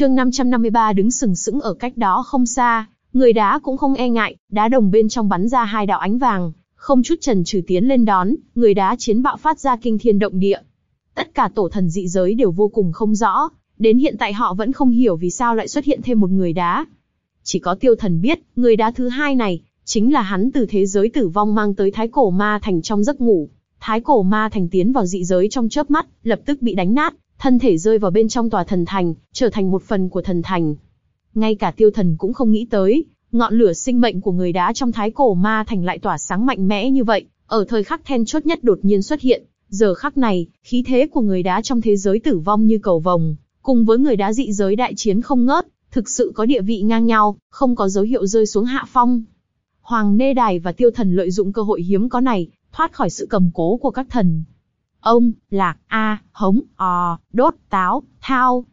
chương 553 đứng sừng sững ở cách đó không xa, người đá cũng không e ngại, đá đồng bên trong bắn ra hai đạo ánh vàng, không chút trần trừ tiến lên đón, người đá chiến bạo phát ra kinh thiên động địa. Tất cả tổ thần dị giới đều vô cùng không rõ, đến hiện tại họ vẫn không hiểu vì sao lại xuất hiện thêm một người đá. Chỉ có tiêu thần biết, người đá thứ hai này, chính là hắn từ thế giới tử vong mang tới thái cổ ma thành trong giấc ngủ. Thái cổ ma thành tiến vào dị giới trong chớp mắt, lập tức bị đánh nát, thân thể rơi vào bên trong tòa thần thành, trở thành một phần của thần thành. Ngay cả tiêu thần cũng không nghĩ tới, ngọn lửa sinh mệnh của người đá trong thái cổ ma thành lại tỏa sáng mạnh mẽ như vậy, ở thời khắc then chốt nhất đột nhiên xuất hiện. Giờ khắc này, khí thế của người đá trong thế giới tử vong như cầu vồng, cùng với người đá dị giới đại chiến không ngớt, thực sự có địa vị ngang nhau, không có dấu hiệu rơi xuống hạ phong. Hoàng Nê Đài và Tiêu Thần lợi dụng cơ hội hiếm có này, thoát khỏi sự cầm cố của các thần. Ông, lạc, a, hống, ò, đốt, táo, thao.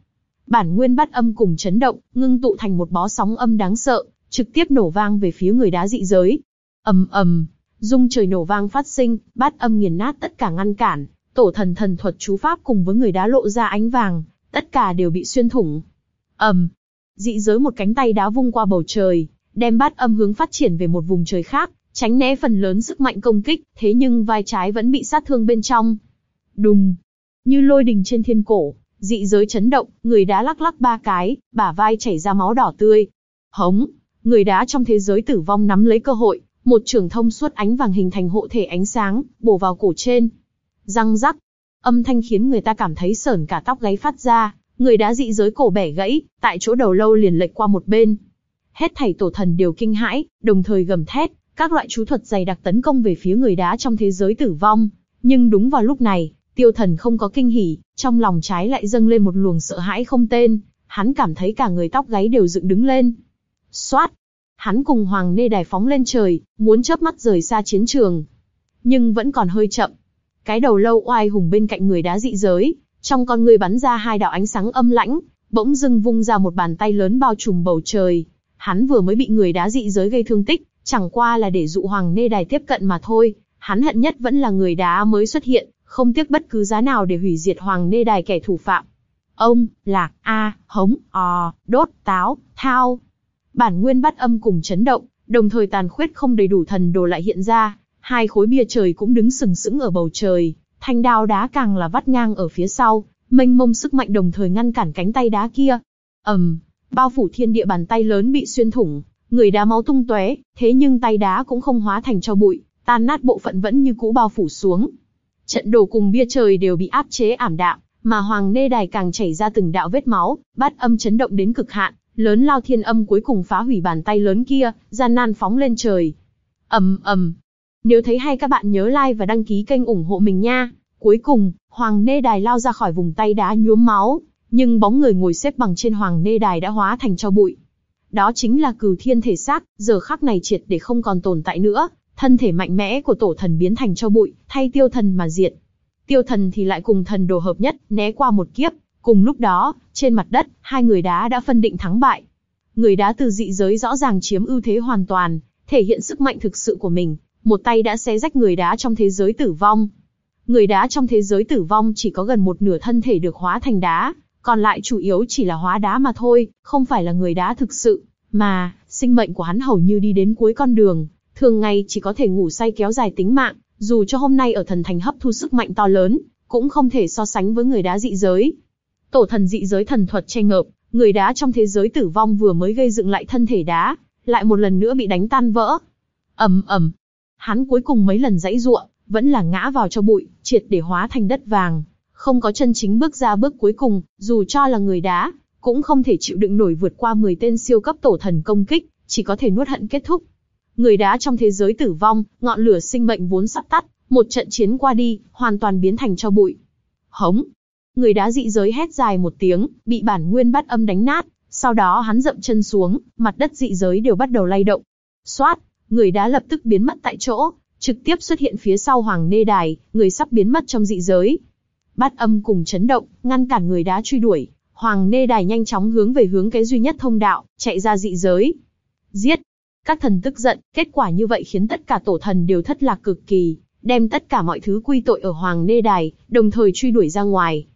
Bản nguyên bắt âm cùng chấn động, ngưng tụ thành một bó sóng âm đáng sợ, trực tiếp nổ vang về phía người đá dị giới. ầm ầm, dung trời nổ vang phát sinh, bát âm nghiền nát tất cả ngăn cản, tổ thần thần thuật chú pháp cùng với người đá lộ ra ánh vàng, tất cả đều bị xuyên thủng. ầm, dị giới một cánh tay đá vung qua bầu trời, đem bát âm hướng phát triển về một vùng trời khác, tránh né phần lớn sức mạnh công kích, thế nhưng vai trái vẫn bị sát thương bên trong. Đùng, như lôi đình trên thiên cổ, dị giới chấn động, người đá lắc lắc ba cái, bả vai chảy ra máu đỏ tươi. Hống, người đá trong thế giới tử vong nắm lấy cơ hội, một trường thông suốt ánh vàng hình thành hộ thể ánh sáng, bổ vào cổ trên. Răng rắc, âm thanh khiến người ta cảm thấy sởn cả tóc gáy phát ra, người đá dị giới cổ bẻ gãy, tại chỗ đầu lâu liền lệch qua một bên. Hết thảy tổ thần đều kinh hãi, đồng thời gầm thét, các loại chú thuật dày đặc tấn công về phía người đá trong thế giới tử vong. Nhưng đúng vào lúc này, tiêu thần không có kinh hỉ, trong lòng trái lại dâng lên một luồng sợ hãi không tên, hắn cảm thấy cả người tóc gáy đều dựng đứng lên. Xoát! Hắn cùng Hoàng Nê Đài phóng lên trời, muốn chớp mắt rời xa chiến trường. Nhưng vẫn còn hơi chậm. Cái đầu lâu oai hùng bên cạnh người đá dị giới, trong con người bắn ra hai đạo ánh sáng âm lãnh, bỗng dưng vung ra một bàn tay lớn bao trùm bầu trời. Hắn vừa mới bị người đá dị giới gây thương tích, chẳng qua là để dụ Hoàng Nê Đài tiếp cận mà thôi. Hắn hận nhất vẫn là người đá mới xuất hiện, không tiếc bất cứ giá nào để hủy diệt Hoàng Đê Đài kẻ thủ phạm. Ông, lạc, a, hống, ò, đốt, táo, thao. Bản nguyên bắt âm cùng chấn động, đồng thời tàn khuyết không đầy đủ thần đồ lại hiện ra, hai khối bia trời cũng đứng sừng sững ở bầu trời, thanh đao đá càng là vắt ngang ở phía sau, mênh mông sức mạnh đồng thời ngăn cản cánh tay đá kia. ầm, um, bao phủ thiên địa bàn tay lớn bị xuyên thủng, người đá máu tung tóe, thế nhưng tay đá cũng không hóa thành cho bụi, tan nát bộ phận vẫn như cũ bao phủ xuống. Trận đồ cùng bia trời đều bị áp chế ảm đạm, mà hoàng nê đài càng chảy ra từng đạo vết máu, bát âm chấn động đến cực hạn, lớn lao thiên âm cuối cùng phá hủy bàn tay lớn kia, gian nan phóng lên trời. ầm ầm. Nếu thấy hay các bạn nhớ like và đăng ký kênh ủng hộ mình nha. Cuối cùng, Hoàng Nê Đài lao ra khỏi vùng tay đá nhuốm máu, nhưng bóng người ngồi xếp bằng trên Hoàng Nê Đài đã hóa thành cho bụi. Đó chính là cửu thiên thể xác, giờ khắc này triệt để không còn tồn tại nữa, thân thể mạnh mẽ của tổ thần biến thành cho bụi, thay tiêu thần mà diệt. Tiêu thần thì lại cùng thần đồ hợp nhất, né qua một kiếp, cùng lúc đó, trên mặt đất, hai người đá đã phân định thắng bại. Người đá từ dị giới rõ ràng chiếm ưu thế hoàn toàn, thể hiện sức mạnh thực sự của mình, một tay đã xé rách người đá trong thế giới tử vong. Người đá trong thế giới tử vong chỉ có gần một nửa thân thể được hóa thành đá, còn lại chủ yếu chỉ là hóa đá mà thôi, không phải là người đá thực sự, mà, sinh mệnh của hắn hầu như đi đến cuối con đường, thường ngày chỉ có thể ngủ say kéo dài tính mạng, dù cho hôm nay ở thần thành hấp thu sức mạnh to lớn, cũng không thể so sánh với người đá dị giới. Tổ thần dị giới thần thuật che ngợp, người đá trong thế giới tử vong vừa mới gây dựng lại thân thể đá, lại một lần nữa bị đánh tan vỡ. ầm ầm, hắn cuối cùng mấy lần dãy ruộng, vẫn là ngã vào cho bụi, triệt để hóa thành đất vàng, không có chân chính bước ra bước cuối cùng, dù cho là người đá, cũng không thể chịu đựng nổi vượt qua 10 tên siêu cấp tổ thần công kích, chỉ có thể nuốt hận kết thúc. Người đá trong thế giới tử vong, ngọn lửa sinh mệnh vốn sắp tắt, một trận chiến qua đi, hoàn toàn biến thành cho bụi. Hống, Người đá dị giới hét dài một tiếng, bị bản nguyên bắt âm đánh nát, sau đó hắn dậm chân xuống, mặt đất dị giới đều bắt đầu lay động. Xoát, người đá lập tức biến mất tại chỗ, trực tiếp xuất hiện phía sau Hoàng Nê Đài, người sắp biến mất trong dị giới. Bát âm cùng chấn động, ngăn cản người đá truy đuổi. Hoàng Nê Đài nhanh chóng hướng về hướng cái duy nhất thông đạo, chạy ra dị giới. Giết! Các thần tức giận, kết quả như vậy khiến tất cả tổ thần đều thất lạc cực kỳ, đem tất cả mọi thứ quy tội ở Hoàng Nê Đài, đồng thời truy đuổi ra ngoài.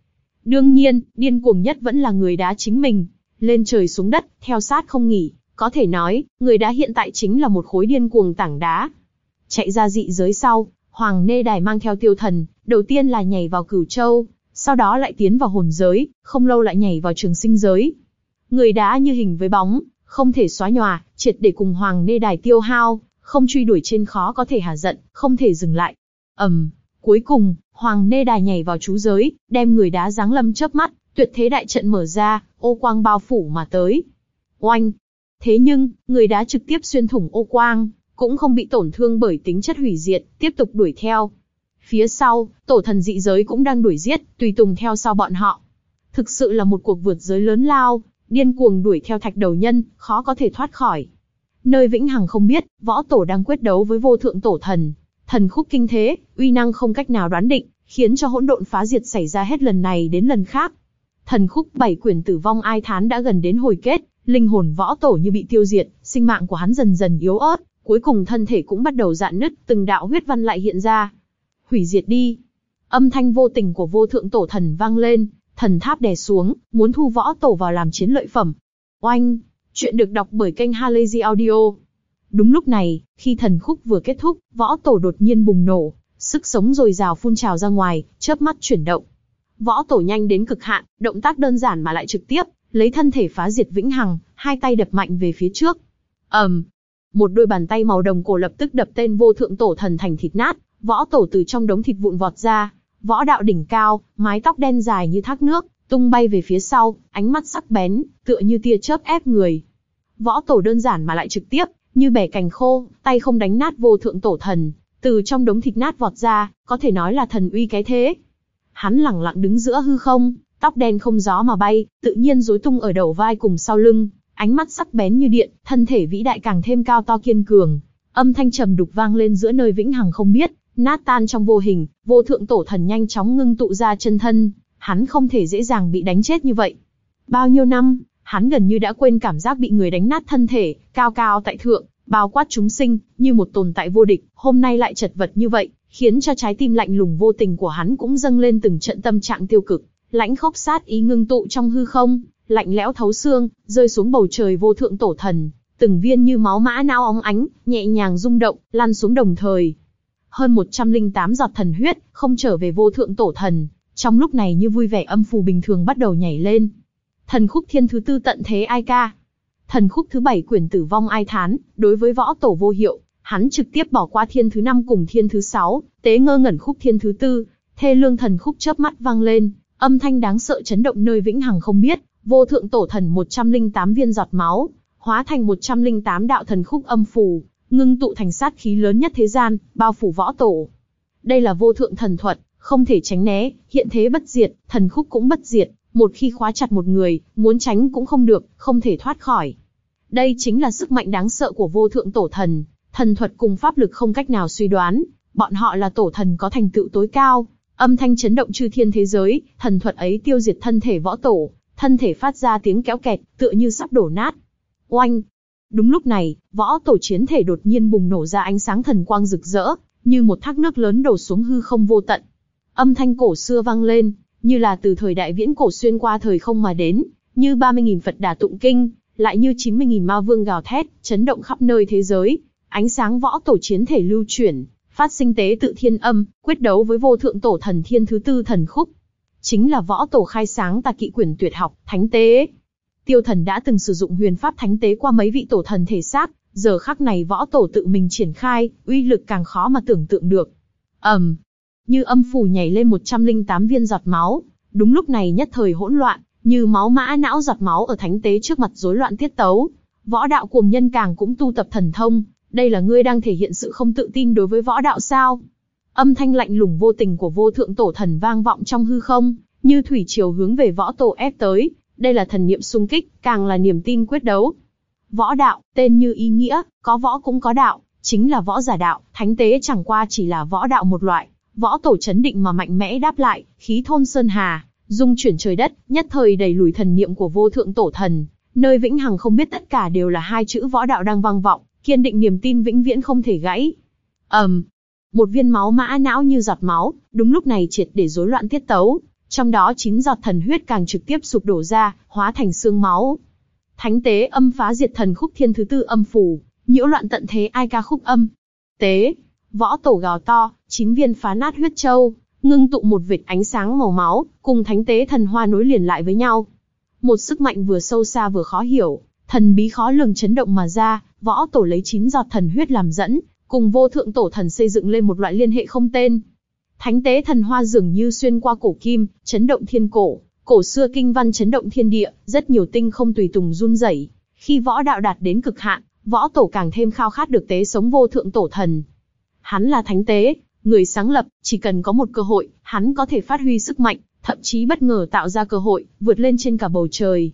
Đương nhiên, điên cuồng nhất vẫn là người đá chính mình. lên trời xuống đất, theo sát không nghỉ, có thể nói, người đá hiện tại chính là một khối điên cuồng tảng đá. Chạy ra dị giới sau, Hoàng Nê Đài mang theo tiêu thần, đầu tiên là nhảy vào cửu châu, sau đó lại tiến vào hồn giới, không lâu lại nhảy vào trường sinh giới. Người đá như hình với bóng, không thể xóa nhòa, triệt để cùng Hoàng Nê Đài tiêu hao, không truy đuổi trên khó có thể hạ giận, không thể dừng lại. ầm, um, cuối cùng, Hoàng Nê Đài nhảy vào chú giới, đem người đá giáng lâm chớp mắt, tuyệt thế đại trận mở ra, ô quang bao phủ mà tới. Oanh! Thế nhưng, người đá trực tiếp xuyên thủng ô quang, cũng không bị tổn thương bởi tính chất hủy diệt, tiếp tục đuổi theo. Phía sau, tổ thần dị giới cũng đang đuổi giết, tùy tùng theo sau bọn họ. Thực sự là một cuộc vượt giới lớn lao, điên cuồng đuổi theo thạch đầu nhân, khó có thể thoát khỏi. Nơi vĩnh hằng không biết, võ tổ đang quyết đấu với vô thượng tổ thần. Thần khúc kinh thế, uy năng không cách nào đoán định, khiến cho hỗn độn phá diệt xảy ra hết lần này đến lần khác. Thần khúc bảy quyển tử vong ai thán đã gần đến hồi kết, linh hồn võ tổ như bị tiêu diệt, sinh mạng của hắn dần dần yếu ớt, cuối cùng thân thể cũng bắt đầu dạn nứt, từng đạo huyết văn lại hiện ra. Hủy diệt đi. Âm thanh vô tình của vô thượng tổ thần vang lên, thần tháp đè xuống, muốn thu võ tổ vào làm chiến lợi phẩm. Oanh! Chuyện được đọc bởi kênh Halazy Audio. Đúng lúc này, khi thần khúc vừa kết thúc, võ tổ đột nhiên bùng nổ, sức sống dồi dào phun trào ra ngoài, chớp mắt chuyển động. Võ tổ nhanh đến cực hạn, động tác đơn giản mà lại trực tiếp, lấy thân thể phá diệt vĩnh hằng, hai tay đập mạnh về phía trước. ầm, um, một đôi bàn tay màu đồng cổ lập tức đập tên vô thượng tổ thần thành thịt nát, võ tổ từ trong đống thịt vụn vọt ra, võ đạo đỉnh cao, mái tóc đen dài như thác nước, tung bay về phía sau, ánh mắt sắc bén, tựa như tia chớp ép người. Võ tổ đơn giản mà lại trực tiếp, như bẻ cành khô, tay không đánh nát vô thượng tổ thần, từ trong đống thịt nát vọt ra, có thể nói là thần uy cái thế. Hắn lẳng lặng đứng giữa hư không, tóc đen không gió mà bay, tự nhiên rối tung ở đầu vai cùng sau lưng, ánh mắt sắc bén như điện, thân thể vĩ đại càng thêm cao to kiên cường. Âm thanh trầm đục vang lên giữa nơi vĩnh hằng không biết, nát tan trong vô hình, vô thượng tổ thần nhanh chóng ngưng tụ ra chân thân, hắn không thể dễ dàng bị đánh chết như vậy. Bao nhiêu năm, hắn gần như đã quên cảm giác bị người đánh nát thân thể, cao cao tại thượng, bao quát chúng sinh, như một tồn tại vô địch, hôm nay lại chật vật như vậy, khiến cho trái tim lạnh lùng vô tình của hắn cũng dâng lên từng trận tâm trạng tiêu cực, lãnh khốc sát ý ngưng tụ trong hư không, lạnh lẽo thấu xương, rơi xuống bầu trời vô thượng tổ thần, từng viên như máu mã nao óng ánh, nhẹ nhàng rung động, lăn xuống đồng thời. Hơn 108 giọt thần huyết, không trở về vô thượng tổ thần, trong lúc này như vui vẻ âm phù bình thường bắt đầu nhảy lên. Thần khúc thiên thứ tư tận thế ai ca. Thần khúc thứ bảy quyển tử vong ai thán, đối với võ tổ vô hiệu, hắn trực tiếp bỏ qua thiên thứ năm cùng thiên thứ sáu, tế ngơ ngẩn khúc thiên thứ tư, thê lương thần khúc chớp mắt vang lên, âm thanh đáng sợ chấn động nơi vĩnh hằng không biết, vô thượng tổ thần 108 viên giọt máu, hóa thành 108 đạo thần khúc âm phù, ngưng tụ thành sát khí lớn nhất thế gian, bao phủ võ tổ. Đây là vô thượng thần thuật, không thể tránh né, hiện thế bất diệt, thần khúc cũng bất diệt, một khi khóa chặt một người, muốn tránh cũng không được, không thể thoát khỏi. Đây chính là sức mạnh đáng sợ của vô thượng tổ thần, thần thuật cùng pháp lực không cách nào suy đoán, bọn họ là tổ thần có thành tựu tối cao, âm thanh chấn động chư thiên thế giới, thần thuật ấy tiêu diệt thân thể võ tổ, thân thể phát ra tiếng kéo kẹt, tựa như sắp đổ nát. Oanh! Đúng lúc này, võ tổ chiến thể đột nhiên bùng nổ ra ánh sáng thần quang rực rỡ, như một thác nước lớn đổ xuống hư không vô tận. Âm thanh cổ xưa vang lên, như là từ thời đại viễn cổ xuyên qua thời không mà đến, như 30.000 Phật đà tụng kinh, lại như 90.000 ma vương gào thét, chấn động khắp nơi thế giới. Ánh sáng võ tổ chiến thể lưu chuyển, phát sinh tế tự thiên âm, quyết đấu với vô thượng tổ thần thiên thứ tư thần khúc. Chính là võ tổ khai sáng tà kỵ quyển tuyệt học, thánh tế. Tiêu thần đã từng sử dụng huyền pháp thánh tế qua mấy vị tổ thần thể xác, giờ khắc này võ tổ tự mình triển khai, uy lực càng khó mà tưởng tượng được. ầm, um, như âm phủ nhảy lên 108 viên giọt máu, đúng lúc này nhất thời hỗn loạn, như máu mã não giọt máu ở thánh tế trước mặt rối loạn tiết tấu. Võ đạo cuồng nhân càng cũng tu tập thần thông, đây là ngươi đang thể hiện sự không tự tin đối với võ đạo sao? Âm thanh lạnh lùng vô tình của vô thượng tổ thần vang vọng trong hư không, như thủy triều hướng về võ tổ ép tới, đây là thần niệm xung kích, càng là niềm tin quyết đấu. Võ đạo, tên như ý nghĩa, có võ cũng có đạo, chính là võ giả đạo, thánh tế chẳng qua chỉ là võ đạo một loại. Võ tổ chấn định mà mạnh mẽ đáp lại, khí thôn sơn hà, dung chuyển trời đất, nhất thời đẩy lùi thần niệm của vô thượng tổ thần, nơi vĩnh hằng không biết tất cả đều là hai chữ võ đạo đang vang vọng, kiên định niềm tin vĩnh viễn không thể gãy. ầm, um, một viên máu mã não như giọt máu, đúng lúc này triệt để rối loạn tiết tấu, trong đó chín giọt thần huyết càng trực tiếp sụp đổ ra, hóa thành xương máu. Thánh tế âm phá diệt thần khúc thiên thứ tư âm phủ, nhiễu loạn tận thế ai ca khúc âm. Tế, võ tổ gào to, chín viên phá nát huyết châu, ngưng tụ một vệt ánh sáng màu máu, cùng thánh tế thần hoa nối liền lại với nhau. Một sức mạnh vừa sâu xa vừa khó hiểu, thần bí khó lường chấn động mà ra, võ tổ lấy chín giọt thần huyết làm dẫn, cùng vô thượng tổ thần xây dựng lên một loại liên hệ không tên. Thánh tế thần hoa dường như xuyên qua cổ kim, chấn động thiên cổ, cổ xưa kinh văn chấn động thiên địa, rất nhiều tinh không tùy tùng run rẩy. Khi võ đạo đạt đến cực hạn, võ tổ càng thêm khao khát được tế sống vô thượng tổ thần. Hắn là thánh tế, người sáng lập, chỉ cần có một cơ hội, hắn có thể phát huy sức mạnh, thậm chí bất ngờ tạo ra cơ hội, vượt lên trên cả bầu trời.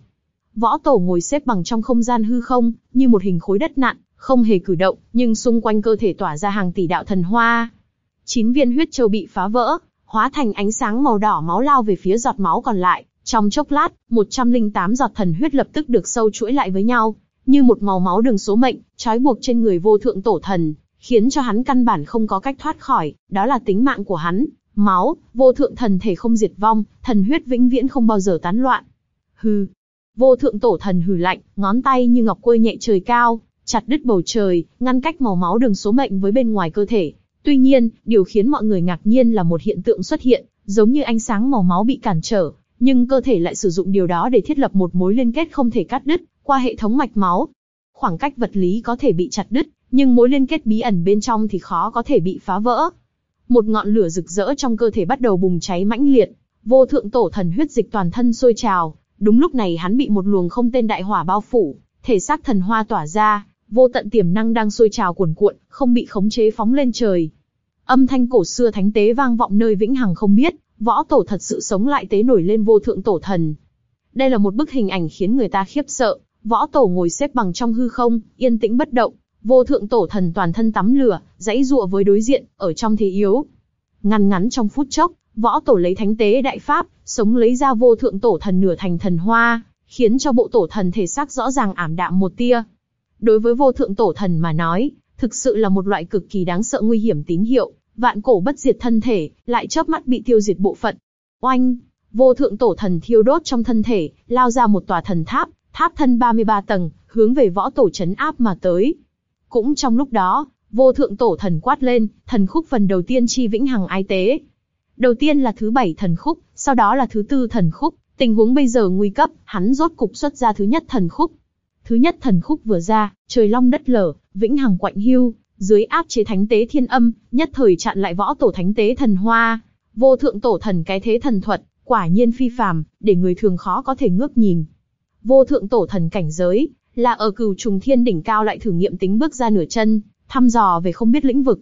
Võ tổ ngồi xếp bằng trong không gian hư không, như một hình khối đất nặn, không hề cử động, nhưng xung quanh cơ thể tỏa ra hàng tỷ đạo thần hoa. Chín viên huyết châu bị phá vỡ, hóa thành ánh sáng màu đỏ máu lao về phía giọt máu còn lại. Trong chốc lát, 108 giọt thần huyết lập tức được sâu chuỗi lại với nhau, như một màu máu đường số mệnh, trói buộc trên người vô thượng tổ thần, khiến cho hắn căn bản không có cách thoát khỏi, đó là tính mạng của hắn. Máu, vô thượng thần thể không diệt vong, thần huyết vĩnh viễn không bao giờ tán loạn. Hừ. Vô thượng tổ thần hừ lạnh, ngón tay như ngọc quơi nhẹ trời cao, chặt đứt bầu trời, ngăn cách màu máu đường số mệnh với bên ngoài cơ thể. Tuy nhiên, điều khiến mọi người ngạc nhiên là một hiện tượng xuất hiện, giống như ánh sáng màu máu bị cản trở, nhưng cơ thể lại sử dụng điều đó để thiết lập một mối liên kết không thể cắt đứt qua hệ thống mạch máu. Khoảng cách vật lý có thể bị chặt đứt, nhưng mối liên kết bí ẩn bên trong thì khó có thể bị phá vỡ. Một ngọn lửa rực rỡ trong cơ thể bắt đầu bùng cháy mãnh liệt, vô thượng tổ thần huyết dịch toàn thân sôi trào. Đúng lúc này hắn bị một luồng không tên đại hỏa bao phủ, thể xác thần hoa tỏa ra, vô tận tiềm năng đang sôi trào cuồn cuộn, không bị khống chế phóng lên trời. Âm thanh cổ xưa thánh tế vang vọng nơi vĩnh hằng không biết, võ tổ thật sự sống lại tế nổi lên vô thượng tổ thần. Đây là một bức hình ảnh khiến người ta khiếp sợ, võ tổ ngồi xếp bằng trong hư không, yên tĩnh bất động, vô thượng tổ thần toàn thân tắm lửa, dãy dụa với đối diện, ở trong thế yếu. Ngăn ngắn trong phút chốc, võ tổ lấy thánh tế đại pháp, sống lấy ra vô thượng tổ thần nửa thành thần hoa, khiến cho bộ tổ thần thể xác rõ ràng ảm đạm một tia. Đối với vô thượng tổ thần mà nói, thực sự là một loại cực kỳ đáng sợ nguy hiểm tín hiệu, vạn cổ bất diệt thân thể, lại chớp mắt bị tiêu diệt bộ phận. Oanh, vô thượng tổ thần thiêu đốt trong thân thể, lao ra một tòa thần tháp, tháp thân 33 tầng, hướng về võ tổ chấn áp mà tới. Cũng trong lúc đó, vô thượng tổ thần quát lên, thần khúc phần đầu tiên chi vĩnh hằng ai tế. Đầu tiên là thứ bảy thần khúc, sau đó là thứ tư thần khúc, tình huống bây giờ nguy cấp, hắn rốt cục xuất ra thứ nhất thần khúc. Thứ nhất thần khúc vừa ra, trời long đất lở, vĩnh hằng quạnh hưu, dưới áp chế thánh tế thiên âm, nhất thời chặn lại võ tổ thánh tế thần hoa, vô thượng tổ thần cái thế thần thuật, quả nhiên phi phàm, để người thường khó có thể ngước nhìn. Vô thượng tổ thần cảnh giới, là ở cửu trùng thiên đỉnh cao lại thử nghiệm tính bước ra nửa chân, thăm dò về không biết lĩnh vực.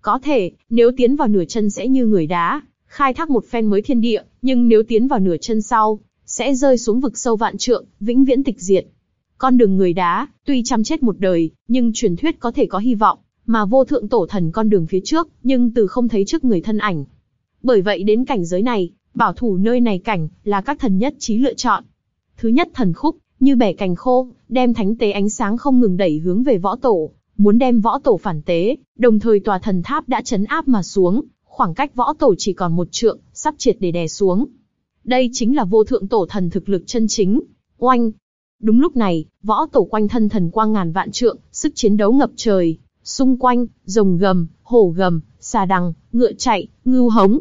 Có thể, nếu tiến vào nửa chân sẽ như người đá, khai thác một phen mới thiên địa, nhưng nếu tiến vào nửa chân sau, sẽ rơi xuống vực sâu vạn trượng, vĩnh viễn tịch diệt. Con đường người đá, tuy chăm chết một đời, nhưng truyền thuyết có thể có hy vọng, mà vô thượng tổ thần con đường phía trước, nhưng từ không thấy trước người thân ảnh. Bởi vậy đến cảnh giới này, bảo thủ nơi này cảnh, là các thần nhất trí lựa chọn. Thứ nhất thần khúc, như bẻ cành khô, đem thánh tế ánh sáng không ngừng đẩy hướng về võ tổ, muốn đem võ tổ phản tế, đồng thời tòa thần tháp đã chấn áp mà xuống, khoảng cách võ tổ chỉ còn một trượng, sắp triệt để đè xuống. Đây chính là vô thượng tổ thần thực lực chân chính. Oanh! Đúng lúc này, võ tổ quanh thân thần quang ngàn vạn trượng, sức chiến đấu ngập trời, xung quanh, rồng gầm, hổ gầm, xà đằng, ngựa chạy, ngưu hống.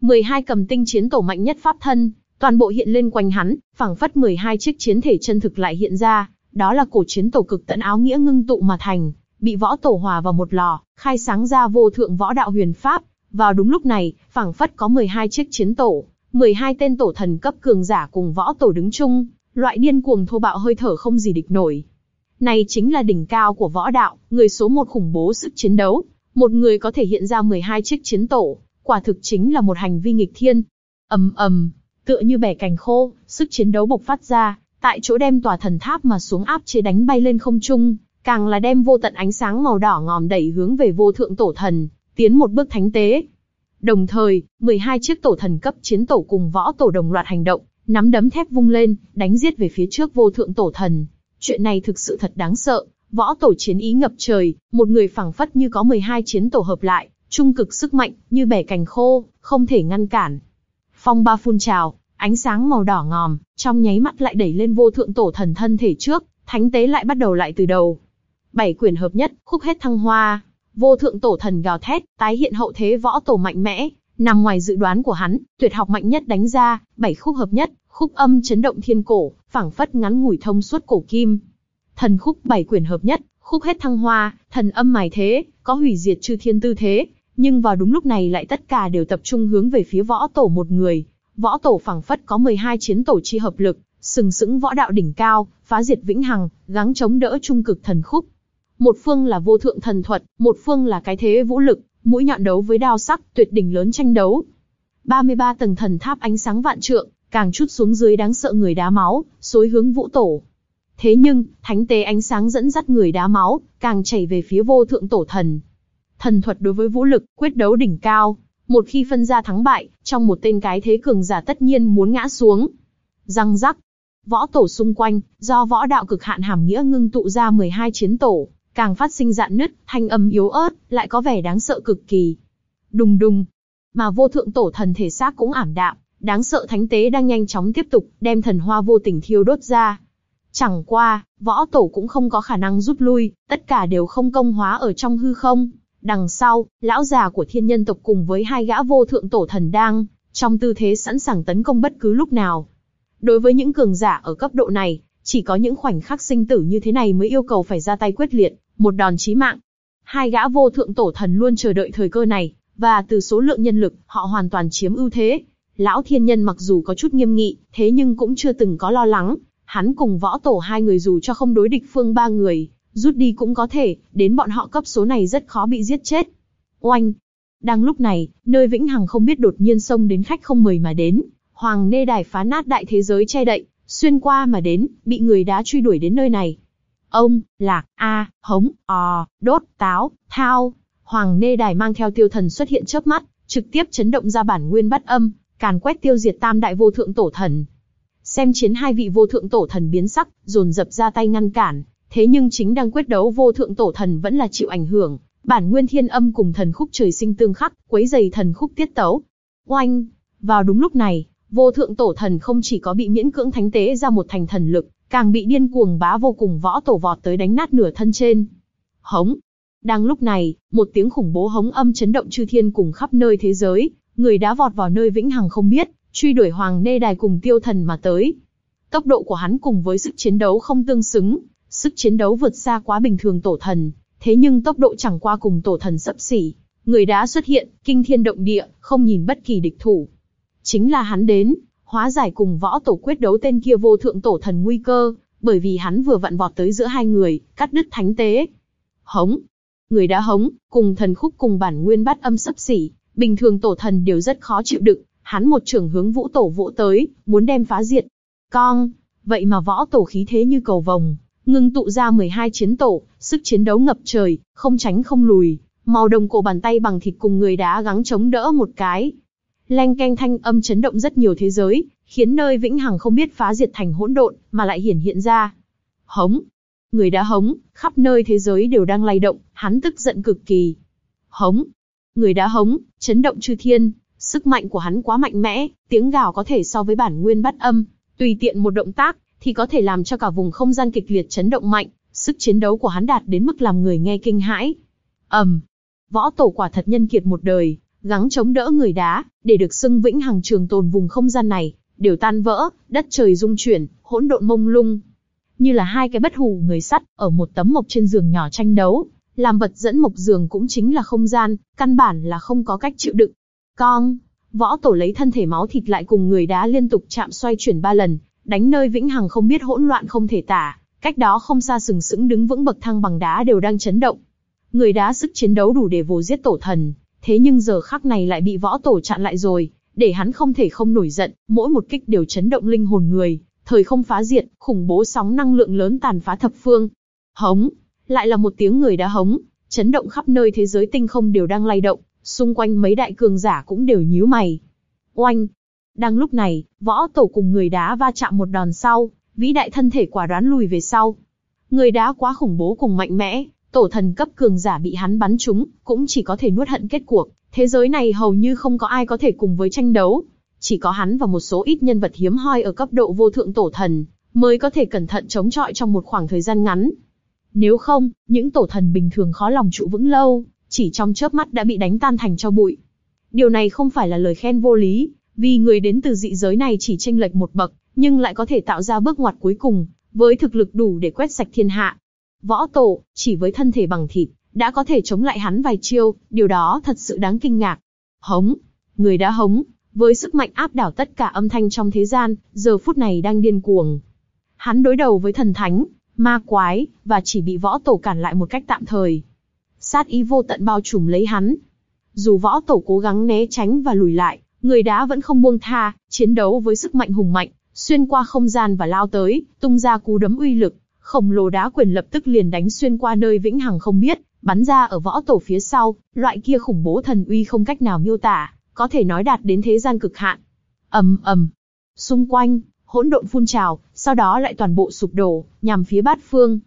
12 cầm tinh chiến tổ mạnh nhất pháp thân, toàn bộ hiện lên quanh hắn, phảng phất 12 chiếc chiến thể chân thực lại hiện ra, đó là cổ chiến tổ cực tận áo nghĩa ngưng tụ mà thành, bị võ tổ hòa vào một lò, khai sáng ra vô thượng võ đạo huyền pháp. Vào đúng lúc này, phảng phất có 12 chiếc chiến tổ, 12 tên tổ thần cấp cường giả cùng võ tổ đứng chung, loại điên cuồng thô bạo hơi thở không gì địch nổi. Này chính là đỉnh cao của võ đạo, người số một khủng bố sức chiến đấu, một người có thể hiện ra 12 chiếc chiến tổ, quả thực chính là một hành vi nghịch thiên. ầm ầm, tựa như bẻ cành khô, sức chiến đấu bộc phát ra, tại chỗ đem tòa thần tháp mà xuống áp chế đánh bay lên không trung, càng là đem vô tận ánh sáng màu đỏ ngòm đẩy hướng về vô thượng tổ thần, tiến một bước thánh tế. Đồng thời, 12 chiếc tổ thần cấp chiến tổ cùng võ tổ đồng loạt hành động, nắm đấm thép vung lên, đánh giết về phía trước vô thượng tổ thần. Chuyện này thực sự thật đáng sợ, võ tổ chiến ý ngập trời, một người phảng phất như có 12 chiến tổ hợp lại, trung cực sức mạnh, như bẻ cành khô, không thể ngăn cản. Phong ba phun trào, Ánh sáng màu đỏ ngòm, trong nháy mắt lại đẩy lên vô thượng tổ thần thân thể trước, thánh tế lại bắt đầu lại từ đầu. Bảy quyển hợp nhất, khúc hết thăng hoa. Vô thượng tổ thần gào thét, tái hiện hậu thế võ tổ mạnh mẽ, nằm ngoài dự đoán của hắn, tuyệt học mạnh nhất đánh ra, bảy khúc hợp nhất, khúc âm chấn động thiên cổ, phảng phất ngắn ngủi thông suốt cổ kim. Thần khúc bảy quyển hợp nhất, khúc hết thăng hoa, thần âm mài thế, có hủy diệt chư thiên tư thế, nhưng vào đúng lúc này lại tất cả đều tập trung hướng về phía võ tổ một người. Võ tổ phảng phất có 12 chiến tổ chi hợp lực, sừng sững võ đạo đỉnh cao, phá diệt vĩnh hằng, gắng chống đỡ trung cực thần khúc. Một phương là vô thượng thần thuật, một phương là cái thế vũ lực, mũi nhọn đấu với đao sắc, tuyệt đỉnh lớn tranh đấu. 33 tầng thần tháp ánh sáng vạn trượng, càng chút xuống dưới đáng sợ người đá máu, xối hướng vũ tổ. Thế nhưng, thánh tế ánh sáng dẫn dắt người đá máu, càng chảy về phía vô thượng tổ thần. Thần thuật đối với vũ lực, quyết đấu đỉnh cao. Một khi phân ra thắng bại, trong một tên cái thế cường giả tất nhiên muốn ngã xuống. Răng rắc. Võ tổ xung quanh, do võ đạo cực hạn hàm nghĩa ngưng tụ ra 12 chiến tổ, càng phát sinh dạn nứt, thanh âm yếu ớt, lại có vẻ đáng sợ cực kỳ. Đùng đùng. Mà vô thượng tổ thần thể xác cũng ảm đạm, đáng sợ thánh tế đang nhanh chóng tiếp tục, đem thần hoa vô tình thiêu đốt ra. Chẳng qua, võ tổ cũng không có khả năng rút lui, tất cả đều không công hóa ở trong hư không. Đằng sau, lão già của thiên nhân tộc cùng với hai gã vô thượng tổ thần đang, trong tư thế sẵn sàng tấn công bất cứ lúc nào. Đối với những cường giả ở cấp độ này, chỉ có những khoảnh khắc sinh tử như thế này mới yêu cầu phải ra tay quyết liệt, một đòn chí mạng. Hai gã vô thượng tổ thần luôn chờ đợi thời cơ này, và từ số lượng nhân lực, họ hoàn toàn chiếm ưu thế. Lão thiên nhân mặc dù có chút nghiêm nghị, thế nhưng cũng chưa từng có lo lắng. Hắn cùng võ tổ hai người dù cho không đối địch phương ba người, rút đi cũng có thể, đến bọn họ cấp số này rất khó bị giết chết. Oanh! Đang lúc này, nơi Vĩnh Hằng không biết đột nhiên xông đến khách không mời mà đến, Hoàng Nê Đài phá nát đại thế giới che đậy, xuyên qua mà đến, bị người đá truy đuổi đến nơi này. Ông, lạc, a, hống, ò, đốt, táo, thao. Hoàng Nê Đài mang theo tiêu thần xuất hiện chớp mắt, trực tiếp chấn động ra bản nguyên bắt âm, càn quét tiêu diệt tam đại vô thượng tổ thần. Xem chiến hai vị vô thượng tổ thần biến sắc, dồn dập ra tay ngăn cản, thế nhưng chính đang quyết đấu vô thượng tổ thần vẫn là chịu ảnh hưởng, bản nguyên thiên âm cùng thần khúc trời sinh tương khắc, quấy dày thần khúc tiết tấu. Oanh! Vào đúng lúc này, vô thượng tổ thần không chỉ có bị miễn cưỡng thánh tế ra một thành thần lực, càng bị điên cuồng bá vô cùng võ tổ vọt tới đánh nát nửa thân trên. Hống! Đang lúc này, một tiếng khủng bố hống âm chấn động chư thiên cùng khắp nơi thế giới, người đã vọt vào nơi vĩnh hằng không biết, truy đuổi hoàng nê đài cùng tiêu thần mà tới. Tốc độ của hắn cùng với sức chiến đấu không tương xứng, sức chiến đấu vượt xa quá bình thường tổ thần, thế nhưng tốc độ chẳng qua cùng tổ thần sấp xỉ. Người đã xuất hiện, kinh thiên động địa, không nhìn bất kỳ địch thủ. Chính là hắn đến, hóa giải cùng võ tổ quyết đấu tên kia vô thượng tổ thần nguy cơ, bởi vì hắn vừa vặn vọt tới giữa hai người, cắt đứt thánh tế. Hống. Người đã hống, cùng thần khúc cùng bản nguyên bát âm sấp xỉ, bình thường tổ thần đều rất khó chịu đựng, hắn một trường hướng vũ tổ vỗ tới, muốn đem phá diệt. Con, vậy mà võ tổ khí thế như cầu vồng, ngưng tụ ra 12 chiến tổ, sức chiến đấu ngập trời, không tránh không lùi, màu đồng cổ bàn tay bằng thịt cùng người đá gắng chống đỡ một cái. Lanh canh thanh âm chấn động rất nhiều thế giới, khiến nơi vĩnh hằng không biết phá diệt thành hỗn độn, mà lại hiển hiện ra. Hống. Người đã hống, khắp nơi thế giới đều đang lay động, hắn tức giận cực kỳ. Hống. Người đã hống, chấn động chư thiên, sức mạnh của hắn quá mạnh mẽ, tiếng gào có thể so với bản nguyên bắt âm, tùy tiện một động tác, thì có thể làm cho cả vùng không gian kịch liệt chấn động mạnh, sức chiến đấu của hắn đạt đến mức làm người nghe kinh hãi. ầm, um, võ tổ quả thật nhân kiệt một đời, gắng chống đỡ người đá, để được xưng vĩnh hằng trường tồn vùng không gian này, đều tan vỡ, đất trời rung chuyển, hỗn độn mông lung. Như là hai cái bất hủ người sắt, ở một tấm mộc trên giường nhỏ tranh đấu, làm vật dẫn mộc giường cũng chính là không gian, căn bản là không có cách chịu đựng. Con, võ tổ lấy thân thể máu thịt lại cùng người đá liên tục chạm xoay chuyển ba lần, đánh nơi vĩnh hằng không biết hỗn loạn không thể tả, cách đó không xa sừng sững đứng vững bậc thang bằng đá đều đang chấn động. Người đá sức chiến đấu đủ để vồ giết tổ thần, thế nhưng giờ khắc này lại bị võ tổ chặn lại rồi, để hắn không thể không nổi giận, mỗi một kích đều chấn động linh hồn người, thời không phá diện khủng bố sóng năng lượng lớn tàn phá thập phương. Hống, lại là một tiếng người đá hống, chấn động khắp nơi thế giới tinh không đều đang lay động, xung quanh mấy đại cường giả cũng đều nhíu mày. Oanh, đang lúc này, võ tổ cùng người đá va chạm một đòn sau, vĩ đại thân thể quả đoán lùi về sau. Người đá quá khủng bố cùng mạnh mẽ, tổ thần cấp cường giả bị hắn bắn trúng, cũng chỉ có thể nuốt hận kết cuộc. Thế giới này hầu như không có ai có thể cùng với tranh đấu. Chỉ có hắn và một số ít nhân vật hiếm hoi ở cấp độ vô thượng tổ thần, mới có thể cẩn thận chống chọi trong một khoảng thời gian ngắn. Nếu không, những tổ thần bình thường khó lòng trụ vững lâu, chỉ trong chớp mắt đã bị đánh tan thành cho bụi. Điều này không phải là lời khen vô lý, vì người đến từ dị giới này chỉ tranh lệch một bậc, nhưng lại có thể tạo ra bước ngoặt cuối cùng, với thực lực đủ để quét sạch thiên hạ. Võ tổ, chỉ với thân thể bằng thịt, đã có thể chống lại hắn vài chiêu, điều đó thật sự đáng kinh ngạc. Hống, người đã hống, với sức mạnh áp đảo tất cả âm thanh trong thế gian, giờ phút này đang điên cuồng. Hắn đối đầu với thần thánh, ma quái, và chỉ bị võ tổ cản lại một cách tạm thời. Sát ý vô tận bao trùm lấy hắn. Dù võ tổ cố gắng né tránh và lùi lại, người đá vẫn không buông tha, chiến đấu với sức mạnh hùng mạnh, xuyên qua không gian và lao tới, tung ra cú đấm uy lực, khổng lồ đá quyền lập tức liền đánh xuyên qua nơi vĩnh hằng không biết, bắn ra ở võ tổ phía sau, loại kia khủng bố thần uy không cách nào miêu tả, có thể nói đạt đến thế gian cực hạn. ầm ầm, xung quanh hỗn độn phun trào, sau đó lại toàn bộ sụp đổ, nhằm phía bát phương.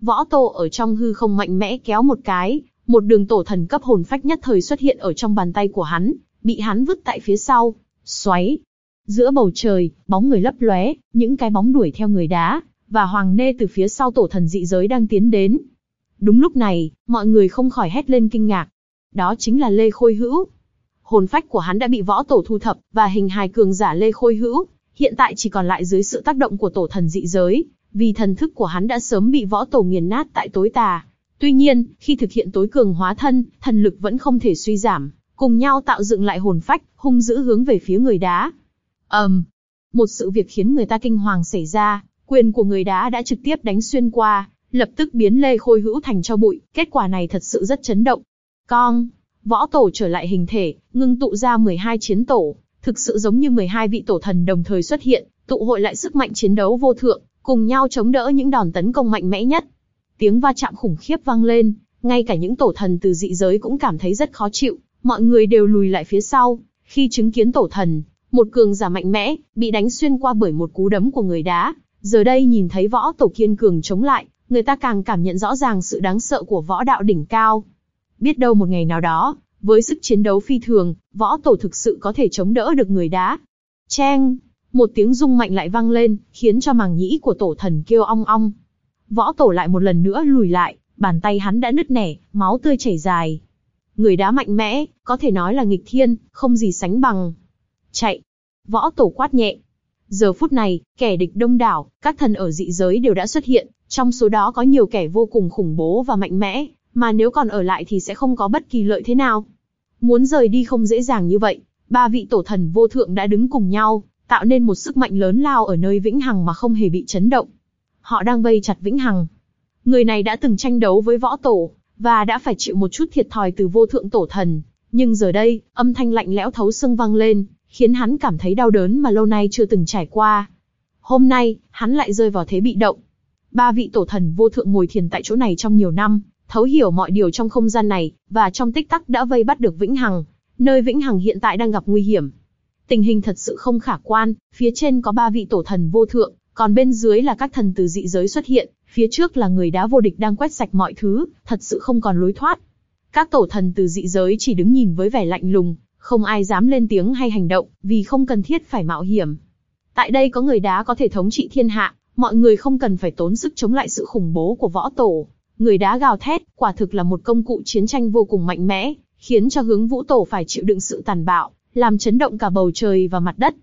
Võ tổ ở trong hư không mạnh mẽ kéo một cái, một đường tổ thần cấp hồn phách nhất thời xuất hiện ở trong bàn tay của hắn, bị hắn vứt tại phía sau, xoáy. Giữa bầu trời, bóng người lấp lóe, những cái bóng đuổi theo người đá, và hoàng nê từ phía sau tổ thần dị giới đang tiến đến. Đúng lúc này, mọi người không khỏi hét lên kinh ngạc. Đó chính là Lê Khôi Hữu. Hồn phách của hắn đã bị võ tổ thu thập, và hình hài cường giả Lê Khôi Hữu, hiện tại chỉ còn lại dưới sự tác động của tổ thần dị giới, vì thần thức của hắn đã sớm bị võ tổ nghiền nát tại tối tà. Tuy nhiên, khi thực hiện tối cường hóa thân, thần lực vẫn không thể suy giảm, cùng nhau tạo dựng lại hồn phách, hung dữ hướng về phía người đá. ầm, um, một sự việc khiến người ta kinh hoàng xảy ra, quyền của người đá đã trực tiếp đánh xuyên qua, lập tức biến Lê Khôi Hữu thành cho bụi, kết quả này thật sự rất chấn động. Con, võ tổ trở lại hình thể, ngưng tụ ra 12 chiến tổ, thực sự giống như 12 vị tổ thần đồng thời xuất hiện, tụ hội lại sức mạnh chiến đấu vô thượng, cùng nhau chống đỡ những đòn tấn công mạnh mẽ nhất. Tiếng va chạm khủng khiếp vang lên, ngay cả những tổ thần từ dị giới cũng cảm thấy rất khó chịu, mọi người đều lùi lại phía sau, khi chứng kiến tổ thần, một cường giả mạnh mẽ, bị đánh xuyên qua bởi một cú đấm của người đá, giờ đây nhìn thấy võ tổ kiên cường chống lại, người ta càng cảm nhận rõ ràng sự đáng sợ của võ đạo đỉnh cao. Biết đâu một ngày nào đó, với sức chiến đấu phi thường, võ tổ thực sự có thể chống đỡ được người đá. Cheng! Một tiếng rung mạnh lại vang lên, khiến cho màng nhĩ của tổ thần kêu ong ong. Võ tổ lại một lần nữa lùi lại, bàn tay hắn đã nứt nẻ, máu tươi chảy dài. Người đá mạnh mẽ, có thể nói là nghịch thiên, không gì sánh bằng. Chạy! Võ tổ quát nhẹ. Giờ phút này, kẻ địch đông đảo, các thần ở dị giới đều đã xuất hiện, trong số đó có nhiều kẻ vô cùng khủng bố và mạnh mẽ, mà nếu còn ở lại thì sẽ không có bất kỳ lợi thế nào. Muốn rời đi không dễ dàng như vậy, ba vị tổ thần vô thượng đã đứng cùng nhau, tạo nên một sức mạnh lớn lao ở nơi Vĩnh Hằng mà không hề bị chấn động. Họ đang vây chặt Vĩnh Hằng. Người này đã từng tranh đấu với võ tổ, và đã phải chịu một chút thiệt thòi từ vô thượng tổ thần. Nhưng giờ đây, âm thanh lạnh lẽo thấu xương vang lên, khiến hắn cảm thấy đau đớn mà lâu nay chưa từng trải qua. Hôm nay, hắn lại rơi vào thế bị động. Ba vị tổ thần vô thượng ngồi thiền tại chỗ này trong nhiều năm, thấu hiểu mọi điều trong không gian này, và trong tích tắc đã vây bắt được Vĩnh Hằng, nơi Vĩnh Hằng hiện tại đang gặp nguy hiểm. Tình hình thật sự không khả quan, phía trên có ba vị tổ thần vô thượng, còn bên dưới là các thần từ dị giới xuất hiện, phía trước là người đá vô địch đang quét sạch mọi thứ, thật sự không còn lối thoát. Các tổ thần từ dị giới chỉ đứng nhìn với vẻ lạnh lùng, không ai dám lên tiếng hay hành động, vì không cần thiết phải mạo hiểm. Tại đây có người đá có thể thống trị thiên hạ, mọi người không cần phải tốn sức chống lại sự khủng bố của võ tổ. Người đá gào thét, quả thực là một công cụ chiến tranh vô cùng mạnh mẽ, khiến cho hướng vũ tổ phải chịu đựng sự tàn bạo, làm chấn động cả bầu trời và mặt đất.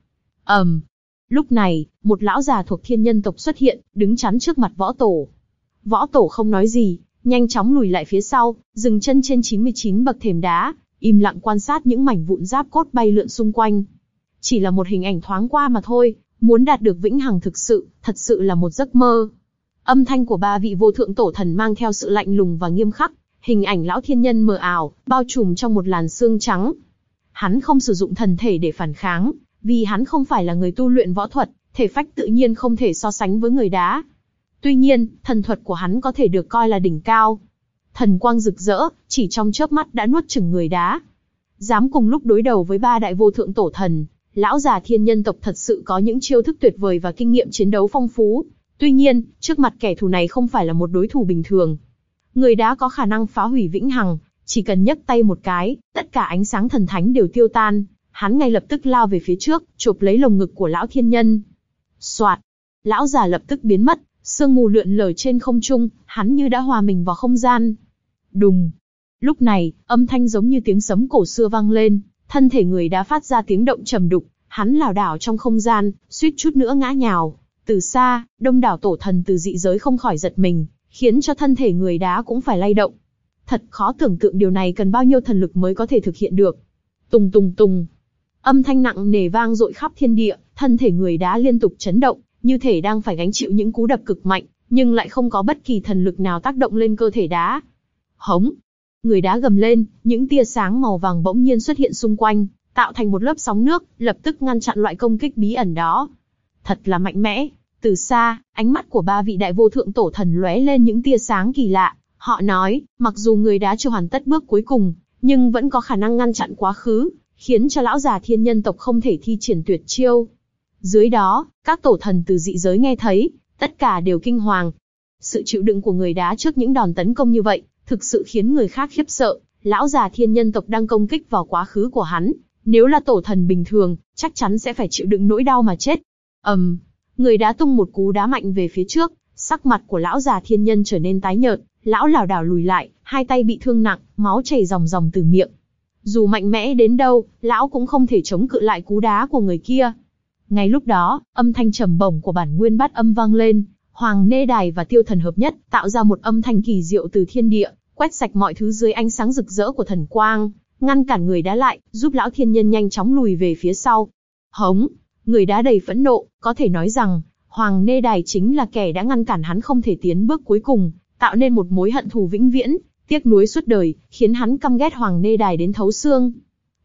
ầm, um, lúc này, một lão già thuộc thiên nhân tộc xuất hiện, đứng chắn trước mặt võ tổ. Võ tổ không nói gì, nhanh chóng lùi lại phía sau, dừng chân trên 99 bậc thềm đá, im lặng quan sát những mảnh vụn giáp cốt bay lượn xung quanh. Chỉ là một hình ảnh thoáng qua mà thôi, muốn đạt được vĩnh hằng thực sự, thật sự là một giấc mơ. Âm thanh của ba vị vô thượng tổ thần mang theo sự lạnh lùng và nghiêm khắc, hình ảnh lão thiên nhân mờ ảo, bao trùm trong một làn xương trắng. Hắn không sử dụng thần thể để phản kháng, vì hắn không phải là người tu luyện võ thuật, thể phách tự nhiên không thể so sánh với người đá. Tuy nhiên, thần thuật của hắn có thể được coi là đỉnh cao. Thần quang rực rỡ, chỉ trong chớp mắt đã nuốt chửng người đá. Dám cùng lúc đối đầu với ba đại vô thượng tổ thần, lão già thiên nhân tộc thật sự có những chiêu thức tuyệt vời và kinh nghiệm chiến đấu phong phú. Tuy nhiên, trước mặt kẻ thù này không phải là một đối thủ bình thường. Người đá có khả năng phá hủy vĩnh hằng, chỉ cần nhấc tay một cái, tất cả ánh sáng thần thánh đều tiêu tan, hắn ngay lập tức lao về phía trước, chụp lấy lồng ngực của lão thiên nhân. Soạt, lão già lập tức biến mất, sương mù lượn lờ trên không trung, hắn như đã hòa mình vào không gian. Đùng. Lúc này, âm thanh giống như tiếng sấm cổ xưa vang lên, thân thể người đã phát ra tiếng động trầm đục, hắn lảo đảo trong không gian, suýt chút nữa ngã nhào. Từ xa, đông đảo tổ thần từ dị giới không khỏi giật mình, khiến cho thân thể người đá cũng phải lay động. Thật khó tưởng tượng điều này cần bao nhiêu thần lực mới có thể thực hiện được. Tùng tùng tùng. Âm thanh nặng nề vang dội khắp thiên địa, thân thể người đá liên tục chấn động, như thể đang phải gánh chịu những cú đập cực mạnh, nhưng lại không có bất kỳ thần lực nào tác động lên cơ thể đá. Hống! Người đá gầm lên, những tia sáng màu vàng bỗng nhiên xuất hiện xung quanh, tạo thành một lớp sóng nước, lập tức ngăn chặn loại công kích bí ẩn đó. Thật là mạnh mẽ. Từ xa, ánh mắt của ba vị đại vô thượng tổ thần lóe lên những tia sáng kỳ lạ. Họ nói, mặc dù người đá chưa hoàn tất bước cuối cùng, nhưng vẫn có khả năng ngăn chặn quá khứ, khiến cho lão già thiên nhân tộc không thể thi triển tuyệt chiêu. Dưới đó, các tổ thần từ dị giới nghe thấy, tất cả đều kinh hoàng. Sự chịu đựng của người đá trước những đòn tấn công như vậy, thực sự khiến người khác khiếp sợ. Lão già thiên nhân tộc đang công kích vào quá khứ của hắn, nếu là tổ thần bình thường, chắc chắn sẽ phải chịu đựng nỗi đau mà chết. ầm, um, người đá tung một cú đá mạnh về phía trước, sắc mặt của lão già thiên nhân trở nên tái nhợt, lão lảo đảo lùi lại, hai tay bị thương nặng, máu chảy ròng ròng từ miệng. Dù mạnh mẽ đến đâu, lão cũng không thể chống cự lại cú đá của người kia. Ngay lúc đó, âm thanh trầm bổng của bản nguyên bát âm vang lên, Hoàng Nê Đài và Tiêu Thần hợp nhất, tạo ra một âm thanh kỳ diệu từ thiên địa, quét sạch mọi thứ dưới ánh sáng rực rỡ của thần quang, ngăn cản người đá lại, giúp lão thiên nhân nhanh chóng lùi về phía sau. Hống, người đá đầy phẫn nộ, có thể nói rằng, Hoàng Nê Đài chính là kẻ đã ngăn cản hắn không thể tiến bước cuối cùng, tạo nên một mối hận thù vĩnh viễn, tiếc nuối suốt đời, khiến hắn căm ghét Hoàng Nê Đài đến thấu xương.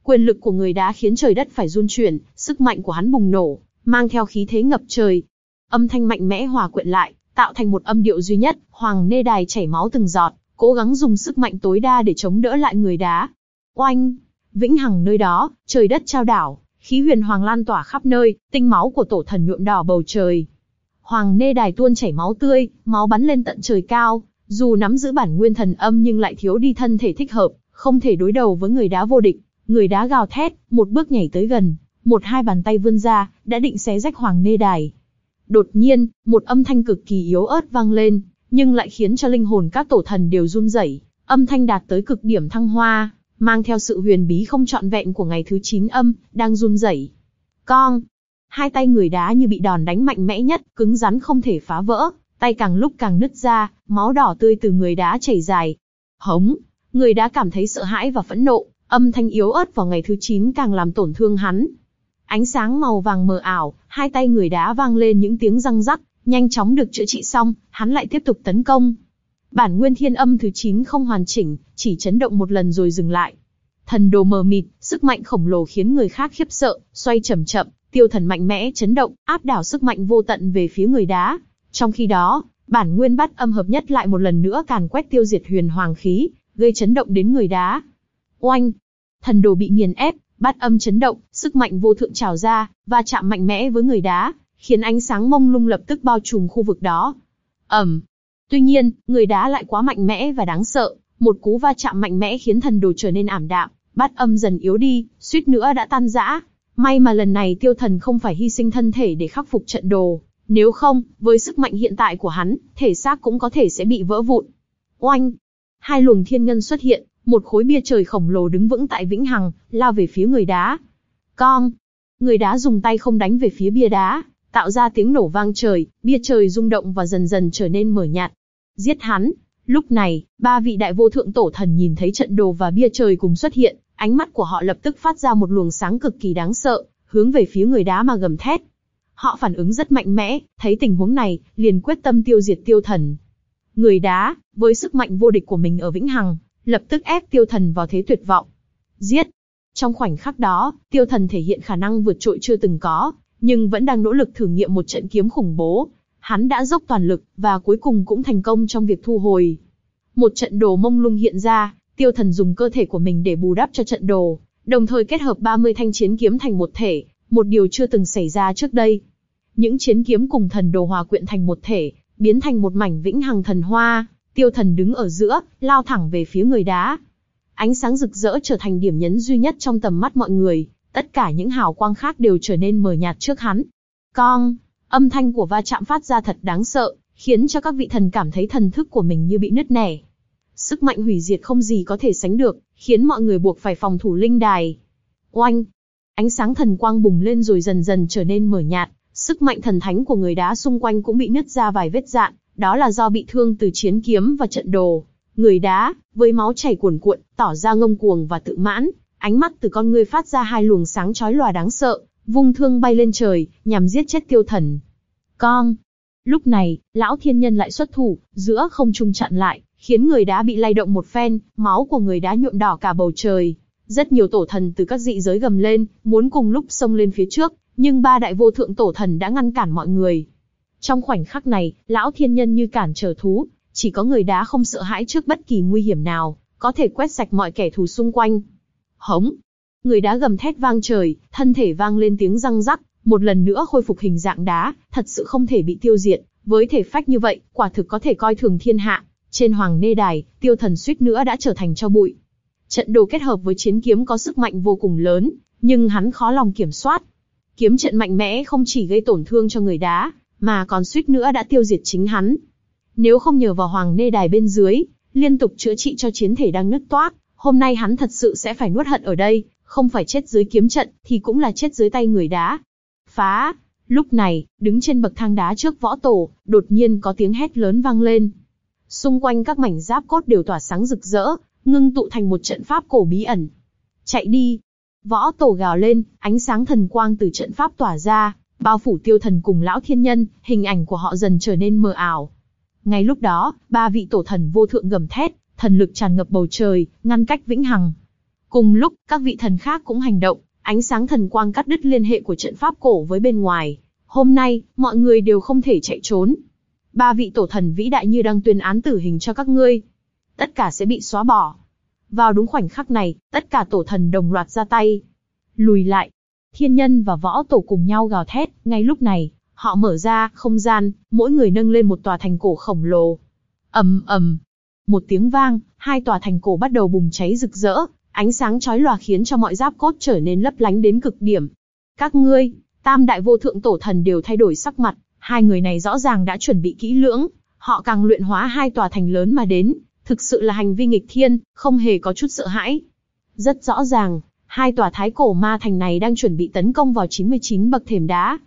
Quyền lực của người đá khiến trời đất phải run chuyển, sức mạnh của hắn bùng nổ, mang theo khí thế ngập trời. Âm thanh mạnh mẽ hòa quyện lại, tạo thành một âm điệu duy nhất, Hoàng Nê Đài chảy máu từng giọt, cố gắng dùng sức mạnh tối đa để chống đỡ lại người đá. Oanh! Vĩnh hằng nơi đó, trời đất trao đảo, khí huyền hoàng lan tỏa khắp nơi, tinh máu của tổ thần nhuộm đỏ bầu trời. Hoàng Nê Đài tuôn chảy máu tươi, máu bắn lên tận trời cao, dù nắm giữ bản nguyên thần âm nhưng lại thiếu đi thân thể thích hợp, không thể đối đầu với người đá vô địch. Người đá gào thét, một bước nhảy tới gần, một hai bàn tay vươn ra, đã định xé rách hoàng nê đài. Đột nhiên, một âm thanh cực kỳ yếu ớt vang lên, nhưng lại khiến cho linh hồn các tổ thần đều run rẩy. Âm thanh đạt tới cực điểm thăng hoa, mang theo sự huyền bí không trọn vẹn của ngày thứ 9 âm, đang run rẩy. Con! Hai tay người đá như bị đòn đánh mạnh mẽ nhất, cứng rắn không thể phá vỡ, tay càng lúc càng nứt ra, máu đỏ tươi từ người đá chảy dài. Hống! Người đá cảm thấy sợ hãi và phẫn nộ, âm thanh yếu ớt vào ngày thứ 9 càng làm tổn thương hắn. Ánh sáng màu vàng mờ ảo, hai tay người đá vang lên những tiếng răng rắc, nhanh chóng được chữa trị xong, hắn lại tiếp tục tấn công. Bản nguyên thiên âm thứ 9 không hoàn chỉnh, chỉ chấn động một lần rồi dừng lại. Thần đồ mờ mịt, sức mạnh khổng lồ khiến người khác khiếp sợ, xoay chậm chậm, tiêu thần mạnh mẽ chấn động, áp đảo sức mạnh vô tận về phía người đá. Trong khi đó, bản nguyên bát âm hợp nhất lại một lần nữa càn quét tiêu diệt huyền hoàng khí, gây chấn động đến người đá. Oanh! Thần đồ bị nghiền ép, bát âm chấn động, sức mạnh vô thượng trào ra, và chạm mạnh mẽ với người đá, khiến ánh sáng mông lung lập tức bao trùm khu vực đó. ầm. Tuy nhiên, người đá lại quá mạnh mẽ và đáng sợ, một cú va chạm mạnh mẽ khiến thần đồ trở nên ảm đạm, bát âm dần yếu đi, suýt nữa đã tan rã. May mà lần này tiêu thần không phải hy sinh thân thể để khắc phục trận đồ, nếu không, với sức mạnh hiện tại của hắn, thể xác cũng có thể sẽ bị vỡ vụn. Oanh! Hai luồng thiên ngân xuất hiện, một khối bia trời khổng lồ đứng vững tại vĩnh hằng, lao về phía người đá. Con! Người đá dùng tay không đánh về phía bia đá, tạo ra tiếng nổ vang trời, bia trời rung động và dần dần trở nên mở nhạt. Giết hắn! Lúc này, ba vị đại vô thượng tổ thần nhìn thấy trận đồ và bia trời cùng xuất hiện, ánh mắt của họ lập tức phát ra một luồng sáng cực kỳ đáng sợ, hướng về phía người đá mà gầm thét. Họ phản ứng rất mạnh mẽ, thấy tình huống này, liền quyết tâm tiêu diệt tiêu thần. Người đá, với sức mạnh vô địch của mình ở Vĩnh Hằng, lập tức ép tiêu thần vào thế tuyệt vọng. Giết! Trong khoảnh khắc đó, tiêu thần thể hiện khả năng vượt trội chưa từng có, nhưng vẫn đang nỗ lực thử nghiệm một trận kiếm khủng bố. Hắn đã dốc toàn lực, và cuối cùng cũng thành công trong việc thu hồi. Một trận đồ mông lung hiện ra, tiêu thần dùng cơ thể của mình để bù đắp cho trận đồ, đồng thời kết hợp 30 thanh chiến kiếm thành một thể, một điều chưa từng xảy ra trước đây. Những chiến kiếm cùng thần đồ hòa quyện thành một thể, biến thành một mảnh vĩnh hằng thần hoa, tiêu thần đứng ở giữa, lao thẳng về phía người đá. Ánh sáng rực rỡ trở thành điểm nhấn duy nhất trong tầm mắt mọi người, tất cả những hào quang khác đều trở nên mờ nhạt trước hắn. Con, âm thanh của va chạm phát ra thật đáng sợ, khiến cho các vị thần cảm thấy thần thức của mình như bị nứt nẻ. Sức mạnh hủy diệt không gì có thể sánh được, khiến mọi người buộc phải phòng thủ linh đài. Oanh! Ánh sáng thần quang bùng lên rồi dần dần trở nên mờ nhạt, sức mạnh thần thánh của người đá xung quanh cũng bị nứt ra vài vết dạn, đó là do bị thương từ chiến kiếm và trận đồ. Người đá, với máu chảy cuồn cuộn, tỏ ra ngông cuồng và tự mãn, ánh mắt từ con ngươi phát ra hai luồng sáng chói lòa đáng sợ, vung thương bay lên trời, nhằm giết chết tiêu thần. Con! Lúc này, lão thiên nhân lại xuất thủ, giữa không trung chặn lại, khiến người đá bị lay động một phen, máu của người đá nhuộm đỏ cả bầu trời. Rất nhiều tổ thần từ các dị giới gầm lên, muốn cùng lúc xông lên phía trước, nhưng ba đại vô thượng tổ thần đã ngăn cản mọi người. Trong khoảnh khắc này, lão thiên nhân như cản trở thú, chỉ có người đá không sợ hãi trước bất kỳ nguy hiểm nào, có thể quét sạch mọi kẻ thù xung quanh. Hống! Người đá gầm thét vang trời, thân thể vang lên tiếng răng rắc, một lần nữa khôi phục hình dạng đá, thật sự không thể bị tiêu diệt. Với thể phách như vậy, quả thực có thể coi thường thiên hạ. Trên hoàng nê đài, tiêu thần suýt nữa đã trở thành cho bụi. Trận đồ kết hợp với chiến kiếm có sức mạnh vô cùng lớn, nhưng hắn khó lòng kiểm soát. Kiếm trận mạnh mẽ không chỉ gây tổn thương cho người đá, mà còn suýt nữa đã tiêu diệt chính hắn. Nếu không nhờ vào hoàng nê đài bên dưới, liên tục chữa trị cho chiến thể đang nứt toác, hôm nay hắn thật sự sẽ phải nuốt hận ở đây, không phải chết dưới kiếm trận, thì cũng là chết dưới tay người đá. Phá! Lúc này, đứng trên bậc thang đá trước võ tổ, đột nhiên có tiếng hét lớn vang lên. Xung quanh các mảnh giáp cốt đều tỏa sáng rực rỡ, ngưng tụ thành một trận pháp cổ bí ẩn. Chạy đi! Võ tổ gào lên, ánh sáng thần quang từ trận pháp tỏa ra, bao phủ tiêu thần cùng lão thiên nhân, hình ảnh của họ dần trở nên mờ ảo. Ngay lúc đó, ba vị tổ thần vô thượng gầm thét, thần lực tràn ngập bầu trời, ngăn cách vĩnh hằng. Cùng lúc, các vị thần khác cũng hành động, ánh sáng thần quang cắt đứt liên hệ của trận pháp cổ với bên ngoài. Hôm nay, mọi người đều không thể chạy trốn. Ba vị tổ thần vĩ đại như đang tuyên án tử hình cho các ngươi. Tất cả sẽ bị xóa bỏ. Vào đúng khoảnh khắc này, tất cả tổ thần đồng loạt ra tay. Lùi lại. Thiên nhân và võ tổ cùng nhau gào thét, ngay lúc này, họ mở ra không gian, mỗi người nâng lên một tòa thành cổ khổng lồ. ầm ầm, một tiếng vang, hai tòa thành cổ bắt đầu bùng cháy rực rỡ, ánh sáng chói lòa khiến cho mọi giáp cốt trở nên lấp lánh đến cực điểm. Các ngươi, tam đại vô thượng tổ thần đều thay đổi sắc mặt, hai người này rõ ràng đã chuẩn bị kỹ lưỡng, họ càng luyện hóa hai tòa thành lớn mà đến, thực sự là hành vi nghịch thiên, không hề có chút sợ hãi. Rất rõ ràng, hai tòa thái cổ ma thành này đang chuẩn bị tấn công vào 99 bậc thềm đá.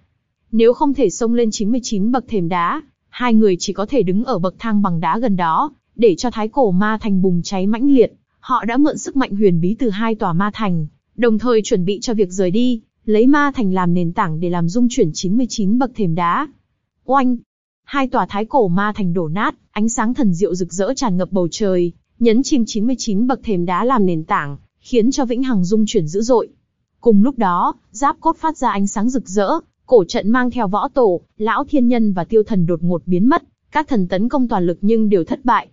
Nếu không thể xông lên 99 bậc thềm đá, hai người chỉ có thể đứng ở bậc thang bằng đá gần đó, để cho thái cổ ma thành bùng cháy mãnh liệt. Họ đã mượn sức mạnh huyền bí từ hai tòa ma thành, đồng thời chuẩn bị cho việc rời đi, lấy ma thành làm nền tảng để làm dung chuyển 99 bậc thềm đá. Oanh! Hai tòa thái cổ ma thành đổ nát, ánh sáng thần diệu rực rỡ tràn ngập bầu trời, nhấn chìm 99 bậc thềm đá làm nền tảng, khiến cho vĩnh hằng dung chuyển dữ dội. Cùng lúc đó, giáp cốt phát ra ánh sáng rực rỡ, cổ trận mang theo võ tổ, lão thiên nhân và tiêu thần đột ngột biến mất, các thần tấn công toàn lực nhưng đều thất bại.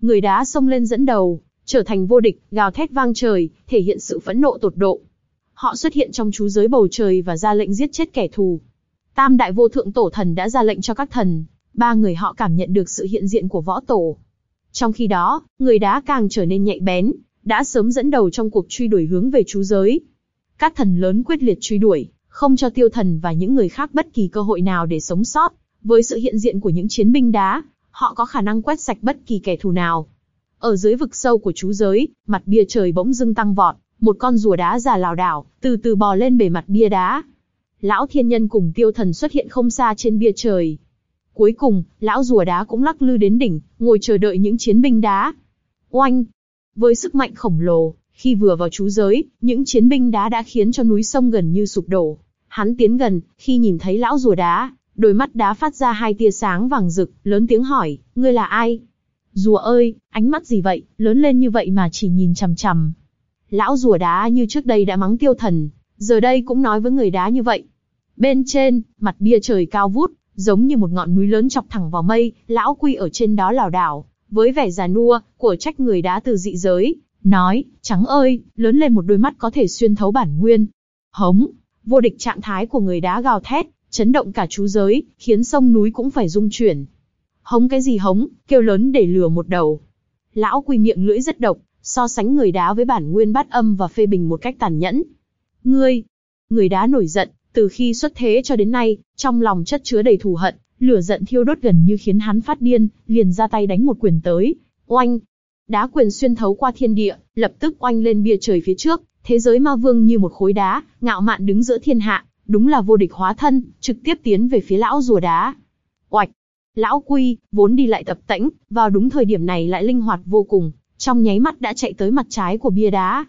Người đá xông lên dẫn đầu, trở thành vô địch, gào thét vang trời, thể hiện sự phẫn nộ tột độ. Họ xuất hiện trong chú giới bầu trời và ra lệnh giết chết kẻ thù. Tam đại vô thượng tổ thần đã ra lệnh cho các thần, ba người họ cảm nhận được sự hiện diện của võ tổ. Trong khi đó, người đá càng trở nên nhạy bén, đã sớm dẫn đầu trong cuộc truy đuổi hướng về chú giới. Các thần lớn quyết liệt truy đuổi, không cho tiêu thần và những người khác bất kỳ cơ hội nào để sống sót. Với sự hiện diện của những chiến binh đá, họ có khả năng quét sạch bất kỳ kẻ thù nào. Ở dưới vực sâu của chú giới, mặt bia trời bỗng dưng tăng vọt, một con rùa đá già lảo đảo, từ từ bò lên bề mặt bia đá. Lão thiên nhân cùng tiêu thần xuất hiện không xa trên bia trời. Cuối cùng, lão rùa đá cũng lắc lư đến đỉnh, ngồi chờ đợi những chiến binh đá. Oanh! Với sức mạnh khổng lồ, khi vừa vào chú giới, những chiến binh đá đã khiến cho núi sông gần như sụp đổ. Hắn tiến gần, khi nhìn thấy lão rùa đá, đôi mắt đá phát ra hai tia sáng vàng rực, lớn tiếng hỏi, ngươi là ai? Rùa ơi, ánh mắt gì vậy, lớn lên như vậy mà chỉ nhìn chằm chằm. Lão rùa đá như trước đây đã mắng tiêu thần, giờ đây cũng nói với người đá như vậy. Bên trên, mặt bia trời cao vút, giống như một ngọn núi lớn chọc thẳng vào mây, lão quy ở trên đó lảo đảo, với vẻ già nua, của trách người đá từ dị giới, nói, trắng ơi, lớn lên một đôi mắt có thể xuyên thấu bản nguyên. Hống, vô địch trạng thái của người đá gào thét, chấn động cả chú giới, khiến sông núi cũng phải rung chuyển. Hống cái gì hống, kêu lớn để lừa một đầu. Lão quy miệng lưỡi rất độc, so sánh người đá với bản nguyên bát âm và phê bình một cách tàn nhẫn. Ngươi, người đá nổi giận, từ khi xuất thế cho đến nay, trong lòng chất chứa đầy thù hận, lửa giận thiêu đốt gần như khiến hắn phát điên, liền ra tay đánh một quyền tới. Oanh! Đá quyền xuyên thấu qua thiên địa, lập tức oanh lên bia trời phía trước, thế giới ma vương như một khối đá, ngạo mạn đứng giữa thiên hạ, đúng là vô địch hóa thân, trực tiếp tiến về phía lão rùa đá. Oạch! Lão Quy, vốn đi lại tập tễnh, vào đúng thời điểm này lại linh hoạt vô cùng, trong nháy mắt đã chạy tới mặt trái của bia đá.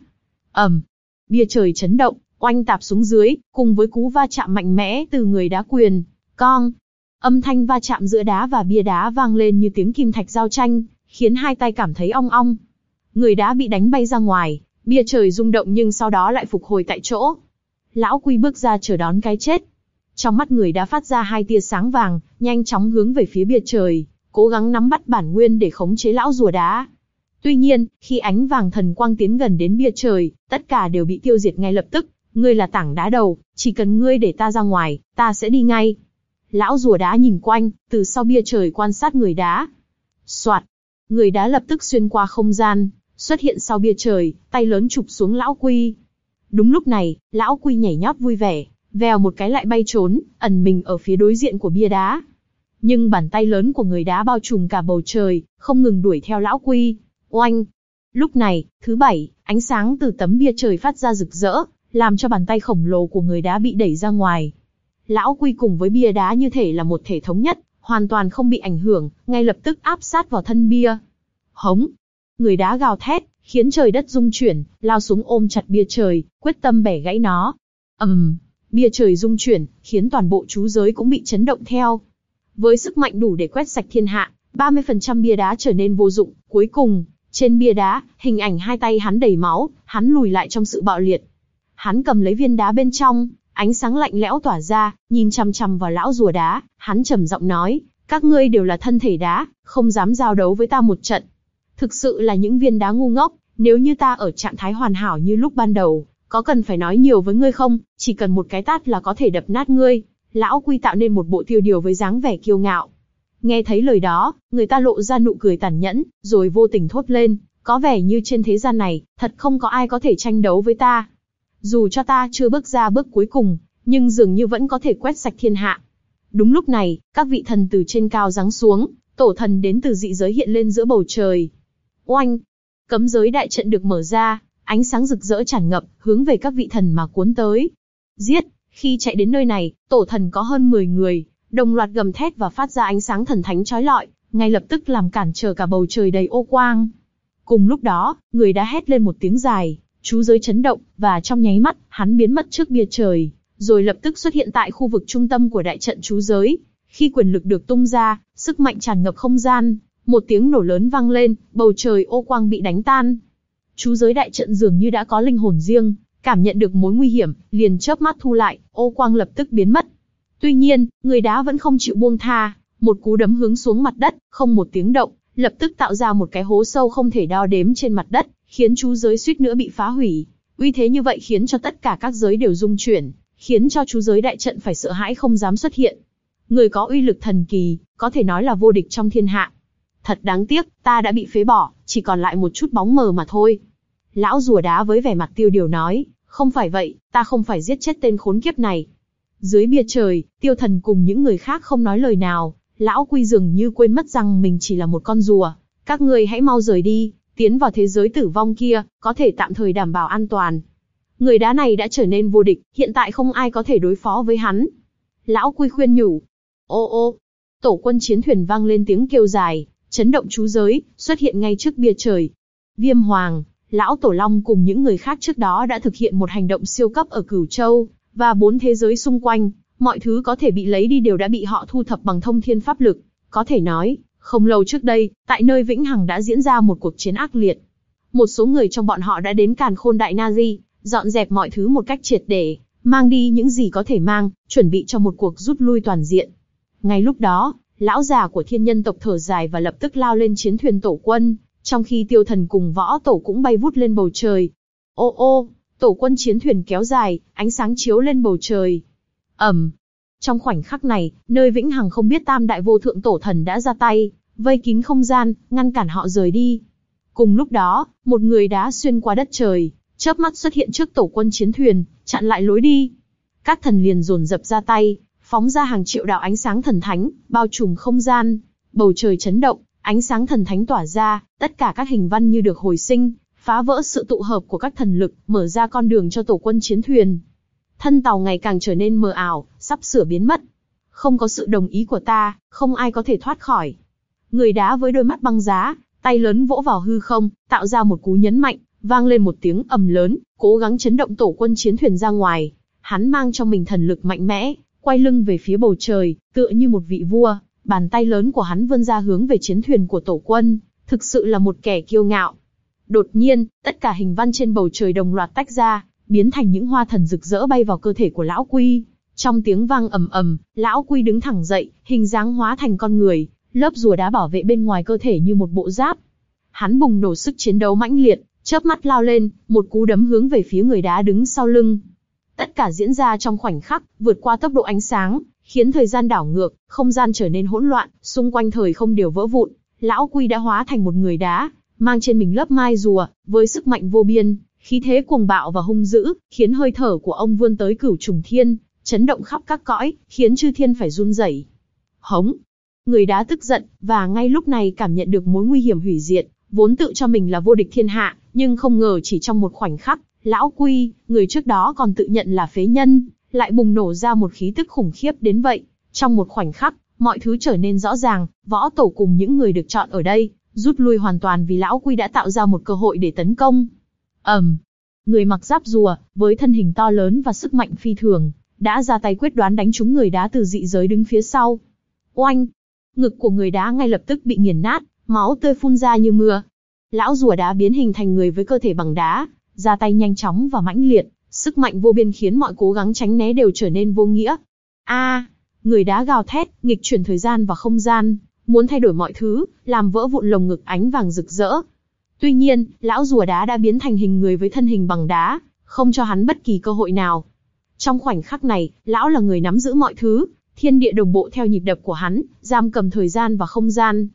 ầm, bia trời chấn động, oanh tạp xuống dưới, cùng với cú va chạm mạnh mẽ từ người đá quyền, cong. Âm thanh va chạm giữa đá và bia đá vang lên như tiếng kim thạch giao tranh, khiến hai tay cảm thấy ong ong. Người đá bị đánh bay ra ngoài, bia trời rung động nhưng sau đó lại phục hồi tại chỗ. Lão Quy bước ra chờ đón cái chết. Trong mắt người đã phát ra hai tia sáng vàng, nhanh chóng hướng về phía bia trời, cố gắng nắm bắt bản nguyên để khống chế lão rùa đá. Tuy nhiên, khi ánh vàng thần quang tiến gần đến bia trời, tất cả đều bị tiêu diệt ngay lập tức. Ngươi là tảng đá đầu, chỉ cần ngươi để ta ra ngoài, ta sẽ đi ngay. Lão rùa đá nhìn quanh, từ sau bia trời quan sát người đá. Soạt, người đá lập tức xuyên qua không gian, xuất hiện sau bia trời, tay lớn chụp xuống lão quy. Đúng lúc này, lão quy nhảy nhót vui vẻ, vèo một cái lại bay trốn, ẩn mình ở phía đối diện của bia đá. Nhưng bàn tay lớn của người đá bao trùm cả bầu trời, không ngừng đuổi theo lão quy. Oanh! Lúc này, thứ bảy, ánh sáng từ tấm bia trời phát ra rực rỡ, làm cho bàn tay khổng lồ của người đá bị đẩy ra ngoài. Lão quy cùng với bia đá như thể là một thể thống nhất, hoàn toàn không bị ảnh hưởng, ngay lập tức áp sát vào thân bia. Hống! Người đá gào thét, khiến trời đất rung chuyển, lao xuống ôm chặt bia trời, quyết tâm bẻ gãy nó. ầm, um, bia trời rung chuyển, khiến toàn bộ chú giới cũng bị chấn động theo. Với sức mạnh đủ để quét sạch thiên hạ, 30% bia đá trở nên vô dụng, cuối cùng, trên bia đá, hình ảnh hai tay hắn đầy máu, hắn lùi lại trong sự bạo liệt. Hắn cầm lấy viên đá bên trong, ánh sáng lạnh lẽo tỏa ra, nhìn chằm chằm vào lão rùa đá, hắn trầm giọng nói, các ngươi đều là thân thể đá, không dám giao đấu với ta một trận. Thực sự là những viên đá ngu ngốc, nếu như ta ở trạng thái hoàn hảo như lúc ban đầu, có cần phải nói nhiều với ngươi không, chỉ cần một cái tát là có thể đập nát ngươi. Lão Quy tạo nên một bộ tiêu điều với dáng vẻ kiêu ngạo. Nghe thấy lời đó, người ta lộ ra nụ cười tàn nhẫn, rồi vô tình thốt lên, có vẻ như trên thế gian này, thật không có ai có thể tranh đấu với ta. Dù cho ta chưa bước ra bước cuối cùng, nhưng dường như vẫn có thể quét sạch thiên hạ. Đúng lúc này, các vị thần từ trên cao giáng xuống, tổ thần đến từ dị giới hiện lên giữa bầu trời. Oanh! Cấm giới đại trận được mở ra, ánh sáng rực rỡ tràn ngập, hướng về các vị thần mà cuốn tới. Giết! Khi chạy đến nơi này, tổ thần có hơn 10 người, đồng loạt gầm thét và phát ra ánh sáng thần thánh chói lọi, ngay lập tức làm cản trở cả bầu trời đầy ô quang. Cùng lúc đó, người đã hét lên một tiếng dài, chú giới chấn động, và trong nháy mắt, hắn biến mất trước bia trời, rồi lập tức xuất hiện tại khu vực trung tâm của đại trận chú giới. Khi quyền lực được tung ra, sức mạnh tràn ngập không gian, một tiếng nổ lớn vang lên, bầu trời ô quang bị đánh tan. Chú giới đại trận dường như đã có linh hồn riêng, cảm nhận được mối nguy hiểm, liền chớp mắt thu lại, ô quang lập tức biến mất. Tuy nhiên, người đá vẫn không chịu buông tha, một cú đấm hướng xuống mặt đất, không một tiếng động, lập tức tạo ra một cái hố sâu không thể đo đếm trên mặt đất, khiến chú giới suýt nữa bị phá hủy. Uy thế như vậy khiến cho tất cả các giới đều rung chuyển, khiến cho chú giới đại trận phải sợ hãi không dám xuất hiện. Người có uy lực thần kỳ, có thể nói là vô địch trong thiên hạ. Thật đáng tiếc, ta đã bị phế bỏ, chỉ còn lại một chút bóng mờ mà thôi. Lão rùa đá với vẻ mặt tiêu điều nói, không phải vậy, ta không phải giết chết tên khốn kiếp này. Dưới bia trời, tiêu thần cùng những người khác không nói lời nào, lão quy dường như quên mất rằng mình chỉ là một con rùa. Các ngươi hãy mau rời đi, tiến vào thế giới tử vong kia, có thể tạm thời đảm bảo an toàn. Người đá này đã trở nên vô địch, hiện tại không ai có thể đối phó với hắn. Lão quy khuyên nhủ. Ô ô, tổ quân chiến thuyền vang lên tiếng kêu dài, chấn động chú giới, xuất hiện ngay trước bia trời. Viêm Hoàng, Lão Tổ Long cùng những người khác trước đó đã thực hiện một hành động siêu cấp ở Cửu Châu, và bốn thế giới xung quanh, mọi thứ có thể bị lấy đi đều đã bị họ thu thập bằng thông thiên pháp lực. Có thể nói, không lâu trước đây, tại nơi Vĩnh Hằng đã diễn ra một cuộc chiến ác liệt. Một số người trong bọn họ đã đến Càn Khôn Đại Nazi, dọn dẹp mọi thứ một cách triệt để, mang đi những gì có thể mang, chuẩn bị cho một cuộc rút lui toàn diện. Ngay lúc đó, lão già của thiên nhân tộc thở dài và lập tức lao lên chiến thuyền tổ quân, trong khi tiêu thần cùng võ tổ cũng bay vút lên bầu trời. Ô ô, tổ quân chiến thuyền kéo dài, ánh sáng chiếu lên bầu trời ầm, trong khoảnh khắc này, nơi vĩnh hằng không biết tam đại vô thượng tổ thần đã ra tay, vây kín không gian, ngăn cản họ rời đi. Cùng lúc đó, một người đá xuyên qua đất trời, chớp mắt xuất hiện trước tổ quân chiến thuyền, chặn lại lối đi. các thần liền dồn dập ra tay, phóng ra hàng triệu đạo ánh sáng thần thánh, bao trùm không gian, bầu trời chấn động, ánh sáng thần thánh tỏa ra, tất cả các hình văn như được hồi sinh, phá vỡ sự tụ hợp của các thần lực, mở ra con đường cho tổ quân chiến thuyền. Thân tàu ngày càng trở nên mờ ảo, sắp sửa biến mất. Không có sự đồng ý của ta, không ai có thể thoát khỏi. Người đá với đôi mắt băng giá, tay lớn vỗ vào hư không, tạo ra một cú nhấn mạnh, vang lên một tiếng ầm lớn, cố gắng chấn động tổ quân chiến thuyền ra ngoài. Hắn mang trong mình thần lực mạnh mẽ, quay lưng về phía bầu trời, tựa như một vị vua, bàn tay lớn của hắn vươn ra hướng về chiến thuyền của tổ quân, thực sự là một kẻ kiêu ngạo. Đột nhiên, tất cả hình văn trên bầu trời đồng loạt tách ra, biến thành những hoa thần rực rỡ bay vào cơ thể của lão quy. Trong tiếng vang ầm ầm, lão quy đứng thẳng dậy, hình dáng hóa thành con người, lớp rùa đá bảo vệ bên ngoài cơ thể như một bộ giáp. Hắn bùng nổ sức chiến đấu mãnh liệt, chớp mắt lao lên, một cú đấm hướng về phía người đá đứng sau lưng. Tất cả diễn ra trong khoảnh khắc, vượt qua tốc độ ánh sáng, khiến thời gian đảo ngược, không gian trở nên hỗn loạn, xung quanh thời không đều vỡ vụn. Lão Quy đã hóa thành một người đá, mang trên mình lớp mai rùa, với sức mạnh vô biên, khí thế cuồng bạo và hung dữ, khiến hơi thở của ông vươn tới cửu trùng thiên, chấn động khắp các cõi, khiến chư thiên phải run rẩy. Hống! Người đá tức giận, và ngay lúc này cảm nhận được mối nguy hiểm hủy diệt, vốn tự cho mình là vô địch thiên hạ, nhưng không ngờ chỉ trong một khoảnh khắc, lão quy, người trước đó còn tự nhận là phế nhân, lại bùng nổ ra một khí tức khủng khiếp đến vậy. Trong một khoảnh khắc, mọi thứ trở nên rõ ràng, võ tổ cùng những người được chọn ở đây, rút lui hoàn toàn vì lão quy đã tạo ra một cơ hội để tấn công ầm, người mặc giáp rùa, với thân hình to lớn và sức mạnh phi thường, đã ra tay quyết đoán đánh trúng người đá từ dị giới đứng phía sau. Oanh! Ngực của người đá ngay lập tức bị nghiền nát, máu tươi phun ra như mưa. Lão rùa đá biến hình thành người với cơ thể bằng đá, ra tay nhanh chóng và mãnh liệt, sức mạnh vô biên khiến mọi cố gắng tránh né đều trở nên vô nghĩa. A, người đá gào thét, nghịch chuyển thời gian và không gian, muốn thay đổi mọi thứ, làm vỡ vụn lồng ngực ánh vàng rực rỡ. Tuy nhiên, lão rùa đá đã biến thành hình người với thân hình bằng đá, không cho hắn bất kỳ cơ hội nào. Trong khoảnh khắc này, lão là người nắm giữ mọi thứ, thiên địa đồng bộ theo nhịp đập của hắn, giam cầm thời gian và không gian.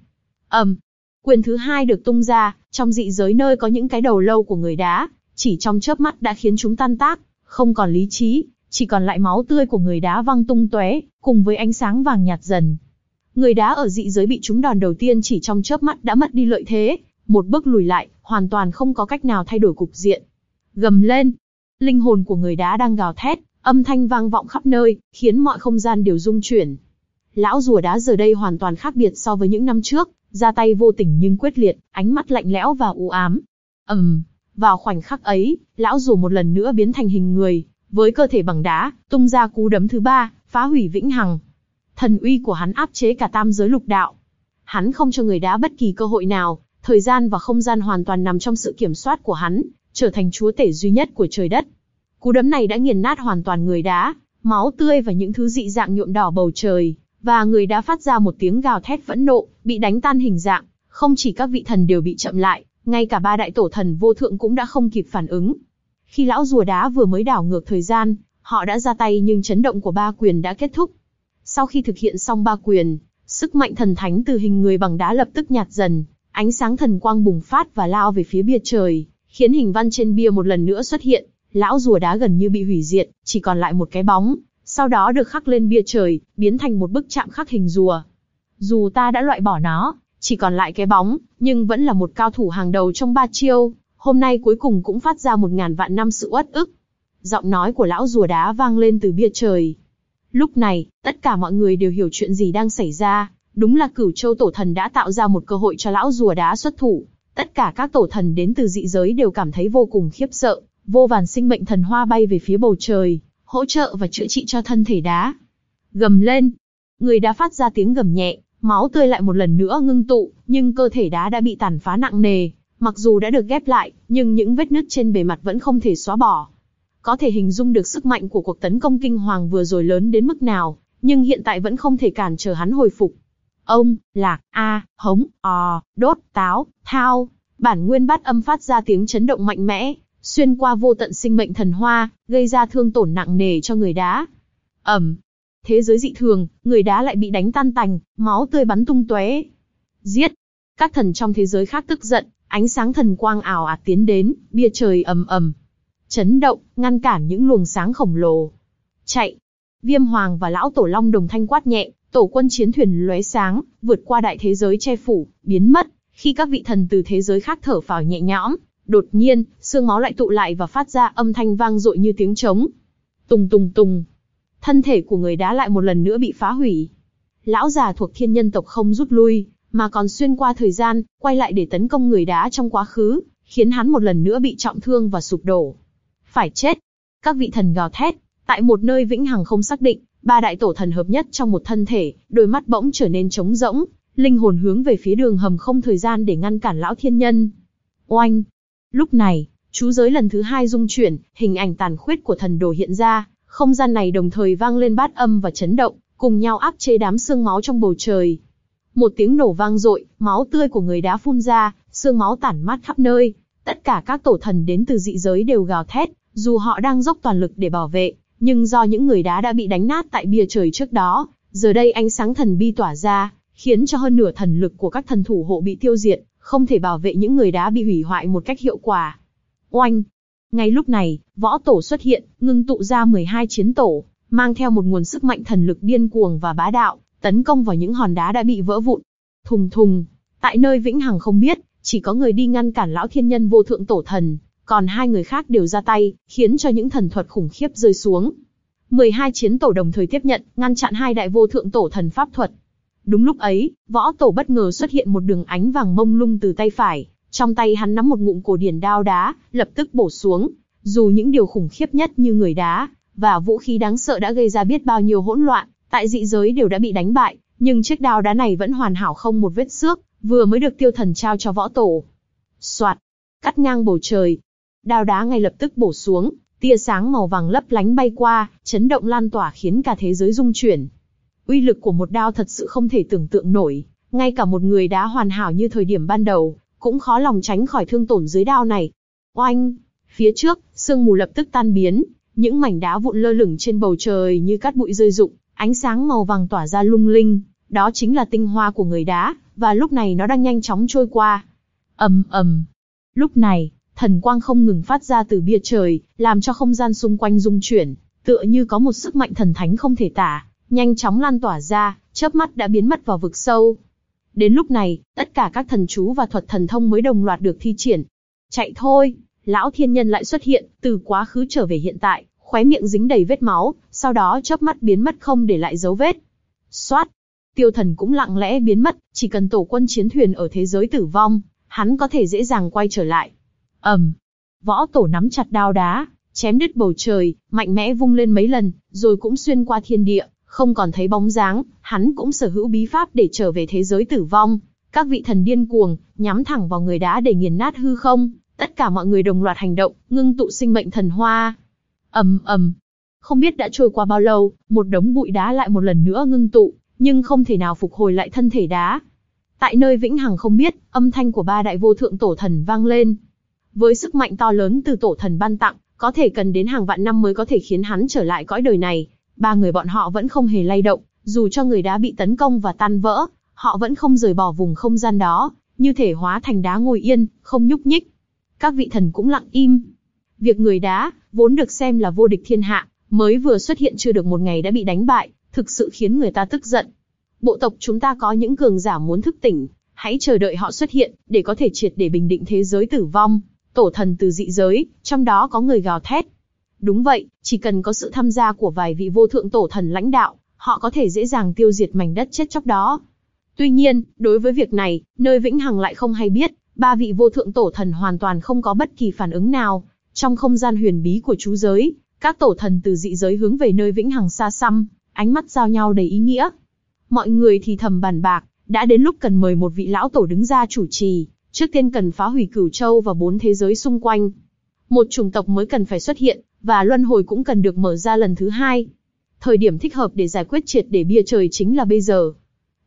ầm, um, quyền thứ hai được tung ra, trong dị giới nơi có những cái đầu lâu của người đá, chỉ trong chớp mắt đã khiến chúng tan tác, không còn lý trí, chỉ còn lại máu tươi của người đá văng tung tóe, cùng với ánh sáng vàng nhạt dần. Người đá ở dị giới bị chúng đòn đầu tiên chỉ trong chớp mắt đã mất đi lợi thế, một bước lùi lại, hoàn toàn không có cách nào thay đổi cục diện. Gầm lên, linh hồn của người đá đang gào thét, âm thanh vang vọng khắp nơi, khiến mọi không gian đều rung chuyển. Lão rùa đá giờ đây hoàn toàn khác biệt so với những năm trước, ra tay vô tình nhưng quyết liệt, ánh mắt lạnh lẽo và u ám. ầm, um, vào khoảnh khắc ấy, lão rùa một lần nữa biến thành hình người, với cơ thể bằng đá, tung ra cú đấm thứ ba, phá hủy vĩnh hằng. Thần uy của hắn áp chế cả tam giới lục đạo. Hắn không cho người đá bất kỳ cơ hội nào, thời gian và không gian hoàn toàn nằm trong sự kiểm soát của hắn, trở thành chúa tể duy nhất của trời đất. Cú đấm này đã nghiền nát hoàn toàn người đá, máu tươi và những thứ dị dạng nhuộm đỏ bầu trời, và người đá phát ra một tiếng gào thét phẫn nộ, bị đánh tan hình dạng. Không chỉ các vị thần đều bị chậm lại, ngay cả ba đại tổ thần vô thượng cũng đã không kịp phản ứng. Khi lão rùa đá vừa mới đảo ngược thời gian, họ đã ra tay nhưng chấn động của ba quyền đã kết thúc. Sau khi thực hiện xong ba quyền, sức mạnh thần thánh từ hình người bằng đá lập tức nhạt dần, ánh sáng thần quang bùng phát và lao về phía bia trời, khiến hình văn trên bia một lần nữa xuất hiện. Lão rùa đá gần như bị hủy diệt, chỉ còn lại một cái bóng, sau đó được khắc lên bia trời, biến thành một bức chạm khắc hình rùa. Dù ta đã loại bỏ nó, chỉ còn lại cái bóng, nhưng vẫn là một cao thủ hàng đầu trong ba chiêu, hôm nay cuối cùng cũng phát ra một ngàn vạn năm sự uất ức. Giọng nói của lão rùa đá vang lên từ bia trời. Lúc này, tất cả mọi người đều hiểu chuyện gì đang xảy ra, đúng là cửu châu tổ thần đã tạo ra một cơ hội cho lão rùa đá xuất thủ. Tất cả các tổ thần đến từ dị giới đều cảm thấy vô cùng khiếp sợ, vô vàn sinh mệnh thần hoa bay về phía bầu trời, hỗ trợ và chữa trị cho thân thể đá. Gầm lên, người đã phát ra tiếng gầm nhẹ, Máu tươi lại một lần nữa ngưng tụ, nhưng cơ thể đá đã bị tàn phá nặng nề. Mặc dù đã được ghép lại, nhưng những vết nứt trên bề mặt vẫn không thể xóa bỏ. Có thể hình dung được sức mạnh của cuộc tấn công kinh hoàng vừa rồi lớn đến mức nào, nhưng hiện tại vẫn không thể cản trở hắn hồi phục. Ông, lạc, a, hống, ò, đốt, táo, thao, bản nguyên bát âm phát ra tiếng chấn động mạnh mẽ, xuyên qua vô tận sinh mệnh thần hoa, gây ra thương tổn nặng nề cho người đá. Ẩm Thế giới dị thường, người đá lại bị đánh tan tành, máu tươi bắn tung tóe. Giết! Các thần trong thế giới khác tức giận, ánh sáng thần quang ảo ạt tiến đến, bia trời ầm ầm, chấn động, ngăn cản những luồng sáng khổng lồ. Chạy! Viêm Hoàng và Lão Tổ Long đồng thanh quát nhẹ, tổ quân chiến thuyền lóe sáng, vượt qua đại thế giới che phủ, biến mất. Khi các vị thần từ thế giới khác thở phào nhẹ nhõm, đột nhiên, xương máu lại tụ lại và phát ra âm thanh vang dội như tiếng trống. Tùng tùng tùng. Thân thể của người đá lại một lần nữa bị phá hủy. Lão già thuộc thiên nhân tộc không rút lui, mà còn xuyên qua thời gian, quay lại để tấn công người đá trong quá khứ, khiến hắn một lần nữa bị trọng thương và sụp đổ. Phải chết. Các vị thần gào thét, tại một nơi vĩnh hằng không xác định, ba đại tổ thần hợp nhất trong một thân thể, đôi mắt bỗng trở nên trống rỗng, linh hồn hướng về phía đường hầm không thời gian để ngăn cản lão thiên nhân. Oanh! Lúc này, chú giới lần thứ hai dung chuyển, hình ảnh tàn khuyết của thần đồ hiện ra, không gian này đồng thời vang lên bát âm và chấn động, cùng nhau áp chế đám xương máu trong bầu trời. Một tiếng nổ vang dội, máu tươi của người đá phun ra, xương máu tản mát khắp nơi. Tất cả các tổ thần đến từ dị giới đều gào thét, dù họ đang dốc toàn lực để bảo vệ, nhưng do những người đá đã bị đánh nát tại bia trời trước đó, giờ đây ánh sáng thần bi tỏa ra, khiến cho hơn nửa thần lực của các thần thủ hộ bị tiêu diệt, không thể bảo vệ những người đá bị hủy hoại một cách hiệu quả. Oanh! Ngay lúc này, võ tổ xuất hiện, ngưng tụ ra 12 chiến tổ, mang theo một nguồn sức mạnh thần lực điên cuồng và bá đạo, tấn công vào những hòn đá đã bị vỡ vụn. Thùng thùng, tại nơi vĩnh hằng không biết, chỉ có người đi ngăn cản lão thiên nhân vô thượng tổ thần, còn hai người khác đều ra tay, khiến cho những thần thuật khủng khiếp rơi xuống. 12 chiến tổ đồng thời tiếp nhận, ngăn chặn hai đại vô thượng tổ thần pháp thuật. Đúng lúc ấy, võ tổ bất ngờ xuất hiện một đường ánh vàng mông lung từ tay phải, trong tay hắn nắm một ngụm cổ điển đao đá, lập tức bổ xuống. Dù những điều khủng khiếp nhất như người đá, và vũ khí đáng sợ đã gây ra biết bao nhiêu hỗn loạn, tại dị giới đều đã bị đánh bại, nhưng chiếc đao đá này vẫn hoàn hảo không một vết xước, vừa mới được tiêu thần trao cho võ tổ. Soạt, cắt ngang bầu trời, đao đá ngay lập tức bổ xuống, tia sáng màu vàng lấp lánh bay qua, chấn động lan tỏa khiến cả thế giới rung chuyển. Uy lực của một đao thật sự không thể tưởng tượng nổi, ngay cả một người đá hoàn hảo như thời điểm ban đầu, cũng khó lòng tránh khỏi thương tổn dưới đao này. Oanh! Phía trước, sương mù lập tức tan biến, những mảnh đá vụn lơ lửng trên bầu trời như cát bụi rơi rụng, ánh sáng màu vàng tỏa ra lung linh, đó chính là tinh hoa của người đá, và lúc này nó đang nhanh chóng trôi qua. ầm ầm. Lúc này, thần quang không ngừng phát ra từ bia trời, làm cho không gian xung quanh rung chuyển, tựa như có một sức mạnh thần thánh không thể tả, nhanh chóng lan tỏa ra, chớp mắt đã biến mất vào vực sâu. Đến lúc này, tất cả các thần chú và thuật thần thông mới đồng loạt được thi triển. Chạy thôi, lão thiên nhân lại xuất hiện, từ quá khứ trở về hiện tại, khóe miệng dính đầy vết máu, sau đó chớp mắt biến mất không để lại dấu vết. Xoát, tiêu thần cũng lặng lẽ biến mất, chỉ cần tổ quân chiến thuyền ở thế giới tử vong, hắn có thể dễ dàng quay trở lại ầm, võ tổ nắm chặt đao đá, chém đứt bầu trời, mạnh mẽ vung lên mấy lần, rồi cũng xuyên qua thiên địa, không còn thấy bóng dáng, hắn cũng sở hữu bí pháp để trở về thế giới tử vong. Các vị thần điên cuồng, nhắm thẳng vào người đá để nghiền nát hư không, tất cả mọi người đồng loạt hành động, ngưng tụ sinh mệnh thần hoa. ầm ầm, không biết đã trôi qua bao lâu, một đống bụi đá lại một lần nữa ngưng tụ, nhưng không thể nào phục hồi lại thân thể đá. Tại nơi vĩnh hằng không biết, âm thanh của ba đại vô thượng tổ thần vang lên. Với sức mạnh to lớn từ tổ thần ban tặng, có thể cần đến hàng vạn năm mới có thể khiến hắn trở lại cõi đời này, ba người bọn họ vẫn không hề lay động, dù cho người đá bị tấn công và tan vỡ, họ vẫn không rời bỏ vùng không gian đó, như thể hóa thành đá ngồi yên, không nhúc nhích. Các vị thần cũng lặng im. Việc người đá, vốn được xem là vô địch thiên hạ, mới vừa xuất hiện chưa được một ngày đã bị đánh bại, thực sự khiến người ta tức giận. Bộ tộc chúng ta có những cường giả muốn thức tỉnh, hãy chờ đợi họ xuất hiện, để có thể triệt để bình định thế giới tử vong. Tổ thần từ dị giới, trong đó có người gào thét, Đúng vậy, chỉ cần có sự tham gia của vài vị vô thượng tổ thần lãnh đạo, họ có thể dễ dàng tiêu diệt mảnh đất chết chóc đó. Tuy nhiên, đối với việc này, nơi Vĩnh Hằng lại không hay biết, ba vị vô thượng tổ thần hoàn toàn không có bất kỳ phản ứng nào. Trong không gian huyền bí của chú giới, các tổ thần từ dị giới hướng về nơi Vĩnh Hằng xa xăm, ánh mắt giao nhau đầy ý nghĩa. Mọi người thì thầm bàn bạc, đã đến lúc cần mời một vị lão tổ đứng ra chủ trì, trước tiên cần phá hủy cửu châu và bốn thế giới xung quanh. Một chủng tộc mới cần phải xuất hiện, và luân hồi cũng cần được mở ra lần thứ hai. Thời điểm thích hợp để giải quyết triệt để bia trời chính là bây giờ.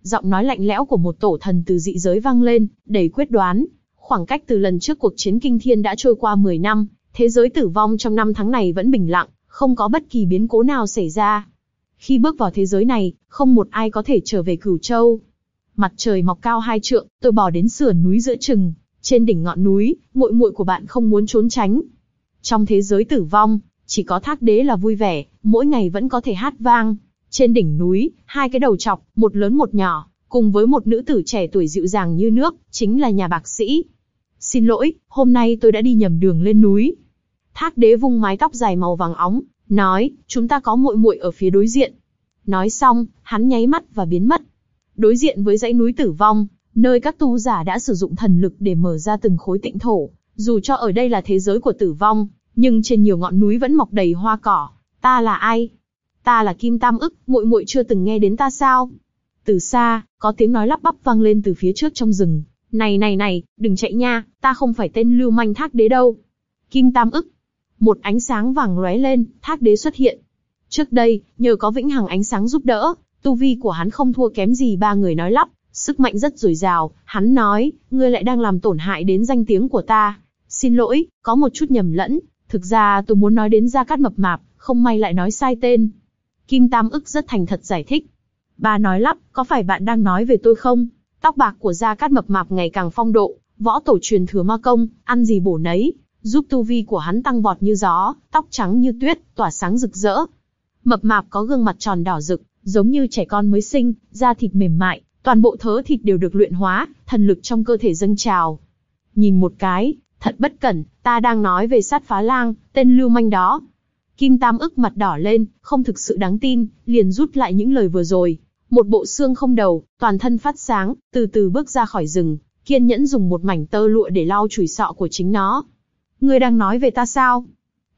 Giọng nói lạnh lẽo của một tổ thần từ dị giới vang lên, đầy quyết đoán. Khoảng cách từ lần trước cuộc chiến kinh thiên đã trôi qua 10 năm, thế giới tử vong trong năm tháng này vẫn bình lặng, không có bất kỳ biến cố nào xảy ra. Khi bước vào thế giới này, không một ai có thể trở về cửu châu. Mặt trời mọc cao hai trượng, tôi bò đến sườn núi giữa chừng. Trên đỉnh ngọn núi, muội muội của bạn không muốn trốn tránh, trong thế giới tử vong, chỉ có thác đế là vui vẻ, mỗi ngày vẫn có thể hát vang. Trên đỉnh núi, hai cái đầu chọc, một lớn một nhỏ, cùng với một nữ tử trẻ tuổi dịu dàng như nước, chính là nhà bạc sĩ. Xin lỗi, hôm nay tôi đã đi nhầm đường lên núi. Thác đế vung mái tóc dài màu vàng óng, nói, chúng ta có muội muội ở phía đối diện. Nói xong, hắn nháy mắt và biến mất. Đối diện với dãy núi tử vong, nơi các tu giả đã sử dụng thần lực để mở ra từng khối tịnh thổ, dù cho ở đây là thế giới của tử vong, nhưng trên nhiều ngọn núi vẫn mọc đầy hoa cỏ. Ta là ai? Ta là Kim Tam ức, muội muội chưa từng nghe đến ta sao? Từ xa, có tiếng nói lắp bắp vang lên từ phía trước trong rừng. Này này này, đừng chạy nha, ta không phải tên lưu manh thác đế đâu. Kim Tam ức. Một ánh sáng vàng lóe lên, thác đế xuất hiện. Trước đây, nhờ có vĩnh hằng ánh sáng giúp đỡ, tu vi của hắn không thua kém gì ba người nói lắp, sức mạnh rất dồi dào. Hắn nói, ngươi lại đang làm tổn hại đến danh tiếng của ta. Xin lỗi, có một chút nhầm lẫn, Thực ra tôi muốn nói đến Gia Cát Mập Mạp, không may lại nói sai tên. Kim Tam ức rất thành thật giải thích. Ba nói lắp, có phải bạn đang nói về tôi không? Tóc bạc của Gia Cát Mập Mạp ngày càng phong độ, võ tổ truyền thừa ma công, ăn gì bổ nấy, giúp tu vi của hắn tăng vọt như gió, tóc trắng như tuyết, tỏa sáng rực rỡ. Mập mạp có gương mặt tròn đỏ rực, giống như trẻ con mới sinh, da thịt mềm mại, toàn bộ thớ thịt đều được luyện hóa, thần lực trong cơ thể dâng trào. Nhìn một cái, Thật bất cẩn, ta đang nói về sát phá lang, tên lưu manh đó. Kim Tam ức mặt đỏ lên, không thực sự đáng tin, liền rút lại những lời vừa rồi. Một bộ xương không đầu, toàn thân phát sáng, từ từ bước ra khỏi rừng, kiên nhẫn dùng một mảnh tơ lụa để lau chùi sọ của chính nó. Ngươi đang nói về ta sao?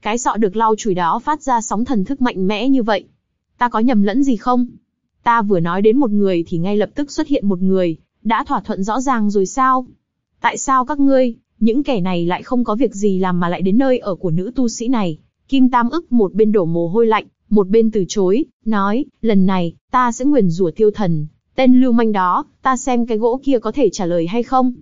Cái sọ được lau chùi đó phát ra sóng thần thức mạnh mẽ như vậy. Ta có nhầm lẫn gì không? Ta vừa nói đến một người thì ngay lập tức xuất hiện một người, đã thỏa thuận rõ ràng rồi sao? Tại sao các ngươi, những kẻ này lại không có việc gì làm mà lại đến nơi ở của nữ tu sĩ này. Kim Tam ức một bên đổ mồ hôi lạnh, một bên từ chối, nói, lần này, ta sẽ nguyền rủa tiêu thần. Tên lưu manh đó, ta xem cái gỗ kia có thể trả lời hay không.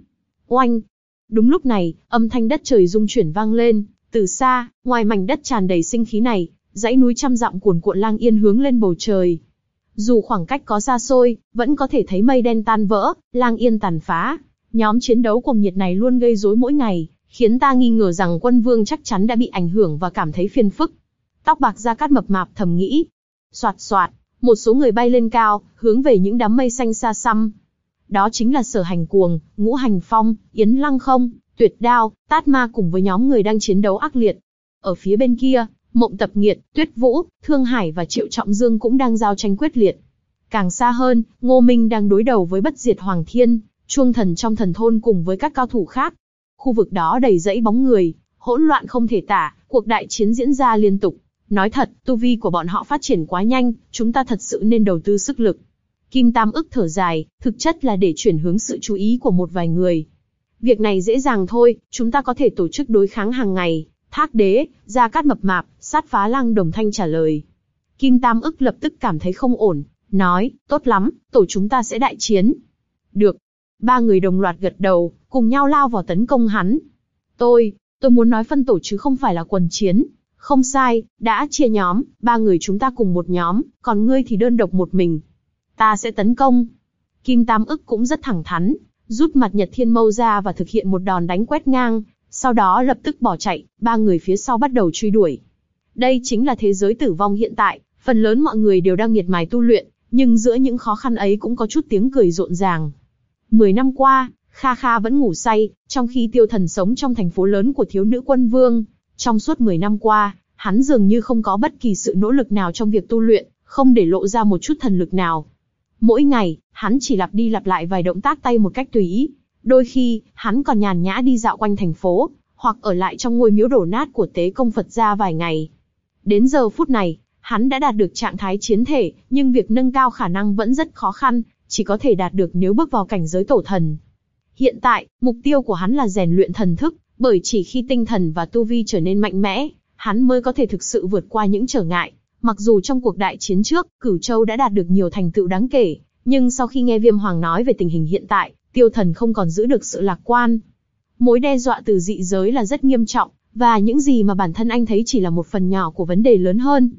Oanh! Đúng lúc này, âm thanh đất trời rung chuyển vang lên, từ xa, ngoài mảnh đất tràn đầy sinh khí này, dãy núi trăm dặm cuồn cuộn lang yên hướng lên bầu trời. Dù khoảng cách có xa xôi, vẫn có thể thấy mây đen tan vỡ, lang yên tàn phá, Nhóm chiến đấu cuồng nhiệt này luôn gây rối mỗi ngày, khiến ta nghi ngờ rằng quân vương chắc chắn đã bị ảnh hưởng và cảm thấy phiền phức. Tóc bạc ra cát mập mạp thầm nghĩ. Soạt soạt, một số người bay lên cao, hướng về những đám mây xanh xa xăm. Đó chính là sở hành cuồng, ngũ hành phong, yến lăng không, tuyệt đao, tát ma cùng với nhóm người đang chiến đấu ác liệt. Ở phía bên kia, mộng tập nghiệt, tuyết vũ, thương hải và triệu trọng dương cũng đang giao tranh quyết liệt. Càng xa hơn, Ngô Minh đang đối đầu với bất diệt Hoàng Thiên, Chuông thần trong thần thôn cùng với các cao thủ khác. Khu vực đó đầy rẫy bóng người, hỗn loạn không thể tả, cuộc đại chiến diễn ra liên tục. Nói thật, tu vi của bọn họ phát triển quá nhanh, chúng ta thật sự nên đầu tư sức lực. Kim Tam ức thở dài, thực chất là để chuyển hướng sự chú ý của một vài người. Việc này dễ dàng thôi, chúng ta có thể tổ chức đối kháng hàng ngày. Thác đế, gia cát mập mạp, sát phá lăng đồng thanh trả lời. Kim Tam ức lập tức cảm thấy không ổn, nói, tốt lắm, tổ chúng ta sẽ đại chiến. Được, Ba người đồng loạt gật đầu, cùng nhau lao vào tấn công hắn. Tôi, tôi muốn nói phân tổ chứ không phải là quần chiến. Không sai, đã chia nhóm, ba người chúng ta cùng một nhóm, còn ngươi thì đơn độc một mình. Ta sẽ tấn công. Kim Tam ức cũng rất thẳng thắn, rút mặt Nhật Thiên Mâu ra và thực hiện một đòn đánh quét ngang, sau đó lập tức bỏ chạy, ba người phía sau bắt đầu truy đuổi. Đây chính là thế giới tử vong hiện tại, phần lớn mọi người đều đang nghiệt mài tu luyện, nhưng giữa những khó khăn ấy cũng có chút tiếng cười rộn ràng. Mười năm qua, Kha Kha vẫn ngủ say, trong khi tiêu thần sống trong thành phố lớn của thiếu nữ quân vương. Trong suốt 10 năm qua, hắn dường như không có bất kỳ sự nỗ lực nào trong việc tu luyện, không để lộ ra một chút thần lực nào. Mỗi ngày, hắn chỉ lặp đi lặp lại vài động tác tay một cách tùy ý. Đôi khi, hắn còn nhàn nhã đi dạo quanh thành phố, hoặc ở lại trong ngôi miếu đổ nát của tế công Phật gia vài ngày. Đến giờ phút này, hắn đã đạt được trạng thái chiến thể, nhưng việc nâng cao khả năng vẫn rất khó khăn, chỉ có thể đạt được nếu bước vào cảnh giới tổ thần. Hiện tại, mục tiêu của hắn là rèn luyện thần thức, bởi chỉ khi tinh thần và tu vi trở nên mạnh mẽ, hắn mới có thể thực sự vượt qua những trở ngại. Mặc dù trong cuộc đại chiến trước, Cửu Châu đã đạt được nhiều thành tựu đáng kể, nhưng sau khi nghe Viêm Hoàng nói về tình hình hiện tại, Tiêu Thần không còn giữ được sự lạc quan. Mối đe dọa từ dị giới là rất nghiêm trọng, và những gì mà bản thân anh thấy chỉ là một phần nhỏ của vấn đề lớn hơn.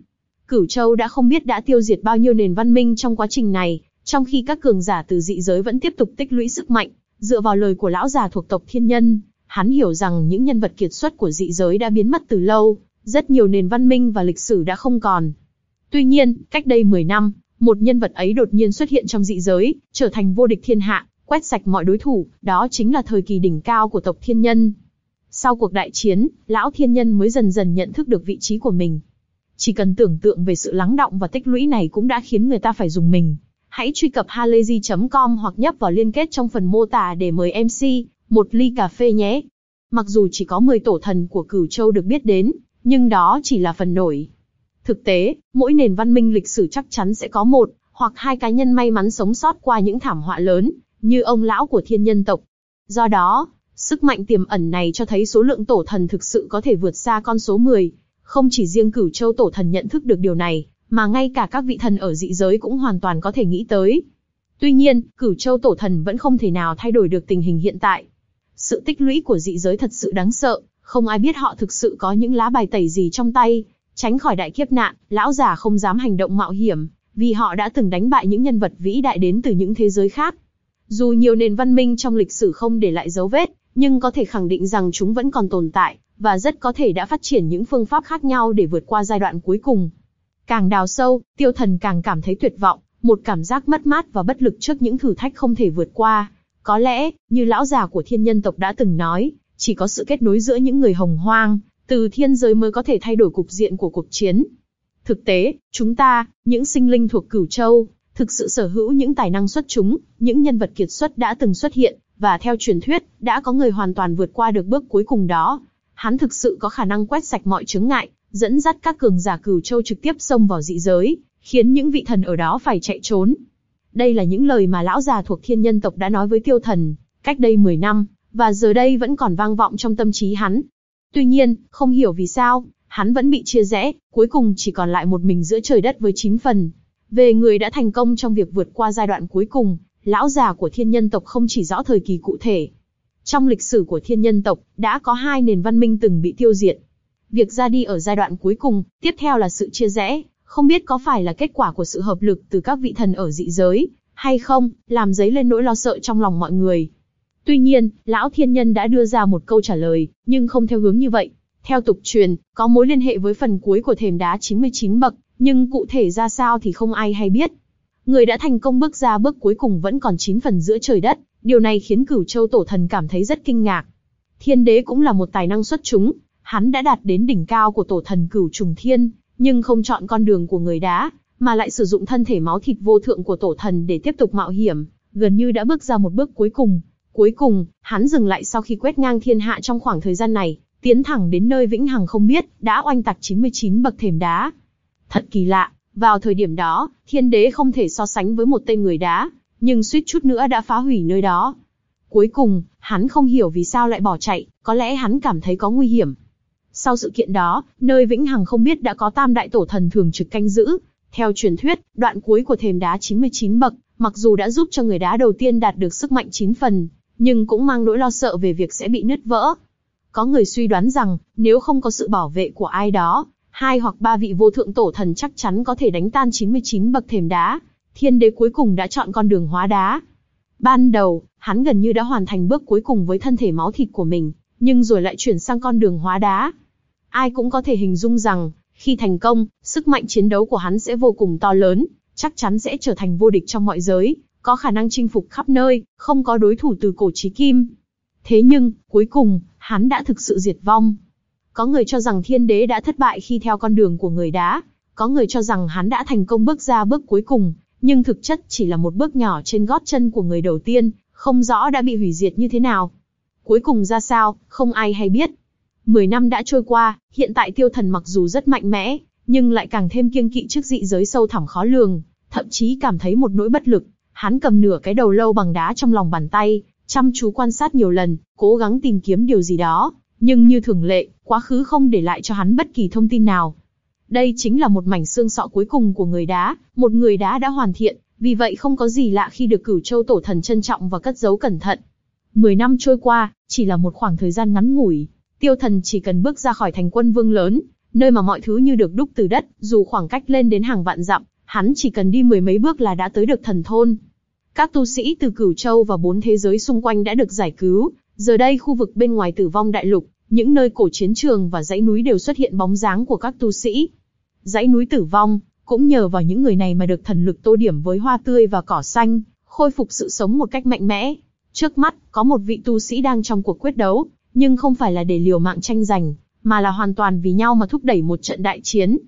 Cửu Châu đã không biết đã tiêu diệt bao nhiêu nền văn minh trong quá trình này, trong khi các cường giả từ dị giới vẫn tiếp tục tích lũy sức mạnh, dựa vào lời của lão già thuộc tộc thiên nhân, hắn hiểu rằng những nhân vật kiệt xuất của dị giới đã biến mất từ lâu, rất nhiều nền văn minh và lịch sử đã không còn. Tuy nhiên, cách đây 10 năm, một nhân vật ấy đột nhiên xuất hiện trong dị giới, trở thành vô địch thiên hạ, quét sạch mọi đối thủ, đó chính là thời kỳ đỉnh cao của tộc thiên nhân. Sau cuộc đại chiến, lão thiên nhân mới dần dần nhận thức được vị trí của mình. Chỉ cần tưởng tượng về sự lắng động và tích lũy này cũng đã khiến người ta phải dùng mình. Hãy truy cập halayzi.com hoặc nhấp vào liên kết trong phần mô tả để mời MC một ly cà phê nhé. Mặc dù chỉ có 10 tổ thần của Cửu Châu được biết đến, nhưng đó chỉ là phần nổi. Thực tế, mỗi nền văn minh lịch sử chắc chắn sẽ có một hoặc hai cá nhân may mắn sống sót qua những thảm họa lớn, như ông lão của thiên nhân tộc. Do đó, sức mạnh tiềm ẩn này cho thấy số lượng tổ thần thực sự có thể vượt xa con số 10. Không chỉ riêng cửu châu tổ thần nhận thức được điều này, mà ngay cả các vị thần ở dị giới cũng hoàn toàn có thể nghĩ tới. Tuy nhiên, cửu châu tổ thần vẫn không thể nào thay đổi được tình hình hiện tại. Sự tích lũy của dị giới thật sự đáng sợ, không ai biết họ thực sự có những lá bài tẩy gì trong tay. Tránh khỏi đại kiếp nạn, lão già không dám hành động mạo hiểm, vì họ đã từng đánh bại những nhân vật vĩ đại đến từ những thế giới khác. Dù nhiều nền văn minh trong lịch sử không để lại dấu vết, nhưng có thể khẳng định rằng chúng vẫn còn tồn tại, và rất có thể đã phát triển những phương pháp khác nhau để vượt qua giai đoạn cuối cùng. Càng đào sâu, tiêu thần càng cảm thấy tuyệt vọng, một cảm giác mất mát và bất lực trước những thử thách không thể vượt qua. Có lẽ, như lão già của thiên nhân tộc đã từng nói, chỉ có sự kết nối giữa những người hồng hoang, từ thiên giới mới có thể thay đổi cục diện của cuộc chiến. Thực tế, chúng ta, những sinh linh thuộc cửu châu, thực sự sở hữu những tài năng xuất chúng, những nhân vật kiệt xuất đã từng xuất hiện, và theo truyền thuyết, đã có người hoàn toàn vượt qua được bước cuối cùng đó. Hắn thực sự có khả năng quét sạch mọi chướng ngại, dẫn dắt các cường giả cửu châu trực tiếp xông vào dị giới, khiến những vị thần ở đó phải chạy trốn. Đây là những lời mà lão già thuộc thiên nhân tộc đã nói với tiêu thần, cách đây 10 năm, và giờ đây vẫn còn vang vọng trong tâm trí hắn. Tuy nhiên, không hiểu vì sao, hắn vẫn bị chia rẽ, cuối cùng chỉ còn lại một mình giữa trời đất với chín phần. Về người đã thành công trong việc vượt qua giai đoạn cuối cùng, lão già của thiên nhân tộc không chỉ rõ thời kỳ cụ thể. Trong lịch sử của thiên nhân tộc, đã có hai nền văn minh từng bị tiêu diệt. Việc ra đi ở giai đoạn cuối cùng, tiếp theo là sự chia rẽ, không biết có phải là kết quả của sự hợp lực từ các vị thần ở dị giới, hay không, làm dấy lên nỗi lo sợ trong lòng mọi người. Tuy nhiên, lão thiên nhân đã đưa ra một câu trả lời, nhưng không theo hướng như vậy. Theo tục truyền, có mối liên hệ với phần cuối của thềm đá 99 bậc, nhưng cụ thể ra sao thì không ai hay biết. Người đã thành công bước ra bước cuối cùng vẫn còn chín phần giữa trời đất, điều này khiến cửu châu tổ thần cảm thấy rất kinh ngạc. Thiên đế cũng là một tài năng xuất chúng, hắn đã đạt đến đỉnh cao của tổ thần cửu trùng thiên, nhưng không chọn con đường của người đá, mà lại sử dụng thân thể máu thịt vô thượng của tổ thần để tiếp tục mạo hiểm, gần như đã bước ra một bước cuối cùng. Cuối cùng, hắn dừng lại sau khi quét ngang thiên hạ trong khoảng thời gian này, tiến thẳng đến nơi vĩnh hằng không biết, đã oanh tạc 99 bậc thềm đá. Thật kỳ lạ, vào thời điểm đó, thiên đế không thể so sánh với một tên người đá, nhưng suýt chút nữa đã phá hủy nơi đó. Cuối cùng, hắn không hiểu vì sao lại bỏ chạy, có lẽ hắn cảm thấy có nguy hiểm. Sau sự kiện đó, nơi vĩnh hằng không biết đã có tam đại tổ thần thường trực canh giữ. Theo truyền thuyết, đoạn cuối của thềm đá 99 bậc, mặc dù đã giúp cho người đá đầu tiên đạt được sức mạnh 9 phần, nhưng cũng mang nỗi lo sợ về việc sẽ bị nứt vỡ. Có người suy đoán rằng, nếu không có sự bảo vệ của ai đó, hai hoặc ba vị vô thượng tổ thần chắc chắn có thể đánh tan 99 bậc thềm đá. Thiên đế cuối cùng đã chọn con đường hóa đá. Ban đầu, hắn gần như đã hoàn thành bước cuối cùng với thân thể máu thịt của mình, nhưng rồi lại chuyển sang con đường hóa đá. Ai cũng có thể hình dung rằng, khi thành công, sức mạnh chiến đấu của hắn sẽ vô cùng to lớn, chắc chắn sẽ trở thành vô địch trong mọi giới, có khả năng chinh phục khắp nơi, không có đối thủ từ cổ chí kim. Thế nhưng, cuối cùng, hắn đã thực sự diệt vong. Có người cho rằng thiên đế đã thất bại khi theo con đường của người đá, có người cho rằng hắn đã thành công bước ra bước cuối cùng, nhưng thực chất chỉ là một bước nhỏ trên gót chân của người đầu tiên, không rõ đã bị hủy diệt như thế nào. Cuối cùng ra sao, không ai hay biết. Mười năm đã trôi qua, hiện tại tiêu thần mặc dù rất mạnh mẽ, nhưng lại càng thêm kiêng kỵ trước dị giới sâu thẳm khó lường, thậm chí cảm thấy một nỗi bất lực. Hắn cầm nửa cái đầu lâu bằng đá trong lòng bàn tay, chăm chú quan sát nhiều lần, cố gắng tìm kiếm điều gì đó, nhưng như thường lệ, quá khứ không để lại cho hắn bất kỳ thông tin nào. Đây chính là một mảnh xương sọ cuối cùng của người đá, một người đá đã hoàn thiện, vì vậy không có gì lạ khi được cửu châu tổ thần trân trọng và cất giấu cẩn thận. Mười năm trôi qua, chỉ là một khoảng thời gian ngắn ngủi, tiêu thần chỉ cần bước ra khỏi thành quân vương lớn, nơi mà mọi thứ như được đúc từ đất, dù khoảng cách lên đến hàng vạn dặm, hắn chỉ cần đi mười mấy bước là đã tới được thần thôn. Các tu sĩ từ cửu châu và bốn thế giới xung quanh đã được giải cứu, giờ đây khu vực bên ngoài tử vong đại lục, những nơi cổ chiến trường và dãy núi đều xuất hiện bóng dáng của các tu sĩ. Dãy núi tử vong, cũng nhờ vào những người này mà được thần lực tô điểm với hoa tươi và cỏ xanh, khôi phục sự sống một cách mạnh mẽ. Trước mắt, có một vị tu sĩ đang trong cuộc quyết đấu, nhưng không phải là để liều mạng tranh giành, mà là hoàn toàn vì nhau mà thúc đẩy một trận đại chiến.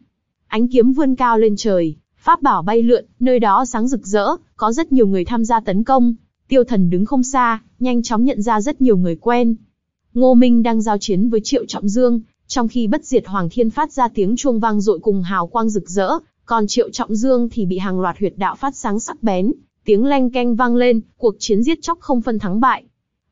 Ánh kiếm vươn cao lên trời, pháp bảo bay lượn, nơi đó sáng rực rỡ, có rất nhiều người tham gia tấn công. Tiêu thần đứng không xa, nhanh chóng nhận ra rất nhiều người quen. Ngô Minh đang giao chiến với Triệu Trọng Dương, trong khi bất diệt Hoàng Thiên phát ra tiếng chuông vang dội cùng hào quang rực rỡ, còn Triệu Trọng Dương thì bị hàng loạt huyệt đạo phát sáng sắc bén, tiếng leng keng vang lên, cuộc chiến giết chóc không phân thắng bại.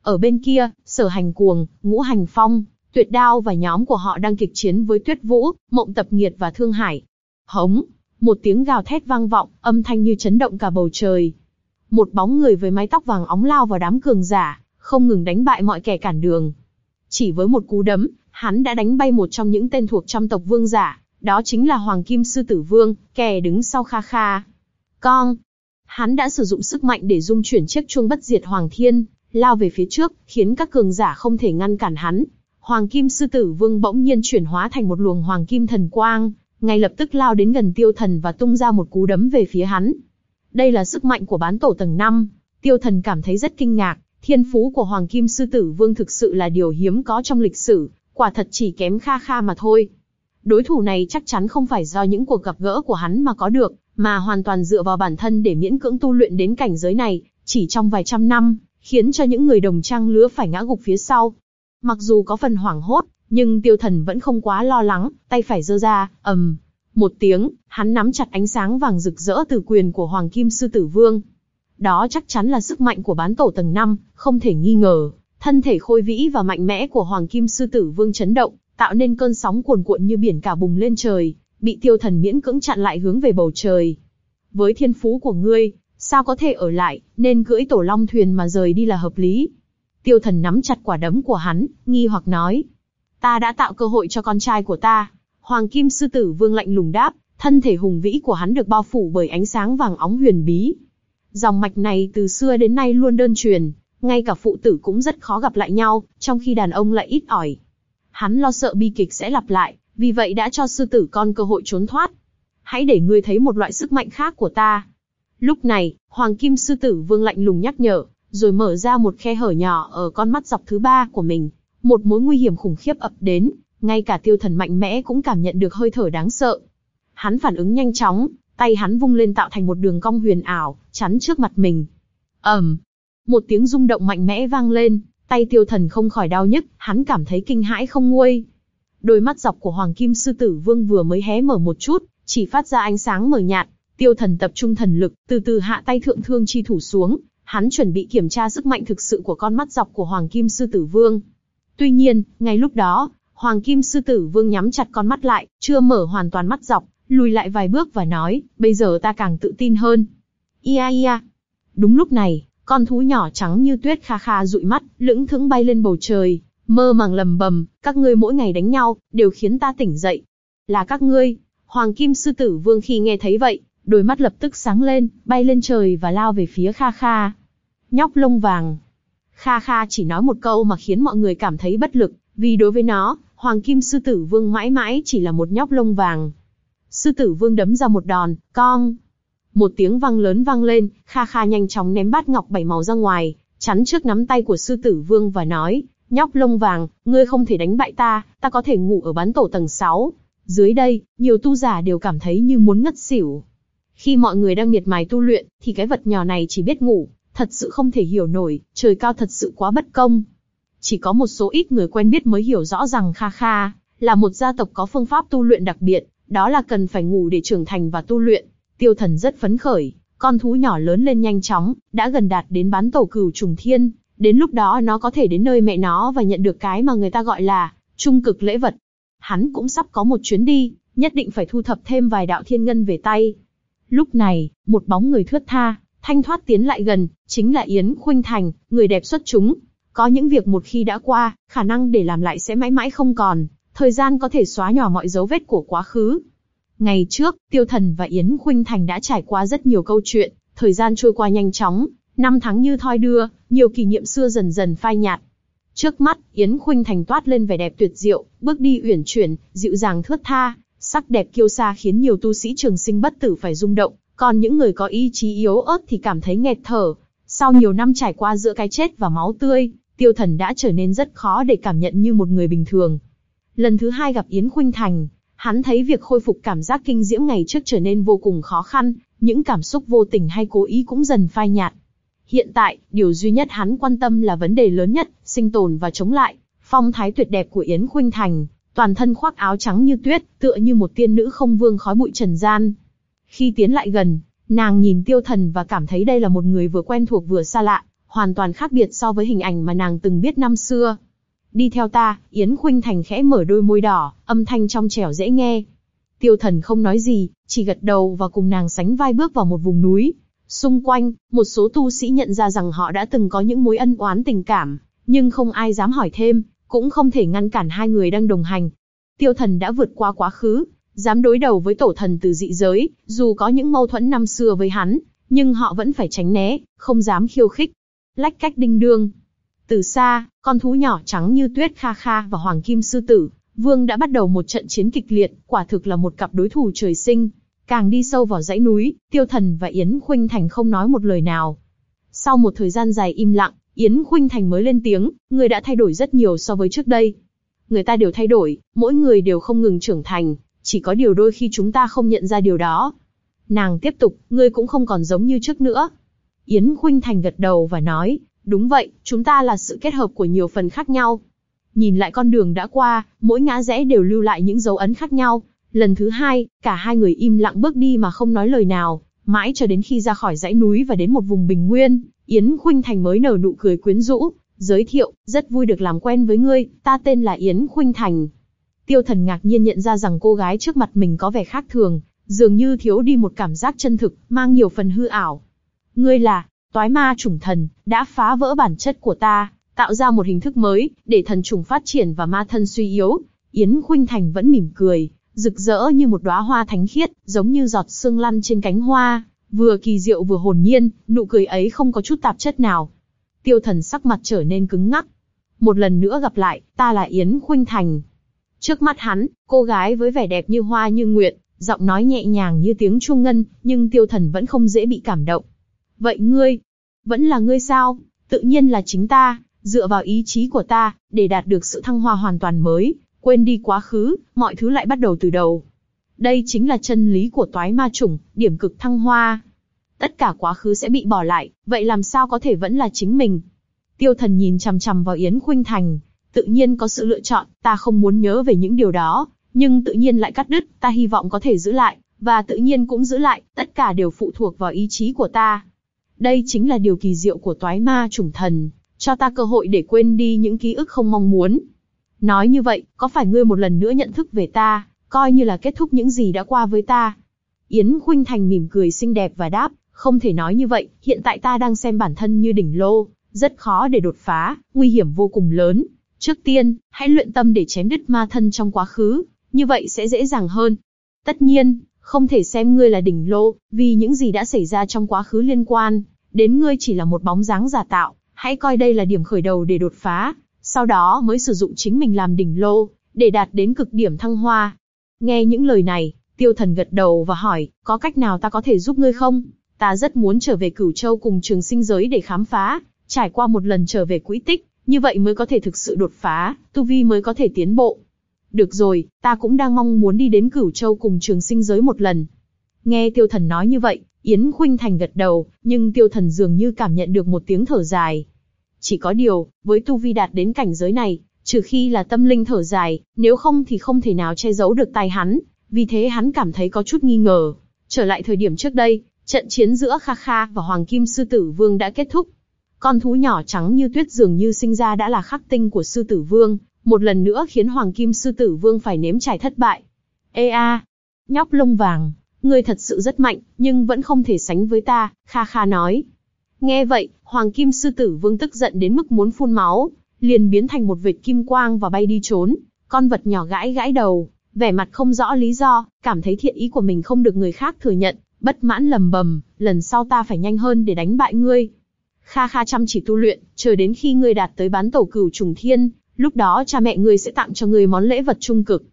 Ở bên kia, Sở Hành Cuồng, Ngũ Hành Phong, Tuyệt Đao và nhóm của họ đang kịch chiến với Tuyết Vũ, Mộng Tập Nghiệt và Thương Hải. Hống, một tiếng gào thét vang vọng, âm thanh như chấn động cả bầu trời. Một bóng người với mái tóc vàng óng lao vào đám cường giả, không ngừng đánh bại mọi kẻ cản đường. Chỉ với một cú đấm, hắn đã đánh bay một trong những tên thuộc trăm tộc vương giả, đó chính là Hoàng Kim Sư Tử Vương, kẻ đứng sau Kha Kha. Con! Hắn đã sử dụng sức mạnh để dung chuyển chiếc chuông bất diệt Hoàng Thiên, lao về phía trước, khiến các cường giả không thể ngăn cản hắn. Hoàng Kim Sư Tử Vương bỗng nhiên chuyển hóa thành một luồng Hoàng Kim Thần Quang, ngay lập tức lao đến gần tiêu thần và tung ra một cú đấm về phía hắn. Đây là sức mạnh của bán tổ tầng 5. Tiêu thần cảm thấy rất kinh ngạc, thiên phú của Hoàng Kim Sư Tử Vương thực sự là điều hiếm có trong lịch sử, quả thật chỉ kém kha kha mà thôi. Đối thủ này chắc chắn không phải do những cuộc gặp gỡ của hắn mà có được, mà hoàn toàn dựa vào bản thân để miễn cưỡng tu luyện đến cảnh giới này, chỉ trong vài trăm năm, khiến cho những người đồng trang lứa phải ngã gục phía sau. Mặc dù có phần hoảng hốt, nhưng tiêu thần vẫn không quá lo lắng, tay phải giơ ra, ầm. một tiếng, hắn nắm chặt ánh sáng vàng rực rỡ từ quyền của Hoàng Kim Sư Tử Vương. Đó chắc chắn là sức mạnh của bán tổ tầng 5, không thể nghi ngờ. Thân thể khôi vĩ và mạnh mẽ của Hoàng Kim Sư Tử Vương chấn động, tạo nên cơn sóng cuồn cuộn như biển cả bùng lên trời, bị tiêu thần miễn cưỡng chặn lại hướng về bầu trời. Với thiên phú của ngươi, sao có thể ở lại, nên cưỡi tổ long thuyền mà rời đi là hợp lý. Tiêu thần nắm chặt quả đấm của hắn, nghi hoặc nói, Ta đã tạo cơ hội cho con trai của ta. Hoàng Kim Sư Tử Vương lạnh lùng đáp, thân thể hùng vĩ của hắn được bao phủ bởi ánh sáng vàng óng huyền bí. Dòng mạch này từ xưa đến nay luôn đơn truyền, ngay cả phụ tử cũng rất khó gặp lại nhau, trong khi đàn ông lại ít ỏi. Hắn lo sợ bi kịch sẽ lặp lại, vì vậy đã cho sư tử con cơ hội trốn thoát. Hãy để ngươi thấy một loại sức mạnh khác của ta. Lúc này, Hoàng Kim Sư Tử Vương lạnh lùng nhắc nhở, rồi mở ra một khe hở nhỏ ở con mắt dọc thứ ba của mình, một mối nguy hiểm khủng khiếp ập đến, ngay cả tiêu thần mạnh mẽ cũng cảm nhận được hơi thở đáng sợ. Hắn phản ứng nhanh chóng, tay hắn vung lên tạo thành một đường cong huyền ảo, chắn trước mặt mình. ầm, um, một tiếng rung động mạnh mẽ vang lên, tay tiêu thần không khỏi đau nhức, hắn cảm thấy kinh hãi không nguôi. Đôi mắt dọc của Hoàng Kim Sư Tử Vương vừa mới hé mở một chút, chỉ phát ra ánh sáng mờ nhạt. Tiêu thần tập trung thần lực, từ từ hạ tay thượng thương chi thủ xuống, hắn chuẩn bị kiểm tra sức mạnh thực sự của con mắt dọc của Hoàng Kim Sư Tử Vương. Tuy nhiên, ngay lúc đó, Hoàng Kim Sư Tử Vương nhắm chặt con mắt lại, chưa mở hoàn toàn mắt dọc, lùi lại vài bước và nói, bây giờ ta càng tự tin hơn. Ia ia. Đúng lúc này, con thú nhỏ trắng như tuyết kha kha dụi mắt, lững thững bay lên bầu trời, mơ màng lầm bầm, các ngươi mỗi ngày đánh nhau, đều khiến ta tỉnh dậy. Là các ngươi. Hoàng Kim Sư Tử Vương khi nghe thấy vậy, đôi mắt lập tức sáng lên, bay lên trời và lao về phía kha kha. Nhóc lông vàng, Kha Kha chỉ nói một câu mà khiến mọi người cảm thấy bất lực, vì đối với nó, Hoàng Kim Sư Tử Vương mãi mãi chỉ là một nhóc lông vàng. Sư Tử Vương đấm ra một đòn, cong. Một tiếng vang lớn vang lên, Kha Kha nhanh chóng ném bát ngọc bảy màu ra ngoài, chắn trước nắm tay của Sư Tử Vương và nói, nhóc lông vàng, ngươi không thể đánh bại ta, ta có thể ngủ ở bán tổ tầng 6. Dưới đây, nhiều tu giả đều cảm thấy như muốn ngất xỉu. Khi mọi người đang miệt mài tu luyện, thì cái vật nhỏ này chỉ biết ngủ, thật sự không thể hiểu nổi, trời cao thật sự quá bất công. Chỉ có một số ít người quen biết mới hiểu rõ rằng Kha Kha là một gia tộc có phương pháp tu luyện đặc biệt, đó là cần phải ngủ để trưởng thành và tu luyện. Tiêu Thần rất phấn khởi, con thú nhỏ lớn lên nhanh chóng, đã gần đạt đến bán tổ cửu trùng thiên, đến lúc đó nó có thể đến nơi mẹ nó và nhận được cái mà người ta gọi là trung cực lễ vật. Hắn cũng sắp có một chuyến đi, nhất định phải thu thập thêm vài đạo thiên ngân về tay. Lúc này, một bóng người thướt tha, thanh thoát tiến lại gần, chính là Yến Khuynh Thành, người đẹp xuất chúng. Có những việc một khi đã qua, khả năng để làm lại sẽ mãi mãi không còn, thời gian có thể xóa nhỏ mọi dấu vết của quá khứ. Ngày trước, Tiêu Thần và Yến Khuynh Thành đã trải qua rất nhiều câu chuyện, thời gian trôi qua nhanh chóng, năm tháng như thoi đưa, nhiều kỷ niệm xưa dần dần phai nhạt. Trước mắt, Yến Khuynh Thành toát lên vẻ đẹp tuyệt diệu, bước đi uyển chuyển, dịu dàng thướt tha, sắc đẹp kiêu sa khiến nhiều tu sĩ trường sinh bất tử phải rung động, còn những người có ý chí yếu ớt thì cảm thấy nghẹt thở. Sau nhiều năm trải qua giữa cái chết và máu tươi, tiêu thần đã trở nên rất khó để cảm nhận như một người bình thường. Lần thứ hai gặp Yến Khuynh Thành, hắn thấy việc khôi phục cảm giác kinh diễm ngày trước trở nên vô cùng khó khăn, những cảm xúc vô tình hay cố ý cũng dần phai nhạt. Hiện tại, điều duy nhất hắn quan tâm là vấn đề lớn nhất, sinh tồn và chống lại. Phong thái tuyệt đẹp của Yến Khuynh Thành, toàn thân khoác áo trắng như tuyết, tựa như một tiên nữ không vương khói bụi trần gian. Khi tiến lại gần, nàng nhìn tiêu thần và cảm thấy đây là một người vừa quen thuộc vừa xa lạ, hoàn toàn khác biệt so với hình ảnh mà nàng từng biết năm xưa. Đi theo ta, Yến Khuynh Thành khẽ mở đôi môi đỏ, âm thanh trong trẻo dễ nghe. Tiêu thần không nói gì, chỉ gật đầu và cùng nàng sánh vai bước vào một vùng núi. Xung quanh, một số tu sĩ nhận ra rằng họ đã từng có những mối ân oán tình cảm, nhưng không ai dám hỏi thêm, cũng không thể ngăn cản hai người đang đồng hành. Tiêu thần đã vượt qua quá khứ, dám đối đầu với tổ thần từ dị giới, dù có những mâu thuẫn năm xưa với hắn, nhưng họ vẫn phải tránh né, không dám khiêu khích. Lách cách đinh đương. Từ xa, con thú nhỏ trắng như tuyết Kha Kha và Hoàng Kim Sư Tử, Vương đã bắt đầu một trận chiến kịch liệt, quả thực là một cặp đối thủ trời sinh. Càng đi sâu vào dãy núi, Tiêu Thần và Yến Khuynh Thành không nói một lời nào. Sau một thời gian dài im lặng, Yến Khuynh Thành mới lên tiếng, người đã thay đổi rất nhiều so với trước đây. Người ta đều thay đổi, mỗi người đều không ngừng trưởng thành, chỉ có điều đôi khi chúng ta không nhận ra điều đó. Nàng tiếp tục, ngươi cũng không còn giống như trước nữa. Yến Khuynh Thành gật đầu và nói, đúng vậy, chúng ta là sự kết hợp của nhiều phần khác nhau. Nhìn lại con đường đã qua, mỗi ngã rẽ đều lưu lại những dấu ấn khác nhau. Lần thứ hai, cả hai người im lặng bước đi mà không nói lời nào, mãi cho đến khi ra khỏi dãy núi và đến một vùng bình nguyên, Yến Khuynh Thành mới nở nụ cười quyến rũ, giới thiệu, rất vui được làm quen với ngươi, ta tên là Yến Khuynh Thành. Tiêu thần ngạc nhiên nhận ra rằng cô gái trước mặt mình có vẻ khác thường, dường như thiếu đi một cảm giác chân thực, mang nhiều phần hư ảo. Ngươi là, toái ma chủng thần, đã phá vỡ bản chất của ta, tạo ra một hình thức mới, để thần trùng phát triển và ma thân suy yếu. Yến Khuynh Thành vẫn mỉm cười, rực rỡ như một đóa hoa thánh khiết, giống như giọt sương lăn trên cánh hoa, vừa kỳ diệu vừa hồn nhiên, nụ cười ấy không có chút tạp chất nào. Tiêu thần sắc mặt trở nên cứng ngắc. Một lần nữa gặp lại, ta là Yến Khuynh Thành. Trước mắt hắn, cô gái với vẻ đẹp như hoa như nguyện, giọng nói nhẹ nhàng như tiếng chuông ngân, nhưng tiêu thần vẫn không dễ bị cảm động. Vậy ngươi, vẫn là ngươi sao? Tự nhiên là chính ta, dựa vào ý chí của ta, để đạt được sự thăng hoa hoàn toàn mới, quên đi quá khứ, mọi thứ lại bắt đầu từ đầu. Đây chính là chân lý của toái ma chủng, điểm cực thăng hoa. Tất cả quá khứ sẽ bị bỏ lại, vậy làm sao có thể vẫn là chính mình? Tiêu thần nhìn chằm chằm vào Yến Khuynh Thành, tự nhiên có sự lựa chọn, ta không muốn nhớ về những điều đó, nhưng tự nhiên lại cắt đứt, ta hy vọng có thể giữ lại, và tự nhiên cũng giữ lại, tất cả đều phụ thuộc vào ý chí của ta. Đây chính là điều kỳ diệu của toái ma chủng thần, cho ta cơ hội để quên đi những ký ức không mong muốn. Nói như vậy, có phải ngươi một lần nữa nhận thức về ta, coi như là kết thúc những gì đã qua với ta? Yến Khuynh Thành mỉm cười xinh đẹp và đáp, không thể nói như vậy, hiện tại ta đang xem bản thân như đỉnh lô, rất khó để đột phá, nguy hiểm vô cùng lớn. Trước tiên, hãy luyện tâm để chém đứt ma thân trong quá khứ, như vậy sẽ dễ dàng hơn. Tất nhiên, không thể xem ngươi là đỉnh lô, vì những gì đã xảy ra trong quá khứ liên quan, đến ngươi chỉ là một bóng dáng giả tạo, hãy coi đây là điểm khởi đầu để đột phá, sau đó mới sử dụng chính mình làm đỉnh lô, để đạt đến cực điểm thăng hoa. Nghe những lời này, tiêu thần gật đầu và hỏi, có cách nào ta có thể giúp ngươi không? Ta rất muốn trở về cửu châu cùng trường sinh giới để khám phá, trải qua một lần trở về quỹ tích, như vậy mới có thể thực sự đột phá, tu vi mới có thể tiến bộ. Được rồi, ta cũng đang mong muốn đi đến cửu châu cùng trường sinh giới một lần. Nghe tiêu thần nói như vậy, Yến Khuynh Thành gật đầu, nhưng tiêu thần dường như cảm nhận được một tiếng thở dài. Chỉ có điều, với tu vi đạt đến cảnh giới này, trừ khi là tâm linh thở dài, nếu không thì không thể nào che giấu được tài hắn, vì thế hắn cảm thấy có chút nghi ngờ. Trở lại thời điểm trước đây, trận chiến giữa Kha Kha và Hoàng Kim Sư Tử Vương đã kết thúc. Con thú nhỏ trắng như tuyết dường như sinh ra đã là khắc tinh của Sư Tử Vương, một lần nữa khiến Hoàng Kim Sư Tử Vương phải nếm trải thất bại. Ê a, nhóc lông vàng, ngươi thật sự rất mạnh, nhưng vẫn không thể sánh với ta, Kha Kha nói. Nghe vậy, Hoàng Kim Sư Tử Vương tức giận đến mức muốn phun máu, liền biến thành một vệt kim quang và bay đi trốn. Con vật nhỏ gãi gãi đầu, vẻ mặt không rõ lý do, cảm thấy thiện ý của mình không được người khác thừa nhận, bất mãn lầm bầm, lần sau ta phải nhanh hơn để đánh bại ngươi. Kha kha chăm chỉ tu luyện, chờ đến khi ngươi đạt tới bán tổ cửu trùng thiên, lúc đó cha mẹ ngươi sẽ tặng cho ngươi món lễ vật trung cực.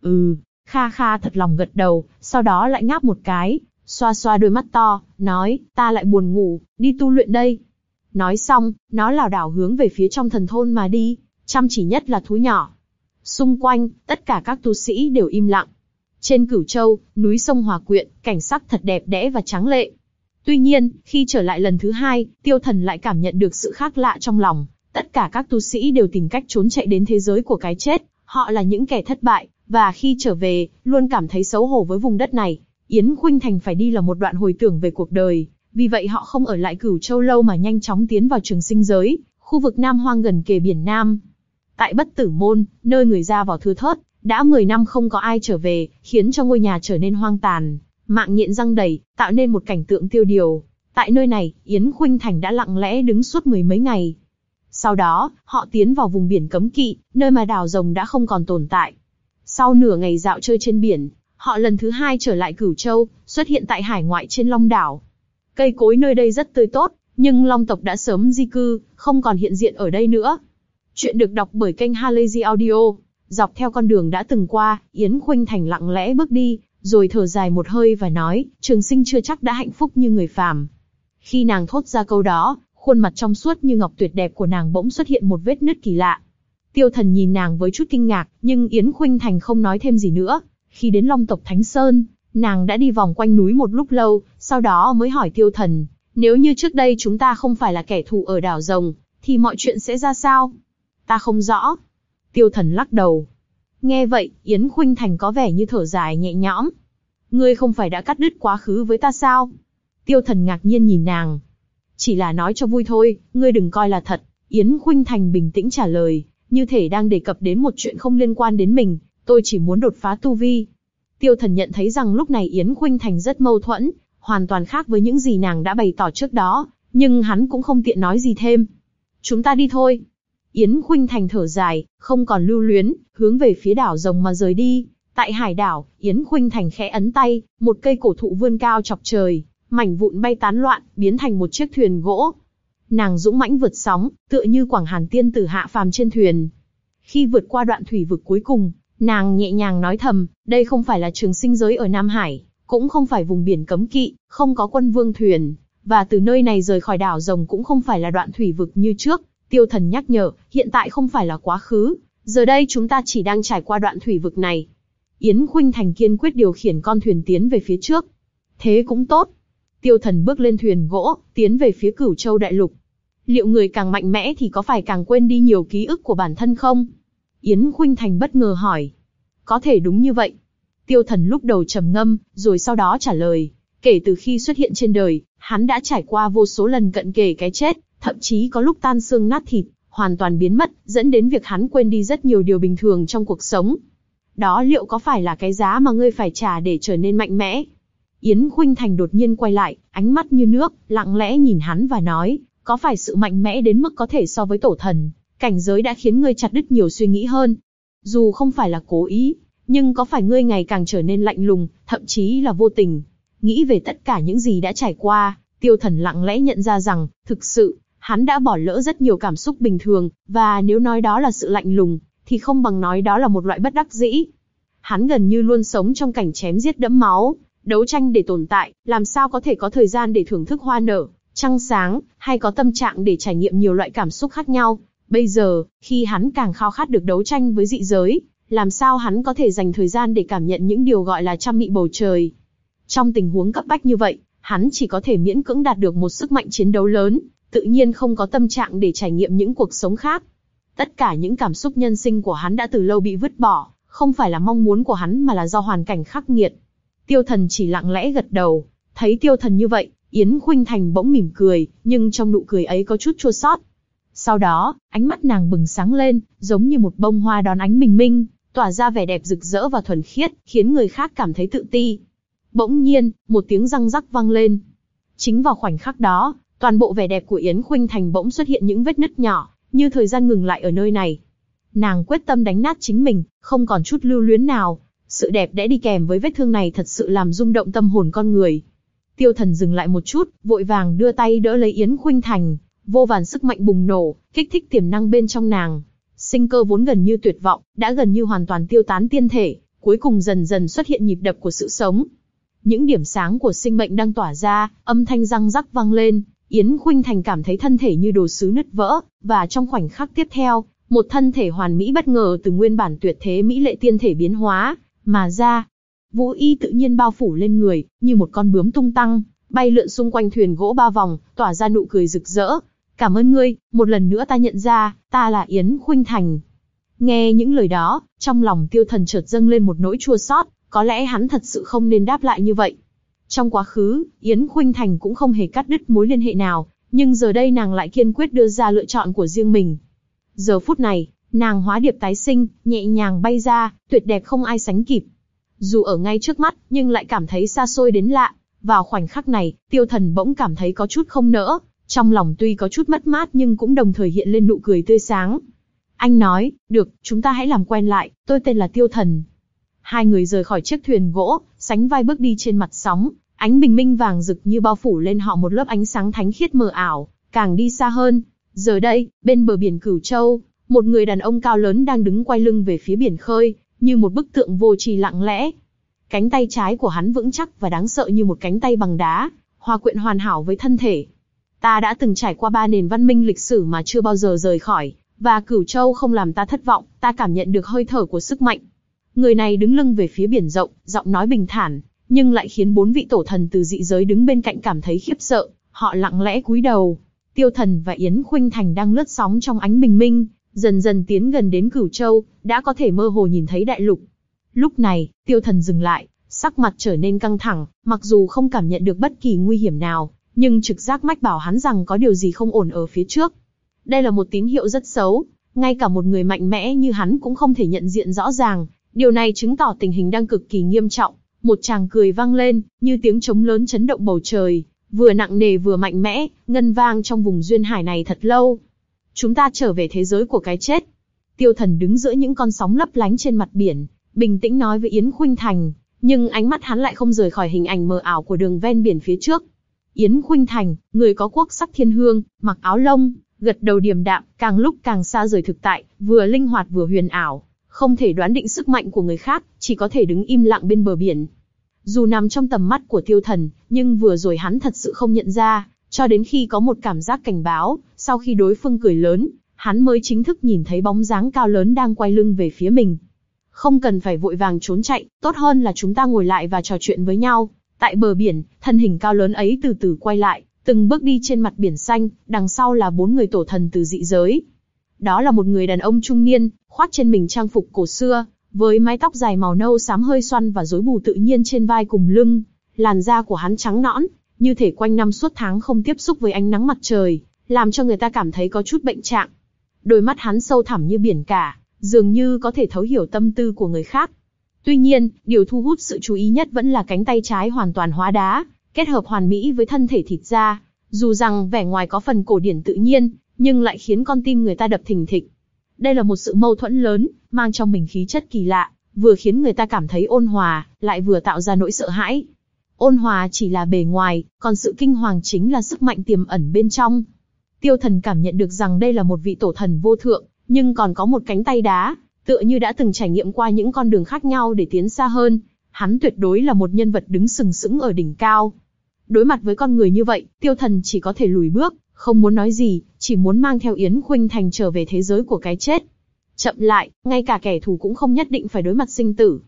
Ừ, Kha Kha thật lòng gật đầu, sau đó lại ngáp một cái, xoa xoa đôi mắt to, nói, ta lại buồn ngủ, đi tu luyện đây. Nói xong, nó lảo đảo hướng về phía trong thần thôn mà đi, chăm chỉ nhất là thú nhỏ. Xung quanh, tất cả các tu sĩ đều im lặng. Trên cửu châu, núi sông Hòa Quyện, cảnh sắc thật đẹp đẽ và trắng lệ. Tuy nhiên, khi trở lại lần thứ hai, tiêu thần lại cảm nhận được sự khác lạ trong lòng. Tất cả các tu sĩ đều tìm cách trốn chạy đến thế giới của cái chết. Họ là những kẻ thất bại, và khi trở về, luôn cảm thấy xấu hổ với vùng đất này. Yến Khuynh Thành phải đi là một đoạn hồi tưởng về cuộc đời, vì vậy họ không ở lại Cửu Châu lâu mà nhanh chóng tiến vào trường sinh giới, khu vực Nam Hoang gần kề biển Nam. Tại Bất Tử Môn, nơi người ra vào thưa thớt, đã 10 năm không có ai trở về, khiến cho ngôi nhà trở nên hoang tàn, mạng nhện răng đầy, tạo nên một cảnh tượng tiêu điều. Tại nơi này, Yến Khuynh Thành đã lặng lẽ đứng suốt mười mấy ngày. Sau đó, họ tiến vào vùng biển cấm kỵ, nơi mà đảo rồng đã không còn tồn tại. Sau nửa ngày dạo chơi trên biển, họ lần thứ hai trở lại Cửu Châu, xuất hiện tại hải ngoại trên Long đảo. Cây cối nơi đây rất tươi tốt, nhưng Long tộc đã sớm di cư, không còn hiện diện ở đây nữa. Chuyện được đọc bởi kênh Halazy Audio. Dọc theo con đường đã từng qua, Yến Khuynh Thành lặng lẽ bước đi, rồi thở dài một hơi và nói, trường sinh chưa chắc đã hạnh phúc như người phàm. Khi nàng thốt ra câu đó, khuôn mặt trong suốt như ngọc tuyệt đẹp của nàng bỗng xuất hiện một vết nứt kỳ lạ. Tiêu thần nhìn nàng với chút kinh ngạc, nhưng Yến Khuynh Thành không nói thêm gì nữa. Khi đến Long tộc Thánh Sơn, nàng đã đi vòng quanh núi một lúc lâu, sau đó mới hỏi tiêu thần, nếu như trước đây chúng ta không phải là kẻ thù ở đảo rồng, thì mọi chuyện sẽ ra sao? Ta không rõ. Tiêu thần lắc đầu. Nghe vậy, Yến Khuynh Thành có vẻ như thở dài nhẹ nhõm. Ngươi không phải đã cắt đứt quá khứ với ta sao? Tiêu thần ngạc nhiên nhìn nàng. Chỉ là nói cho vui thôi, ngươi đừng coi là thật. Yến Khuynh Thành bình tĩnh trả lời như thể đang đề cập đến một chuyện không liên quan đến mình, tôi chỉ muốn đột phá tu vi. Tiêu thần nhận thấy rằng lúc này Yến Khuynh Thành rất mâu thuẫn, hoàn toàn khác với những gì nàng đã bày tỏ trước đó, nhưng hắn cũng không tiện nói gì thêm. Chúng ta đi thôi. Yến Khuynh Thành thở dài, không còn lưu luyến, hướng về phía đảo rồng mà rời đi. Tại hải đảo, Yến Khuynh Thành khẽ ấn tay, một cây cổ thụ vươn cao chọc trời, mảnh vụn bay tán loạn, biến thành một chiếc thuyền gỗ, Nàng dũng mãnh vượt sóng, tựa như Quảng Hàn tiên tử hạ phàm trên thuyền. Khi vượt qua đoạn thủy vực cuối cùng, nàng nhẹ nhàng nói thầm, đây không phải là trường sinh giới ở Nam Hải, cũng không phải vùng biển cấm kỵ, không có quân vương thuyền, và từ nơi này rời khỏi đảo rồng cũng không phải là đoạn thủy vực như trước. Tiêu thần nhắc nhở, hiện tại không phải là quá khứ, giờ đây chúng ta chỉ đang trải qua đoạn thủy vực này. Yến Khuynh Thành kiên quyết điều khiển con thuyền tiến về phía trước. Thế cũng tốt. Tiêu thần bước lên thuyền gỗ, tiến về phía cửu châu đại lục. Liệu người càng mạnh mẽ thì có phải càng quên đi nhiều ký ức của bản thân không? Yến Khuynh Thành bất ngờ hỏi. Có thể đúng như vậy. Tiêu thần lúc đầu trầm ngâm, rồi sau đó trả lời. Kể từ khi xuất hiện trên đời, hắn đã trải qua vô số lần cận kề cái chết, thậm chí có lúc tan xương nát thịt, hoàn toàn biến mất, dẫn đến việc hắn quên đi rất nhiều điều bình thường trong cuộc sống. Đó liệu có phải là cái giá mà ngươi phải trả để trở nên mạnh mẽ? Yến Khuynh Thành đột nhiên quay lại, ánh mắt như nước, lặng lẽ nhìn hắn và nói, có phải sự mạnh mẽ đến mức có thể so với tổ thần, cảnh giới đã khiến ngươi chặt đứt nhiều suy nghĩ hơn. Dù không phải là cố ý, nhưng có phải ngươi ngày càng trở nên lạnh lùng, thậm chí là vô tình. Nghĩ về tất cả những gì đã trải qua, tiêu thần lặng lẽ nhận ra rằng, thực sự, hắn đã bỏ lỡ rất nhiều cảm xúc bình thường, và nếu nói đó là sự lạnh lùng, thì không bằng nói đó là một loại bất đắc dĩ. Hắn gần như luôn sống trong cảnh chém giết đẫm máu, đấu tranh để tồn tại, làm sao có thể có thời gian để thưởng thức hoa nở, trăng sáng, hay có tâm trạng để trải nghiệm nhiều loại cảm xúc khác nhau. Bây giờ, khi hắn càng khao khát được đấu tranh với dị giới, làm sao hắn có thể dành thời gian để cảm nhận những điều gọi là trăm mị bầu trời. Trong tình huống cấp bách như vậy, hắn chỉ có thể miễn cưỡng đạt được một sức mạnh chiến đấu lớn, tự nhiên không có tâm trạng để trải nghiệm những cuộc sống khác. Tất cả những cảm xúc nhân sinh của hắn đã từ lâu bị vứt bỏ, không phải là mong muốn của hắn mà là do hoàn cảnh khắc nghiệt. Tiêu thần chỉ lặng lẽ gật đầu, thấy tiêu thần như vậy, Yến Khuynh Thành bỗng mỉm cười, nhưng trong nụ cười ấy có chút chua xót. Sau đó, ánh mắt nàng bừng sáng lên, giống như một bông hoa đón ánh bình minh, tỏa ra vẻ đẹp rực rỡ và thuần khiết, khiến người khác cảm thấy tự ti. Bỗng nhiên, một tiếng răng rắc vang lên. Chính vào khoảnh khắc đó, toàn bộ vẻ đẹp của Yến Khuynh Thành bỗng xuất hiện những vết nứt nhỏ, như thời gian ngừng lại ở nơi này. Nàng quyết tâm đánh nát chính mình, không còn chút lưu luyến nào. Sự đẹp đẽ đi kèm với vết thương này thật sự làm rung động tâm hồn con người. Tiêu thần dừng lại một chút, vội vàng đưa tay đỡ lấy Yến Khuynh Thành, vô vàn sức mạnh bùng nổ, kích thích tiềm năng bên trong nàng. Sinh cơ vốn gần như tuyệt vọng, đã gần như hoàn toàn tiêu tán tiên thể, cuối cùng dần dần xuất hiện nhịp đập của sự sống. Những điểm sáng của sinh mệnh đang tỏa ra, âm thanh răng rắc vang lên, Yến Khuynh Thành cảm thấy thân thể như đồ sứ nứt vỡ, và trong khoảnh khắc tiếp theo, một thân thể hoàn mỹ bất ngờ từ nguyên bản tuyệt thế mỹ lệ tiên thể biến hóa, mà ra. Vũ y tự nhiên bao phủ lên người, như một con bướm tung tăng, bay lượn xung quanh thuyền gỗ ba vòng, tỏa ra nụ cười rực rỡ. Cảm ơn ngươi, một lần nữa ta nhận ra, ta là Yến Khuynh Thành. Nghe những lời đó, trong lòng tiêu thần chợt dâng lên một nỗi chua xót, có lẽ hắn thật sự không nên đáp lại như vậy. Trong quá khứ, Yến Khuynh Thành cũng không hề cắt đứt mối liên hệ nào, nhưng giờ đây nàng lại kiên quyết đưa ra lựa chọn của riêng mình. Giờ phút này, nàng hóa điệp tái sinh, nhẹ nhàng bay ra, tuyệt đẹp không ai sánh kịp. Dù ở ngay trước mắt, nhưng lại cảm thấy xa xôi đến lạ. Vào khoảnh khắc này, tiêu thần bỗng cảm thấy có chút không nỡ, trong lòng tuy có chút mất mát nhưng cũng đồng thời hiện lên nụ cười tươi sáng. Anh nói, được, chúng ta hãy làm quen lại, tôi tên là Tiêu Thần. Hai người rời khỏi chiếc thuyền gỗ, sánh vai bước đi trên mặt sóng, ánh bình minh vàng rực như bao phủ lên họ một lớp ánh sáng thánh khiết mờ ảo, càng đi xa hơn. Giờ đây, bên bờ biển Cửu Châu, một người đàn ông cao lớn đang đứng quay lưng về phía biển khơi, như một bức tượng vô tri lặng lẽ. Cánh tay trái của hắn vững chắc và đáng sợ như một cánh tay bằng đá, hòa quyện hoàn hảo với thân thể. Ta đã từng trải qua ba nền văn minh lịch sử mà chưa bao giờ rời khỏi, và Cửu Châu không làm ta thất vọng, ta cảm nhận được hơi thở của sức mạnh. Người này đứng lưng về phía biển rộng, giọng nói bình thản, nhưng lại khiến bốn vị tổ thần từ dị giới đứng bên cạnh cảm thấy khiếp sợ, họ lặng lẽ cúi đầu. Tiêu Thần và Yến Khuynh Thành đang lướt sóng trong ánh bình minh, dần dần tiến gần đến Cửu Châu, đã có thể mơ hồ nhìn thấy đại lục. Lúc này, Tiêu Thần dừng lại, sắc mặt trở nên căng thẳng, mặc dù không cảm nhận được bất kỳ nguy hiểm nào, nhưng trực giác mách bảo hắn rằng có điều gì không ổn ở phía trước. Đây là một tín hiệu rất xấu, ngay cả một người mạnh mẽ như hắn cũng không thể nhận diện rõ ràng, điều này chứng tỏ tình hình đang cực kỳ nghiêm trọng. Một chàng cười vang lên, như tiếng trống lớn chấn động bầu trời, vừa nặng nề vừa mạnh mẽ, ngân vang trong vùng duyên hải này thật lâu. Chúng ta trở về thế giới của cái chết. Tiêu thần đứng giữa những con sóng lấp lánh trên mặt biển, bình tĩnh nói với Yến Khuynh Thành, nhưng ánh mắt hắn lại không rời khỏi hình ảnh mờ ảo của đường ven biển phía trước. Yến Khuynh Thành, người có quốc sắc thiên hương, mặc áo lông, gật đầu điềm đạm, càng lúc càng xa rời thực tại, vừa linh hoạt vừa huyền ảo, không thể đoán định sức mạnh của người khác, chỉ có thể đứng im lặng bên bờ biển. Dù nằm trong tầm mắt của tiêu thần, nhưng vừa rồi hắn thật sự không nhận ra, cho đến khi có một cảm giác cảnh báo, sau khi đối phương cười lớn, hắn mới chính thức nhìn thấy bóng dáng cao lớn đang quay lưng về phía mình. Không cần phải vội vàng trốn chạy, tốt hơn là chúng ta ngồi lại và trò chuyện với nhau. Tại bờ biển, thân hình cao lớn ấy từ từ quay lại, từng bước đi trên mặt biển xanh, đằng sau là bốn người tổ thần từ dị giới. Đó là một người đàn ông trung niên, khoác trên mình trang phục cổ xưa, với mái tóc dài màu nâu xám hơi xoăn và rối bù tự nhiên trên vai cùng lưng. Làn da của hắn trắng nõn, như thể quanh năm suốt tháng không tiếp xúc với ánh nắng mặt trời, làm cho người ta cảm thấy có chút bệnh trạng. Đôi mắt hắn sâu thẳm như biển cả, dường như có thể thấu hiểu tâm tư của người khác. Tuy nhiên, điều thu hút sự chú ý nhất vẫn là cánh tay trái hoàn toàn hóa đá, kết hợp hoàn mỹ với thân thể thịt da. Dù rằng vẻ ngoài có phần cổ điển tự nhiên, nhưng lại khiến con tim người ta đập thình thịch. Đây là một sự mâu thuẫn lớn, mang trong mình khí chất kỳ lạ, vừa khiến người ta cảm thấy ôn hòa, lại vừa tạo ra nỗi sợ hãi. Ôn hòa chỉ là bề ngoài, còn sự kinh hoàng chính là sức mạnh tiềm ẩn bên trong. Tiêu thần cảm nhận được rằng đây là một vị tổ thần vô thượng, nhưng còn có một cánh tay đá, tựa như đã từng trải nghiệm qua những con đường khác nhau để tiến xa hơn. Hắn tuyệt đối là một nhân vật đứng sừng sững ở đỉnh cao. Đối mặt với con người như vậy, tiêu thần chỉ có thể lùi bước, không muốn nói gì, chỉ muốn mang theo Yến Khuynh Thành trở về thế giới của cái chết. Chậm lại, ngay cả kẻ thù cũng không nhất định phải đối mặt sinh tử.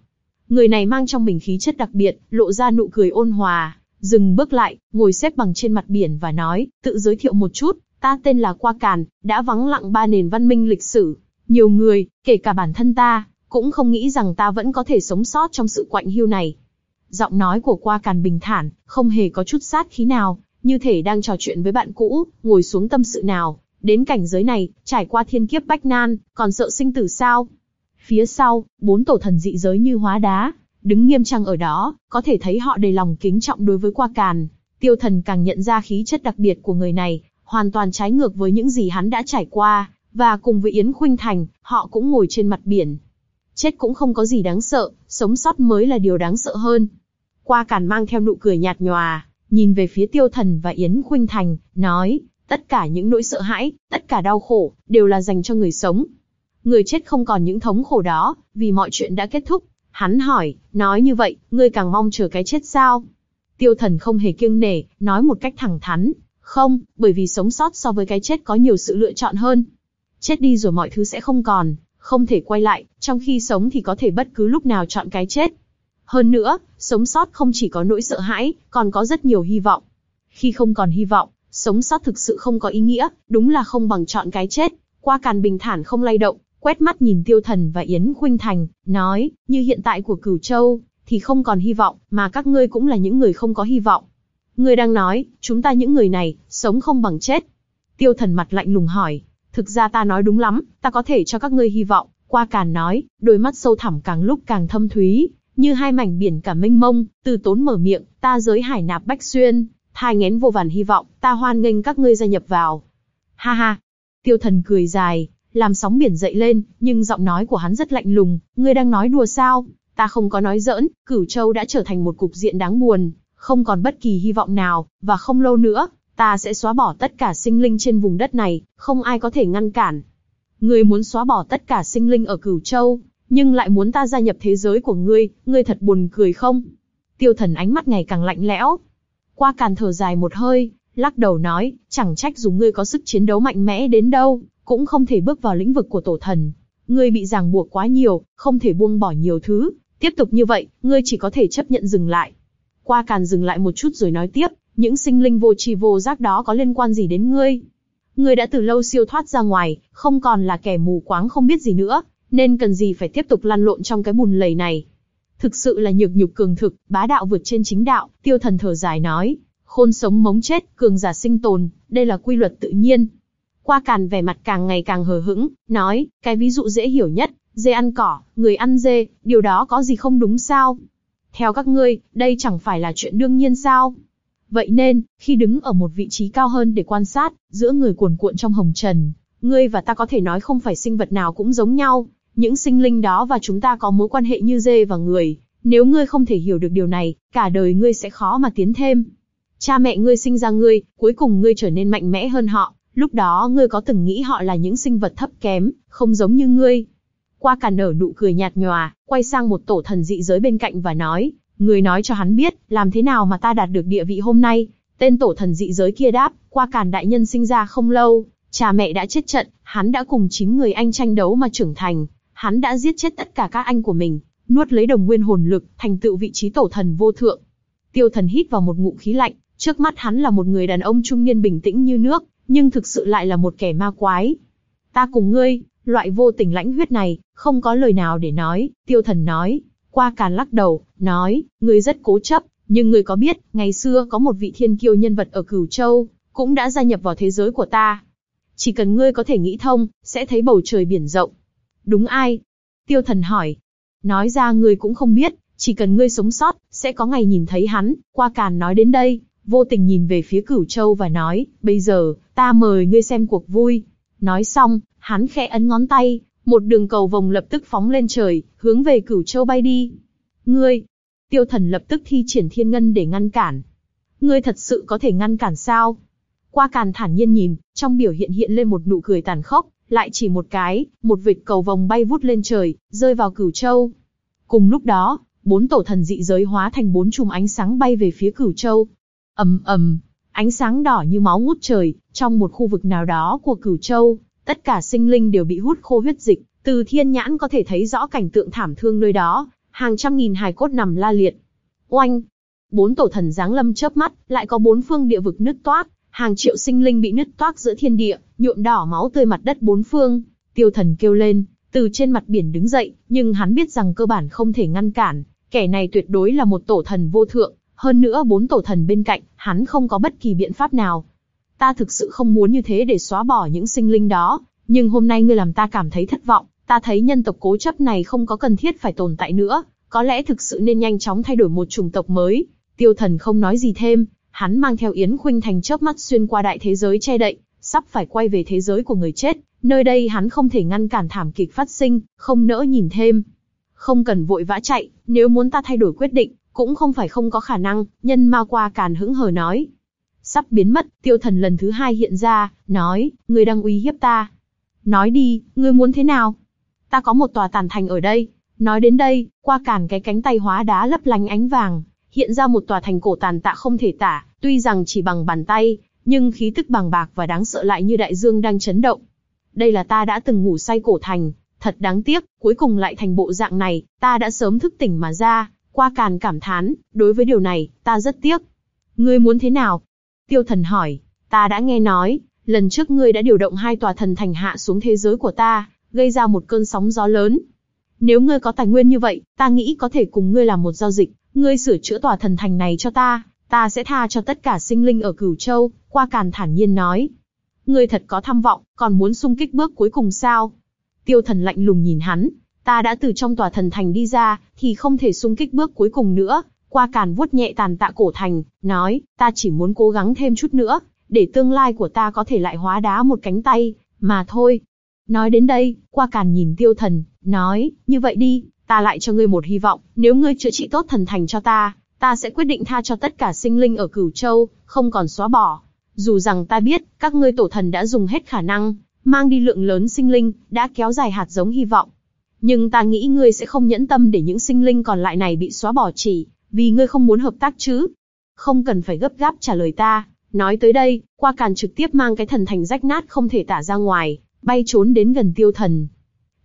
Người này mang trong mình khí chất đặc biệt, lộ ra nụ cười ôn hòa, dừng bước lại, ngồi xếp bằng trên mặt biển và nói, tự giới thiệu một chút, ta tên là Qua Càn, đã vắng lặng ba nền văn minh lịch sử. Nhiều người, kể cả bản thân ta, cũng không nghĩ rằng ta vẫn có thể sống sót trong sự quạnh hiu này. Giọng nói của Qua Càn bình thản, không hề có chút sát khí nào, như thể đang trò chuyện với bạn cũ, ngồi xuống tâm sự nào. Đến cảnh giới này, trải qua thiên kiếp bách nan, còn sợ sinh tử sao? Phía sau, bốn tổ thần dị giới như hóa đá, đứng nghiêm trang ở đó, có thể thấy họ đầy lòng kính trọng đối với Qua Càn. Tiêu thần càng nhận ra khí chất đặc biệt của người này, hoàn toàn trái ngược với những gì hắn đã trải qua, và cùng với Yến Khuynh Thành, họ cũng ngồi trên mặt biển. Chết cũng không có gì đáng sợ, sống sót mới là điều đáng sợ hơn. Qua Càn mang theo nụ cười nhạt nhòa, nhìn về phía Tiêu Thần và Yến Khuynh Thành, nói, tất cả những nỗi sợ hãi, tất cả đau khổ, đều là dành cho người sống. Người chết không còn những thống khổ đó, vì mọi chuyện đã kết thúc. Hắn hỏi, nói như vậy, ngươi càng mong chờ cái chết sao? Tiêu thần không hề kiêng nể, nói một cách thẳng thắn. Không, bởi vì sống sót so với cái chết có nhiều sự lựa chọn hơn. Chết đi rồi mọi thứ sẽ không còn, không thể quay lại, trong khi sống thì có thể bất cứ lúc nào chọn cái chết. Hơn nữa, sống sót không chỉ có nỗi sợ hãi, còn có rất nhiều hy vọng. Khi không còn hy vọng, sống sót thực sự không có ý nghĩa, đúng là không bằng chọn cái chết. Qua càn bình thản không lay động, quét mắt nhìn Tiêu Thần và Yến Khuynh Thành, nói, như hiện tại của Cửu Châu, thì không còn hy vọng, mà các ngươi cũng là những người không có hy vọng. Ngươi đang nói, chúng ta những người này, sống không bằng chết. Tiêu Thần mặt lạnh lùng hỏi, thực ra ta nói đúng lắm, ta có thể cho các ngươi hy vọng. Qua Càn nói, đôi mắt sâu thẳm càng lúc càng thâm thúy, như hai mảnh biển cả mênh mông, từ tốn mở miệng, ta giới hải nạp bách xuyên, thai ngén vô vàn hy vọng, ta hoan nghênh các ngươi gia nhập vào. Ha ha, tiêu thần cười dài, làm sóng biển dậy lên, nhưng giọng nói của hắn rất lạnh lùng, ngươi đang nói đùa sao? Ta không có nói giỡn, Cửu Châu đã trở thành một cục diện đáng buồn, không còn bất kỳ hy vọng nào, và không lâu nữa, ta sẽ xóa bỏ tất cả sinh linh trên vùng đất này, không ai có thể ngăn cản. Ngươi muốn xóa bỏ tất cả sinh linh ở Cửu Châu, nhưng lại muốn ta gia nhập thế giới của ngươi, ngươi thật buồn cười không? Tiêu thần ánh mắt ngày càng lạnh lẽo. Qua càn thở dài một hơi, lắc đầu nói, chẳng trách dù ngươi có sức chiến đấu mạnh mẽ đến đâu, cũng không thể bước vào lĩnh vực của tổ thần. Ngươi bị ràng buộc quá nhiều, không thể buông bỏ nhiều thứ, tiếp tục như vậy, ngươi chỉ có thể chấp nhận dừng lại. Qua càn dừng lại một chút rồi nói tiếp, những sinh linh vô tri vô giác đó có liên quan gì đến ngươi? Ngươi đã từ lâu siêu thoát ra ngoài, không còn là kẻ mù quáng không biết gì nữa, nên cần gì phải tiếp tục lăn lộn trong cái bùn lầy này. Thực sự là nhược nhục cường thực, bá đạo vượt trên chính đạo, tiêu thần thở dài nói, khôn sống mống chết, cường giả sinh tồn, đây là quy luật tự nhiên. Qua càn vẻ mặt càng ngày càng hờ hững, nói, cái ví dụ dễ hiểu nhất, dê ăn cỏ, người ăn dê, điều đó có gì không đúng sao? Theo các ngươi, đây chẳng phải là chuyện đương nhiên sao? Vậy nên, khi đứng ở một vị trí cao hơn để quan sát, giữa người cuồn cuộn trong hồng trần, ngươi và ta có thể nói không phải sinh vật nào cũng giống nhau, những sinh linh đó và chúng ta có mối quan hệ như dê và người. Nếu ngươi không thể hiểu được điều này, cả đời ngươi sẽ khó mà tiến thêm. Cha mẹ ngươi sinh ra ngươi, cuối cùng ngươi trở nên mạnh mẽ hơn họ. Lúc đó ngươi có từng nghĩ họ là những sinh vật thấp kém, không giống như ngươi. Qua cả nở nụ cười nhạt nhòa, quay sang một tổ thần dị giới bên cạnh và nói, người nói cho hắn biết, làm thế nào mà ta đạt được địa vị hôm nay. Tên tổ thần dị giới kia đáp, qua càn đại nhân sinh ra không lâu, cha mẹ đã chết trận, hắn đã cùng chính người anh tranh đấu mà trưởng thành, hắn đã giết chết tất cả các anh của mình, nuốt lấy đồng nguyên hồn lực, thành tựu vị trí tổ thần vô thượng. Tiêu thần hít vào một ngụm khí lạnh, trước mắt hắn là một người đàn ông trung niên bình tĩnh như nước, nhưng thực sự lại là một kẻ ma quái. Ta cùng ngươi, loại vô tình lãnh huyết này, không có lời nào để nói, tiêu thần nói. Qua càn lắc đầu, nói, ngươi rất cố chấp, nhưng ngươi có biết, ngày xưa có một vị thiên kiêu nhân vật ở Cửu Châu, cũng đã gia nhập vào thế giới của ta. Chỉ cần ngươi có thể nghĩ thông, sẽ thấy bầu trời biển rộng, Đúng ai? Tiêu thần hỏi. Nói ra ngươi cũng không biết, chỉ cần ngươi sống sót, sẽ có ngày nhìn thấy hắn. Qua càn nói đến đây, vô tình nhìn về phía cửu châu và nói, bây giờ, ta mời ngươi xem cuộc vui. Nói xong, hắn khẽ ấn ngón tay, một đường cầu vồng lập tức phóng lên trời, hướng về cửu châu bay đi. Ngươi! Tiêu thần lập tức thi triển thiên ngân để ngăn cản. Ngươi thật sự có thể ngăn cản sao? Qua càn thản nhiên nhìn, trong biểu hiện hiện lên một nụ cười tàn khốc, lại chỉ một cái, một vệt cầu vòng bay vút lên trời, rơi vào cửu châu. Cùng lúc đó, bốn tổ thần dị giới hóa thành bốn chùm ánh sáng bay về phía cửu châu ầm ầm, ánh sáng đỏ như máu ngút trời, trong một khu vực nào đó của cửu châu, tất cả sinh linh đều bị hút khô huyết dịch, từ thiên nhãn có thể thấy rõ cảnh tượng thảm thương nơi đó, hàng trăm nghìn hài cốt nằm la liệt. Oanh! Bốn tổ thần giáng lâm chớp mắt, lại có bốn phương địa vực nứt toát, hàng triệu sinh linh bị nứt toác giữa thiên địa, nhuộm đỏ máu tươi mặt đất bốn phương. Tiêu thần kêu lên, từ trên mặt biển đứng dậy, nhưng hắn biết rằng cơ bản không thể ngăn cản, kẻ này tuyệt đối là một tổ thần vô thượng, hơn nữa bốn tổ thần bên cạnh, hắn không có bất kỳ biện pháp nào. Ta thực sự không muốn như thế để xóa bỏ những sinh linh đó, nhưng hôm nay ngươi làm ta cảm thấy thất vọng, ta thấy nhân tộc cố chấp này không có cần thiết phải tồn tại nữa, có lẽ thực sự nên nhanh chóng thay đổi một chủng tộc mới. Tiêu thần không nói gì thêm, hắn mang theo Yến Khuynh Thành chớp mắt xuyên qua đại thế giới che đậy, sắp phải quay về thế giới của người chết, nơi đây hắn không thể ngăn cản thảm kịch phát sinh, không nỡ nhìn thêm. Không cần vội vã chạy, nếu muốn ta thay đổi quyết định, cũng không phải không có khả năng, nhân ma qua càn hững hờ nói. Sắp biến mất, tiêu thần lần thứ hai hiện ra, nói, ngươi đang uy hiếp ta. Nói đi, ngươi muốn thế nào? Ta có một tòa tàn thành ở đây. Nói đến đây, qua càn cái cánh tay hóa đá lấp lánh ánh vàng, hiện ra một tòa thành cổ tàn tạ không thể tả, tuy rằng chỉ bằng bàn tay, nhưng khí tức bằng bạc và đáng sợ lại như đại dương đang chấn động. Đây là ta đã từng ngủ say cổ thành, thật đáng tiếc, cuối cùng lại thành bộ dạng này, ta đã sớm thức tỉnh mà ra, qua càn cảm thán, đối với điều này, ta rất tiếc. Ngươi muốn thế nào? Tiêu thần hỏi, ta đã nghe nói, lần trước ngươi đã điều động hai tòa thần thành hạ xuống thế giới của ta, gây ra một cơn sóng gió lớn. Nếu ngươi có tài nguyên như vậy, ta nghĩ có thể cùng ngươi làm một giao dịch, ngươi sửa chữa tòa thần thành này cho ta, ta sẽ tha cho tất cả sinh linh ở Cửu Châu, qua càn thản nhiên nói. Ngươi thật có tham vọng, còn muốn xung kích bước cuối cùng sao? Tiêu thần lạnh lùng nhìn hắn, ta đã từ trong tòa thần thành đi ra, thì không thể xung kích bước cuối cùng nữa. Qua càn vuốt nhẹ tàn tạ cổ thành, nói, ta chỉ muốn cố gắng thêm chút nữa, để tương lai của ta có thể lại hóa đá một cánh tay, mà thôi. Nói đến đây, qua càn nhìn tiêu thần, nói, như vậy đi, ta lại cho ngươi một hy vọng, nếu ngươi chữa trị tốt thần thành cho ta, ta sẽ quyết định tha cho tất cả sinh linh ở Cửu Châu, không còn xóa bỏ. Dù rằng ta biết, các ngươi tổ thần đã dùng hết khả năng, mang đi lượng lớn sinh linh, đã kéo dài hạt giống hy vọng. Nhưng ta nghĩ ngươi sẽ không nhẫn tâm để những sinh linh còn lại này bị xóa bỏ chỉ, vì ngươi không muốn hợp tác chứ. Không cần phải gấp gáp trả lời ta, nói tới đây, qua càn trực tiếp mang cái thần thành rách nát không thể tả ra ngoài, bay trốn đến gần tiêu thần.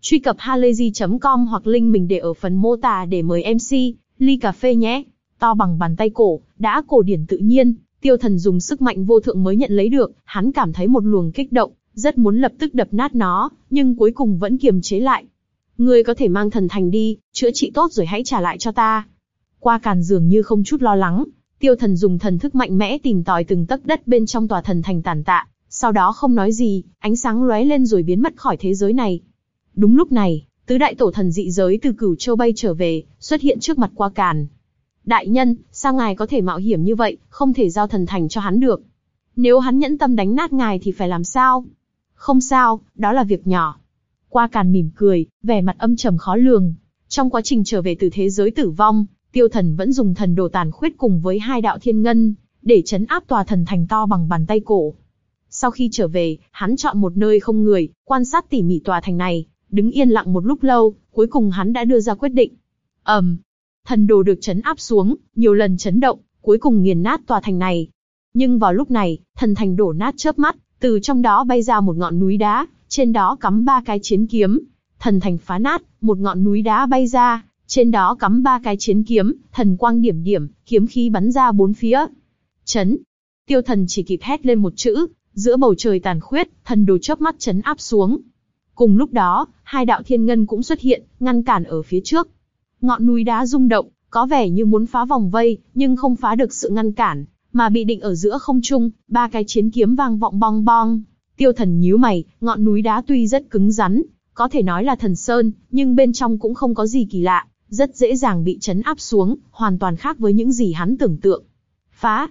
Truy cập halayzi.com hoặc link mình để ở phần mô tả để mời MC, ly cà phê nhé. To bằng bàn tay cổ, đã cổ điển tự nhiên, tiêu thần dùng sức mạnh vô thượng mới nhận lấy được, hắn cảm thấy một luồng kích động, rất muốn lập tức đập nát nó, nhưng cuối cùng vẫn kiềm chế lại. Ngươi có thể mang thần thành đi, chữa trị tốt rồi hãy trả lại cho ta. Qua càn dường như không chút lo lắng, tiêu thần dùng thần thức mạnh mẽ tìm tòi từng tấc đất bên trong tòa thần thành tàn tạ, sau đó không nói gì, ánh sáng lóe lên rồi biến mất khỏi thế giới này. Đúng lúc này, tứ đại tổ thần dị giới từ cửu châu bay trở về, xuất hiện trước mặt qua càn. Đại nhân, sao ngài có thể mạo hiểm như vậy, không thể giao thần thành cho hắn được? Nếu hắn nhẫn tâm đánh nát ngài thì phải làm sao? Không sao, đó là việc nhỏ. Qua càn mỉm cười, vẻ mặt âm trầm khó lường. Trong quá trình trở về từ thế giới tử vong, tiêu thần vẫn dùng thần đồ tàn khuyết cùng với hai đạo thiên ngân, để chấn áp tòa thần thành to bằng bàn tay cổ. Sau khi trở về, hắn chọn một nơi không người, quan sát tỉ mỉ tòa thành này, đứng yên lặng một lúc lâu, cuối cùng hắn đã đưa ra quyết định. ầm, um, thần đồ được chấn áp xuống, nhiều lần chấn động, cuối cùng nghiền nát tòa thành này. Nhưng vào lúc này, thần thành đổ nát chớp mắt, từ trong đó bay ra một ngọn núi đá, trên đó cắm ba cái chiến kiếm. Thần thành phá nát, một ngọn núi đá bay ra, trên đó cắm ba cái chiến kiếm, thần quang điểm điểm, kiếm khí bắn ra bốn phía. Chấn. Tiêu thần chỉ kịp hét lên một chữ, giữa bầu trời tàn khuyết, thần đồ chớp mắt chấn áp xuống. Cùng lúc đó, hai đạo thiên ngân cũng xuất hiện, ngăn cản ở phía trước. Ngọn núi đá rung động, có vẻ như muốn phá vòng vây, nhưng không phá được sự ngăn cản, mà bị định ở giữa không trung, ba cái chiến kiếm vang vọng bong bong. Tiêu thần nhíu mày, ngọn núi đá tuy rất cứng rắn, có thể nói là thần sơn, nhưng bên trong cũng không có gì kỳ lạ, rất dễ dàng bị chấn áp xuống, hoàn toàn khác với những gì hắn tưởng tượng. Phá!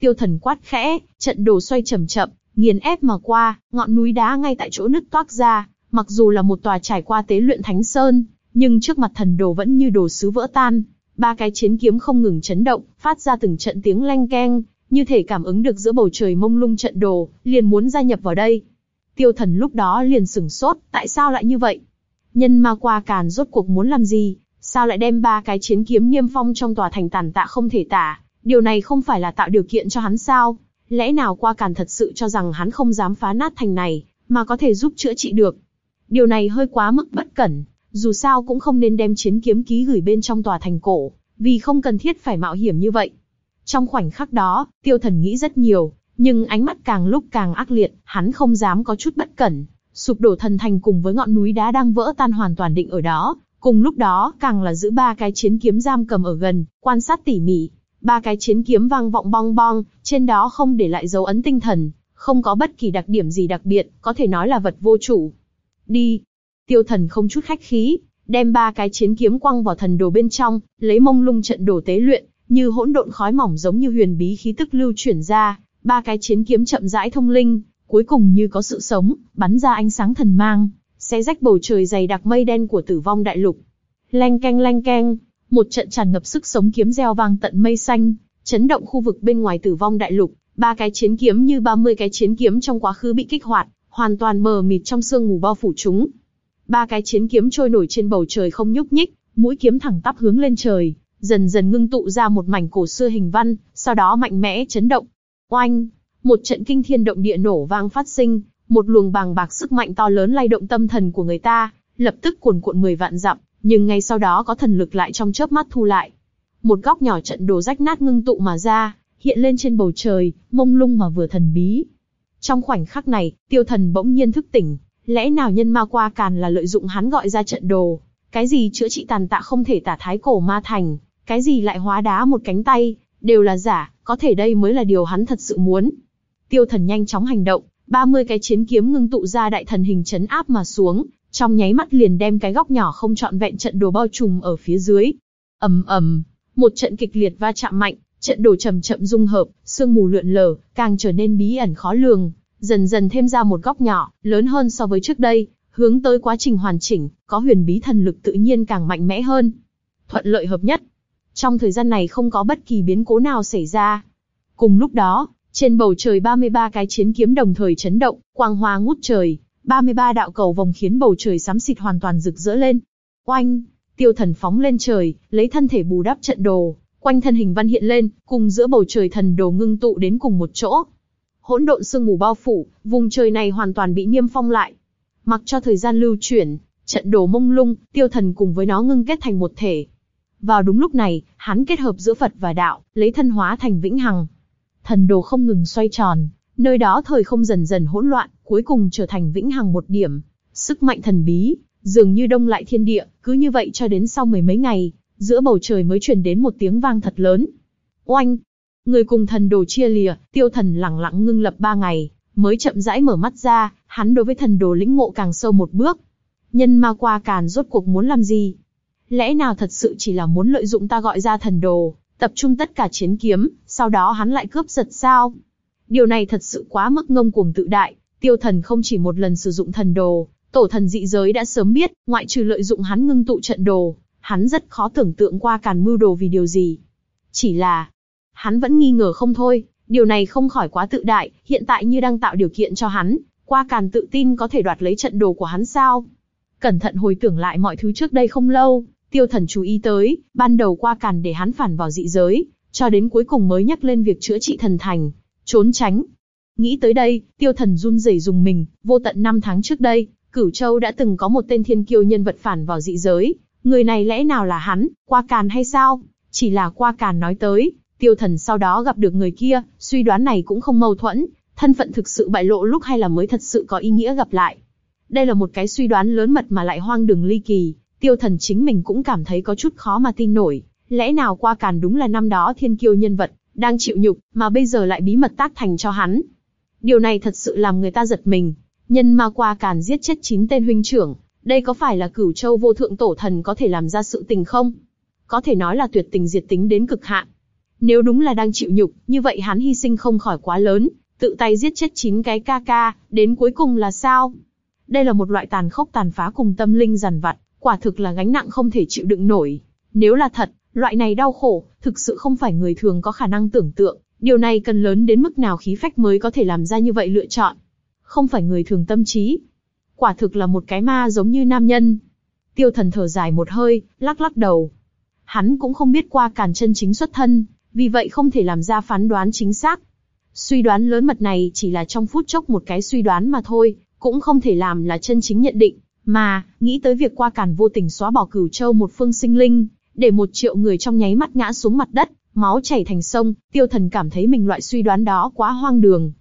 Tiêu thần quát khẽ, trận đồ xoay chậm chậm, nghiền ép mà qua, ngọn núi đá ngay tại chỗ nứt toác ra, mặc dù là một tòa trải qua tế luyện thánh sơn, nhưng trước mặt thần đồ vẫn như đồ sứ vỡ tan, ba cái chiến kiếm không ngừng chấn động, phát ra từng trận tiếng leng keng, như thể cảm ứng được giữa bầu trời mông lung trận đồ, liền muốn gia nhập vào đây. Tiêu thần lúc đó liền sửng sốt, tại sao lại như vậy? Nhân ma qua càn rốt cuộc muốn làm gì? Sao lại đem ba cái chiến kiếm niêm phong trong tòa thành tàn tạ không thể tả? Điều này không phải là tạo điều kiện cho hắn sao? Lẽ nào qua càn thật sự cho rằng hắn không dám phá nát thành này, mà có thể giúp chữa trị được? Điều này hơi quá mức bất cẩn, dù sao cũng không nên đem chiến kiếm ký gửi bên trong tòa thành cổ, vì không cần thiết phải mạo hiểm như vậy. Trong khoảnh khắc đó, tiêu thần nghĩ rất nhiều, nhưng ánh mắt càng lúc càng ác liệt, hắn không dám có chút bất cẩn. Sụp đổ thần thành cùng với ngọn núi đá đang vỡ tan hoàn toàn định ở đó, cùng lúc đó càng là giữ ba cái chiến kiếm giam cầm ở gần, quan sát tỉ mỉ. Ba cái chiến kiếm vang vọng bong bong, trên đó không để lại dấu ấn tinh thần, không có bất kỳ đặc điểm gì đặc biệt, có thể nói là vật vô chủ. Đi, Tiêu thần không chút khách khí, đem ba cái chiến kiếm quăng vào thần đồ bên trong, lấy mông lung trận đồ tế luyện, như hỗn độn khói mỏng giống như huyền bí khí tức lưu chuyển ra, ba cái chiến kiếm chậm rãi thông linh, cuối cùng như có sự sống, bắn ra ánh sáng thần mang, xé rách bầu trời dày đặc mây đen của tử vong đại lục. Lanh canh lanh canh, một trận tràn ngập sức sống kiếm reo vang tận mây xanh, chấn động khu vực bên ngoài tử vong đại lục, Ba cái chiến kiếm như 30 cái chiến kiếm trong quá khứ bị kích hoạt, hoàn toàn mờ mịt trong sương mù bao phủ chúng. Ba cái chiến kiếm trôi nổi trên bầu trời không nhúc nhích, mũi kiếm thẳng tắp hướng lên trời, dần dần ngưng tụ ra một mảnh cổ xưa hình văn, sau đó mạnh mẽ chấn động. Oanh! Một trận kinh thiên động địa nổ vang phát sinh, một luồng bàng bạc sức mạnh to lớn lay động tâm thần của người ta, lập tức cuồn cuộn mười vạn dặm, nhưng ngay sau đó có thần lực lại trong chớp mắt thu lại. Một góc nhỏ trận đồ rách nát ngưng tụ mà ra, hiện lên trên bầu trời, mông lung mà vừa thần bí. Trong khoảnh khắc này, tiêu thần bỗng nhiên thức tỉnh, lẽ nào nhân ma qua càn là lợi dụng hắn gọi ra trận đồ, cái gì chữa trị tàn tạ không thể tả thái cổ ma thành, cái gì lại hóa đá một cánh tay, đều là giả, có thể đây mới là điều hắn thật sự muốn. Tiêu thần nhanh chóng hành động, 30 cái chiến kiếm ngưng tụ ra đại thần hình chấn áp mà xuống, trong nháy mắt liền đem cái góc nhỏ không trọn vẹn trận đồ bao trùm ở phía dưới. ầm ầm, một trận kịch liệt va chạm mạnh, trận đồ chậm chậm dung hợp, sương mù lượn lờ, càng trở nên bí ẩn khó lường, dần dần thêm ra một góc nhỏ, lớn hơn so với trước đây, hướng tới quá trình hoàn chỉnh, có huyền bí thần lực tự nhiên càng mạnh mẽ hơn. Thuận lợi hợp nhất. Trong thời gian này không có bất kỳ biến cố nào xảy ra. Cùng lúc đó, trên bầu trời 33 cái chiến kiếm đồng thời chấn động, quang hoa ngút trời, 33 đạo cầu vòng khiến bầu trời xám xịt hoàn toàn rực rỡ lên. Oanh, tiêu thần phóng lên trời, lấy thân thể bù đắp trận đồ, quanh thân hình văn hiện lên, cùng giữa bầu trời thần đồ ngưng tụ đến cùng một chỗ. Hỗn độn sương mù bao phủ, vùng trời này hoàn toàn bị niêm phong lại. Mặc cho thời gian lưu chuyển, trận đồ mông lung, tiêu thần cùng với nó ngưng kết thành một thể. Vào đúng lúc này, hắn kết hợp giữa Phật và đạo, lấy thân hóa thành vĩnh hằng. Thần đồ không ngừng xoay tròn, nơi đó thời không dần dần hỗn loạn, cuối cùng trở thành vĩnh hằng một điểm. Sức mạnh thần bí, dường như đông lại thiên địa, cứ như vậy cho đến sau mười mấy ngày, giữa bầu trời mới truyền đến một tiếng vang thật lớn. Oanh! Người cùng thần đồ chia lìa, tiêu thần lặng lặng ngưng lập ba ngày, mới chậm rãi mở mắt ra, hắn đối với thần đồ lĩnh ngộ càng sâu một bước. Nhân ma qua càn rốt cuộc muốn làm gì? Lẽ nào thật sự chỉ là muốn lợi dụng ta gọi ra thần đồ, tập trung tất cả chiến kiếm, sau đó hắn lại cướp giật sao? Điều này thật sự quá mức ngông cuồng tự đại, tiêu thần không chỉ một lần sử dụng thần đồ, tổ thần dị giới đã sớm biết, ngoại trừ lợi dụng hắn ngưng tụ trận đồ, hắn rất khó tưởng tượng qua càn mưu đồ vì điều gì. Chỉ là, hắn vẫn nghi ngờ không thôi, điều này không khỏi quá tự đại, hiện tại như đang tạo điều kiện cho hắn, qua càn tự tin có thể đoạt lấy trận đồ của hắn sao. Cẩn thận hồi tưởng lại mọi thứ trước đây không lâu, tiêu thần chú ý tới, ban đầu qua càn để hắn phản vào dị giới, cho đến cuối cùng mới nhắc lên việc chữa trị thần thành, trốn tránh. Nghĩ tới đây, tiêu thần run rẩy dùng mình, vô tận năm tháng trước đây, Cửu Châu đã từng có một tên thiên kiêu nhân vật phản vào dị giới, người này lẽ nào là hắn, qua càn hay sao? Chỉ là qua càn nói tới, tiêu thần sau đó gặp được người kia, suy đoán này cũng không mâu thuẫn, thân phận thực sự bại lộ lúc hay là mới thật sự có ý nghĩa gặp lại. Đây là một cái suy đoán lớn mật mà lại hoang đường ly kỳ, tiêu thần chính mình cũng cảm thấy có chút khó mà tin nổi, lẽ nào qua càn đúng là năm đó thiên kiêu nhân vật, đang chịu nhục, mà bây giờ lại bí mật tác thành cho hắn. Điều này thật sự làm người ta giật mình, nhân ma qua càn giết chết chín tên huynh trưởng, đây có phải là cửu châu vô thượng tổ thần có thể làm ra sự tình không? Có thể nói là tuyệt tình diệt tính đến cực hạn. Nếu đúng là đang chịu nhục, như vậy hắn hy sinh không khỏi quá lớn, tự tay giết chết chín cái ca ca, đến cuối cùng là sao? Đây là một loại tàn khốc tàn phá cùng tâm linh dằn vặt, quả thực là gánh nặng không thể chịu đựng nổi. Nếu là thật, loại này đau khổ, thực sự không phải người thường có khả năng tưởng tượng, điều này cần lớn đến mức nào khí phách mới có thể làm ra như vậy lựa chọn. Không phải người thường tâm trí. Quả thực là một cái ma giống như nam nhân. Tiêu thần thở dài một hơi, lắc lắc đầu. Hắn cũng không biết qua càn chân chính xuất thân, vì vậy không thể làm ra phán đoán chính xác. Suy đoán lớn mật này chỉ là trong phút chốc một cái suy đoán mà thôi, cũng không thể làm là chân chính nhận định, mà, nghĩ tới việc qua càn vô tình xóa bỏ cửu châu một phương sinh linh, để một triệu người trong nháy mắt ngã xuống mặt đất, máu chảy thành sông, tiêu thần cảm thấy mình loại suy đoán đó quá hoang đường.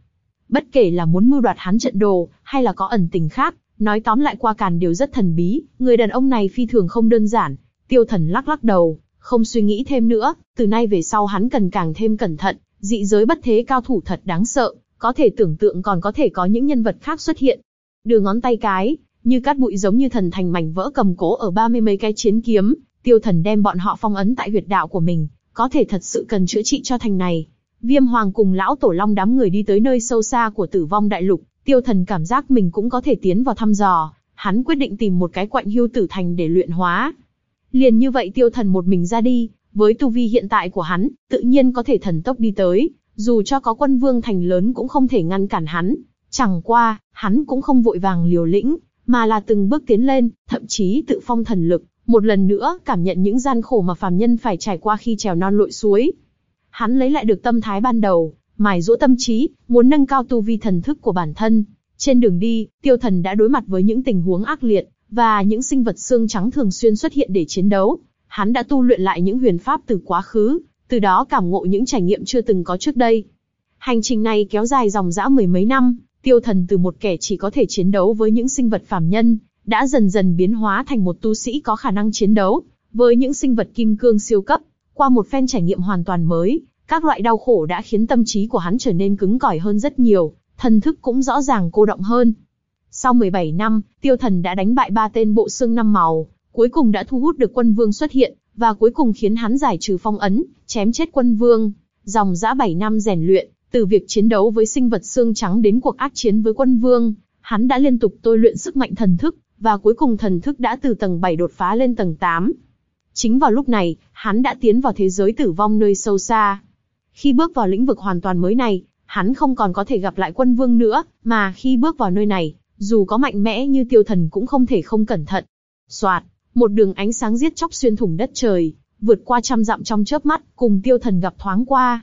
Bất kể là muốn mưu đoạt hắn trận đồ, hay là có ẩn tình khác, nói tóm lại qua càn đều rất thần bí, người đàn ông này phi thường không đơn giản. Tiêu thần lắc lắc đầu, không suy nghĩ thêm nữa, từ nay về sau hắn cần càng thêm cẩn thận, dị giới bất thế cao thủ thật đáng sợ, có thể tưởng tượng còn có thể có những nhân vật khác xuất hiện. Đưa ngón tay cái, như cát bụi giống như thần thành mảnh vỡ cầm cố ở ba mươi mấy cái chiến kiếm, tiêu thần đem bọn họ phong ấn tại huyệt đạo của mình, có thể thật sự cần chữa trị cho thành này. Viêm Hoàng cùng lão tổ long đám người đi tới nơi sâu xa của tử vong đại lục, tiêu thần cảm giác mình cũng có thể tiến vào thăm dò, hắn quyết định tìm một cái quạnh hưu tử thành để luyện hóa. Liền như vậy tiêu thần một mình ra đi, với tu vi hiện tại của hắn, tự nhiên có thể thần tốc đi tới, Dù cho có quân vương thành lớn cũng không thể ngăn cản hắn. Chẳng qua, hắn cũng không vội vàng liều lĩnh, mà là từng bước tiến lên, thậm chí tự phong thần lực, một lần nữa cảm nhận những gian khổ mà phàm nhân phải trải qua khi trèo non lội suối. Hắn lấy lại được tâm thái ban đầu, mài dũa tâm trí, muốn nâng cao tu vi thần thức của bản thân. Trên đường đi, tiêu thần đã đối mặt với những tình huống ác liệt, và những sinh vật xương trắng thường xuyên xuất hiện để chiến đấu. Hắn đã tu luyện lại những huyền pháp từ quá khứ, từ đó cảm ngộ những trải nghiệm chưa từng có trước đây. Hành trình này kéo dài dòng dã mười mấy năm, tiêu thần từ một kẻ chỉ có thể chiến đấu với những sinh vật phàm nhân, đã dần dần biến hóa thành một tu sĩ có khả năng chiến đấu với những sinh vật kim cương siêu cấp. Qua một phen trải nghiệm hoàn toàn mới, các loại đau khổ đã khiến tâm trí của hắn trở nên cứng cỏi hơn rất nhiều, thần thức cũng rõ ràng cô động hơn. Sau 17 năm, tiêu thần đã đánh bại ba tên bộ xương năm màu, cuối cùng đã thu hút được quân vương xuất hiện, và cuối cùng khiến hắn giải trừ phong ấn, chém chết quân vương. Dòng dã 7 năm rèn luyện, từ việc chiến đấu với sinh vật xương trắng đến cuộc ác chiến với quân vương, hắn đã liên tục tôi luyện sức mạnh thần thức, và cuối cùng thần thức đã từ tầng 7 đột phá lên tầng 8. Chính vào lúc này, hắn đã tiến vào thế giới tử vong nơi sâu xa. Khi bước vào lĩnh vực hoàn toàn mới này, hắn không còn có thể gặp lại quân vương nữa, mà khi bước vào nơi này, dù có mạnh mẽ như tiêu thần cũng không thể không cẩn thận. Soạt, một đường ánh sáng giết chóc xuyên thủng đất trời, vượt qua trăm dặm trong chớp mắt, cùng tiêu thần gặp thoáng qua.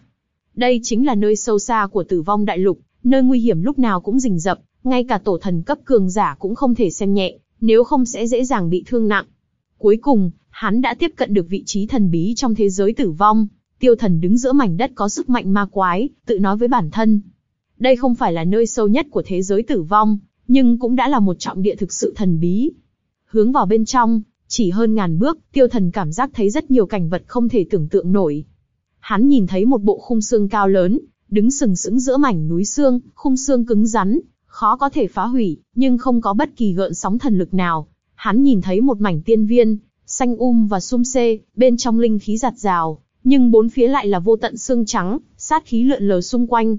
Đây chính là nơi sâu xa của tử vong đại lục, nơi nguy hiểm lúc nào cũng rình rập, ngay cả tổ thần cấp cường giả cũng không thể xem nhẹ, nếu không sẽ dễ dàng bị thương nặng. Cuối cùng, hắn đã tiếp cận được vị trí thần bí trong thế giới tử vong. Tiêu thần đứng giữa mảnh đất có sức mạnh ma quái, tự nói với bản thân. Đây không phải là nơi sâu nhất của thế giới tử vong, nhưng cũng đã là một trọng địa thực sự thần bí. Hướng vào bên trong, chỉ hơn ngàn bước, tiêu thần cảm giác thấy rất nhiều cảnh vật không thể tưởng tượng nổi. Hắn nhìn thấy một bộ khung xương cao lớn, đứng sừng sững giữa mảnh núi xương, khung xương cứng rắn, khó có thể phá hủy, nhưng không có bất kỳ gợn sóng thần lực nào. Hắn nhìn thấy một mảnh tiên viên, xanh um và sum xê, bên trong linh khí giạt rào, nhưng bốn phía lại là vô tận xương trắng, sát khí lượn lờ xung quanh.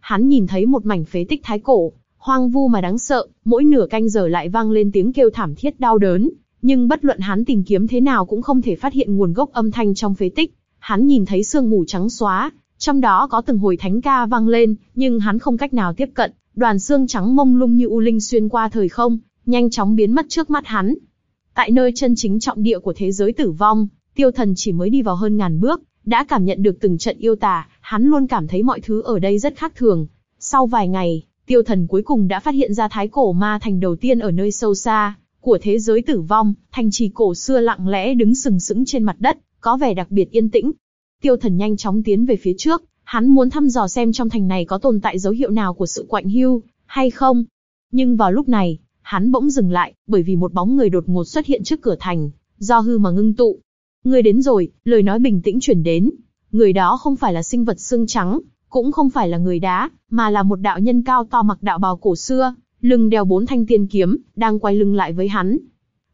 Hắn nhìn thấy một mảnh phế tích thái cổ, hoang vu mà đáng sợ, mỗi nửa canh giờ lại vang lên tiếng kêu thảm thiết đau đớn, nhưng bất luận hắn tìm kiếm thế nào cũng không thể phát hiện nguồn gốc âm thanh trong phế tích. Hắn nhìn thấy sương mù trắng xóa, trong đó có từng hồi thánh ca vang lên, nhưng hắn không cách nào tiếp cận, đoàn xương trắng mông lung như u linh xuyên qua thời không, nhanh chóng biến mất trước mắt hắn. Tại nơi chân chính trọng địa của thế giới tử vong, tiêu thần chỉ mới đi vào hơn ngàn bước, đã cảm nhận được từng trận yêu tà, hắn luôn cảm thấy mọi thứ ở đây rất khác thường. Sau vài ngày, tiêu thần cuối cùng đã phát hiện ra thái cổ ma thành đầu tiên ở nơi sâu xa của thế giới tử vong, thành trì cổ xưa lặng lẽ đứng sừng sững trên mặt đất, có vẻ đặc biệt yên tĩnh. Tiêu thần nhanh chóng tiến về phía trước, hắn muốn thăm dò xem trong thành này có tồn tại dấu hiệu nào của sự quạnh hưu, hay không. Nhưng vào lúc này, hắn bỗng dừng lại, bởi vì một bóng người đột ngột xuất hiện trước cửa thành, do hư mà ngưng tụ. Người đến rồi, lời nói bình tĩnh chuyển đến. Người đó không phải là sinh vật xương trắng, cũng không phải là người đá, mà là một đạo nhân cao to mặc đạo bào cổ xưa, lưng đeo bốn thanh tiên kiếm, đang quay lưng lại với hắn.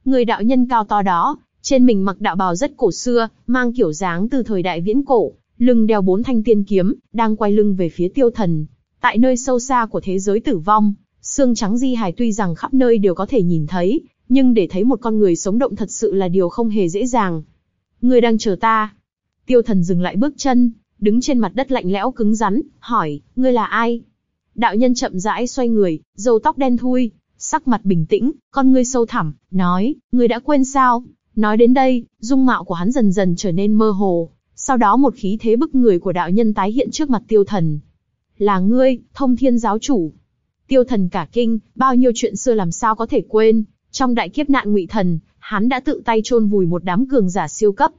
Người đạo nhân cao to đó, trên mình mặc đạo bào rất cổ xưa, mang kiểu dáng từ thời đại viễn cổ, lưng đeo bốn thanh tiên kiếm, đang quay lưng về phía tiêu thần. Tại nơi sâu xa của thế giới tử vong, xương trắng di hài tuy rằng khắp nơi đều có thể nhìn thấy, nhưng để thấy một con người sống động thật sự là điều không hề dễ dàng. Người đang chờ ta. Tiêu thần dừng lại bước chân, đứng trên mặt đất lạnh lẽo cứng rắn, hỏi, ngươi là ai? Đạo nhân chậm rãi xoay người, râu tóc đen thui, sắc mặt bình tĩnh, con ngươi sâu thẳm, nói, ngươi đã quên sao? Nói đến đây, dung mạo của hắn dần dần trở nên mơ hồ, sau đó một khí thế bức người của đạo nhân tái hiện trước mặt tiêu thần. Là ngươi, thông thiên giáo chủ. Tiêu thần cả kinh, bao nhiêu chuyện xưa làm sao có thể quên, trong đại kiếp nạn ngụy thần, hắn đã tự tay chôn vùi một đám cường giả siêu cấp.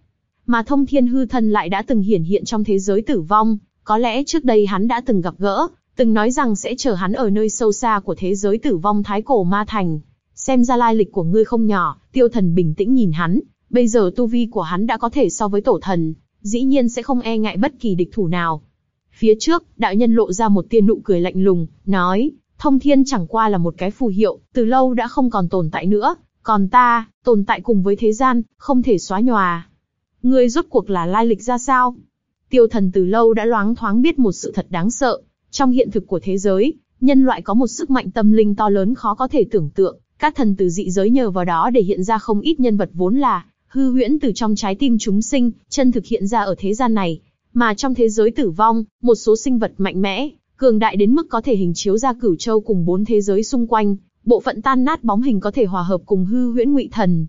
Mà thông thiên hư thần lại đã từng hiển hiện trong thế giới tử vong, có lẽ trước đây hắn đã từng gặp gỡ, từng nói rằng sẽ chờ hắn ở nơi sâu xa của thế giới tử vong thái cổ ma thành. Xem ra lai lịch của ngươi không nhỏ, tiêu thần bình tĩnh nhìn hắn, bây giờ tu vi của hắn đã có thể so với tổ thần, dĩ nhiên sẽ không e ngại bất kỳ địch thủ nào. Phía trước, đạo nhân lộ ra một tia nụ cười lạnh lùng, nói, thông thiên chẳng qua là một cái phù hiệu, từ lâu đã không còn tồn tại nữa, còn ta, tồn tại cùng với thế gian, không thể xóa nhòa. Ngươi rốt cuộc là lai lịch ra sao? Tiêu thần từ lâu đã loáng thoáng biết một sự thật đáng sợ. Trong hiện thực của thế giới, nhân loại có một sức mạnh tâm linh to lớn khó có thể tưởng tượng. Các thần từ dị giới nhờ vào đó để hiện ra không ít nhân vật vốn là hư huyễn từ trong trái tim chúng sinh, chân thực hiện ra ở thế gian này. Mà trong thế giới tử vong, một số sinh vật mạnh mẽ, cường đại đến mức có thể hình chiếu ra cửu châu cùng bốn thế giới xung quanh, bộ phận tan nát bóng hình có thể hòa hợp cùng hư huyễn ngụy thần.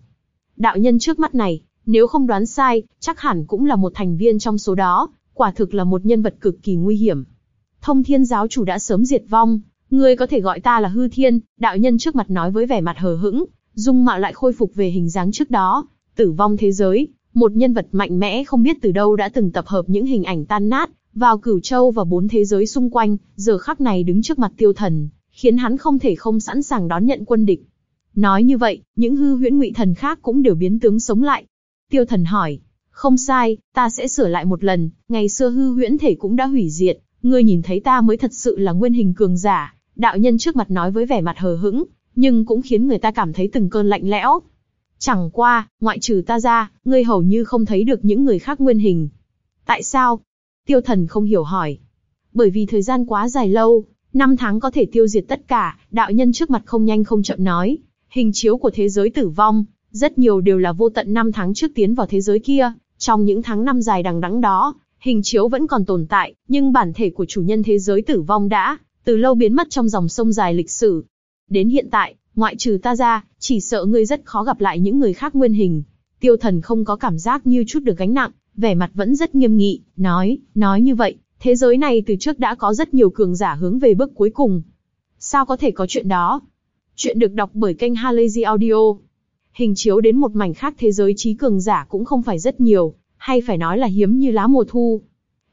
Đạo nhân trước mắt này, nếu không đoán sai, chắc hẳn cũng là một thành viên trong số đó, quả thực là một nhân vật cực kỳ nguy hiểm. Thông thiên giáo chủ đã sớm diệt vong, ngươi có thể gọi ta là hư thiên, đạo nhân trước mặt nói với vẻ mặt hờ hững, dung mạo lại khôi phục về hình dáng trước đó, tử vong thế giới, một nhân vật mạnh mẽ không biết từ đâu đã từng tập hợp những hình ảnh tan nát, vào cửu châu và bốn thế giới xung quanh, giờ khắc này đứng trước mặt tiêu thần, khiến hắn không thể không sẵn sàng đón nhận quân địch. Nói như vậy, những hư huyễn ngụy thần khác cũng đều biến tướng sống lại. Tiêu thần hỏi, không sai, ta sẽ sửa lại một lần, ngày xưa hư huyễn thể cũng đã hủy diệt, ngươi nhìn thấy ta mới thật sự là nguyên hình cường giả. Đạo nhân trước mặt nói với vẻ mặt hờ hững, nhưng cũng khiến người ta cảm thấy từng cơn lạnh lẽo. Chẳng qua, ngoại trừ ta ra, ngươi hầu như không thấy được những người khác nguyên hình. Tại sao? Tiêu thần không hiểu hỏi. Bởi vì thời gian quá dài lâu, năm tháng có thể tiêu diệt tất cả, đạo nhân trước mặt không nhanh không chậm nói. Hình chiếu của thế giới tử vong, rất nhiều đều là vô tận năm tháng trước tiến vào thế giới kia. Trong những tháng năm dài đằng đẵng đó, hình chiếu vẫn còn tồn tại, nhưng bản thể của chủ nhân thế giới tử vong đã, từ lâu biến mất trong dòng sông dài lịch sử. Đến hiện tại, ngoại trừ ta ra, chỉ sợ ngươi rất khó gặp lại những người khác nguyên hình. Tiêu thần không có cảm giác như chút được gánh nặng, vẻ mặt vẫn rất nghiêm nghị, nói, nói như vậy, thế giới này từ trước đã có rất nhiều cường giả hướng về bước cuối cùng. Sao có thể có chuyện đó? Chuyện được đọc bởi kênh Halazy Audio. Hình chiếu đến một mảnh khác thế giới trí cường giả cũng không phải rất nhiều, hay phải nói là hiếm như lá mùa thu.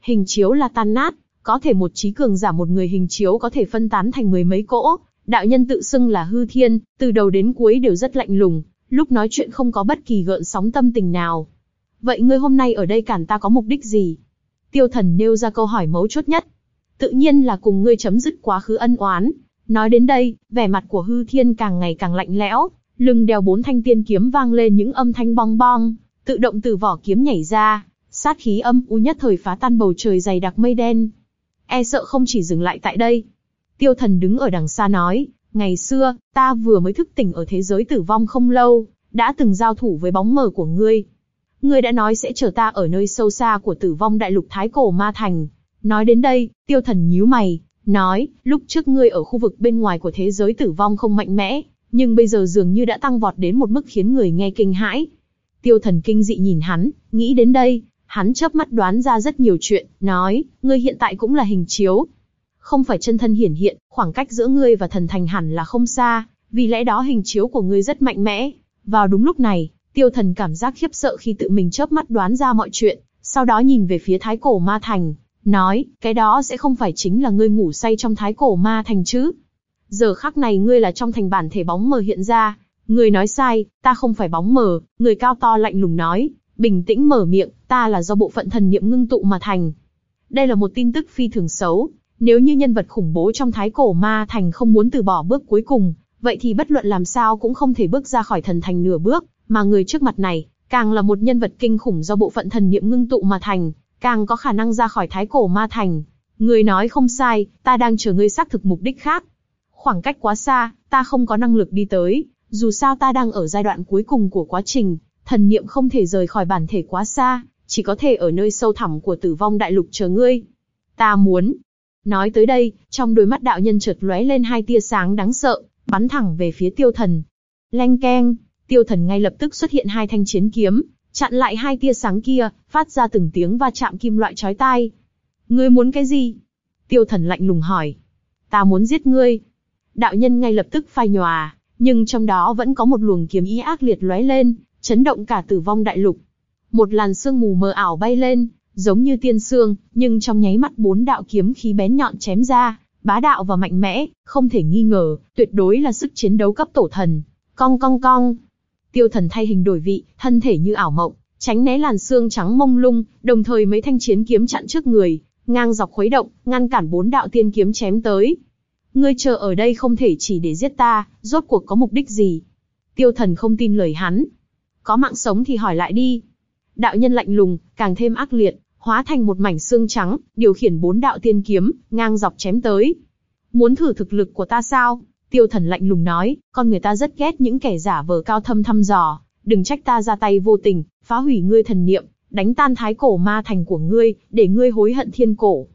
Hình chiếu là tan nát, có thể một trí cường giả một người hình chiếu có thể phân tán thành mười mấy cỗ. Đạo nhân tự xưng là hư thiên, từ đầu đến cuối đều rất lạnh lùng, lúc nói chuyện không có bất kỳ gợn sóng tâm tình nào. Vậy ngươi hôm nay ở đây cản ta có mục đích gì? Tiêu thần nêu ra câu hỏi mấu chốt nhất. Tự nhiên là cùng ngươi chấm dứt quá khứ ân oán. Nói đến đây, vẻ mặt của hư thiên càng ngày càng lạnh lẽo, lưng đeo bốn thanh tiên kiếm vang lên những âm thanh bong bong, tự động từ vỏ kiếm nhảy ra, sát khí âm u nhất thời phá tan bầu trời dày đặc mây đen. E sợ không chỉ dừng lại tại đây. Tiêu thần đứng ở đằng xa nói, ngày xưa, ta vừa mới thức tỉnh ở thế giới tử vong không lâu, đã từng giao thủ với bóng mờ của ngươi, Ngươi đã nói sẽ chờ ta ở nơi sâu xa của tử vong đại lục Thái Cổ Ma Thành. Nói đến đây, tiêu thần nhíu mày, nói, lúc trước ngươi ở khu vực bên ngoài của thế giới tử vong không mạnh mẽ, nhưng bây giờ dường như đã tăng vọt đến một mức khiến người nghe kinh hãi. Tiêu thần kinh dị nhìn hắn, nghĩ đến đây, hắn chớp mắt đoán ra rất nhiều chuyện, nói, ngươi hiện tại cũng là hình chiếu. Không phải chân thân hiển hiện, khoảng cách giữa ngươi và thần thành hẳn là không xa, vì lẽ đó hình chiếu của ngươi rất mạnh mẽ. Vào đúng lúc này, Tiêu thần cảm giác khiếp sợ khi tự mình chớp mắt đoán ra mọi chuyện, sau đó nhìn về phía thái cổ ma thành, nói, cái đó sẽ không phải chính là ngươi ngủ say trong thái cổ ma thành chứ. Giờ khắc này ngươi là trong thành bản thể bóng mờ hiện ra, ngươi nói sai, ta không phải bóng mờ, người cao to lạnh lùng nói, bình tĩnh mở miệng, ta là do bộ phận thần niệm ngưng tụ mà thành. Đây là một tin tức phi thường xấu, nếu như nhân vật khủng bố trong thái cổ ma thành không muốn từ bỏ bước cuối cùng, vậy thì bất luận làm sao cũng không thể bước ra khỏi thần thành nửa bước, mà người trước mặt này, càng là một nhân vật kinh khủng do bộ phận thần niệm ngưng tụ mà thành, càng có khả năng ra khỏi thái cổ ma thành. Người nói không sai, ta đang chờ ngươi xác thực mục đích khác. Khoảng cách quá xa, ta không có năng lực đi tới, dù sao ta đang ở giai đoạn cuối cùng của quá trình, thần niệm không thể rời khỏi bản thể quá xa, chỉ có thể ở nơi sâu thẳm của tử vong đại lục chờ ngươi. Ta muốn. Nói tới đây, trong đôi mắt đạo nhân chợt lóe lên hai tia sáng đáng sợ, bắn thẳng về phía tiêu thần. Lanh keng, Tiêu Thần ngay lập tức xuất hiện hai thanh chiến kiếm, chặn lại hai tia sáng kia, phát ra từng tiếng va chạm kim loại chói tai. Ngươi muốn cái gì? Tiêu Thần lạnh lùng hỏi. Ta muốn giết ngươi. Đạo nhân ngay lập tức phai nhòa, nhưng trong đó vẫn có một luồng kiếm ý ác liệt lóe lên, chấn động cả tử vong đại lục. Một làn sương mù mờ ảo bay lên, giống như tiên sương, nhưng trong nháy mắt bốn đạo kiếm khí bén nhọn chém ra, bá đạo và mạnh mẽ, không thể nghi ngờ, tuyệt đối là sức chiến đấu cấp tổ thần. Cong cong cong, Tiêu thần thay hình đổi vị, thân thể như ảo mộng, tránh né làn xương trắng mông lung, đồng thời mấy thanh chiến kiếm chặn trước người, ngang dọc khuấy động, ngăn cản bốn đạo tiên kiếm chém tới. Ngươi chờ ở đây không thể chỉ để giết ta, rốt cuộc có mục đích gì? Tiêu thần không tin lời hắn. Có mạng sống thì hỏi lại đi. Đạo nhân lạnh lùng, càng thêm ác liệt, hóa thành một mảnh xương trắng, điều khiển bốn đạo tiên kiếm, ngang dọc chém tới. Muốn thử thực lực của ta sao? Tiêu thần lạnh lùng nói, con người ta rất ghét những kẻ giả vờ cao thâm thăm dò, đừng trách ta ra tay vô tình, phá hủy ngươi thần niệm, đánh tan thái cổ ma thành của ngươi, để ngươi hối hận thiên cổ.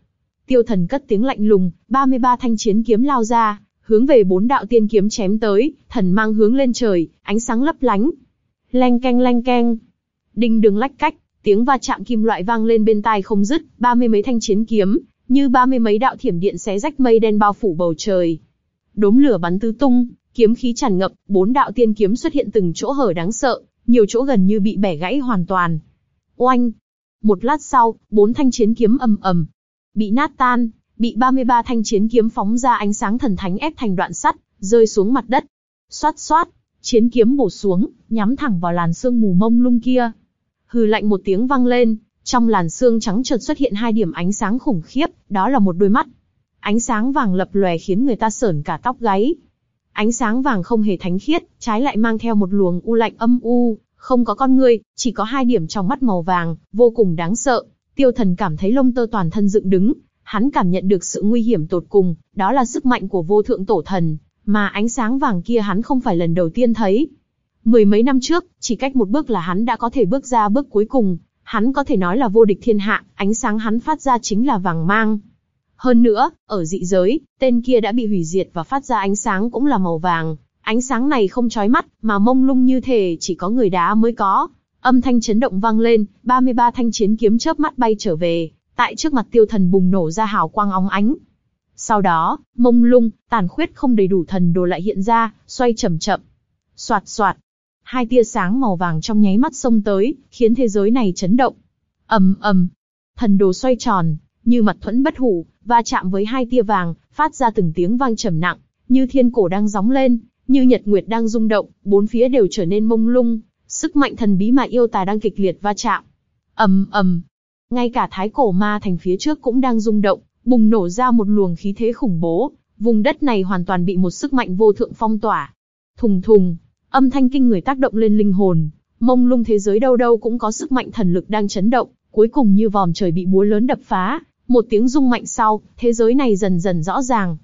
Tiêu thần cất tiếng lạnh lùng, 33 thanh chiến kiếm lao ra, hướng về bốn đạo tiên kiếm chém tới, thần mang hướng lên trời, ánh sáng lấp lánh. Leng keng leng keng. Đinh đường lách cách, tiếng va chạm kim loại vang lên bên tai không dứt, ba mươi mấy thanh chiến kiếm, như ba mươi mấy đạo thiểm điện xé rách mây đen bao phủ bầu trời. Đốm lửa bắn tứ tung, kiếm khí tràn ngập, bốn đạo tiên kiếm xuất hiện từng chỗ hở đáng sợ, nhiều chỗ gần như bị bẻ gãy hoàn toàn. Oanh! Một lát sau, bốn thanh chiến kiếm ầm ầm, bị nát tan, bị 33 thanh chiến kiếm phóng ra ánh sáng thần thánh ép thành đoạn sắt, rơi xuống mặt đất. Xoát xoát, chiến kiếm bổ xuống, nhắm thẳng vào làn sương mù mông lung kia. Hừ lạnh một tiếng vang lên, trong làn sương trắng chợt xuất hiện hai điểm ánh sáng khủng khiếp, đó là một đôi mắt. Ánh sáng vàng lập lòe khiến người ta sởn cả tóc gáy. Ánh sáng vàng không hề thánh khiết, trái lại mang theo một luồng u lạnh âm u, không có con người, chỉ có hai điểm trong mắt màu vàng, vô cùng đáng sợ. Tiêu thần cảm thấy lông tơ toàn thân dựng đứng, hắn cảm nhận được sự nguy hiểm tột cùng, đó là sức mạnh của vô thượng tổ thần, mà ánh sáng vàng kia hắn không phải lần đầu tiên thấy. Mười mấy năm trước, chỉ cách một bước là hắn đã có thể bước ra bước cuối cùng, hắn có thể nói là vô địch thiên hạ, ánh sáng hắn phát ra chính là vàng mang. Hơn nữa, ở dị giới, tên kia đã bị hủy diệt và phát ra ánh sáng cũng là màu vàng. Ánh sáng này không chói mắt, mà mông lung như thể chỉ có người đá mới có. Âm thanh chấn động vang lên, 33 thanh chiến kiếm chớp mắt bay trở về, tại trước mặt tiêu thần bùng nổ ra hào quang óng ánh. Sau đó, mông lung, tàn khuyết không đầy đủ thần đồ lại hiện ra, xoay chậm chậm. Soạt soạt, hai tia sáng màu vàng trong nháy mắt xông tới, khiến thế giới này chấn động. ầm ầm, thần đồ xoay tròn, như mặt thuẫn bất hủ, va chạm với hai tia vàng, phát ra từng tiếng vang trầm nặng, như thiên cổ đang gióng lên, như nhật nguyệt đang rung động, bốn phía đều trở nên mông lung, sức mạnh thần bí mà yêu tà đang kịch liệt va chạm. ầm ầm, ngay cả thái cổ ma thành phía trước cũng đang rung động, bùng nổ ra một luồng khí thế khủng bố, vùng đất này hoàn toàn bị một sức mạnh vô thượng phong tỏa. Thùng thùng, âm thanh kinh người tác động lên linh hồn, mông lung thế giới đâu đâu cũng có sức mạnh thần lực đang chấn động, cuối cùng như vòm trời bị búa lớn đập phá, một tiếng rung mạnh sau, thế giới này dần dần rõ ràng.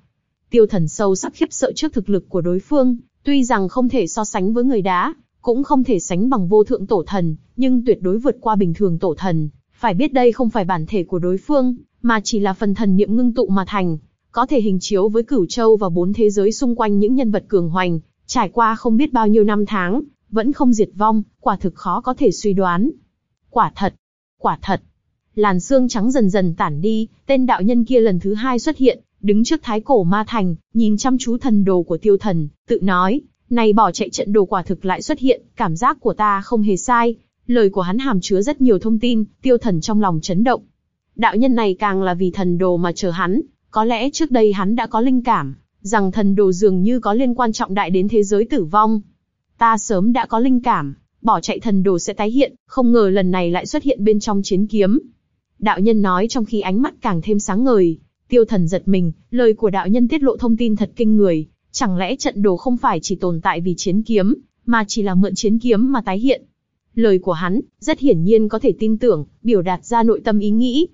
Tiêu thần sâu sắc khiếp sợ trước thực lực của đối phương, tuy rằng không thể so sánh với người đá, cũng không thể sánh bằng vô thượng tổ thần, nhưng tuyệt đối vượt qua bình thường tổ thần. Phải biết đây không phải bản thể của đối phương, mà chỉ là phần thần niệm ngưng tụ mà thành, có thể hình chiếu với cửu châu và bốn thế giới xung quanh những nhân vật cường hoành, trải qua không biết bao nhiêu năm tháng, vẫn không diệt vong, quả thực khó có thể suy đoán. Quả thật, quả thật. Làn xương trắng dần dần tản đi, tên đạo nhân kia lần thứ hai xuất hiện, đứng trước thái cổ ma thành, nhìn chăm chú thần đồ của tiêu thần, tự nói, này bỏ chạy trận đồ quả thực lại xuất hiện, cảm giác của ta không hề sai, Lời của hắn hàm chứa rất nhiều thông tin, tiêu thần trong lòng chấn động. Đạo nhân này càng là vì thần đồ mà chờ hắn, có lẽ trước đây hắn đã có linh cảm, rằng thần đồ dường như có liên quan trọng đại đến thế giới tử vong. Ta sớm đã có linh cảm, bỏ chạy thần đồ sẽ tái hiện, không ngờ lần này lại xuất hiện bên trong chiến kiếm. Đạo nhân nói trong khi ánh mắt càng thêm sáng ngời, tiêu thần giật mình, lời của đạo nhân tiết lộ thông tin thật kinh người, chẳng lẽ trận đồ không phải chỉ tồn tại vì chiến kiếm, mà chỉ là mượn chiến kiếm mà tái hiện. Lời của hắn, rất hiển nhiên có thể tin tưởng, biểu đạt ra nội tâm ý nghĩ.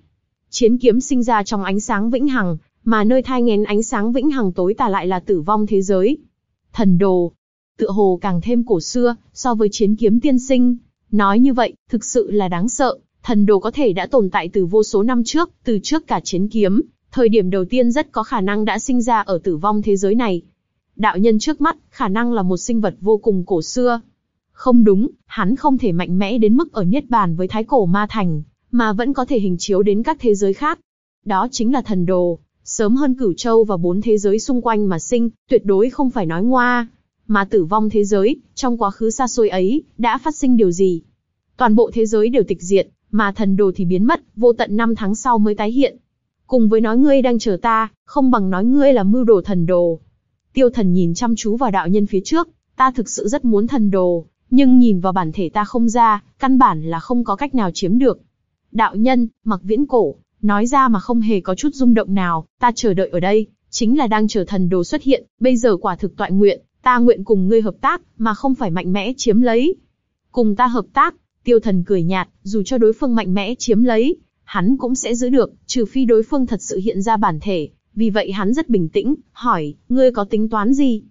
Chiến kiếm sinh ra trong ánh sáng vĩnh hằng, mà nơi thai nghén ánh sáng vĩnh hằng tối tà lại là tử vong thế giới. Thần đồ, tựa hồ càng thêm cổ xưa, so với chiến kiếm tiên sinh. Nói như vậy, thực sự là đáng sợ, thần đồ có thể đã tồn tại từ vô số năm trước, từ trước cả chiến kiếm, thời điểm đầu tiên rất có khả năng đã sinh ra ở tử vong thế giới này. Đạo nhân trước mắt, khả năng là một sinh vật vô cùng cổ xưa, không đúng, hắn không thể mạnh mẽ đến mức ở Niết Bàn với Thái Cổ Ma Thành, mà vẫn có thể hình chiếu đến các thế giới khác. Đó chính là thần đồ, sớm hơn cửu châu và bốn thế giới xung quanh mà sinh, tuyệt đối không phải nói ngoa. Mà tử vong thế giới, trong quá khứ xa xôi ấy, đã phát sinh điều gì? Toàn bộ thế giới đều tịch diệt, mà thần đồ thì biến mất, vô tận năm tháng sau mới tái hiện. Cùng với nói ngươi đang chờ ta, không bằng nói ngươi là mưu đồ thần đồ. Tiêu thần nhìn chăm chú vào đạo nhân phía trước, ta thực sự rất muốn thần đồ, nhưng nhìn vào bản thể ta không ra, căn bản là không có cách nào chiếm được. Đạo nhân, mặc viễn cổ, nói ra mà không hề có chút rung động nào, ta chờ đợi ở đây, chính là đang chờ thần đồ xuất hiện, bây giờ quả thực tọa nguyện, ta nguyện cùng ngươi hợp tác, mà không phải mạnh mẽ chiếm lấy. Cùng ta hợp tác, tiêu thần cười nhạt, dù cho đối phương mạnh mẽ chiếm lấy, hắn cũng sẽ giữ được, trừ phi đối phương thật sự hiện ra bản thể, vì vậy hắn rất bình tĩnh, hỏi, ngươi có tính toán gì?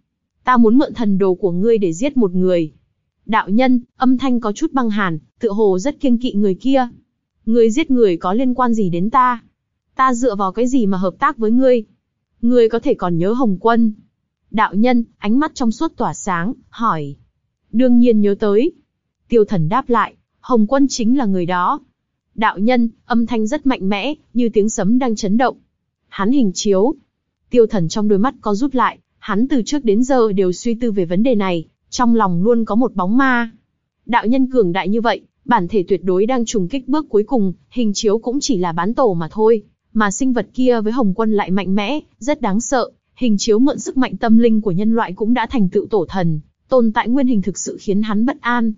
Ta muốn mượn thần đồ của ngươi để giết một người, Đạo nhân, âm thanh có chút băng hàn, tựa hồ rất kiêng kỵ người kia. Ngươi giết người có liên quan gì đến ta? Ta dựa vào cái gì mà hợp tác với ngươi? Ngươi có thể còn nhớ Hồng Quân? Đạo nhân, ánh mắt trong suốt tỏa sáng, hỏi. Đương nhiên nhớ tới. Tiêu thần đáp lại, Hồng Quân chính là người đó. Đạo nhân, âm thanh rất mạnh mẽ, như tiếng sấm đang chấn động. Hắn hình chiếu. Tiêu thần trong đôi mắt có rút lại, hắn từ trước đến giờ đều suy tư về vấn đề này, trong lòng luôn có một bóng ma. Đạo nhân cường đại như vậy, bản thể tuyệt đối đang trùng kích bước cuối cùng, hình chiếu cũng chỉ là bán tổ mà thôi. Mà sinh vật kia với Hồng Quân lại mạnh mẽ, rất đáng sợ, hình chiếu mượn sức mạnh tâm linh của nhân loại cũng đã thành tựu tổ thần, tồn tại nguyên hình thực sự khiến hắn bất an.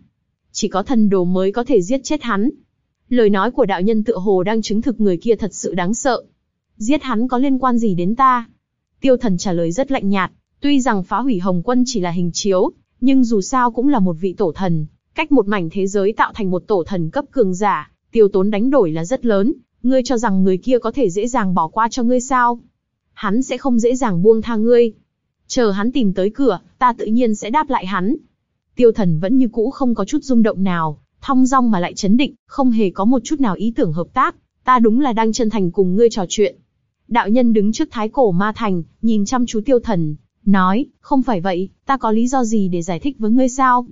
Chỉ có thần đồ mới có thể giết chết hắn. Lời nói của đạo nhân tựa hồ đang chứng thực người kia thật sự đáng sợ. Giết hắn có liên quan gì đến ta? Tiêu thần trả lời rất lạnh nhạt, tuy rằng phá hủy Hồng Quân chỉ là hình chiếu, nhưng dù sao cũng là một vị tổ thần, cách một mảnh thế giới tạo thành một tổ thần cấp cường giả, tiêu tốn đánh đổi là rất lớn, ngươi cho rằng người kia có thể dễ dàng bỏ qua cho ngươi sao? Hắn sẽ không dễ dàng buông tha ngươi. Chờ hắn tìm tới cửa, ta tự nhiên sẽ đáp lại hắn. Tiêu thần vẫn như cũ không có chút rung động nào, thong dong mà lại chấn định, không hề có một chút nào ý tưởng hợp tác, ta đúng là đang chân thành cùng ngươi trò chuyện. Đạo nhân đứng trước thái cổ ma thành, nhìn chăm chú tiêu thần, nói, không phải vậy, ta có lý do gì để giải thích với ngươi sao?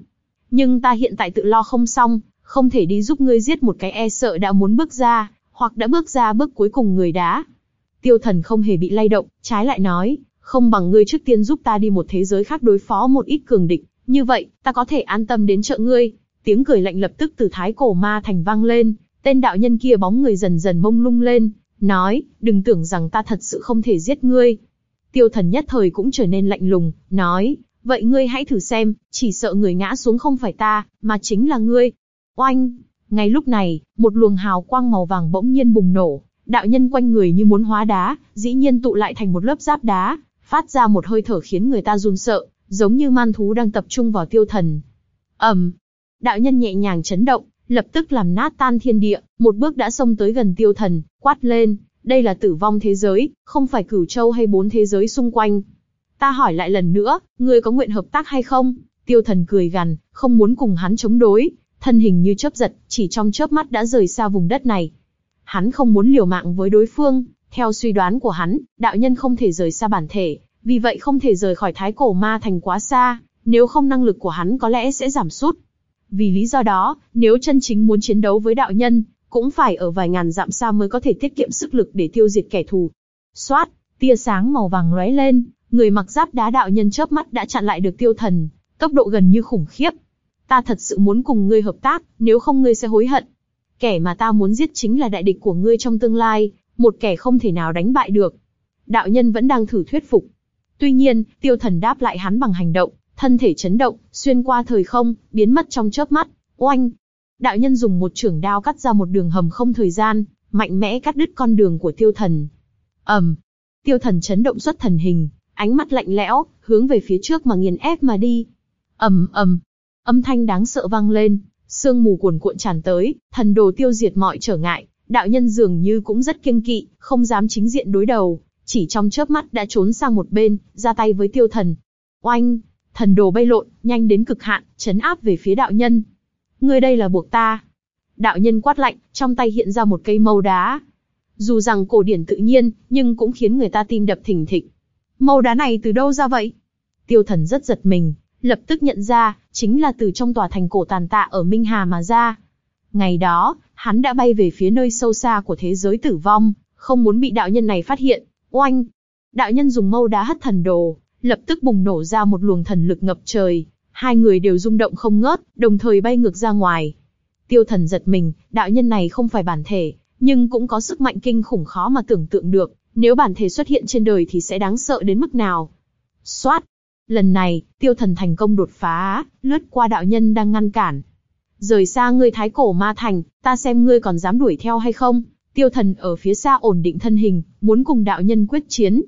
Nhưng ta hiện tại tự lo không xong, không thể đi giúp ngươi giết một cái e sợ đã muốn bước ra, hoặc đã bước ra bước cuối cùng người đá. Tiêu thần không hề bị lay động, trái lại nói, không bằng ngươi trước tiên giúp ta đi một thế giới khác đối phó một ít cường địch, như vậy, ta có thể an tâm đến trợ ngươi. Tiếng cười lạnh lập tức từ thái cổ ma thành vang lên, tên đạo nhân kia bóng người dần dần mông lung lên, nói, đừng tưởng rằng ta thật sự không thể giết ngươi. Tiêu thần nhất thời cũng trở nên lạnh lùng, nói, vậy ngươi hãy thử xem, chỉ sợ người ngã xuống không phải ta, mà chính là ngươi. Oanh! Ngay lúc này, một luồng hào quang màu vàng bỗng nhiên bùng nổ, đạo nhân quanh người như muốn hóa đá, dĩ nhiên tụ lại thành một lớp giáp đá, phát ra một hơi thở khiến người ta run sợ, giống như man thú đang tập trung vào tiêu thần. ầm, đạo nhân nhẹ nhàng chấn động, lập tức làm nát tan thiên địa, một bước đã xông tới gần tiêu thần, quát lên, đây là tử vong thế giới, không phải cửu châu hay bốn thế giới xung quanh. Ta hỏi lại lần nữa, ngươi có nguyện hợp tác hay không? Tiêu thần cười gằn, không muốn cùng hắn chống đối, thân hình như chớp giật, chỉ trong chớp mắt đã rời xa vùng đất này. Hắn không muốn liều mạng với đối phương, theo suy đoán của hắn, đạo nhân không thể rời xa bản thể, vì vậy không thể rời khỏi thái cổ ma thành quá xa, nếu không năng lực của hắn có lẽ sẽ giảm sút. Vì lý do đó, nếu chân chính muốn chiến đấu với đạo nhân, cũng phải ở vài ngàn dặm xa mới có thể tiết kiệm sức lực để tiêu diệt kẻ thù. Xoát, tia sáng màu vàng lóe lên, người mặc giáp đá đạo nhân chớp mắt đã chặn lại được tiêu thần, tốc độ gần như khủng khiếp. Ta thật sự muốn cùng ngươi hợp tác, nếu không ngươi sẽ hối hận. Kẻ mà ta muốn giết chính là đại địch của ngươi trong tương lai, một kẻ không thể nào đánh bại được. Đạo nhân vẫn đang thử thuyết phục. Tuy nhiên, tiêu thần đáp lại hắn bằng hành động, thân thể chấn động, xuyên qua thời không, biến mất trong chớp mắt. Oanh! Đạo nhân dùng một trưởng đao cắt ra một đường hầm không thời gian, mạnh mẽ cắt đứt con đường của tiêu thần. ầm, tiêu thần chấn động xuất thần hình, ánh mắt lạnh lẽo, hướng về phía trước mà nghiền ép mà đi. ầm ầm, âm thanh đáng sợ vang lên, sương mù cuồn cuộn tràn tới, thần đồ tiêu diệt mọi trở ngại. Đạo nhân dường như cũng rất kiêng kỵ, không dám chính diện đối đầu, chỉ trong chớp mắt đã trốn sang một bên, ra tay với tiêu thần. Oanh! Thần đồ bay lộn, nhanh đến cực hạn, chấn áp về phía đạo nhân. Ngươi đây là buộc ta. Đạo nhân quát lạnh, trong tay hiện ra một cây mâu đá. Dù rằng cổ điển tự nhiên, nhưng cũng khiến người ta tim đập thình thịch. Mâu đá này từ đâu ra vậy? Tiêu thần rất giật mình, lập tức nhận ra, chính là từ trong tòa thành cổ tàn tạ ở Minh Hà mà ra. Ngày đó, hắn đã bay về phía nơi sâu xa của thế giới tử vong, không muốn bị đạo nhân này phát hiện. Oanh! Đạo nhân dùng mâu đá hất thần đồ, lập tức bùng nổ ra một luồng thần lực ngập trời, hai người đều rung động không ngớt, đồng thời bay ngược ra ngoài. Tiêu thần giật mình, đạo nhân này không phải bản thể, nhưng cũng có sức mạnh kinh khủng khó mà tưởng tượng được, nếu bản thể xuất hiện trên đời thì sẽ đáng sợ đến mức nào. Xoát! Lần này, tiêu thần thành công đột phá, lướt qua đạo nhân đang ngăn cản. Rời xa ngươi thái cổ ma thành, ta xem ngươi còn dám đuổi theo hay không? Tiêu thần ở phía xa ổn định thân hình, muốn cùng đạo nhân quyết chiến.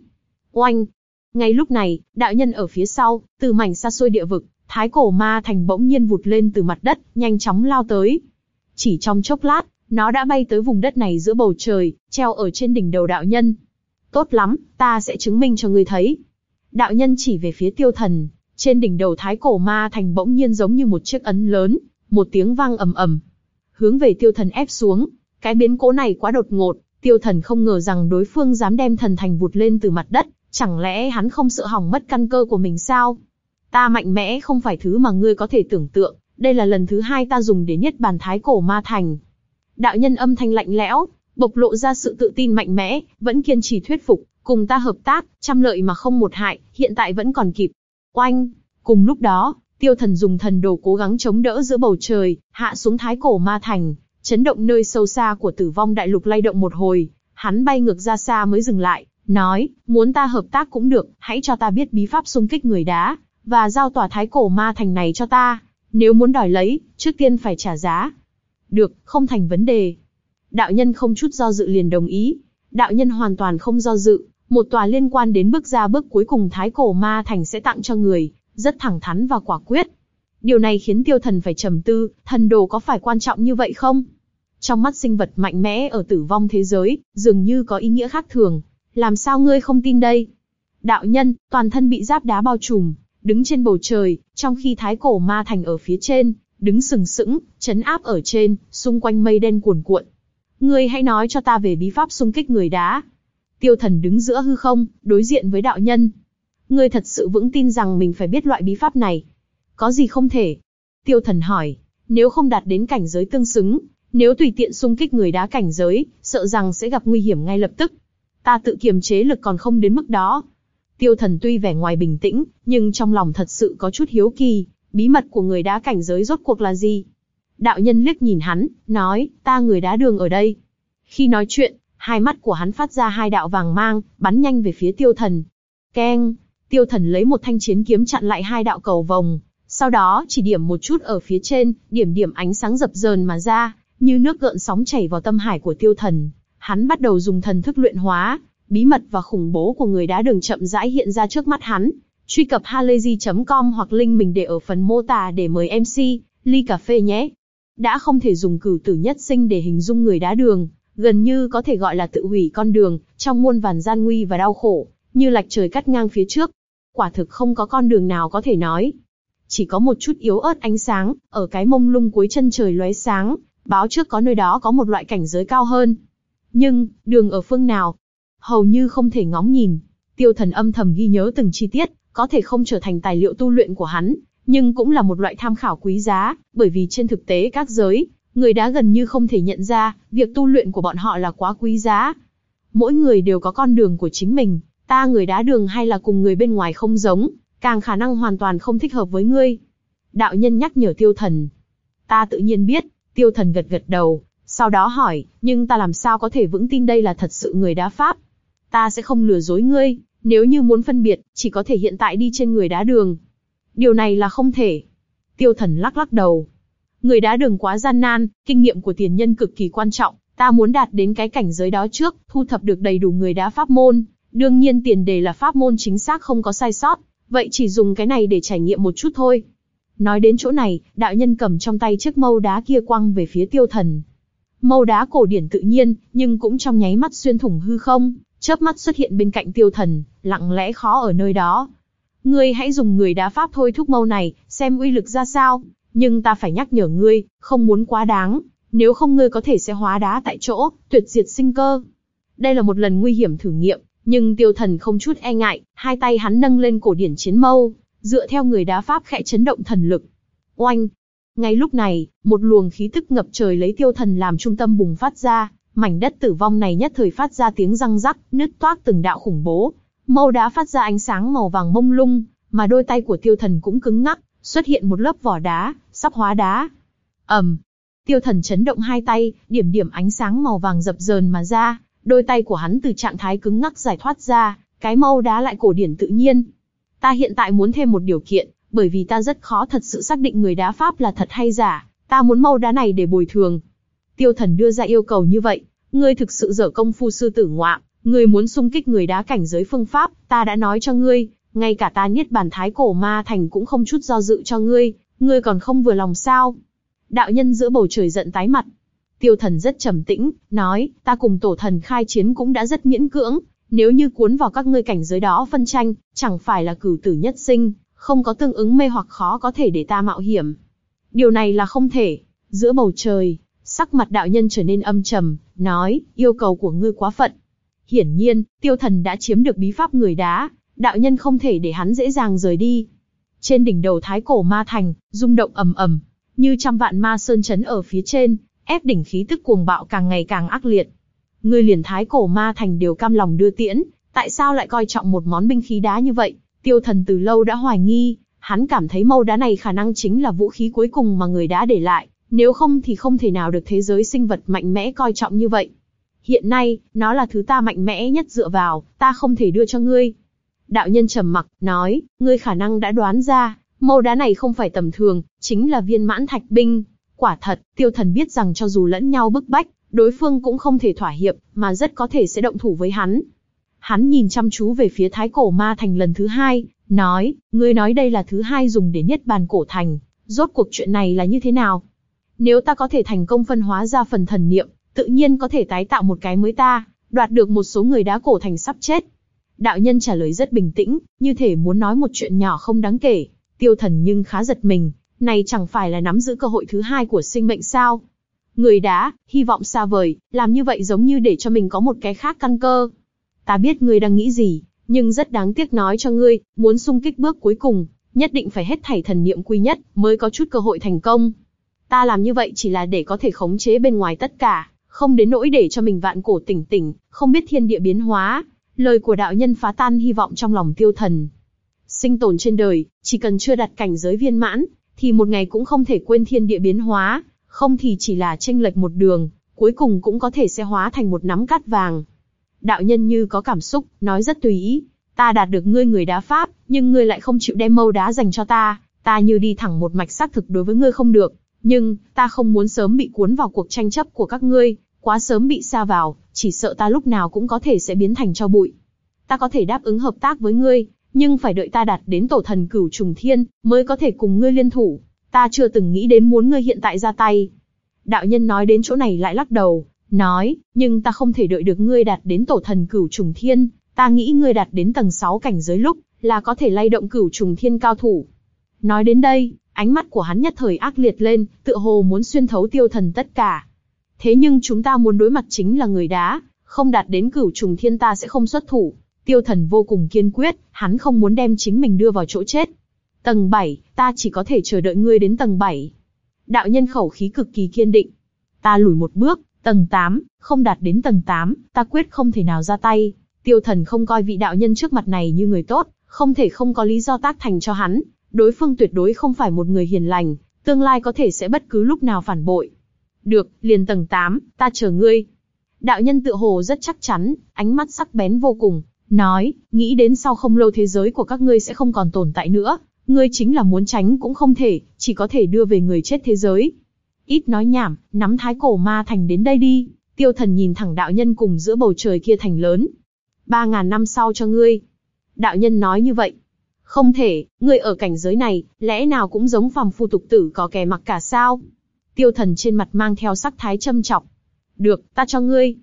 Oanh! Ngay lúc này, đạo nhân ở phía sau, từ mảnh xa xôi địa vực, thái cổ ma thành bỗng nhiên vụt lên từ mặt đất, nhanh chóng lao tới. Chỉ trong chốc lát, nó đã bay tới vùng đất này giữa bầu trời, treo ở trên đỉnh đầu đạo nhân. Tốt lắm, ta sẽ chứng minh cho ngươi thấy. Đạo nhân chỉ về phía tiêu thần, Trên đỉnh đầu thái cổ ma thành bỗng nhiên giống như một chiếc ấn lớn, một tiếng vang ầm ầm, hướng về tiêu thần ép xuống. Cái biến cố này quá đột ngột, tiêu thần không ngờ rằng đối phương dám đem thần thành vụt lên từ mặt đất, chẳng lẽ hắn không sợ hỏng mất căn cơ của mình sao? Ta mạnh mẽ không phải thứ mà ngươi có thể tưởng tượng, đây là lần thứ hai ta dùng để nhất bàn thái cổ ma thành. Đạo nhân âm thanh lạnh lẽo, bộc lộ ra sự tự tin mạnh mẽ, vẫn kiên trì thuyết phục, cùng ta hợp tác, trăm lợi mà không một hại, hiện tại vẫn còn kịp. Oanh! Cùng lúc đó, tiêu thần dùng thần đồ cố gắng chống đỡ giữa bầu trời, hạ xuống thái cổ ma thành, chấn động nơi sâu xa của tử vong đại lục lay động một hồi, hắn bay ngược ra xa mới dừng lại, nói, muốn ta hợp tác cũng được, hãy cho ta biết bí pháp xung kích người đá, và giao tòa thái cổ ma thành này cho ta. Nếu muốn đòi lấy, trước tiên phải trả giá. Được, không thành vấn đề. Đạo nhân không chút do dự liền đồng ý. Đạo nhân hoàn toàn không do dự, một tòa liên quan đến bước ra bước cuối cùng thái cổ ma thành sẽ tặng cho người, rất thẳng thắn và quả quyết. Điều này khiến tiêu thần phải trầm tư, thần đồ có phải quan trọng như vậy không? Trong mắt sinh vật mạnh mẽ ở tử vong thế giới, dường như có ý nghĩa khác thường. Làm sao ngươi không tin đây? Đạo nhân, toàn thân bị giáp đá bao trùm, đứng trên bầu trời, trong khi thái cổ ma thành ở phía trên, đứng sừng sững, chấn áp ở trên, xung quanh mây đen cuồn cuộn. Ngươi hãy nói cho ta về bí pháp xung kích người đá. Tiêu thần đứng giữa hư không, đối diện với đạo nhân. Ngươi thật sự vững tin rằng mình phải biết loại bí pháp này. Có gì không thể? Tiêu thần hỏi, nếu không đạt đến cảnh giới tương xứng, nếu tùy tiện xung kích người đá cảnh giới, sợ rằng sẽ gặp nguy hiểm ngay lập tức. Ta tự kiềm chế lực còn không đến mức đó. Tiêu thần tuy vẻ ngoài bình tĩnh, nhưng trong lòng thật sự có chút hiếu kỳ, bí mật của người đá cảnh giới rốt cuộc là gì? Đạo nhân liếc nhìn hắn, nói, ta người đá đường ở đây. Khi nói chuyện, hai mắt của hắn phát ra hai đạo vàng mang, bắn nhanh về phía tiêu thần. Keng! Tiêu thần lấy một thanh chiến kiếm chặn lại hai đạo cầu vòng, sau đó chỉ điểm một chút ở phía trên, điểm điểm ánh sáng dập dờn mà ra, như nước gợn sóng chảy vào tâm hải của tiêu thần. Hắn bắt đầu dùng thần thức luyện hóa, bí mật và khủng bố của người đá đường chậm rãi hiện ra trước mắt hắn. Truy cập halayzi.com hoặc link mình để ở phần mô tả để mời MC, ly cà phê nhé. Đã không thể dùng cửu tử nhất sinh để hình dung người đá đường, gần như có thể gọi là tự hủy con đường, trong muôn vàn gian nguy và đau khổ, như lạch trời cắt ngang phía trước. Quả thực không có con đường nào có thể nói. Chỉ có một chút yếu ớt ánh sáng, ở cái mông lung cuối chân trời lóe sáng, báo trước có nơi đó có một loại cảnh giới cao hơn. Nhưng, đường ở phương nào? Hầu như không thể ngóng nhìn. Tiêu thần âm thầm ghi nhớ từng chi tiết, có thể không trở thành tài liệu tu luyện của hắn, nhưng cũng là một loại tham khảo quý giá, bởi vì trên thực tế các giới, người đã gần như không thể nhận ra, việc tu luyện của bọn họ là quá quý giá. Mỗi người đều có con đường của chính mình, ta người đá đường hay là cùng người bên ngoài không giống, càng khả năng hoàn toàn không thích hợp với ngươi. Đạo nhân nhắc nhở tiêu thần. Ta tự nhiên biết, tiêu thần gật gật đầu, sau đó hỏi, nhưng ta làm sao có thể vững tin đây là thật sự người đá pháp? Ta sẽ không lừa dối ngươi, nếu như muốn phân biệt, chỉ có thể hiện tại đi trên người đá đường. Điều này là không thể. Tiêu thần lắc lắc đầu. Người đá đường quá gian nan, kinh nghiệm của tiền nhân cực kỳ quan trọng, ta muốn đạt đến cái cảnh giới đó trước, thu thập được đầy đủ người đá pháp môn. Đương nhiên tiền đề là pháp môn chính xác không có sai sót, vậy chỉ dùng cái này để trải nghiệm một chút thôi. Nói đến chỗ này, đạo nhân cầm trong tay chiếc mâu đá kia quăng về phía tiêu thần. Mâu đá cổ điển tự nhiên, nhưng cũng trong nháy mắt xuyên thủng hư không, chớp mắt xuất hiện bên cạnh tiêu thần, lặng lẽ khó ở nơi đó. Ngươi hãy dùng người đá pháp thôi thúc mâu này, xem uy lực ra sao. Nhưng ta phải nhắc nhở ngươi, không muốn quá đáng, nếu không ngươi có thể sẽ hóa đá tại chỗ, tuyệt diệt sinh cơ. Đây là một lần nguy hiểm thử nghiệm, nhưng tiêu thần không chút e ngại, hai tay hắn nâng lên cổ điển chiến mâu, dựa theo người đá pháp khẽ chấn động thần lực. Oanh! Ngay lúc này, một luồng khí tức ngập trời lấy tiêu thần làm trung tâm bùng phát ra, mảnh đất tử vong này nhất thời phát ra tiếng răng rắc, nứt toác từng đạo khủng bố. Mâu đá phát ra ánh sáng màu vàng mông lung, mà đôi tay của tiêu thần cũng cứng ngắc, xuất hiện một lớp vỏ đá, sắp hóa đá. ầm, tiêu thần chấn động hai tay, điểm điểm ánh sáng màu vàng dập dờn mà ra, đôi tay của hắn từ trạng thái cứng ngắc giải thoát ra, cái mâu đá lại cổ điển tự nhiên. Ta hiện tại muốn thêm một điều kiện, bởi vì ta rất khó thật sự xác định người đá pháp là thật hay giả, ta muốn mâu đá này để bồi thường. Tiêu thần đưa ra yêu cầu như vậy, ngươi thực sự dở công phu sư tử ngoạm, ngươi muốn xung kích người đá cảnh giới phương pháp, ta đã nói cho ngươi, ngay cả ta niết bàn thái cổ ma thành cũng không chút do dự cho ngươi, ngươi còn không vừa lòng sao? Đạo nhân giữa bầu trời giận tái mặt. Tiêu thần rất trầm tĩnh, nói, ta cùng tổ thần khai chiến cũng đã rất miễn cưỡng, nếu như cuốn vào các ngươi cảnh giới đó phân tranh, chẳng phải là cửu tử nhất sinh, không có tương ứng mê hoặc khó có thể để ta mạo hiểm. Điều này là không thể. Giữa bầu trời, sắc mặt đạo nhân trở nên âm trầm, nói, yêu cầu của ngươi quá phận. Hiển nhiên, tiêu thần đã chiếm được bí pháp người đá, đạo nhân không thể để hắn dễ dàng rời đi. Trên đỉnh đầu thái cổ ma thành, rung động ầm ầm, như trăm vạn ma sơn chấn ở phía trên, ép đỉnh khí tức cuồng bạo càng ngày càng ác liệt. Ngươi liền thái cổ ma thành đều cam lòng đưa tiễn, tại sao lại coi trọng một món binh khí đá như vậy? Tiêu thần từ lâu đã hoài nghi, hắn cảm thấy mâu đá này khả năng chính là vũ khí cuối cùng mà người đã để lại, nếu không thì không thể nào được thế giới sinh vật mạnh mẽ coi trọng như vậy. Hiện nay, nó là thứ ta mạnh mẽ nhất dựa vào, ta không thể đưa cho ngươi. Đạo nhân trầm mặc, nói, ngươi khả năng đã đoán ra, mâu đá này không phải tầm thường, chính là viên mãn thạch binh. Quả thật, tiêu thần biết rằng cho dù lẫn nhau bức bách, đối phương cũng không thể thỏa hiệp, mà rất có thể sẽ động thủ với hắn. Hắn nhìn chăm chú về phía thái cổ ma thành lần thứ hai, nói, ngươi nói đây là thứ hai dùng để nhất bàn cổ thành, rốt cuộc chuyện này là như thế nào? Nếu ta có thể thành công phân hóa ra phần thần niệm, tự nhiên có thể tái tạo một cái mới ta, đoạt được một số người đá cổ thành sắp chết. Đạo nhân trả lời rất bình tĩnh, như thể muốn nói một chuyện nhỏ không đáng kể. Tiêu thần nhưng khá giật mình, này chẳng phải là nắm giữ cơ hội thứ hai của sinh mệnh sao? Người đá, hy vọng xa vời, làm như vậy giống như để cho mình có một cái khác căn cơ. Ta biết ngươi đang nghĩ gì, nhưng rất đáng tiếc nói cho ngươi, muốn sung kích bước cuối cùng, nhất định phải hết thảy thần niệm quy nhất, mới có chút cơ hội thành công. Ta làm như vậy chỉ là để có thể khống chế bên ngoài tất cả, không đến nỗi để cho mình vạn cổ tỉnh tỉnh, không biết thiên địa biến hóa. Lời của đạo nhân phá tan hy vọng trong lòng tiêu thần. Sinh tồn trên đời, chỉ cần chưa đặt cảnh giới viên mãn, thì một ngày cũng không thể quên thiên địa biến hóa, không thì chỉ là tranh lệch một đường, cuối cùng cũng có thể sẽ hóa thành một nắm cát vàng. Đạo nhân như có cảm xúc, nói rất tùy ý. Ta đạt được ngươi người đá pháp, nhưng ngươi lại không chịu đem mâu đá dành cho ta, ta như đi thẳng một mạch xác thực đối với ngươi không được. Nhưng, ta không muốn sớm bị cuốn vào cuộc tranh chấp của các ngươi, quá sớm bị xa vào, chỉ sợ ta lúc nào cũng có thể sẽ biến thành cho bụi. Ta có thể đáp ứng hợp tác với ngươi, nhưng phải đợi ta đạt đến tổ thần cửu trùng thiên, mới có thể cùng ngươi liên thủ. Ta chưa từng nghĩ đến muốn ngươi hiện tại ra tay. Đạo nhân nói đến chỗ này lại lắc đầu, nói, nhưng ta không thể đợi được ngươi đạt đến tổ thần cửu trùng thiên, ta nghĩ ngươi đạt đến tầng 6 cảnh giới lúc, là có thể lay động cửu trùng thiên cao thủ. Nói đến đây, ánh mắt của hắn nhất thời ác liệt lên, tựa hồ muốn xuyên thấu tiêu thần tất cả. Thế nhưng chúng ta muốn đối mặt chính là người đá, không đạt đến cửu trùng thiên ta sẽ không xuất thủ. Tiêu thần vô cùng kiên quyết, hắn không muốn đem chính mình đưa vào chỗ chết. Tầng 7, ta chỉ có thể chờ đợi ngươi đến tầng 7. Đạo nhân khẩu khí cực kỳ kiên định. Ta lùi một bước, tầng 8, không đạt đến tầng 8, ta quyết không thể nào ra tay. Tiêu thần không coi vị đạo nhân trước mặt này như người tốt, không thể không có lý do tác thành cho hắn. Đối phương tuyệt đối không phải một người hiền lành, tương lai có thể sẽ bất cứ lúc nào phản bội. Được, liền tầng 8, ta chờ ngươi. Đạo nhân tựa hồ rất chắc chắn, ánh mắt sắc bén vô cùng, nói, nghĩ đến sau không lâu thế giới của các ngươi sẽ không còn tồn tại nữa, ngươi chính là muốn tránh cũng không thể, chỉ có thể đưa về người chết thế giới. Ít nói nhảm, nắm thái cổ ma thành đến đây đi. Tiêu thần nhìn thẳng đạo nhân cùng giữa bầu trời kia thành lớn. Ba ngàn năm sau cho ngươi. Đạo nhân nói như vậy. Không thể, ngươi ở cảnh giới này, lẽ nào cũng giống phàm phu tục tử có kẻ mặc cả sao? Tiêu thần trên mặt mang theo sắc thái châm trọng. Được, ta cho ngươi.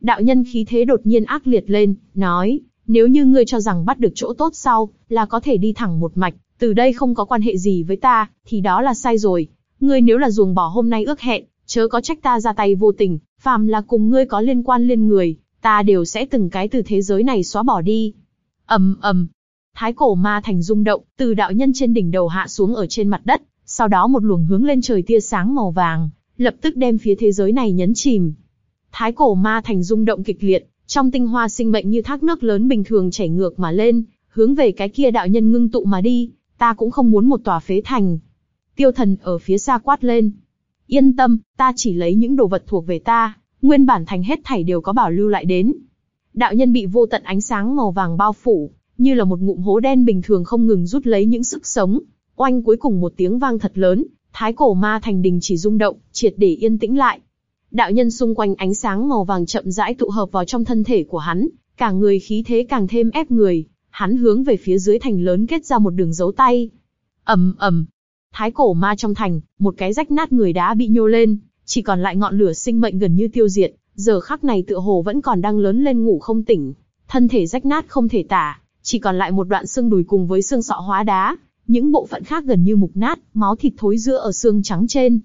Đạo nhân khí thế đột nhiên ác liệt lên, nói, nếu như ngươi cho rằng bắt được chỗ tốt sau, là có thể đi thẳng một mạch, từ đây không có quan hệ gì với ta, thì đó là sai rồi. Ngươi nếu là ruồng bỏ hôm nay ước hẹn, chớ có trách ta ra tay vô tình, phàm là cùng ngươi có liên quan lên người, ta đều sẽ từng cái từ thế giới này xóa bỏ đi. ầm ầm, thái cổ ma thành rung động, từ đạo nhân trên đỉnh đầu hạ xuống ở trên mặt đất, sau đó một luồng hướng lên trời tia sáng màu vàng, lập tức đem phía thế giới này nhấn chìm. Thái cổ ma thành rung động kịch liệt, trong tinh hoa sinh mệnh như thác nước lớn bình thường chảy ngược mà lên, hướng về cái kia đạo nhân ngưng tụ mà đi, ta cũng không muốn một tòa phế thành. Tiêu thần ở phía xa quát lên. Yên tâm, ta chỉ lấy những đồ vật thuộc về ta, nguyên bản thành hết thảy đều có bảo lưu lại đến. Đạo nhân bị vô tận ánh sáng màu vàng bao phủ, như là một ngụm hố đen bình thường không ngừng rút lấy những sức sống. Oanh cuối cùng một tiếng vang thật lớn, thái cổ ma thành đình chỉ rung động, triệt để yên tĩnh lại. Đạo nhân xung quanh ánh sáng màu vàng chậm rãi tụ hợp vào trong thân thể của hắn, cả người khí thế càng thêm ép người, hắn hướng về phía dưới thành lớn kết ra một đường dấu tay. ầm ầm, thái cổ ma trong thành, một cái rách nát người đá bị nhô lên, chỉ còn lại ngọn lửa sinh mệnh gần như tiêu diệt, giờ khắc này tựa hồ vẫn còn đang lớn lên ngủ không tỉnh, thân thể rách nát không thể tả, chỉ còn lại một đoạn xương đùi cùng với xương sọ hóa đá, những bộ phận khác gần như mục nát, máu thịt thối rữa ở xương trắng trên.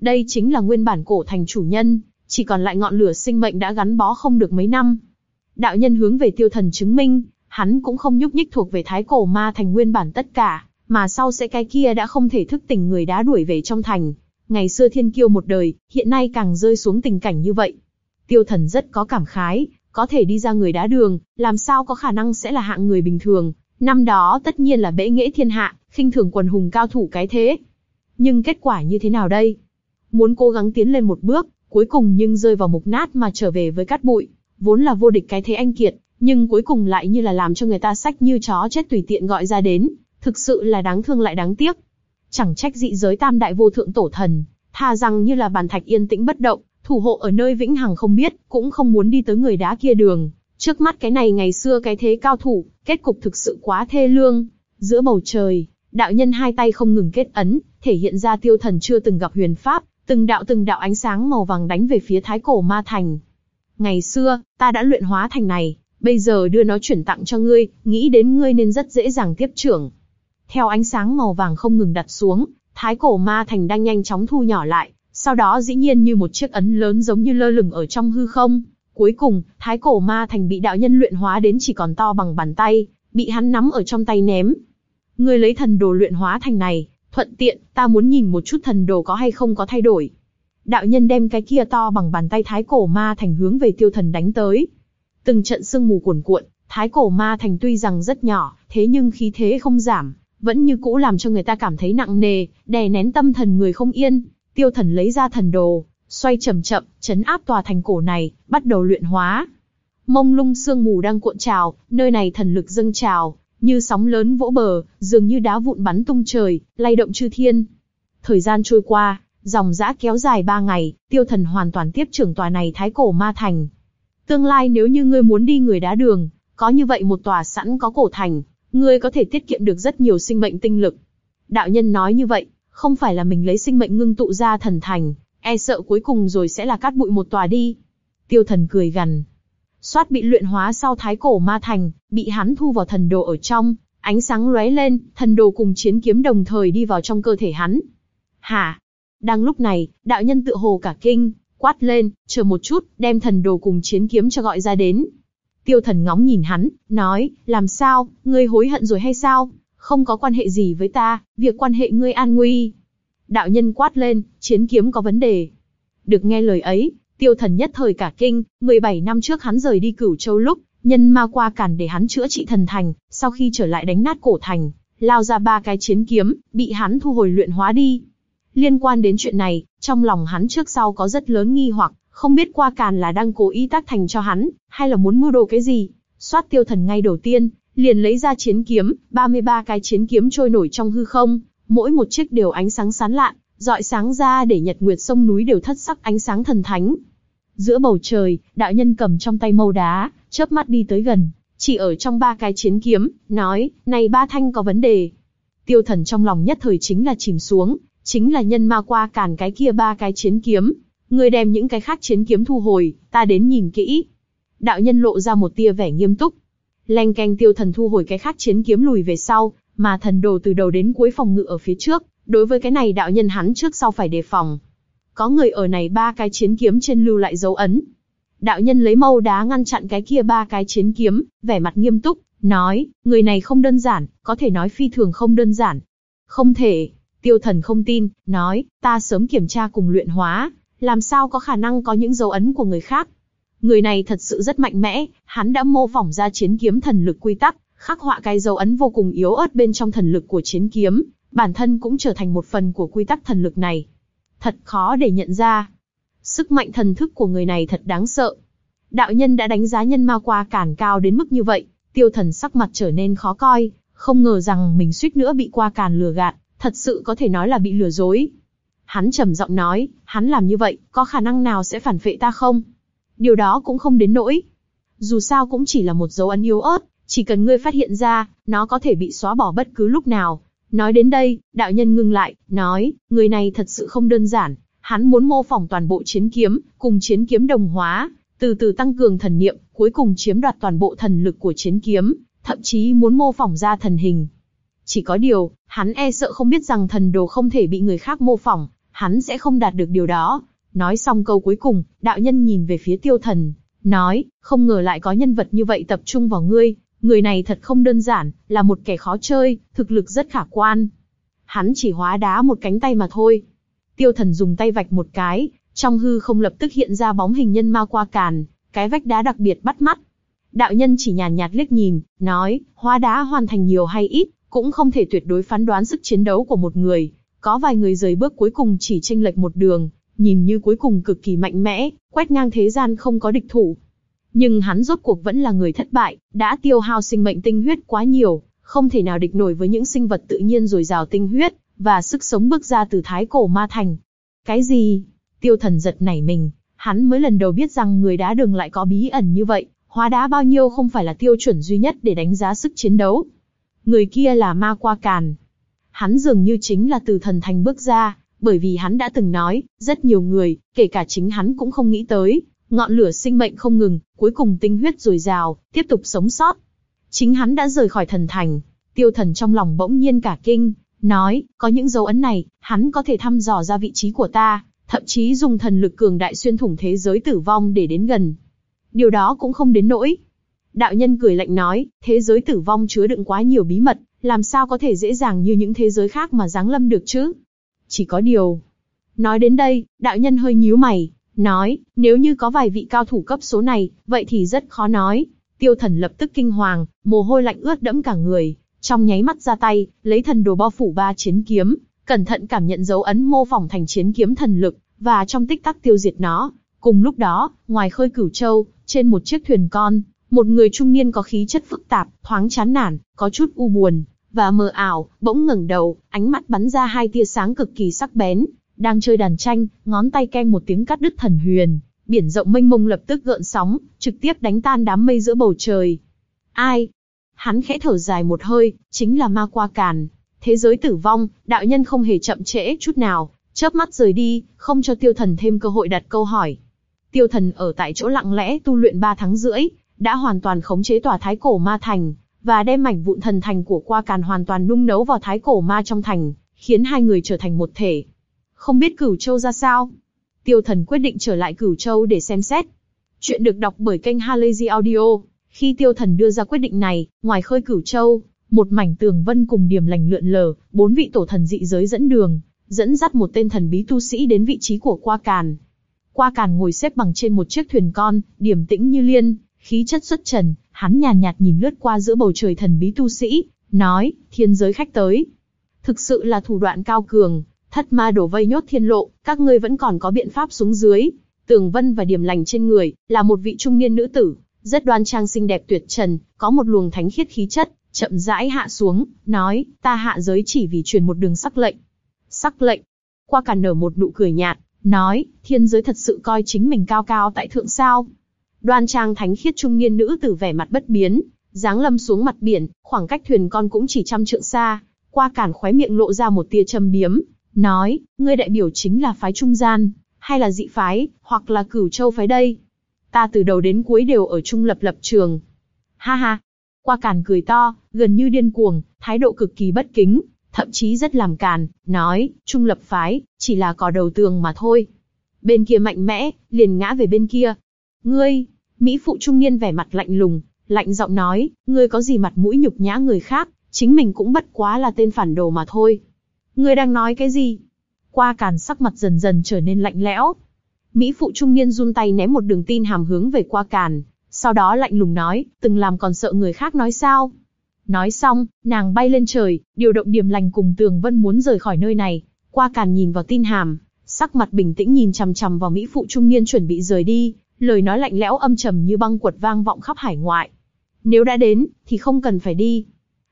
Đây chính là nguyên bản cổ thành chủ nhân, chỉ còn lại ngọn lửa sinh mệnh đã gắn bó không được mấy năm. Đạo nhân hướng về tiêu thần chứng minh, hắn cũng không nhúc nhích thuộc về thái cổ ma thành nguyên bản tất cả, mà sau sẽ cái kia đã không thể thức tỉnh người đá đuổi về trong thành. Ngày xưa thiên kiêu một đời, hiện nay càng rơi xuống tình cảnh như vậy. Tiêu thần rất có cảm khái, có thể đi ra người đá đường, làm sao có khả năng sẽ là hạng người bình thường. Năm đó tất nhiên là bẽ nghễ thiên hạ, khinh thường quần hùng cao thủ cái thế. Nhưng kết quả như thế nào đây? Muốn cố gắng tiến lên một bước, cuối cùng nhưng rơi vào mục nát mà trở về với cát bụi. Vốn là vô địch cái thế anh kiệt, nhưng cuối cùng lại như là làm cho người ta sách như chó chết tùy tiện gọi ra đến, thực sự là đáng thương lại đáng tiếc. Chẳng trách dị giới tam đại vô thượng tổ thần, thà rằng như là bàn thạch yên tĩnh bất động, thủ hộ ở nơi vĩnh hằng không biết, cũng không muốn đi tới người đá kia đường. Trước mắt cái này ngày xưa cái thế cao thủ, kết cục thực sự quá thê lương. Giữa bầu trời, đạo nhân hai tay không ngừng kết ấn, thể hiện ra tiêu thần chưa từng gặp huyền pháp, từng đạo từng đạo ánh sáng màu vàng đánh về phía thái cổ ma thành. Ngày xưa, ta đã luyện hóa thành này, bây giờ đưa nó chuyển tặng cho ngươi, nghĩ đến ngươi nên rất dễ dàng tiếp trưởng. Theo ánh sáng màu vàng không ngừng đặt xuống, thái cổ ma thành đang nhanh chóng thu nhỏ lại, sau đó dĩ nhiên như một chiếc ấn lớn giống như lơ lửng ở trong hư không. Cuối cùng, thái cổ ma thành bị đạo nhân luyện hóa đến chỉ còn to bằng bàn tay, bị hắn nắm ở trong tay ném. Ngươi lấy thần đồ luyện hóa thành này, thuận tiện, ta muốn nhìn một chút thần đồ có hay không có thay đổi. Đạo nhân đem cái kia to bằng bàn tay thái cổ ma thành hướng về tiêu thần đánh tới. Từng trận sương mù cuồn cuộn, thái cổ ma thành tuy rằng rất nhỏ, thế nhưng khí thế không giảm, vẫn như cũ làm cho người ta cảm thấy nặng nề, đè nén tâm thần người không yên. Tiêu thần lấy ra thần đồ, xoay chậm chậm, chấn áp tòa thành cổ này, bắt đầu luyện hóa. Mông lung sương mù đang cuộn trào, nơi này thần lực dâng trào, như sóng lớn vỗ bờ, dường như đá vụn bắn tung trời, lay động chư thiên. Thời gian trôi qua, dòng dã kéo dài ba ngày, tiêu thần hoàn toàn tiếp trưởng tòa này thái cổ ma thành. Tương lai nếu như ngươi muốn đi người đá đường, có như vậy một tòa sẵn có cổ thành, ngươi có thể tiết kiệm được rất nhiều sinh mệnh tinh lực. Đạo nhân nói như vậy, không phải là mình lấy sinh mệnh ngưng tụ ra thần thành, e sợ cuối cùng rồi sẽ là cát bụi một tòa đi. Tiêu thần cười gằn. Xoát bị luyện hóa sau thái cổ ma thành, bị hắn thu vào thần đồ ở trong, ánh sáng lóe lên, thần đồ cùng chiến kiếm đồng thời đi vào trong cơ thể hắn. Hả? Đang lúc này, đạo nhân tự hồ cả kinh, quát lên, chờ một chút, đem thần đồ cùng chiến kiếm cho gọi ra đến. Tiêu thần ngóng nhìn hắn, nói, làm sao, ngươi hối hận rồi hay sao? Không có quan hệ gì với ta, việc quan hệ ngươi an nguy. Đạo nhân quát lên, chiến kiếm có vấn đề. Được nghe lời ấy, tiêu thần nhất thời cả kinh, 17 năm trước hắn rời đi cửu châu lúc, nhân ma qua cản để hắn chữa trị thần thành, sau khi trở lại đánh nát cổ thành, lao ra ba cái chiến kiếm, bị hắn thu hồi luyện hóa đi. Liên quan đến chuyện này, trong lòng hắn trước sau có rất lớn nghi hoặc, không biết qua càn là đang cố ý tác thành cho hắn, hay là muốn mưu đồ cái gì. Xoát tiêu thần ngay đầu tiên, liền lấy ra chiến kiếm, 33 cái chiến kiếm trôi nổi trong hư không, mỗi một chiếc đều ánh sáng sán lạn, dọi sáng ra để nhật nguyệt sông núi đều thất sắc ánh sáng thần thánh. Giữa bầu trời, đạo nhân cầm trong tay mâu đá, chớp mắt đi tới gần, chỉ ở trong ba cái chiến kiếm, nói, này ba thanh có vấn đề. Tiêu thần trong lòng nhất thời chính là chìm xuống, chính là nhân ma qua cản cái kia ba cái chiến kiếm. Người đem những cái khác chiến kiếm thu hồi, ta đến nhìn kỹ. Đạo nhân lộ ra một tia vẻ nghiêm túc. Lanh canh tiêu thần thu hồi cái khác chiến kiếm lùi về sau, mà thần đồ từ đầu đến cuối phòng ngự ở phía trước, đối với cái này đạo nhân hắn trước sau phải đề phòng. Có người ở này ba cái chiến kiếm trên lưu lại dấu ấn. Đạo nhân lấy mâu đá ngăn chặn cái kia ba cái chiến kiếm, vẻ mặt nghiêm túc, nói, người này không đơn giản, có thể nói phi thường không đơn giản. Không thể, tiêu thần không tin, nói, ta sớm kiểm tra cùng luyện hóa, làm sao có khả năng có những dấu ấn của người khác. Người này thật sự rất mạnh mẽ, hắn đã mô phỏng ra chiến kiếm thần lực quy tắc, khắc họa cái dấu ấn vô cùng yếu ớt bên trong thần lực của chiến kiếm, bản thân cũng trở thành một phần của quy tắc thần lực này. Thật khó để nhận ra. Sức mạnh thần thức của người này thật đáng sợ. Đạo nhân đã đánh giá nhân ma qua cản cao đến mức như vậy, tiêu thần sắc mặt trở nên khó coi, không ngờ rằng mình suýt nữa bị qua càn lừa gạt, thật sự có thể nói là bị lừa dối. Hắn trầm giọng nói, hắn làm như vậy, có khả năng nào sẽ phản phệ ta không? Điều đó cũng không đến nỗi. Dù sao cũng chỉ là một dấu ấn yếu ớt, chỉ cần ngươi phát hiện ra, nó có thể bị xóa bỏ bất cứ lúc nào. Nói đến đây, đạo nhân ngưng lại, nói, người này thật sự không đơn giản, hắn muốn mô phỏng toàn bộ chiến kiếm, cùng chiến kiếm đồng hóa, từ từ tăng cường thần niệm, cuối cùng chiếm đoạt toàn bộ thần lực của chiến kiếm, thậm chí muốn mô phỏng ra thần hình. Chỉ có điều, hắn e sợ không biết rằng thần đồ không thể bị người khác mô phỏng, hắn sẽ không đạt được điều đó. Nói xong câu cuối cùng, đạo nhân nhìn về phía tiêu thần, nói, không ngờ lại có nhân vật như vậy tập trung vào ngươi, người này thật không đơn giản, là một kẻ khó chơi, thực lực rất khả quan. Hắn chỉ hóa đá một cánh tay mà thôi. Tiêu thần dùng tay vạch một cái, trong hư không lập tức hiện ra bóng hình nhân ma qua càn, cái vách đá đặc biệt bắt mắt. Đạo nhân chỉ nhàn nhạt liếc nhìn, nói, hóa đá hoàn thành nhiều hay ít, cũng không thể tuyệt đối phán đoán sức chiến đấu của một người. Có vài người rời bước cuối cùng chỉ tranh lệch một đường, nhìn như cuối cùng cực kỳ mạnh mẽ, quét ngang thế gian không có địch thủ. Nhưng hắn rốt cuộc vẫn là người thất bại, đã tiêu hao sinh mệnh tinh huyết quá nhiều, không thể nào địch nổi với những sinh vật tự nhiên dồi dào tinh huyết, và sức sống bước ra từ thái cổ ma thành. Cái gì? Tiêu thần giật nảy mình, hắn mới lần đầu biết rằng người đá đường lại có bí ẩn như vậy, hóa đá bao nhiêu không phải là tiêu chuẩn duy nhất để đánh giá sức chiến đấu. Người kia là ma qua càn. Hắn dường như chính là từ thần thành bước ra, bởi vì hắn đã từng nói, rất nhiều người, kể cả chính hắn cũng không nghĩ tới, ngọn lửa sinh mệnh không ngừng, cuối cùng tinh huyết dồi dào, tiếp tục sống sót. Chính hắn đã rời khỏi thần thành, tiêu thần trong lòng bỗng nhiên cả kinh, nói, có những dấu ấn này, hắn có thể thăm dò ra vị trí của ta, thậm chí dùng thần lực cường đại xuyên thủng thế giới tử vong để đến gần. Điều đó cũng không đến nỗi. Đạo nhân cười lạnh nói, thế giới tử vong chứa đựng quá nhiều bí mật, làm sao có thể dễ dàng như những thế giới khác mà giáng lâm được chứ? Chỉ có điều. Nói đến đây, đạo nhân hơi nhíu mày, nói, nếu như có vài vị cao thủ cấp số này, vậy thì rất khó nói. Tiêu thần lập tức kinh hoàng, mồ hôi lạnh ướt đẫm cả người, trong nháy mắt ra tay, lấy thần đồ bao phủ ba chiến kiếm, cẩn thận cảm nhận dấu ấn mô phỏng thành chiến kiếm thần lực, và trong tích tắc tiêu diệt nó. Cùng lúc đó, ngoài khơi cửu châu, trên một chiếc thuyền con, một người trung niên có khí chất phức tạp, thoáng chán nản, có chút u buồn, và mờ ảo, bỗng ngẩng đầu, ánh mắt bắn ra hai tia sáng cực kỳ sắc bén, đang chơi đàn tranh, ngón tay keng một tiếng cắt đứt thần huyền, biển rộng mênh mông lập tức gợn sóng, trực tiếp đánh tan đám mây giữa bầu trời. Ai? Hắn khẽ thở dài một hơi, chính là ma qua càn. Thế giới tử vong, đạo nhân không hề chậm trễ chút nào, chớp mắt rời đi, không cho tiêu thần thêm cơ hội đặt câu hỏi. Tiêu thần ở tại chỗ lặng lẽ tu luyện 3 tháng rưỡi, đã hoàn toàn khống chế tòa thái cổ ma thành, và đem mảnh vụn thần thành của qua càn hoàn toàn nung nấu vào thái cổ ma trong thành, khiến hai người trở thành một thể. Không biết cửu châu ra sao? Tiêu thần quyết định trở lại cửu châu để xem xét. Chuyện được đọc bởi kênh Halazy Audio. Khi tiêu thần đưa ra quyết định này, ngoài khơi cửu châu, một mảnh tường vân cùng điểm lành lượn lờ, bốn vị tổ thần dị giới dẫn đường, dẫn dắt một tên thần bí tu sĩ đến vị trí của qua càn. Qua càn ngồi xếp bằng trên một chiếc thuyền con, điểm tĩnh như liên, khí chất xuất trần, hắn nhàn nhạt, nhìn lướt qua giữa bầu trời thần bí tu sĩ, nói, thiên giới khách tới. Thực sự là thủ đoạn cao cường, thất ma đổ vây nhốt thiên lộ, các ngươi vẫn còn có biện pháp xuống dưới. Tường vân và điểm lành trên người, là một vị trung niên nữ tử, rất đoan trang xinh đẹp tuyệt trần, có một luồng thánh khiết khí chất, chậm rãi hạ xuống, nói, ta hạ giới chỉ vì truyền một đường sắc lệnh. Sắc lệnh. Qua càn nở một nụ cười nhạt, nói, thiên giới thật sự coi chính mình cao cao tại thượng sao. Đoan trang thánh khiết trung niên nữ tử vẻ mặt bất biến, dáng lâm xuống mặt biển, khoảng cách thuyền con cũng chỉ trăm trượng xa. Qua cản khóe miệng lộ ra một tia châm biếm, nói, ngươi đại biểu chính là phái trung gian, hay là dị phái, hoặc là cửu châu phái đây. Ta từ đầu đến cuối đều ở trung lập lập trường. Ha ha. Qua càn cười to, gần như điên cuồng, thái độ cực kỳ bất kính, thậm chí rất làm càn, nói, trung lập phái, chỉ là cò đầu tường mà thôi. Bên kia mạnh mẽ, liền ngã về bên kia, Ngươi, Mỹ phụ trung niên vẻ mặt lạnh lùng, lạnh giọng nói, ngươi có gì mặt mũi nhục nhã người khác, chính mình cũng bất quá là tên phản đồ mà thôi. Ngươi đang nói cái gì? Qua càn sắc mặt dần dần trở nên lạnh lẽo. Mỹ phụ trung niên run tay ném một đường tin hàm hướng về qua càn, sau đó lạnh lùng nói, từng làm còn sợ người khác nói sao? Nói xong, nàng bay lên trời, điều động điểm lành cùng tường vân muốn rời khỏi nơi này. Qua càn nhìn vào tin hàm, sắc mặt bình tĩnh nhìn chằm chằm vào Mỹ phụ trung niên chuẩn bị rời đi, lời nói lạnh lẽo âm trầm như băng quật vang vọng khắp hải ngoại. Nếu đã đến, thì không cần phải đi.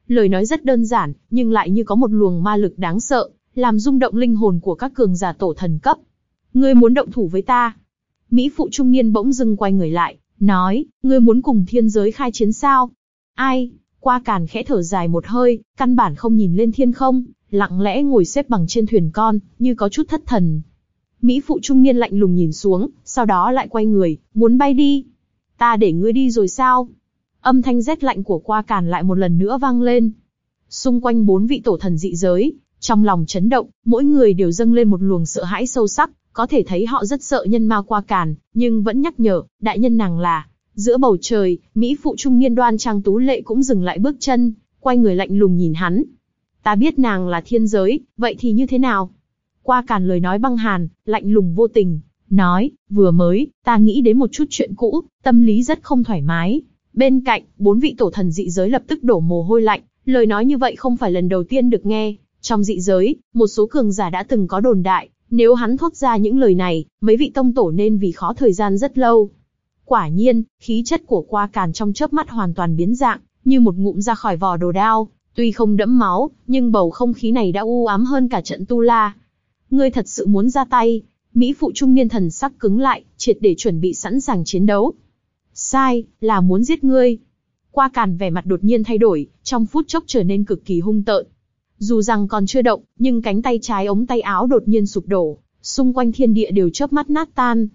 Lời nói rất đơn giản, nhưng lại như có một luồng ma lực đáng sợ, làm rung động linh hồn của các cường giả tổ thần cấp. Ngươi muốn động thủ với ta? Mỹ phụ trung niên bỗng dưng quay người lại, nói, ngươi muốn cùng thiên giới khai chiến sao? Ai? Qua càn khẽ thở dài một hơi, căn bản không nhìn lên thiên không, lặng lẽ ngồi xếp bằng trên thuyền con, như có chút thất thần. Mỹ phụ trung niên lạnh lùng nhìn xuống, sau đó lại quay người, muốn bay đi. Ta để ngươi đi rồi sao? Âm thanh rét lạnh của qua càn lại một lần nữa vang lên. Xung quanh bốn vị tổ thần dị giới, trong lòng chấn động, mỗi người đều dâng lên một luồng sợ hãi sâu sắc, có thể thấy họ rất sợ nhân ma qua càn, nhưng vẫn nhắc nhở, đại nhân nàng là. Giữa bầu trời, Mỹ phụ trung niên đoan trang tú lệ cũng dừng lại bước chân, quay người lạnh lùng nhìn hắn. Ta biết nàng là thiên giới, vậy thì như thế nào? Qua càn lời nói băng hàn, lạnh lùng vô tình, nói, vừa mới, ta nghĩ đến một chút chuyện cũ, tâm lý rất không thoải mái. Bên cạnh, bốn vị tổ thần dị giới lập tức đổ mồ hôi lạnh, lời nói như vậy không phải lần đầu tiên được nghe. Trong dị giới, một số cường giả đã từng có đồn đại, nếu hắn thốt ra những lời này, mấy vị tông tổ nên vì khó thời gian rất lâu. Quả nhiên, khí chất của qua càn trong chớp mắt hoàn toàn biến dạng, như một ngụm ra khỏi vỏ đồ đao, tuy không đẫm máu, nhưng bầu không khí này đã u ám hơn cả trận tu la. Ngươi thật sự muốn ra tay, Mỹ phụ trung niên thần sắc cứng lại, triệt để chuẩn bị sẵn sàng chiến đấu. Sai, là muốn giết ngươi. Qua càn vẻ mặt đột nhiên thay đổi, trong phút chốc trở nên cực kỳ hung tợn. Dù rằng còn chưa động, nhưng cánh tay trái ống tay áo đột nhiên sụp đổ, xung quanh thiên địa đều chớp mắt nát tan.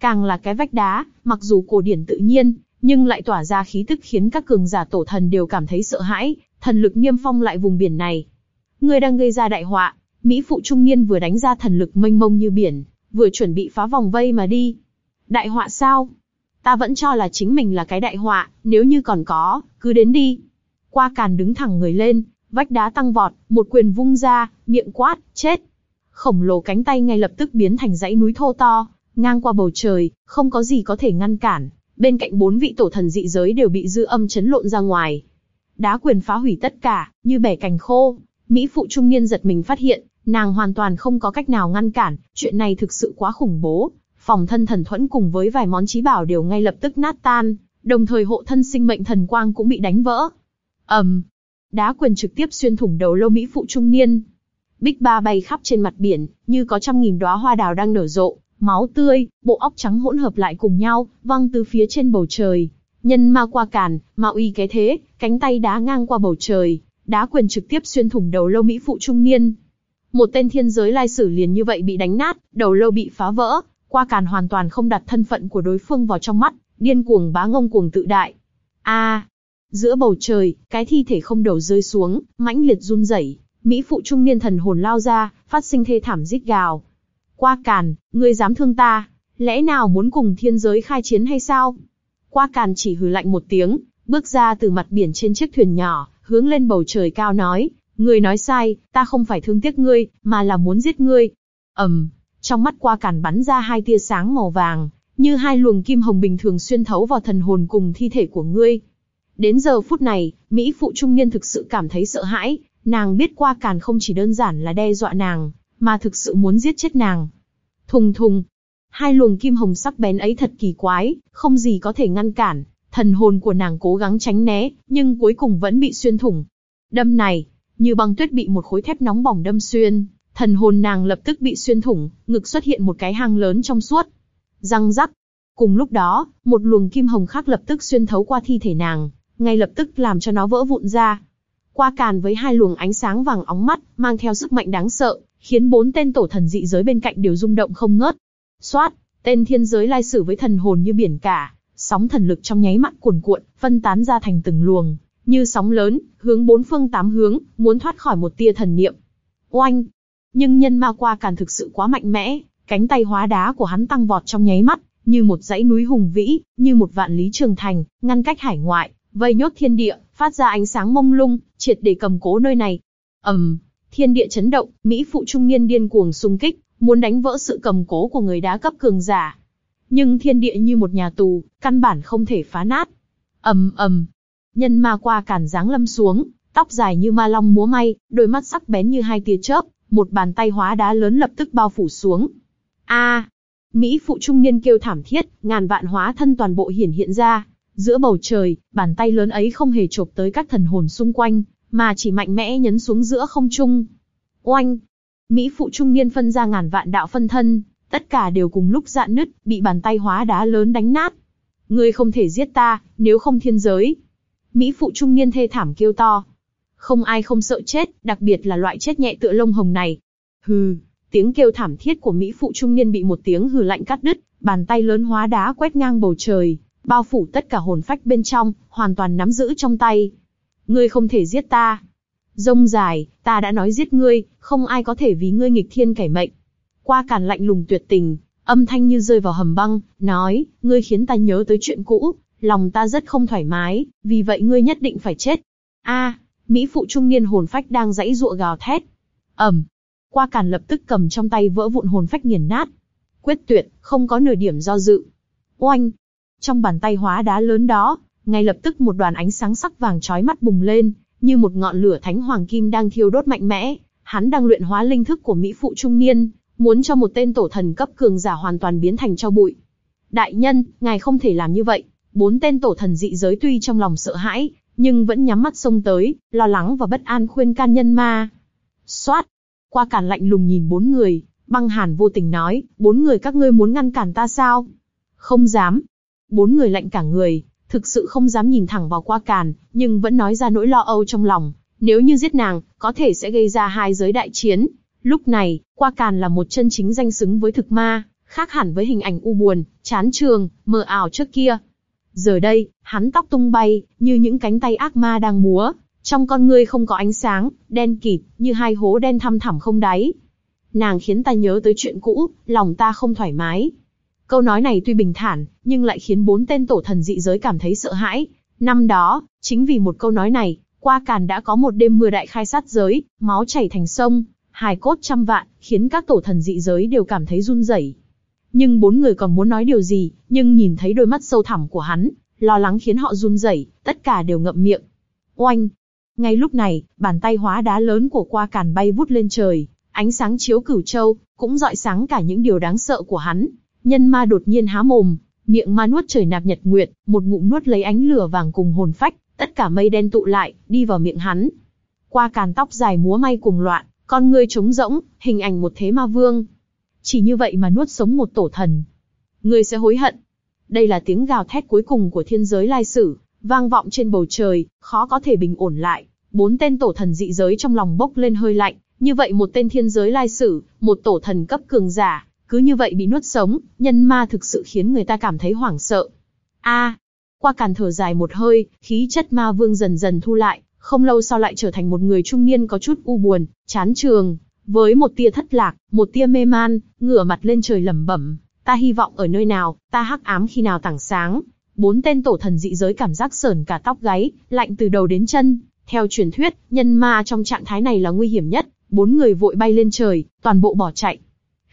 Càng là cái vách đá, mặc dù cổ điển tự nhiên, nhưng lại tỏa ra khí tức khiến các cường giả tổ thần đều cảm thấy sợ hãi, thần lực niêm phong lại vùng biển này. Ngươi đang gây ra đại họa, Mỹ phụ trung niên vừa đánh ra thần lực mênh mông như biển, vừa chuẩn bị phá vòng vây mà đi. Đại họa sao? Ta vẫn cho là chính mình là cái đại họa, nếu như còn có, cứ đến đi. Qua càn đứng thẳng người lên, vách đá tăng vọt, một quyền vung ra, miệng quát, chết. Khổng lồ cánh tay ngay lập tức biến thành dãy núi thô to, ngang qua bầu trời, không có gì có thể ngăn cản. Bên cạnh bốn vị tổ thần dị giới đều bị dư âm chấn lộn ra ngoài. Đá quyền phá hủy tất cả, như bẻ cành khô. Mỹ phụ trung niên giật mình phát hiện, Nàng hoàn toàn không có cách nào ngăn cản, chuyện này thực sự quá khủng bố. Phòng thân thần thuẫn cùng với vài món trí bảo đều ngay lập tức nát tan, đồng thời hộ thân sinh mệnh thần quang cũng bị đánh vỡ. ầm, um, đá quyền trực tiếp xuyên thủng đầu lâu mỹ phụ trung niên. Bích ba bay khắp trên mặt biển, như có trăm nghìn đóa hoa đào đang nở rộ, máu tươi, bộ óc trắng hỗn hợp lại cùng nhau, văng từ phía trên bầu trời. Nhân ma qua cản ma uy cái thế, cánh tay đá ngang qua bầu trời, đá quyền trực tiếp xuyên thủng đầu lâu mỹ phụ trung niên. Một tên thiên giới lai sử liền như vậy bị đánh nát, đầu lâu bị phá vỡ, qua càn hoàn toàn không đặt thân phận của đối phương vào trong mắt, điên cuồng bá ngông cuồng tự đại. A, giữa bầu trời, cái thi thể không đầu rơi xuống, mãnh liệt run rẩy, mỹ phụ trung niên thần hồn lao ra, phát sinh thê thảm rít gào. Qua càn, ngươi dám thương ta, lẽ nào muốn cùng thiên giới khai chiến hay sao? Qua càn chỉ hừ lạnh một tiếng, bước ra từ mặt biển trên chiếc thuyền nhỏ, hướng lên bầu trời cao nói, Ngươi nói sai, ta không phải thương tiếc ngươi, mà là muốn giết ngươi. ầm, um, trong mắt qua cản bắn ra hai tia sáng màu vàng, như hai luồng kim hồng bình thường xuyên thấu vào thần hồn cùng thi thể của ngươi. Đến giờ phút này, Mỹ phụ trung niên thực sự cảm thấy sợ hãi, nàng biết qua càn không chỉ đơn giản là đe dọa nàng, mà thực sự muốn giết chết nàng. Thùng thùng, hai luồng kim hồng sắc bén ấy thật kỳ quái, không gì có thể ngăn cản, thần hồn của nàng cố gắng tránh né, nhưng cuối cùng vẫn bị xuyên thủng. Đâm này, như băng tuyết bị một khối thép nóng bỏng đâm xuyên, thần hồn nàng lập tức bị xuyên thủng, ngực xuất hiện một cái hang lớn trong suốt. Răng rắc. Cùng lúc đó, một luồng kim hồng khác lập tức xuyên thấu qua thi thể nàng, ngay lập tức làm cho nó vỡ vụn ra. Qua càn với hai luồng ánh sáng vàng óng mắt, mang theo sức mạnh đáng sợ, khiến bốn tên tổ thần dị giới bên cạnh đều rung động không ngớt. Xoát, tên thiên giới lai sử với thần hồn như biển cả, sóng thần lực trong nháy mắt cuồn cuộn, phân tán ra thành từng luồng, như sóng lớn, hướng bốn phương tám hướng, muốn thoát khỏi một tia thần niệm. Oanh! Nhưng nhân ma qua càn thực sự quá mạnh mẽ, cánh tay hóa đá của hắn tăng vọt trong nháy mắt, như một dãy núi hùng vĩ, như một vạn lý trường thành, ngăn cách hải ngoại, vây nhốt thiên địa, phát ra ánh sáng mông lung, triệt để cầm cố nơi này. ầm, um, thiên địa chấn động, mỹ phụ trung niên điên cuồng xung kích, muốn đánh vỡ sự cầm cố của người đá cấp cường giả. Nhưng thiên địa như một nhà tù, căn bản không thể phá nát. ầm ầm, Nhân ma qua cản dáng lâm xuống, tóc dài như ma long múa may, đôi mắt sắc bén như hai tia chớp, một bàn tay hóa đá lớn lập tức bao phủ xuống. A! Mỹ phụ trung niên kêu thảm thiết, ngàn vạn hóa thân toàn bộ hiển hiện ra. Giữa bầu trời, bàn tay lớn ấy không hề chộp tới các thần hồn xung quanh, mà chỉ mạnh mẽ nhấn xuống giữa không trung. Oanh! Mỹ phụ trung niên phân ra ngàn vạn đạo phân thân, tất cả đều cùng lúc dạn nứt, bị bàn tay hóa đá lớn đánh nát. Ngươi không thể giết ta, nếu không thiên giới, Mỹ phụ trung niên thê thảm kêu to. Không ai không sợ chết, đặc biệt là loại chết nhẹ tựa lông hồng này. Hừ, tiếng kêu thảm thiết của Mỹ phụ trung niên bị một tiếng hừ lạnh cắt đứt, bàn tay lớn hóa đá quét ngang bầu trời, bao phủ tất cả hồn phách bên trong, hoàn toàn nắm giữ trong tay. Ngươi không thể giết ta. Rông dài, ta đã nói giết ngươi, không ai có thể vì ngươi nghịch thiên cải mệnh. Qua càn lạnh lùng tuyệt tình, âm thanh như rơi vào hầm băng, nói, ngươi khiến ta nhớ tới chuyện cũ, lòng ta rất không thoải mái, vì vậy ngươi nhất định phải chết. A, Mỹ phụ trung niên hồn phách đang dãy dụa gào thét. ầm, qua càn lập tức cầm trong tay vỡ vụn hồn phách nghiền nát. Quyết tuyệt, không có nửa điểm do dự. Oanh! Trong bàn tay hóa đá lớn đó, ngay lập tức một đoàn ánh sáng sắc vàng chói mắt bùng lên, như một ngọn lửa thánh hoàng kim đang thiêu đốt mạnh mẽ. Hắn đang luyện hóa linh thức của Mỹ phụ trung niên, muốn cho một tên tổ thần cấp cường giả hoàn toàn biến thành cho bụi. Đại nhân, ngài không thể làm như vậy. Bốn tên tổ thần dị giới tuy trong lòng sợ hãi, nhưng vẫn nhắm mắt xông tới, lo lắng và bất an khuyên can nhân ma. Xoát! Qua cản lạnh lùng nhìn bốn người, băng hàn vô tình nói, bốn người các ngươi muốn ngăn cản ta sao? Không dám. Bốn người lạnh cả người, thực sự không dám nhìn thẳng vào qua càn, nhưng vẫn nói ra nỗi lo âu trong lòng. Nếu như giết nàng, có thể sẽ gây ra hai giới đại chiến. Lúc này, qua càn là một chân chính danh xứng với thực ma, khác hẳn với hình ảnh u buồn, chán trường, mờ ảo trước kia. Giờ đây, hắn tóc tung bay, như những cánh tay ác ma đang múa, trong con ngươi không có ánh sáng, đen kịt, như hai hố đen thăm thẳm không đáy. Nàng khiến ta nhớ tới chuyện cũ, lòng ta không thoải mái. Câu nói này tuy bình thản, nhưng lại khiến bốn tên tổ thần dị giới cảm thấy sợ hãi. Năm đó, chính vì một câu nói này, qua càn đã có một đêm mưa đại khai sát giới, máu chảy thành sông, hài cốt trăm vạn, khiến các tổ thần dị giới đều cảm thấy run rẩy. Nhưng bốn người còn muốn nói điều gì, nhưng nhìn thấy đôi mắt sâu thẳm của hắn, lo lắng khiến họ run rẩy, tất cả đều ngậm miệng. Oanh! Ngay lúc này, bàn tay hóa đá lớn của qua càn bay vút lên trời, ánh sáng chiếu cửu châu, cũng dọi sáng cả những điều đáng sợ của hắn. Nhân ma đột nhiên há mồm, miệng ma nuốt trời nạp nhật nguyệt, một ngụm nuốt lấy ánh lửa vàng cùng hồn phách, tất cả mây đen tụ lại, đi vào miệng hắn. Qua càn tóc dài múa may cùng loạn, con ngươi trống rỗng, hình ảnh một thế ma vương. Chỉ như vậy mà nuốt sống một tổ thần. Ngươi sẽ hối hận. Đây là tiếng gào thét cuối cùng của thiên giới lai sử, vang vọng trên bầu trời, khó có thể bình ổn lại. Bốn tên tổ thần dị giới trong lòng bốc lên hơi lạnh, như vậy một tên thiên giới lai sử, một tổ thần cấp cường giả, cứ như vậy bị nuốt sống, nhân ma thực sự khiến người ta cảm thấy hoảng sợ. A, qua càn thở dài một hơi, khí chất ma vương dần dần thu lại, không lâu sau lại trở thành một người trung niên có chút u buồn, chán trường, với một tia thất lạc, một tia mê man, ngửa mặt lên trời lẩm bẩm, ta hy vọng ở nơi nào, ta hắc ám khi nào tảng sáng. Bốn tên tổ thần dị giới cảm giác sờn cả tóc gáy, lạnh từ đầu đến chân. Theo truyền thuyết, nhân ma trong trạng thái này là nguy hiểm nhất, bốn người vội bay lên trời, toàn bộ bỏ chạy.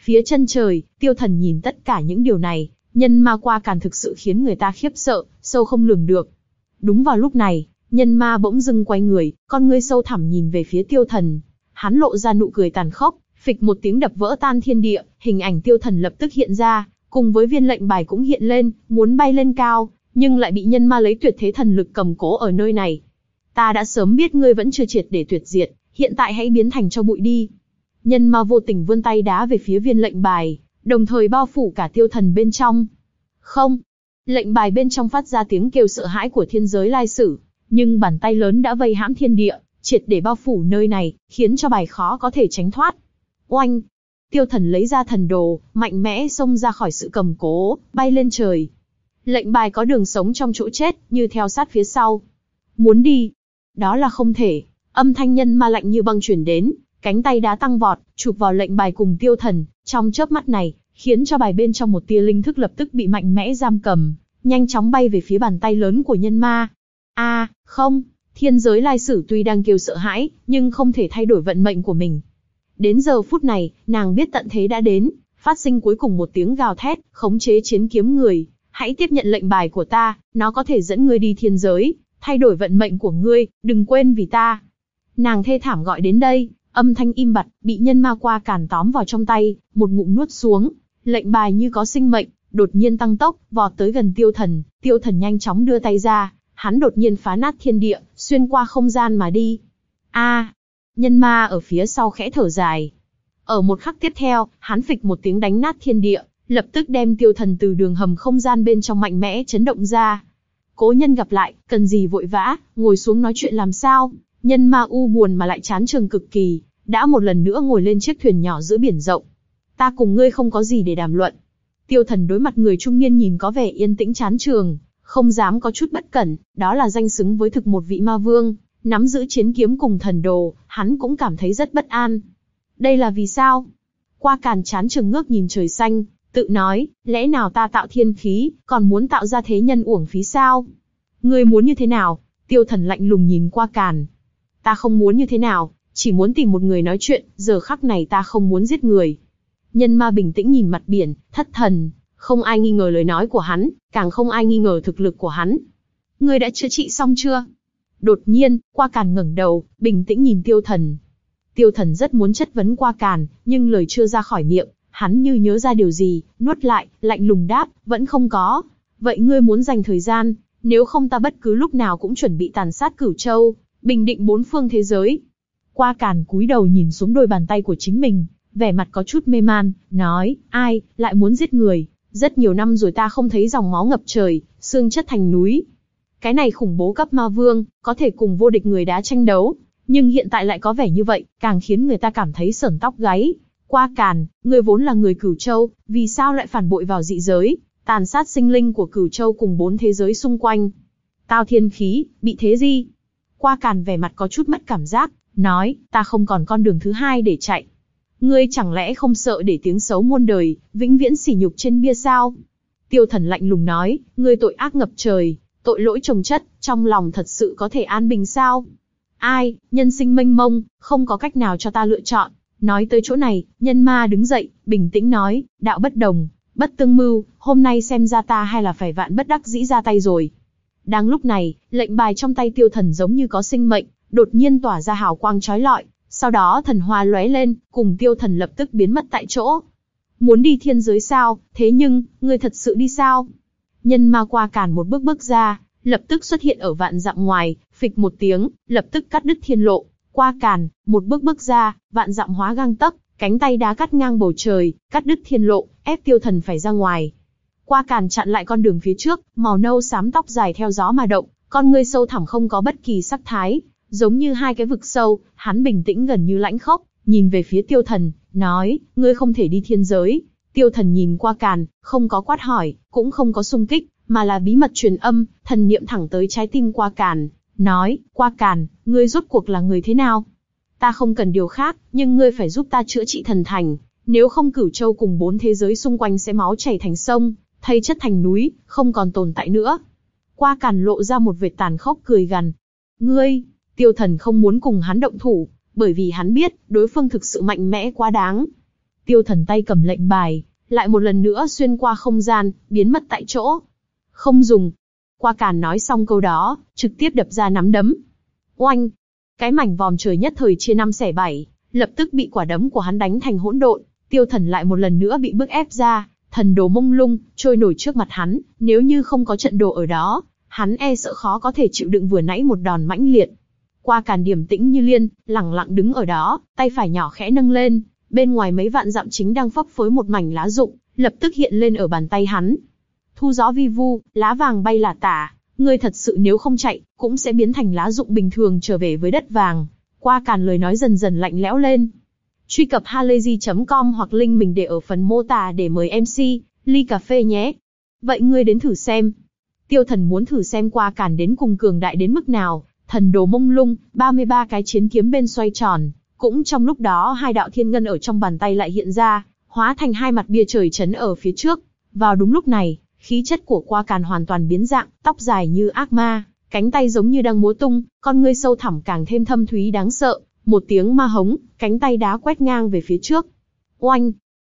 Phía chân trời, tiêu thần nhìn tất cả những điều này, nhân ma qua càn thực sự khiến người ta khiếp sợ, sâu không lường được. Đúng vào lúc này, nhân ma bỗng dưng quay người, con ngươi sâu thẳm nhìn về phía tiêu thần. Hắn lộ ra nụ cười tàn khốc, phịch một tiếng đập vỡ tan thiên địa, hình ảnh tiêu thần lập tức hiện ra, cùng với viên lệnh bài cũng hiện lên, muốn bay lên cao, nhưng lại bị nhân ma lấy tuyệt thế thần lực cầm cố ở nơi này. Ta đã sớm biết ngươi vẫn chưa triệt để tuyệt diệt, hiện tại hãy biến thành cho bụi đi. Nhân ma vô tình vươn tay đá về phía viên lệnh bài, đồng thời bao phủ cả tiêu thần bên trong. Không, lệnh bài bên trong phát ra tiếng kêu sợ hãi của thiên giới lai sử, nhưng bàn tay lớn đã vây hãm thiên địa, triệt để bao phủ nơi này, khiến cho bài khó có thể tránh thoát. Oanh! Tiêu thần lấy ra thần đồ, mạnh mẽ xông ra khỏi sự cầm cố, bay lên trời. Lệnh bài có đường sống trong chỗ chết, như theo sát phía sau. Muốn đi? Đó là không thể. Âm thanh nhân ma lạnh như băng chuyển đến, cánh tay đá tăng vọt, chụp vào lệnh bài cùng tiêu thần, trong chớp mắt này, khiến cho bài bên trong một tia linh thức lập tức bị mạnh mẽ giam cầm, nhanh chóng bay về phía bàn tay lớn của nhân ma. A, không, thiên giới lai sử tuy đang kêu sợ hãi, nhưng không thể thay đổi vận mệnh của mình. Đến giờ phút này, nàng biết tận thế đã đến, phát sinh cuối cùng một tiếng gào thét, khống chế chiến kiếm người. Hãy tiếp nhận lệnh bài của ta, nó có thể dẫn ngươi đi thiên giới, thay đổi vận mệnh của ngươi, đừng quên vì ta. Nàng thê thảm gọi đến đây, âm thanh im bặt, bị nhân ma qua càn tóm vào trong tay, một ngụm nuốt xuống, lệnh bài như có sinh mệnh, đột nhiên tăng tốc, vọt tới gần tiêu thần, tiêu thần nhanh chóng đưa tay ra, hắn đột nhiên phá nát thiên địa, xuyên qua không gian mà đi. A, nhân ma ở phía sau khẽ thở dài. Ở một khắc tiếp theo, hắn phịch một tiếng đánh nát thiên địa, lập tức đem tiêu thần từ đường hầm không gian bên trong mạnh mẽ chấn động ra. Cố nhân gặp lại, cần gì vội vã, ngồi xuống nói chuyện làm sao, nhân ma u buồn mà lại chán trường cực kỳ, đã một lần nữa ngồi lên chiếc thuyền nhỏ giữa biển rộng. Ta cùng ngươi không có gì để đàm luận. Tiêu thần đối mặt người trung niên nhìn có vẻ yên tĩnh chán trường, không dám có chút bất cẩn, đó là danh xứng với thực một vị ma vương, nắm giữ chiến kiếm cùng thần đồ, hắn cũng cảm thấy rất bất an. Đây là vì sao? Qua càn chán trường ngước nhìn trời xanh, tự nói, lẽ nào ta tạo thiên khí, còn muốn tạo ra thế nhân uổng phí sao? Ngươi muốn như thế nào? Tiêu thần lạnh lùng nhìn qua càn. Ta không muốn như thế nào, chỉ muốn tìm một người nói chuyện, giờ khắc này ta không muốn giết người. Nhân ma bình tĩnh nhìn mặt biển, thất thần, không ai nghi ngờ lời nói của hắn, càng không ai nghi ngờ thực lực của hắn. Ngươi đã chữa trị xong chưa? Đột nhiên, qua càn ngẩng đầu, bình tĩnh nhìn tiêu thần. Tiêu thần rất muốn chất vấn qua càn, nhưng lời chưa ra khỏi miệng, hắn như nhớ ra điều gì, nuốt lại, lạnh lùng đáp, vẫn không có. Vậy ngươi muốn dành thời gian, nếu không ta bất cứ lúc nào cũng chuẩn bị tàn sát cửu châu, bình định bốn phương thế giới. Qua càn cúi đầu nhìn xuống đôi bàn tay của chính mình, vẻ mặt có chút mê man, nói, ai, lại muốn giết người, rất nhiều năm rồi ta không thấy dòng máu ngập trời, xương chất thành núi. Cái này khủng bố cấp ma vương, có thể cùng vô địch người đá tranh đấu, nhưng hiện tại lại có vẻ như vậy, càng khiến người ta cảm thấy sởn tóc gáy. Qua càn, người vốn là người cửu châu, vì sao lại phản bội vào dị giới, tàn sát sinh linh của cửu châu cùng bốn thế giới xung quanh. Tao thiên khí, bị thế gì? Qua càn vẻ mặt có chút mất cảm giác, nói, ta không còn con đường thứ hai để chạy. Ngươi chẳng lẽ không sợ để tiếng xấu muôn đời, vĩnh viễn sỉ nhục trên bia sao? Tiêu thần lạnh lùng nói, ngươi tội ác ngập trời, tội lỗi trồng chất, trong lòng thật sự có thể an bình sao? Ai, nhân sinh mênh mông, không có cách nào cho ta lựa chọn. Nói tới chỗ này, nhân ma đứng dậy, bình tĩnh nói, đạo bất đồng, bất tương mưu, hôm nay xem ra ta hay là phải vạn bất đắc dĩ ra tay rồi. Đang lúc này, lệnh bài trong tay tiêu thần giống như có sinh mệnh, đột nhiên tỏa ra hào quang chói lọi, sau đó thần hoa lóe lên, cùng tiêu thần lập tức biến mất tại chỗ. Muốn đi thiên giới sao, thế nhưng, ngươi thật sự đi sao? Nhân ma qua cản một bước bước ra, lập tức xuất hiện ở vạn dặm ngoài, phịch một tiếng, lập tức cắt đứt thiên lộ. Qua càn, một bước bước ra, vạn dặm hóa gang tấc, cánh tay đá cắt ngang bầu trời, cắt đứt thiên lộ, ép tiêu thần phải ra ngoài. Qua càn chặn lại con đường phía trước, màu nâu xám tóc dài theo gió mà động, con ngươi sâu thẳm không có bất kỳ sắc thái, giống như hai cái vực sâu, hắn bình tĩnh gần như lãnh khốc, nhìn về phía tiêu thần, nói, ngươi không thể đi thiên giới. Tiêu thần nhìn qua càn, không có quát hỏi, cũng không có sung kích, mà là bí mật truyền âm, thần niệm thẳng tới trái tim qua càn, nói, qua càn, ngươi rốt cuộc là người thế nào? Ta không cần điều khác, nhưng ngươi phải giúp ta chữa trị thần thành, nếu không cửu châu cùng bốn thế giới xung quanh sẽ máu chảy thành sông, thay chất thành núi, không còn tồn tại nữa. Qua càn lộ ra một vệt tàn khốc cười gằn. Ngươi, tiêu thần không muốn cùng hắn động thủ, bởi vì hắn biết, đối phương thực sự mạnh mẽ quá đáng. Tiêu thần tay cầm lệnh bài, lại một lần nữa xuyên qua không gian, biến mất tại chỗ. Không dùng. Qua càn nói xong câu đó, trực tiếp đập ra nắm đấm. Oanh! Cái mảnh vòm trời nhất thời chia năm xẻ bảy, lập tức bị quả đấm của hắn đánh thành hỗn độn. Tiêu thần lại một lần nữa bị bức ép ra, thần đồ mông lung, trôi nổi trước mặt hắn, nếu như không có trận đồ ở đó, hắn e sợ khó có thể chịu đựng vừa nãy một đòn mãnh liệt. Qua càn điểm tĩnh như liên, lẳng lặng đứng ở đó, tay phải nhỏ khẽ nâng lên, bên ngoài mấy vạn dặm chính đang phấp phới một mảnh lá rụng, lập tức hiện lên ở bàn tay hắn. Thu gió vi vu, lá vàng bay là tả, ngươi thật sự nếu không chạy, cũng sẽ biến thành lá rụng bình thường trở về với đất vàng. Qua càn lời nói dần dần lạnh lẽo lên. Truy cập halayzi.com hoặc link mình để ở phần mô tả để mời MC, ly cà phê nhé. Vậy ngươi đến thử xem. Tiêu thần muốn thử xem qua càn đến cùng cường đại đến mức nào, thần đồ mông lung, 33 cái chiến kiếm bên xoay tròn. Cũng trong lúc đó hai đạo thiên ngân ở trong bàn tay lại hiện ra, hóa thành hai mặt bia trời chấn ở phía trước. Vào đúng lúc này, khí chất của qua càn hoàn toàn biến dạng, tóc dài như ác ma, cánh tay giống như đang múa tung, con ngươi sâu thẳm càng thêm thâm thúy đáng sợ. Một tiếng ma hống, cánh tay đá quét ngang về phía trước. Oanh!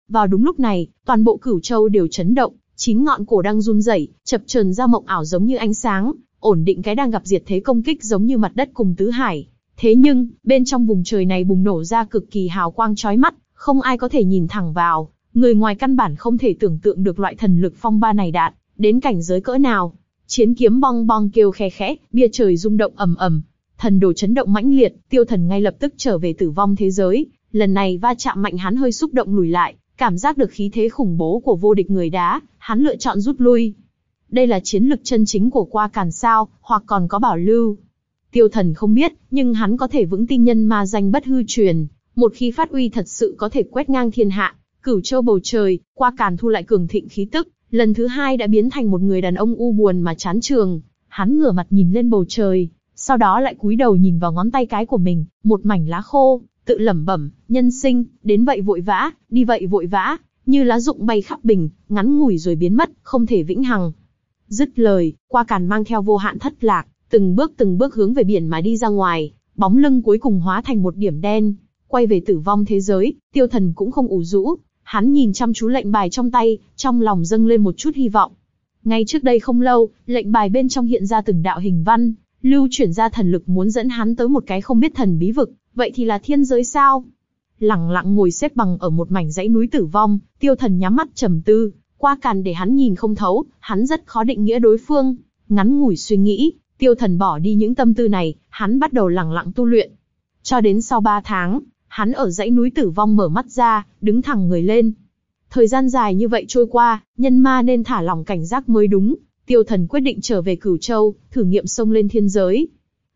Vào đúng lúc này, toàn bộ cửu châu đều chấn động, chín ngọn cổ đang run rẩy, chập chờn ra mộng ảo giống như ánh sáng, ổn định cái đang gặp diệt thế công kích giống như mặt đất cùng tứ hải. Thế nhưng, bên trong vùng trời này bùng nổ ra cực kỳ hào quang chói mắt, không ai có thể nhìn thẳng vào, người ngoài căn bản không thể tưởng tượng được loại thần lực phong ba này đạt đến cảnh giới cỡ nào. Chiến kiếm bong bong kêu khe khẽ, bia trời rung động ầm ầm, thần đồ chấn động mãnh liệt, tiêu thần ngay lập tức trở về tử vong thế giới. Lần này va chạm mạnh hắn hơi xúc động lùi lại, cảm giác được khí thế khủng bố của vô địch người đá, hắn lựa chọn rút lui. Đây là chiến lực chân chính của qua càn sao, hoặc còn có bảo lưu. Tiêu thần không biết, nhưng hắn có thể vững tin nhân ma danh bất hư truyền. Một khi phát uy thật sự có thể quét ngang thiên hạ, cửu châu bầu trời, qua càn thu lại cường thịnh khí tức, lần thứ hai đã biến thành một người đàn ông u buồn mà chán trường. Hắn ngửa mặt nhìn lên bầu trời, sau đó lại cúi đầu nhìn vào ngón tay cái của mình, một mảnh lá khô, tự lẩm bẩm, nhân sinh, đến vậy vội vã, đi vậy vội vã, như lá rụng bay khắp bình, ngắn ngủi rồi biến mất, không thể vĩnh hằng. Dứt lời, qua càn mang theo vô hạn thất lạc, từng bước từng bước hướng về biển mà đi ra ngoài, bóng lưng cuối cùng hóa thành một điểm đen, quay về tử vong thế giới, tiêu thần cũng không ủ rũ, hắn nhìn chăm chú lệnh bài trong tay, trong lòng dâng lên một chút hy vọng. Ngay trước đây không lâu, lệnh bài bên trong hiện ra từng đạo hình văn, lưu chuyển ra thần lực muốn dẫn hắn tới một cái không biết thần bí vực, vậy thì là thiên giới sao? Lặng lặng ngồi xếp bằng ở một mảnh dãy núi tử vong, tiêu thần nhắm mắt trầm tư, qua càn để hắn nhìn không thấu, hắn rất khó định nghĩa đối phương. Ngắn ngủi suy nghĩ, tiêu thần bỏ đi những tâm tư này, hắn bắt đầu lặng lặng tu luyện. Cho đến sau ba tháng, hắn ở dãy núi tử vong mở mắt ra, đứng thẳng người lên. Thời gian dài như vậy trôi qua, nhân ma nên thả lỏng cảnh giác mới đúng. Tiêu thần quyết định trở về Cửu Châu, thử nghiệm sông lên thiên giới.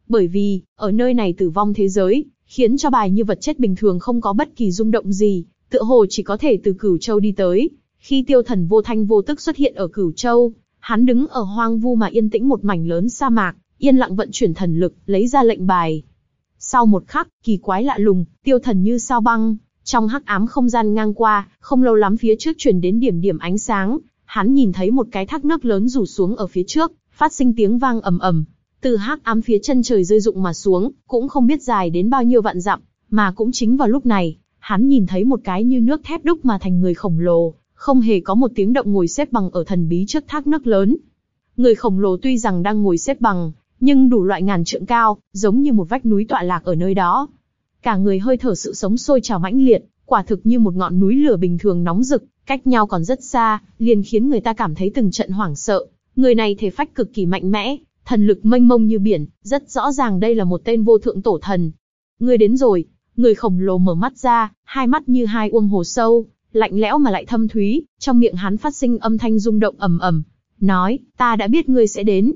Bởi vì, ở nơi này tử vong thế giới, khiến cho bài như vật chất bình thường không có bất kỳ rung động gì, tựa hồ chỉ có thể từ Cửu Châu đi tới. Khi tiêu thần vô thanh vô tức xuất hiện ở Cửu Châu, hắn đứng ở hoang vu mà yên tĩnh một mảnh lớn sa mạc, yên lặng vận chuyển thần lực, lấy ra lệnh bài. Sau một khắc, kỳ quái lạ lùng, tiêu thần như sao băng, trong hắc ám không gian ngang qua, không lâu lắm phía trước truyền đến điểm điểm ánh sáng, hắn nhìn thấy một cái thác nước lớn rủ xuống ở phía trước, phát sinh tiếng vang ầm ầm. Từ hắc ám phía chân trời rơi rụng mà xuống, cũng không biết dài đến bao nhiêu vạn dặm, mà cũng chính vào lúc này, hắn nhìn thấy một cái như nước thép đúc mà thành người khổng lồ, không hề có một tiếng động ngồi xếp bằng ở thần bí trước thác nước lớn. Người khổng lồ tuy rằng đang ngồi xếp bằng, nhưng đủ loại ngàn trượng cao, giống như một vách núi tọa lạc ở nơi đó. Cả người hơi thở sự sống sôi trào mãnh liệt, quả thực như một ngọn núi lửa bình thường nóng rực, cách nhau còn rất xa, liền khiến người ta cảm thấy từng trận hoảng sợ. Người này thể phách cực kỳ mạnh mẽ, thần lực mênh mông như biển, rất rõ ràng đây là một tên vô thượng tổ thần. Người đến rồi, người khổng lồ mở mắt ra, hai mắt như hai uông hồ sâu, lạnh lẽo mà lại thâm thúy, trong miệng hắn phát sinh âm thanh rung động ầm ầm, nói, ta đã biết ngươi sẽ đến.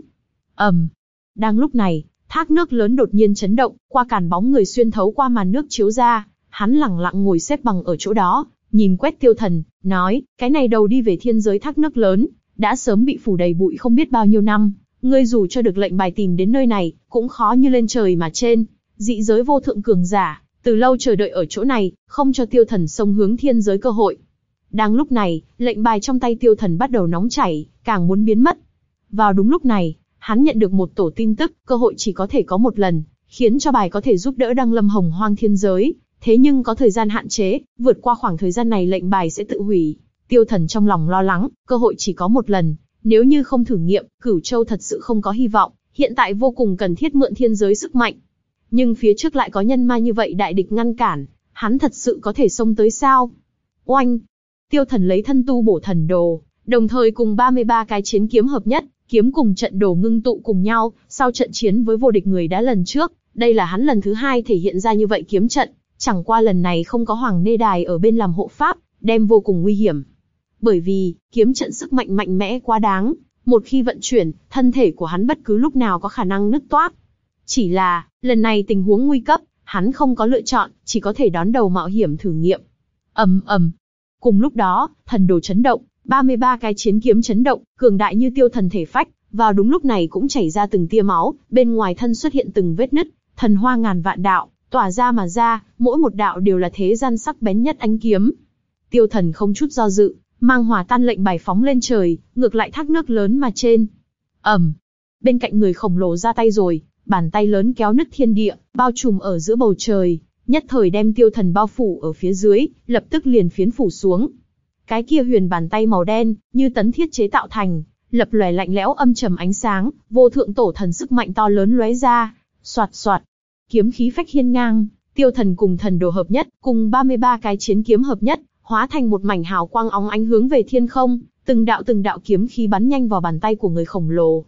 ầm, đang lúc này, thác nước lớn đột nhiên chấn động, qua càn bóng người xuyên thấu qua màn nước chiếu ra, hắn lẳng lặng ngồi xếp bằng ở chỗ đó, nhìn quét tiêu thần, nói, cái này đầu đi về thiên giới thác nước lớn, đã sớm bị phủ đầy bụi không biết bao nhiêu năm, ngươi dù cho được lệnh bài tìm đến nơi này, cũng khó như lên trời mà trên, dị giới vô thượng cường giả, từ lâu chờ đợi ở chỗ này, không cho tiêu thần sông hướng thiên giới cơ hội. Đang lúc này, lệnh bài trong tay tiêu thần bắt đầu nóng chảy, càng muốn biến mất. Vào đúng lúc này, hắn nhận được một tổ tin tức, cơ hội chỉ có thể có một lần, khiến cho bài có thể giúp đỡ đăng lâm hồng hoang thiên giới. Thế nhưng có thời gian hạn chế, vượt qua khoảng thời gian này lệnh bài sẽ tự hủy. Tiêu thần trong lòng lo lắng, cơ hội chỉ có một lần, nếu như không thử nghiệm, cửu châu thật sự không có hy vọng, hiện tại vô cùng cần thiết mượn thiên giới sức mạnh. Nhưng phía trước lại có nhân ma như vậy đại địch ngăn cản, hắn thật sự có thể xông tới sao? Oanh! Tiêu thần lấy thân tu bổ thần đồ, đồng thời cùng 33 cái chiến kiếm hợp nhất, kiếm cùng trận đồ ngưng tụ cùng nhau, sau trận chiến với vô địch người đã lần trước, đây là hắn lần thứ hai thể hiện ra như vậy kiếm trận, chẳng qua lần này không có Hoàng Nê Đài ở bên làm hộ pháp, đem vô cùng nguy hiểm. Bởi vì, kiếm trận sức mạnh mạnh mẽ quá đáng, một khi vận chuyển, thân thể của hắn bất cứ lúc nào có khả năng nứt toác. Chỉ là, lần này tình huống nguy cấp, hắn không có lựa chọn, chỉ có thể đón đầu mạo hiểm thử nghiệm. ầm ầm. Cùng lúc đó, thần đồ chấn động, 33 cái chiến kiếm chấn động, cường đại như tiêu thần thể phách, vào đúng lúc này cũng chảy ra từng tia máu, bên ngoài thân xuất hiện từng vết nứt, thần hoa ngàn vạn đạo, tỏa ra mà ra, mỗi một đạo đều là thế gian sắc bén nhất ánh kiếm. Tiêu thần không chút do dự, mang hỏa tan lệnh bài phóng lên trời, ngược lại thác nước lớn mà trên. ầm, bên cạnh người khổng lồ ra tay rồi, bàn tay lớn kéo nứt thiên địa, bao trùm ở giữa bầu trời, nhất thời đem tiêu thần bao phủ ở phía dưới, lập tức liền phiến phủ xuống. Cái kia huyền bàn tay màu đen, như tấn thiết chế tạo thành, lập lòe lạnh lẽo âm trầm ánh sáng, vô thượng tổ thần sức mạnh to lớn lóe ra, soạt soạt, kiếm khí phách hiên ngang, tiêu thần cùng thần đồ hợp nhất, cùng 33 cái chiến kiếm hợp nhất, hóa thành một mảnh hào quang óng ánh hướng về thiên không, từng đạo từng đạo kiếm khí bắn nhanh vào bàn tay của người khổng lồ.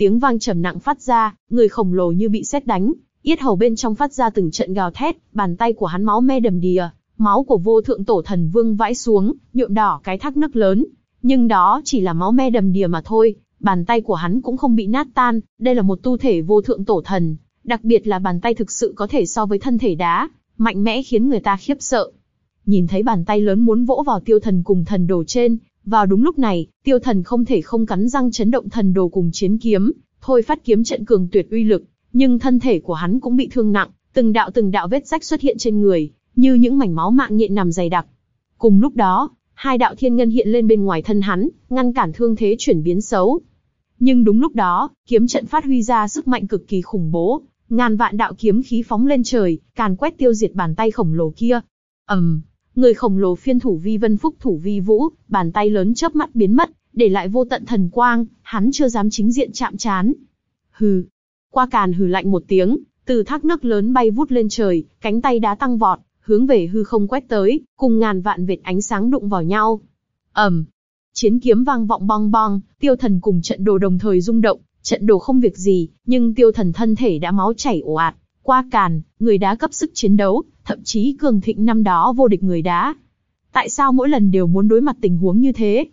Tiếng vang trầm nặng phát ra, người khổng lồ như bị sét đánh, yết hầu bên trong phát ra từng trận gào thét, bàn tay của hắn máu me đầm đìa, máu của vô thượng tổ thần vương vãi xuống, nhuộm đỏ cái thác nước lớn. Nhưng đó chỉ là máu me đầm đìa mà thôi, bàn tay của hắn cũng không bị nát tan, đây là một tu thể vô thượng tổ thần, đặc biệt là bàn tay thực sự có thể so với thân thể đá, mạnh mẽ khiến người ta khiếp sợ. Nhìn thấy bàn tay lớn muốn vỗ vào tiêu thần cùng thần đồ trên, vào đúng lúc này, tiêu thần không thể không cắn răng chấn động thần đồ cùng chiến kiếm, thôi phát kiếm trận cường tuyệt uy lực, nhưng thân thể của hắn cũng bị thương nặng, từng đạo từng đạo vết rách xuất hiện trên người, như những mảnh máu mạng nhện nằm dày đặc. Cùng lúc đó, hai đạo thiên ngân hiện lên bên ngoài thân hắn, ngăn cản thương thế chuyển biến xấu. Nhưng đúng lúc đó, kiếm trận phát huy ra sức mạnh cực kỳ khủng bố, ngàn vạn đạo kiếm khí phóng lên trời, càn quét tiêu diệt bàn tay khổng lồ kia. ầm, um, người khổng lồ phiên thủ vi vân phúc thủ vi vũ, bàn tay lớn chớp mắt biến mất, để lại vô tận thần quang, hắn chưa dám chính diện chạm chán. Hừ, qua càn hừ lạnh một tiếng, từ thác nước lớn bay vút lên trời, cánh tay đá tăng vọt, hướng về hư không quét tới, cùng ngàn vạn vệt ánh sáng đụng vào nhau. ầm, chiến kiếm vang vọng bong bong, tiêu thần cùng trận đồ đồng thời rung động, trận đồ không việc gì, nhưng tiêu thần thân thể đã máu chảy ồ ạt, qua càn, người đá cấp sức chiến đấu, thậm chí cường thịnh năm đó vô địch người đá. Tại sao mỗi lần đều muốn đối mặt tình huống như thế?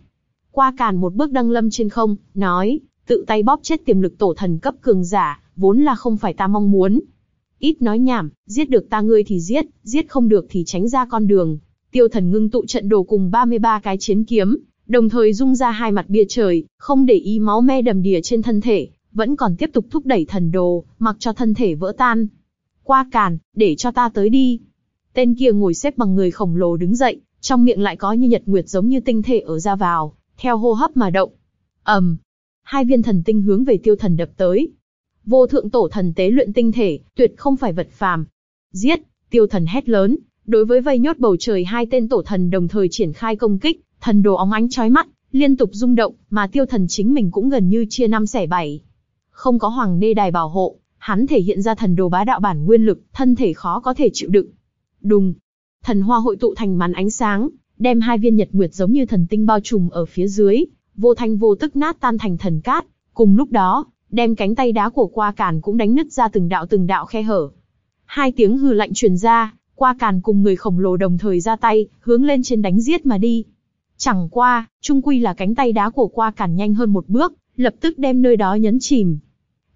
Qua càn một bước đăng lâm trên không, nói, tự tay bóp chết tiềm lực tổ thần cấp cường giả, vốn là không phải ta mong muốn. Ít nói nhảm, giết được ta ngươi thì giết, giết không được thì tránh ra con đường. Tiêu thần ngưng tụ trận đồ cùng 33 cái chiến kiếm, đồng thời dung ra hai mặt bia trời, không để ý máu me đầm đìa trên thân thể, vẫn còn tiếp tục thúc đẩy thần đồ, mặc cho thân thể vỡ tan. Qua càn, để cho ta tới đi. Tên kia ngồi xếp bằng người khổng lồ đứng dậy, trong miệng lại có như nhật nguyệt giống như tinh thể ở ra vào, theo hô hấp mà động. ầm, um, hai viên thần tinh hướng về tiêu thần đập tới. Vô thượng tổ thần tế luyện tinh thể, tuyệt không phải vật phàm. Giết, tiêu thần hét lớn, đối với vây nhốt bầu trời hai tên tổ thần đồng thời triển khai công kích, thần đồ óng ánh chói mắt, liên tục rung động, mà tiêu thần chính mình cũng gần như chia năm xẻ bảy. Không có hoàng đê đài bảo hộ, hắn thể hiện ra thần đồ bá đạo bản nguyên lực, thân thể khó có thể chịu đựng. Đùng, thần hoa hội tụ thành màn ánh sáng, đem hai viên nhật nguyệt giống như thần tinh bao trùm ở phía dưới, vô thanh vô tức nát tan thành thần cát. Cùng lúc đó, đem cánh tay đá của qua càn cũng đánh nứt ra từng đạo từng đạo khe hở. Hai tiếng hừ lạnh truyền ra, qua càn cùng người khổng lồ đồng thời ra tay, hướng lên trên đánh giết mà đi. Chẳng qua, trung quy là cánh tay đá của qua càn nhanh hơn một bước, lập tức đem nơi đó nhấn chìm.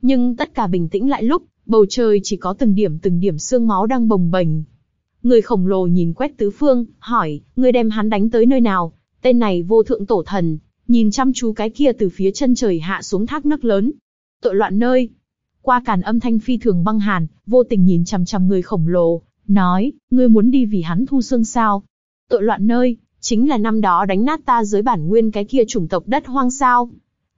Nhưng tất cả bình tĩnh lại lúc, bầu trời chỉ có từng điểm từng điểm xương máu đang bồng bềnh. Người khổng lồ nhìn quét tứ phương, hỏi, người đem hắn đánh tới nơi nào? Tên này vô thượng tổ thần, nhìn chăm chú cái kia từ phía chân trời hạ xuống thác nước lớn. Tội loạn nơi. Qua càn âm thanh phi thường băng hàn, vô tình nhìn chằm chằm người khổng lồ, nói, ngươi muốn đi vì hắn thu xương sao? Tội loạn nơi, chính là năm đó đánh nát ta dưới bản nguyên cái kia chủng tộc đất hoang sao.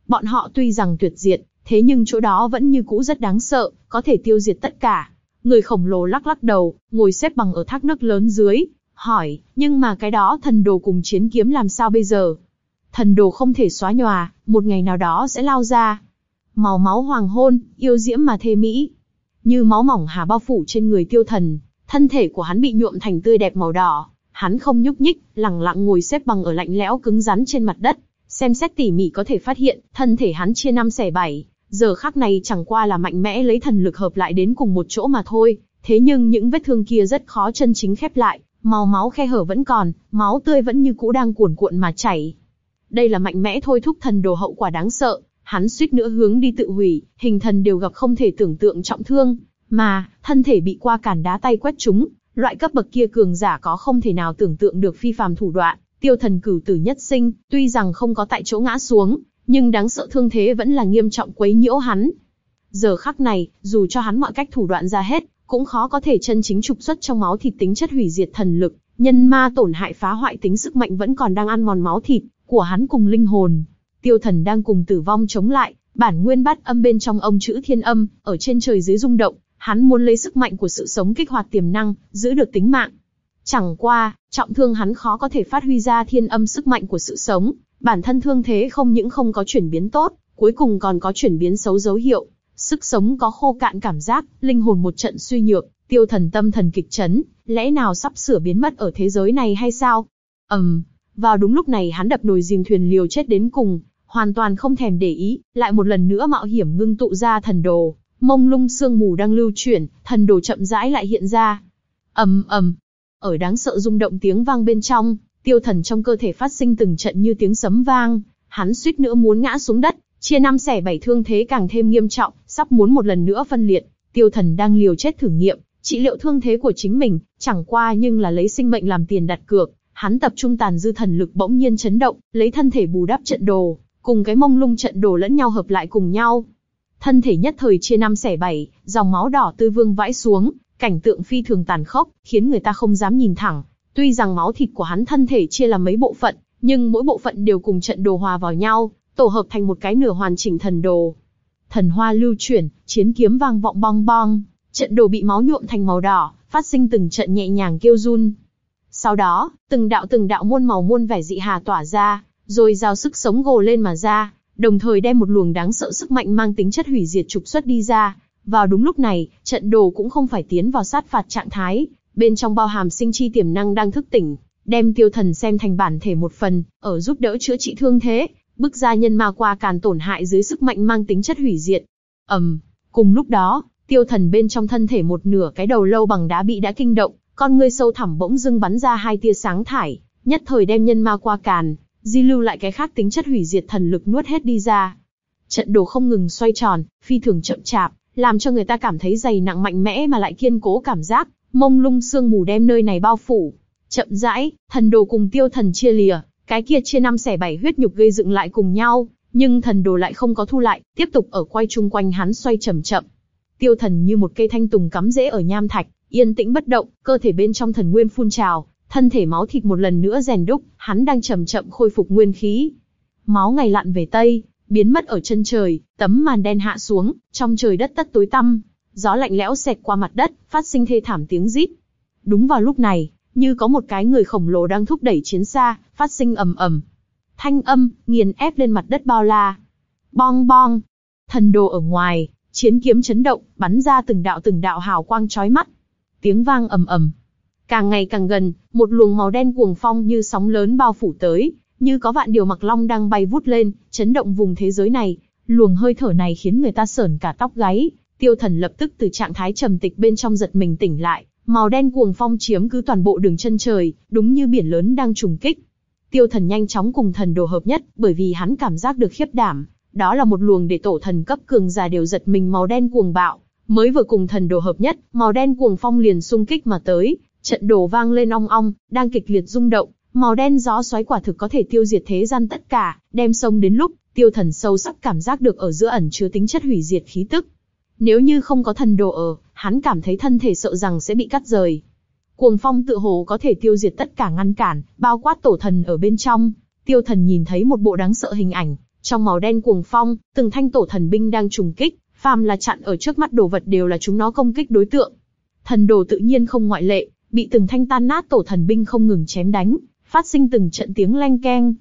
Bọn họ tuy rằng tuyệt diệt, thế nhưng chỗ đó vẫn như cũ rất đáng sợ, có thể tiêu diệt tất cả. Người khổng lồ lắc lắc đầu, ngồi xếp bằng ở thác nước lớn dưới, hỏi, nhưng mà cái đó thần đồ cùng chiến kiếm làm sao bây giờ? Thần đồ không thể xóa nhòa, một ngày nào đó sẽ lao ra. Màu máu hoàng hôn, yêu diễm mà thê mỹ. Như máu mỏng hà bao phủ trên người tiêu thần, thân thể của hắn bị nhuộm thành tươi đẹp màu đỏ. Hắn không nhúc nhích, lặng lặng ngồi xếp bằng ở lạnh lẽo cứng rắn trên mặt đất. Xem xét tỉ mỉ có thể phát hiện, thân thể hắn chia năm xẻ bảy, giờ khắc này chẳng qua là mạnh mẽ lấy thần lực hợp lại đến cùng một chỗ mà thôi. Thế nhưng những vết thương kia rất khó chân chính khép lại, màu máu khe hở vẫn còn, máu tươi vẫn như cũ đang cuồn cuộn mà chảy. Đây là mạnh mẽ thôi thúc thần đồ hậu quả đáng sợ, hắn suýt nữa hướng đi tự hủy, hình thần đều gặp không thể tưởng tượng trọng thương, mà, thân thể bị qua cản đá tay quét trúng, loại cấp bậc kia cường giả có không thể nào tưởng tượng được phi phàm thủ đoạn, tiêu thần cửu tử nhất sinh, tuy rằng không có tại chỗ ngã xuống, nhưng đáng sợ thương thế vẫn là nghiêm trọng quấy nhiễu hắn. Giờ khắc này, dù cho hắn mọi cách thủ đoạn ra hết, cũng khó có thể chân chính trục xuất trong máu thịt tính chất hủy diệt thần lực, nhân ma tổn hại phá hoại tính sức mạnh vẫn còn đang ăn mòn máu thịt của hắn cùng linh hồn. Tiêu thần đang cùng tử vong chống lại, bản nguyên bát âm bên trong ông chữ thiên âm, ở trên trời dưới rung động, hắn muốn lấy sức mạnh của sự sống kích hoạt tiềm năng, giữ được tính mạng. Chẳng qua, trọng thương hắn khó có thể phát huy ra thiên âm sức mạnh của sự sống, bản thân thương thế không những không có chuyển biến tốt, cuối cùng còn có chuyển biến xấu dấu hiệu. Sức sống có khô cạn cảm giác, linh hồn một trận suy nhược, tiêu thần tâm thần kịch chấn, lẽ nào sắp sửa biến mất ở thế giới này hay sao? ầm, um, vào đúng lúc này hắn đập nồi dìm thuyền liều chết đến cùng, hoàn toàn không thèm để ý, lại một lần nữa mạo hiểm ngưng tụ ra thần đồ, mông lung sương mù đang lưu chuyển, thần đồ chậm rãi lại hiện ra. ầm ầm, ở đáng sợ rung động tiếng vang bên trong, tiêu thần trong cơ thể phát sinh từng trận như tiếng sấm vang, hắn suýt nữa muốn ngã xuống đất, chia năm xẻ bảy thương thế càng thêm nghiêm trọng, sắp muốn một lần nữa phân liệt. Tiêu thần đang liều chết thử nghiệm, trị liệu thương thế của chính mình, chẳng qua nhưng là lấy sinh mệnh làm tiền đặt cược, hắn tập trung tàn dư thần lực bỗng nhiên chấn động, lấy thân thể bù đắp trận đồ, cùng cái mông lung trận đồ lẫn nhau hợp lại cùng nhau. thân thể nhất thời chia năm xẻ bảy, dòng máu đỏ tươi vương vãi xuống, cảnh tượng phi thường tàn khốc, khiến người ta không dám nhìn thẳng. Tuy rằng máu thịt của hắn thân thể chia làm mấy bộ phận, nhưng mỗi bộ phận đều cùng trận đồ hòa vào nhau, tổ hợp thành một cái nửa hoàn chỉnh thần đồ. Thần hoa lưu chuyển, chiến kiếm vang vọng bong bong, trận đồ bị máu nhuộm thành màu đỏ, phát sinh từng trận nhẹ nhàng kêu run. Sau đó, từng đạo từng đạo muôn màu muôn vẻ dị hà tỏa ra, rồi giao sức sống gồ lên mà ra, đồng thời đem một luồng đáng sợ sức mạnh mang tính chất hủy diệt trục xuất đi ra. Vào đúng lúc này, trận đồ cũng không phải tiến vào sát phạt trạng thái, bên trong bao hàm sinh chi tiềm năng đang thức tỉnh, đem tiêu thần xem thành bản thể một phần, ở giúp đỡ chữa trị thương thế, bức gia nhân ma qua càn tổn hại dưới sức mạnh mang tính chất hủy diệt. ầm, um, cùng lúc đó, tiêu thần bên trong thân thể một nửa cái đầu lâu bằng đá bị đã kinh động, con ngươi sâu thẳm bỗng dưng bắn ra hai tia sáng thải, nhất thời đem nhân ma qua càn, di lưu lại cái khác tính chất hủy diệt thần lực nuốt hết đi ra. Trận đồ không ngừng xoay tròn, phi thường chậm chạp, làm cho người ta cảm thấy dày nặng mạnh mẽ mà lại kiên cố cảm giác, mông lung sương mù đem nơi này bao phủ. Chậm rãi, thần đồ cùng tiêu thần chia lìa, cái kia chia năm xẻ bảy huyết nhục gây dựng lại cùng nhau, nhưng thần đồ lại không có thu lại, tiếp tục ở quay chung quanh hắn xoay chậm chậm. Tiêu thần như một cây thanh tùng cắm rễ ở nham thạch, yên tĩnh bất động, cơ thể bên trong thần nguyên phun trào, thân thể máu thịt một lần nữa rèn đúc, hắn đang chậm chậm khôi phục nguyên khí. Máu ngày lặn về tây, biến mất ở chân trời, tấm màn đen hạ xuống, trong trời đất tất tối tăm, gió lạnh lẽo xẹt qua mặt đất, phát sinh thê thảm tiếng rít. Đúng vào lúc này, như có một cái người khổng lồ đang thúc đẩy chiến xa, phát sinh ầm ầm. Thanh âm, nghiền ép lên mặt đất bao la. Bong bong. Thần đồ ở ngoài, chiến kiếm chấn động, bắn ra từng đạo từng đạo hào quang chói mắt. Tiếng vang ầm ầm. Càng ngày càng gần, một luồng màu đen cuồng phong như sóng lớn bao phủ tới, như có vạn điều mặc long đang bay vút lên, chấn động vùng thế giới này. Luồng hơi thở này khiến người ta sởn cả tóc gáy. Tiêu thần lập tức từ trạng thái trầm tịch bên trong giật mình tỉnh lại, Màu đen cuồng phong chiếm cứ toàn bộ đường chân trời, đúng như biển lớn đang trùng kích. Tiêu thần nhanh chóng cùng thần đồ hợp nhất, bởi vì hắn cảm giác được khiếp đảm. Đó là một luồng để tổ thần cấp cường già đều giật mình màu đen cuồng bạo. Mới vừa cùng thần đồ hợp nhất, màu đen cuồng phong liền xung kích mà tới, trận đồ vang lên ong ong, đang kịch liệt rung động. Màu đen gió xoáy quả thực có thể tiêu diệt thế gian tất cả, đem sông đến lúc, tiêu thần sâu sắc cảm giác được ở giữa ẩn chứa tính chất hủy diệt khí tức. Nếu như không có thần đồ ở, hắn cảm thấy thân thể sợ rằng sẽ bị cắt rời. Cuồng phong tự hồ có thể tiêu diệt tất cả ngăn cản, bao quát tổ thần ở bên trong. Tiêu thần nhìn thấy một bộ đáng sợ hình ảnh, trong màu đen cuồng phong, từng thanh tổ thần binh đang trùng kích, phàm là chặn ở trước mắt đồ vật đều là chúng nó công kích đối tượng. Thần đồ tự nhiên không ngoại lệ, bị từng thanh tan nát tổ thần binh không ngừng chém đánh, phát sinh từng trận tiếng leng keng.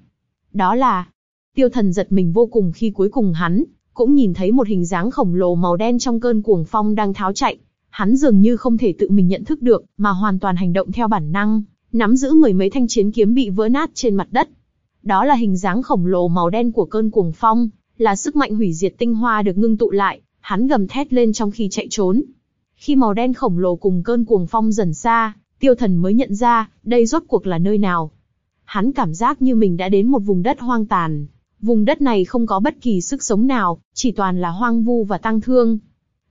Đó là, tiêu thần giật mình vô cùng khi cuối cùng hắn, cũng nhìn thấy một hình dáng khổng lồ màu đen trong cơn cuồng phong đang tháo chạy. Hắn dường như không thể tự mình nhận thức được, mà hoàn toàn hành động theo bản năng, nắm giữ mười mấy thanh chiến kiếm bị vỡ nát trên mặt đất. Đó là hình dáng khổng lồ màu đen của cơn cuồng phong, là sức mạnh hủy diệt tinh hoa được ngưng tụ lại, hắn gầm thét lên trong khi chạy trốn. Khi màu đen khổng lồ cùng cơn cuồng phong dần xa, tiêu thần mới nhận ra, đây rốt cuộc là nơi nào. Hắn cảm giác như mình đã đến một vùng đất hoang tàn, Vùng đất này không có bất kỳ sức sống nào, chỉ toàn là hoang vu và tăng thương.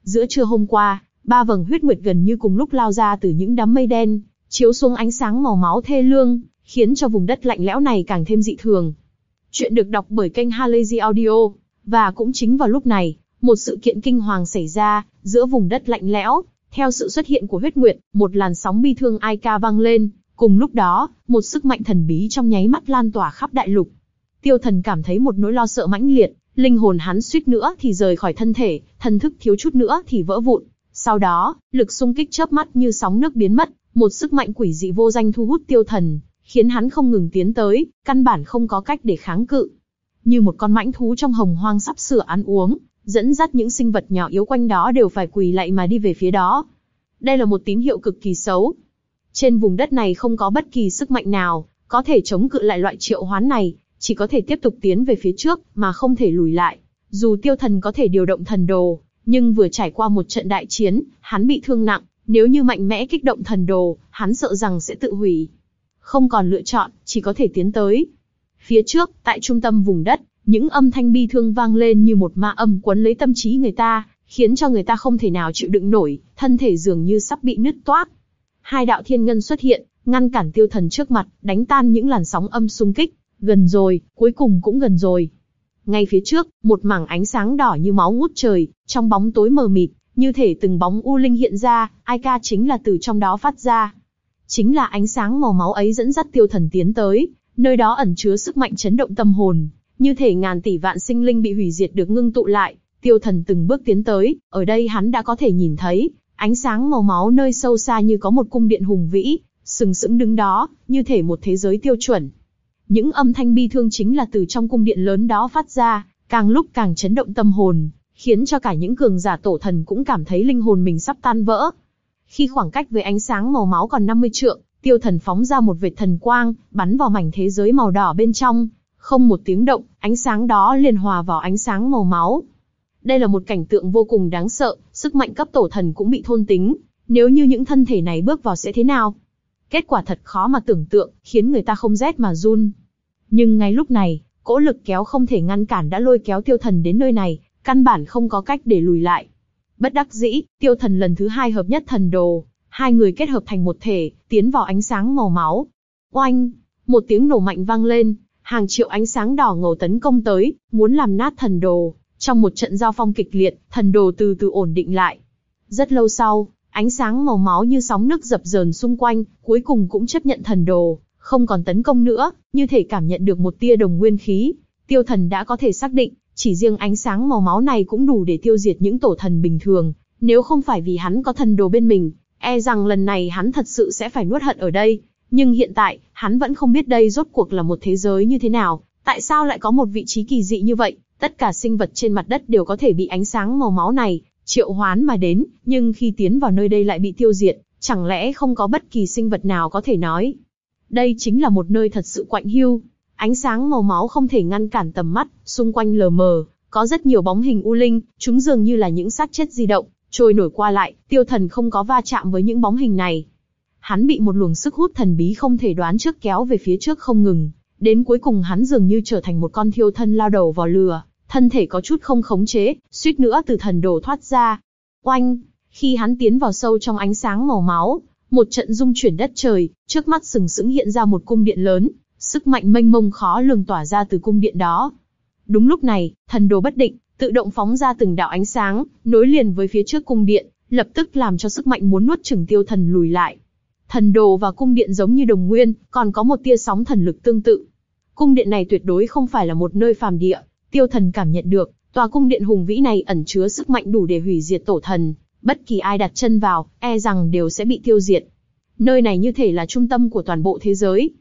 Giữa trưa hôm qua, ba vầng huyết nguyệt gần như cùng lúc lao ra từ những đám mây đen, chiếu xuống ánh sáng màu máu thê lương, khiến cho vùng đất lạnh lẽo này càng thêm dị thường. Chuyện được đọc bởi kênh Halazy Audio, và cũng chính vào lúc này, một sự kiện kinh hoàng xảy ra, giữa vùng đất lạnh lẽo, theo sự xuất hiện của huyết nguyệt, một làn sóng bi thương ai ca vang lên, cùng lúc đó, một sức mạnh thần bí trong nháy mắt lan tỏa khắp đại lục. Tiêu Thần cảm thấy một nỗi lo sợ mãnh liệt, linh hồn hắn suýt nữa thì rời khỏi thân thể, thần thức thiếu chút nữa thì vỡ vụn. Sau đó, lực xung kích chớp mắt như sóng nước biến mất, một sức mạnh quỷ dị vô danh thu hút Tiêu Thần, khiến hắn không ngừng tiến tới, căn bản không có cách để kháng cự. Như một con mãnh thú trong hồng hoang sắp sửa ăn uống, dẫn dắt những sinh vật nhỏ yếu quanh đó đều phải quỳ lạy mà đi về phía đó. Đây là một tín hiệu cực kỳ xấu. Trên vùng đất này không có bất kỳ sức mạnh nào, có thể chống cự lại loại triệu hoán này, chỉ có thể tiếp tục tiến về phía trước, mà không thể lùi lại. Dù tiêu thần có thể điều động thần đồ, nhưng vừa trải qua một trận đại chiến, hắn bị thương nặng, nếu như mạnh mẽ kích động thần đồ, hắn sợ rằng sẽ tự hủy. Không còn lựa chọn, chỉ có thể tiến tới. Phía trước, tại trung tâm vùng đất, những âm thanh bi thương vang lên như một ma âm quấn lấy tâm trí người ta, khiến cho người ta không thể nào chịu đựng nổi, thân thể dường như sắp bị nứt toác. Hai đạo thiên ngân xuất hiện, ngăn cản tiêu thần trước mặt, đánh tan những làn sóng âm xung kích. Gần rồi, cuối cùng cũng gần rồi. Ngay phía trước, một mảng ánh sáng đỏ như máu ngút trời, trong bóng tối mờ mịt, như thể từng bóng u linh hiện ra, ai ca chính là từ trong đó phát ra. Chính là ánh sáng màu máu ấy dẫn dắt tiêu thần tiến tới, nơi đó ẩn chứa sức mạnh chấn động tâm hồn, như thể ngàn tỷ vạn sinh linh bị hủy diệt được ngưng tụ lại, tiêu thần từng bước tiến tới, ở đây hắn đã có thể nhìn thấy, ánh sáng màu máu nơi sâu xa như có một cung điện hùng vĩ, sừng sững đứng đó, như thể một thế giới tiêu chuẩn. Những âm thanh bi thương chính là từ trong cung điện lớn đó phát ra, càng lúc càng chấn động tâm hồn, khiến cho cả những cường giả tổ thần cũng cảm thấy linh hồn mình sắp tan vỡ. Khi khoảng cách với ánh sáng màu máu còn 50 trượng, tiêu thần phóng ra một vệt thần quang, bắn vào mảnh thế giới màu đỏ bên trong. Không một tiếng động, ánh sáng đó liền hòa vào ánh sáng màu máu. Đây là một cảnh tượng vô cùng đáng sợ, sức mạnh cấp tổ thần cũng bị thôn tính. Nếu như những thân thể này bước vào sẽ thế nào? Kết quả thật khó mà tưởng tượng, khiến người ta không rét mà run. Nhưng ngay lúc này, cỗ lực kéo không thể ngăn cản đã lôi kéo tiêu thần đến nơi này, căn bản không có cách để lùi lại. Bất đắc dĩ, tiêu thần lần thứ hai hợp nhất thần đồ, hai người kết hợp thành một thể, tiến vào ánh sáng màu máu. Oanh! Một tiếng nổ mạnh vang lên, hàng triệu ánh sáng đỏ ngầu tấn công tới, muốn làm nát thần đồ. Trong một trận giao phong kịch liệt, thần đồ từ từ ổn định lại. Rất lâu sau, ánh sáng màu máu như sóng nước dập dờn xung quanh, cuối cùng cũng chấp nhận thần đồ, không còn tấn công nữa, như thể cảm nhận được một tia đồng nguyên khí. Tiêu thần đã có thể xác định, chỉ riêng ánh sáng màu máu này cũng đủ để tiêu diệt những tổ thần bình thường, nếu không phải vì hắn có thần đồ bên mình, e rằng lần này hắn thật sự sẽ phải nuốt hận ở đây. Nhưng hiện tại, hắn vẫn không biết đây rốt cuộc là một thế giới như thế nào, tại sao lại có một vị trí kỳ dị như vậy, tất cả sinh vật trên mặt đất đều có thể bị ánh sáng màu máu này triệu hoán mà đến, nhưng khi tiến vào nơi đây lại bị tiêu diệt, chẳng lẽ không có bất kỳ sinh vật nào có thể nói. Đây chính là một nơi thật sự quạnh hiu, Ánh sáng màu máu không thể ngăn cản tầm mắt, xung quanh lờ mờ, có rất nhiều bóng hình u linh, chúng dường như là những xác chết di động, trôi nổi qua lại, tiêu thần không có va chạm với những bóng hình này. Hắn bị một luồng sức hút thần bí không thể đoán trước kéo về phía trước không ngừng, đến cuối cùng hắn dường như trở thành một con thiêu thân lao đầu vào lửa, thân thể có chút không khống chế, suýt nữa từ thần đồ thoát ra. Oanh! Khi hắn tiến vào sâu trong ánh sáng màu máu, một trận dung chuyển đất trời, trước mắt sừng sững hiện ra một cung điện lớn, sức mạnh mênh mông khó lường tỏa ra từ cung điện đó. Đúng lúc này, thần đồ bất định, tự động phóng ra từng đạo ánh sáng, nối liền với phía trước cung điện, lập tức làm cho sức mạnh muốn nuốt chửng tiêu thần lùi lại. Thần đồ và cung điện giống như đồng nguyên, còn có một tia sóng thần lực tương tự. Cung điện này tuyệt đối không phải là một nơi phàm địa, tiêu thần cảm nhận được, tòa cung điện hùng vĩ này ẩn chứa sức mạnh đủ để hủy diệt tổ thần, bất kỳ ai đặt chân vào, e rằng đều sẽ bị tiêu diệt. Nơi này như thể là trung tâm của toàn bộ thế giới,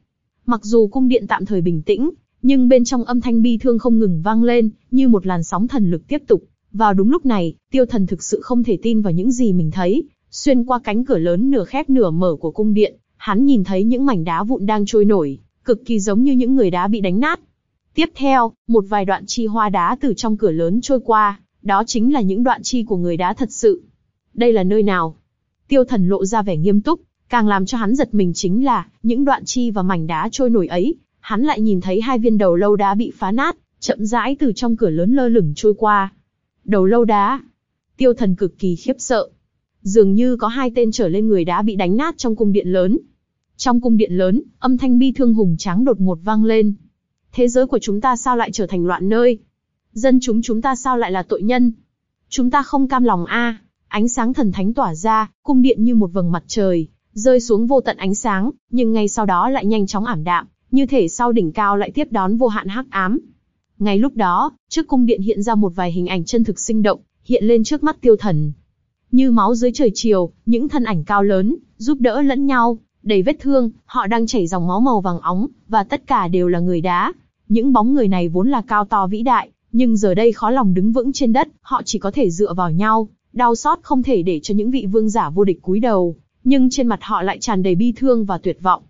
Mặc dù cung điện tạm thời bình tĩnh, nhưng bên trong âm thanh bi thương không ngừng vang lên, như một làn sóng thần lực tiếp tục. Vào đúng lúc này, tiêu thần thực sự không thể tin vào những gì mình thấy. Xuyên qua cánh cửa lớn nửa khép nửa mở của cung điện, hắn nhìn thấy những mảnh đá vụn đang trôi nổi, cực kỳ giống như những người đá bị đánh nát. Tiếp theo, một vài đoạn chi hoa đá từ trong cửa lớn trôi qua, đó chính là những đoạn chi của người đá thật sự. Đây là nơi nào? Tiêu thần lộ ra vẻ nghiêm túc, Càng làm cho hắn giật mình chính là, những đoạn chi và mảnh đá trôi nổi ấy, hắn lại nhìn thấy hai viên đầu lâu đá bị phá nát, chậm rãi từ trong cửa lớn lơ lửng trôi qua. Đầu lâu đá. Tiêu thần cực kỳ khiếp sợ. Dường như có hai tên trở lên người đá bị đánh nát trong cung điện lớn. Trong cung điện lớn, âm thanh bi thương hùng tráng đột ngột vang lên. Thế giới của chúng ta sao lại trở thành loạn nơi? Dân chúng chúng ta sao lại là tội nhân? Chúng ta không cam lòng a. Ánh sáng thần thánh tỏa ra, cung điện như một vầng mặt trời, rơi xuống vô tận ánh sáng, nhưng ngay sau đó lại nhanh chóng ảm đạm, như thể sau đỉnh cao lại tiếp đón vô hạn hắc ám. Ngay lúc đó, trước cung điện hiện ra một vài hình ảnh chân thực sinh động, hiện lên trước mắt tiêu thần. Như máu dưới trời chiều, những thân ảnh cao lớn, giúp đỡ lẫn nhau, đầy vết thương, họ đang chảy dòng máu màu vàng óng, và tất cả đều là người đá. Những bóng người này vốn là cao to vĩ đại, nhưng giờ đây khó lòng đứng vững trên đất, họ chỉ có thể dựa vào nhau, đau xót không thể để cho những vị vương giả vô địch cúi đầu nhưng trên mặt họ lại tràn đầy bi thương và tuyệt vọng.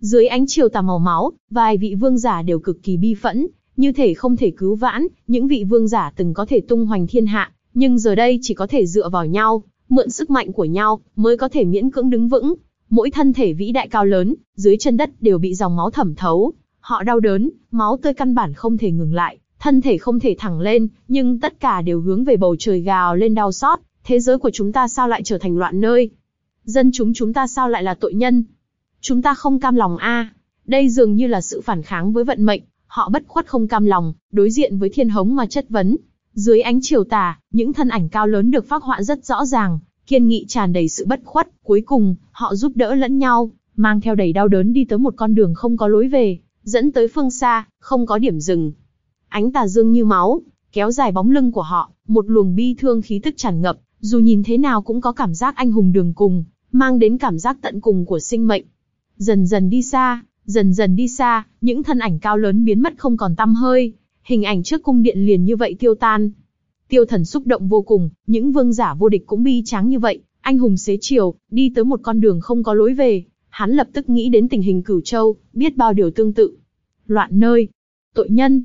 Dưới ánh chiều tà màu máu, vài vị vương giả đều cực kỳ bi phẫn, như thể không thể cứu vãn, những vị vương giả từng có thể tung hoành thiên hạ, nhưng giờ đây chỉ có thể dựa vào nhau, mượn sức mạnh của nhau, mới có thể miễn cưỡng đứng vững. Mỗi thân thể vĩ đại cao lớn, dưới chân đất đều bị dòng máu thẩm thấu. Họ đau đớn, máu tươi căn bản không thể ngừng lại, thân thể không thể thẳng lên, nhưng tất cả đều hướng về bầu trời gào lên đau xót. Thế giới của chúng ta sao lại trở thành loạn nơi? Dân chúng chúng ta sao lại là tội nhân? Chúng ta không cam lòng a. Đây dường như là sự phản kháng với vận mệnh, họ bất khuất không cam lòng, đối diện với thiên hống mà chất vấn. Dưới ánh chiều tà, những thân ảnh cao lớn được phác họa rất rõ ràng, kiên nghị tràn đầy sự bất khuất, cuối cùng, họ giúp đỡ lẫn nhau, mang theo đầy đau đớn đi tới một con đường không có lối về, dẫn tới phương xa, không có điểm dừng. Ánh tà dương như máu, kéo dài bóng lưng của họ, một luồng bi thương khí tức tràn ngập, dù nhìn thế nào cũng có cảm giác anh hùng đường cùng, mang đến cảm giác tận cùng của sinh mệnh. Dần dần đi xa, dần dần đi xa, những thân ảnh cao lớn biến mất không còn tăm hơi, hình ảnh trước cung điện liền như vậy tiêu tan. Tiêu thần xúc động vô cùng, những vương giả vô địch cũng bi tráng như vậy, anh hùng xế chiều, đi tới một con đường không có lối về, hắn lập tức nghĩ đến tình hình cửu châu, biết bao điều tương tự. Loạn nơi, tội nhân.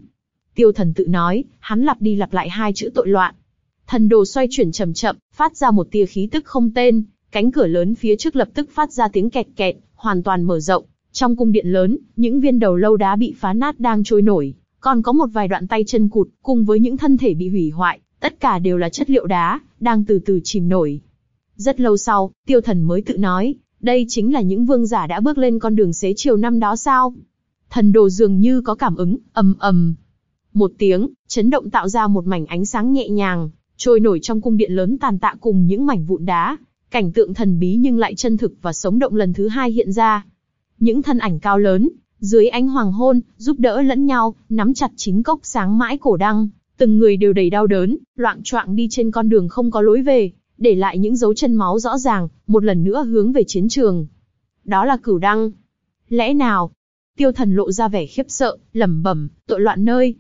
Tiêu thần tự nói, hắn lặp đi lặp lại hai chữ tội loạn. Thần đồ xoay chuyển chậm chậm, phát ra một tia khí tức không tên, cánh cửa lớn phía trước lập tức phát ra tiếng kẹt kẹt, hoàn toàn mở rộng. Trong cung điện lớn, những viên đầu lâu đá bị phá nát đang trôi nổi, còn có một vài đoạn tay chân cụt, cùng với những thân thể bị hủy hoại, tất cả đều là chất liệu đá, đang từ từ chìm nổi. Rất lâu sau, tiêu thần mới tự nói, đây chính là những vương giả đã bước lên con đường xế chiều năm đó sao? Thần đồ dường như có cảm ứng, ầm ầm. Một tiếng, chấn động tạo ra một mảnh ánh sáng nhẹ nhàng, trôi nổi trong cung điện lớn tàn tạ cùng những mảnh vụn đá. Cảnh tượng thần bí nhưng lại chân thực và sống động lần thứ hai hiện ra. Những thân ảnh cao lớn, dưới ánh hoàng hôn, giúp đỡ lẫn nhau, nắm chặt chính cốc sáng mãi cổ đăng, từng người đều đầy đau đớn, loạn choạng đi trên con đường không có lối về, để lại những dấu chân máu rõ ràng, một lần nữa hướng về chiến trường. Đó là cửu đăng. Lẽ nào? Tiêu thần lộ ra vẻ khiếp sợ, lẩm bẩm, tội loạn nơi.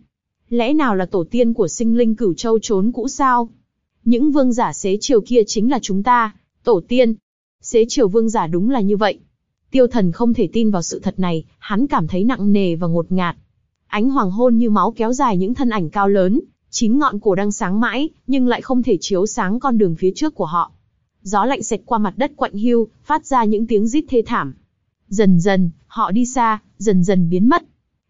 Lẽ nào là tổ tiên của sinh linh cửu châu trốn cũ sao? Những vương giả xế chiều kia chính là chúng ta, tổ tiên. Xế chiều vương giả đúng là như vậy. Tiêu thần không thể tin vào sự thật này, hắn cảm thấy nặng nề và ngột ngạt. Ánh hoàng hôn như máu kéo dài những thân ảnh cao lớn, chín ngọn cổ đang sáng mãi, nhưng lại không thể chiếu sáng con đường phía trước của họ. Gió lạnh xẹt qua mặt đất quạnh hiu, phát ra những tiếng rít thê thảm. Dần dần, họ đi xa, dần dần biến mất.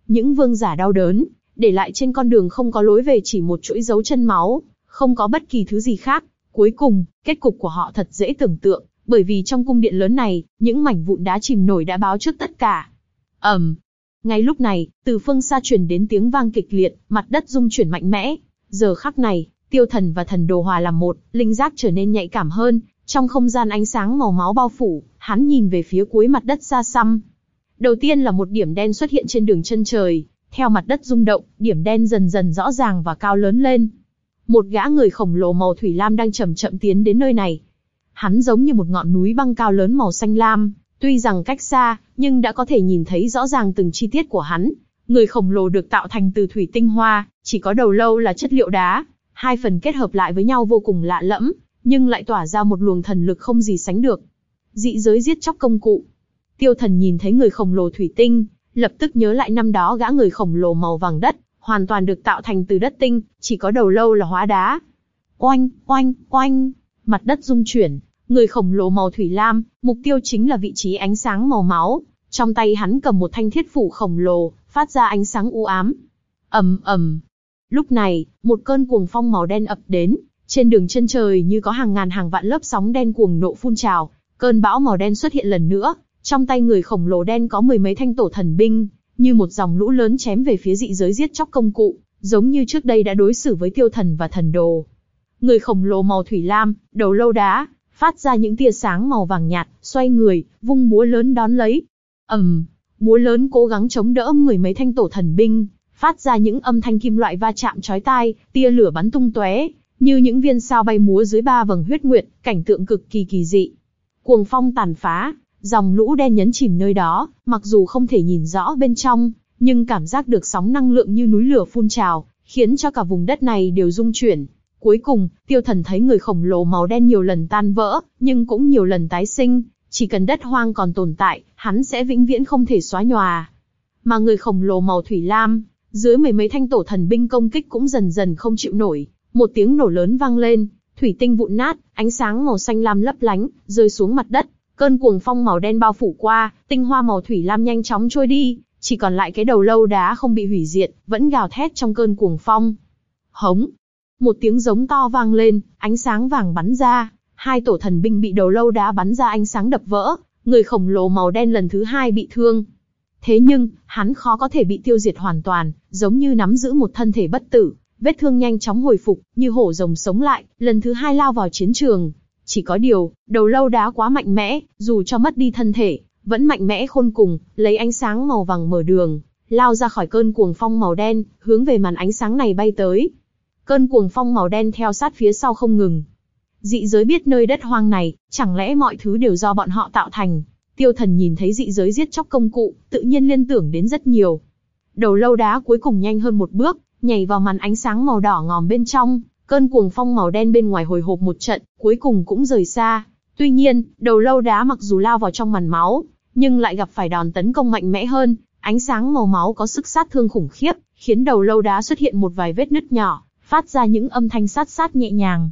Những vương giả đau đớn, để lại trên con đường không có lối về chỉ một chuỗi dấu chân máu, không có bất kỳ thứ gì khác. Cuối cùng, kết cục của họ thật dễ tưởng tượng, bởi vì trong cung điện lớn này, những mảnh vụn đá chìm nổi đã báo trước tất cả. ầm, um. Ngay lúc này, từ phương xa truyền đến tiếng vang kịch liệt, mặt đất rung chuyển mạnh mẽ. Giờ khắc này, tiêu thần và thần đồ hòa làm một, linh giác trở nên nhạy cảm hơn, trong không gian ánh sáng màu máu bao phủ, hắn nhìn về phía cuối mặt đất xa xăm. Đầu tiên là một điểm đen xuất hiện trên đường chân trời, theo mặt đất rung động, điểm đen dần dần rõ ràng và cao lớn lên. Một gã người khổng lồ màu thủy lam đang chậm chậm tiến đến nơi này. Hắn giống như một ngọn núi băng cao lớn màu xanh lam, tuy rằng cách xa, nhưng đã có thể nhìn thấy rõ ràng từng chi tiết của hắn. Người khổng lồ được tạo thành từ thủy tinh hoa, chỉ có đầu lâu là chất liệu đá, hai phần kết hợp lại với nhau vô cùng lạ lẫm, nhưng lại tỏa ra một luồng thần lực không gì sánh được. Dị giới giết chóc công cụ. Tiêu thần nhìn thấy người khổng lồ thủy tinh, lập tức nhớ lại năm đó gã người khổng lồ màu vàng đất, hoàn toàn được tạo thành từ đất tinh, chỉ có đầu lâu là hóa đá. Oanh, oanh, oanh, mặt đất rung chuyển, người khổng lồ màu thủy lam, mục tiêu chính là vị trí ánh sáng màu máu. Trong tay hắn cầm một thanh thiết phủ khổng lồ, phát ra ánh sáng u ám. ầm ầm. Lúc này, một cơn cuồng phong màu đen ập đến, trên đường chân trời như có hàng ngàn hàng vạn lớp sóng đen cuồng nộ phun trào, cơn bão màu đen xuất hiện lần nữa, trong tay người khổng lồ đen có mười mấy thanh tổ thần binh, như một dòng lũ lớn chém về phía dị giới giết chóc công cụ, giống như trước đây đã đối xử với tiêu thần và thần đồ. Người khổng lồ màu thủy lam, đầu lâu đá, phát ra những tia sáng màu vàng nhạt, xoay người, vung búa lớn đón lấy. ầm, um, búa lớn cố gắng chống đỡ mười mấy thanh tổ thần binh, phát ra những âm thanh kim loại va chạm chói tai, tia lửa bắn tung tóe, như những viên sao bay múa dưới ba vầng huyết nguyệt, cảnh tượng cực kỳ kỳ dị. Cuồng phong tàn phá, dòng lũ đen nhấn chìm nơi đó, mặc dù không thể nhìn rõ bên trong, nhưng cảm giác được sóng năng lượng như núi lửa phun trào, khiến cho cả vùng đất này đều rung chuyển. Cuối cùng, tiêu thần thấy người khổng lồ màu đen nhiều lần tan vỡ, nhưng cũng nhiều lần tái sinh, chỉ cần đất hoang còn tồn tại, hắn sẽ vĩnh viễn không thể xóa nhòa. Mà người khổng lồ màu thủy lam, dưới mười mấy thanh tổ thần binh công kích cũng dần dần không chịu nổi, một tiếng nổ lớn vang lên, thủy tinh vụn nát, ánh sáng màu xanh lam lấp lánh, rơi xuống mặt đất, cơn cuồng phong màu đen bao phủ qua, tinh hoa màu thủy lam nhanh chóng trôi đi, chỉ còn lại cái đầu lâu đá không bị hủy diệt, vẫn gào thét trong cơn cuồng phong. Hống! Một tiếng giống to vang lên, ánh sáng vàng bắn ra, hai tổ thần binh bị đầu lâu đá bắn ra ánh sáng đập vỡ, người khổng lồ màu đen lần thứ hai bị thương. Thế nhưng, hắn khó có thể bị tiêu diệt hoàn toàn, giống như nắm giữ một thân thể bất tử, vết thương nhanh chóng hồi phục, như hổ rồng sống lại, lần thứ hai lao vào chiến trường. Chỉ có điều, đầu lâu đá quá mạnh mẽ, dù cho mất đi thân thể, vẫn mạnh mẽ khôn cùng, lấy ánh sáng màu vàng mở đường, lao ra khỏi cơn cuồng phong màu đen, hướng về màn ánh sáng này bay tới. Cơn cuồng phong màu đen theo sát phía sau không ngừng. Dị giới biết nơi đất hoang này, chẳng lẽ mọi thứ đều do bọn họ tạo thành. Tiêu thần nhìn thấy dị giới giết chóc công cụ, tự nhiên liên tưởng đến rất nhiều. Đầu lâu đá cuối cùng nhanh hơn một bước, nhảy vào màn ánh sáng màu đỏ ngòm bên trong, cơn cuồng phong màu đen bên ngoài hồi hộp một trận, cuối cùng cũng rời xa. Tuy nhiên, đầu lâu đá mặc dù lao vào trong màn máu, nhưng lại gặp phải đòn tấn công mạnh mẽ hơn, ánh sáng màu máu có sức sát thương khủng khiếp, khiến đầu lâu đá xuất hiện một vài vết nứt nhỏ, phát ra những âm thanh sát sát nhẹ nhàng.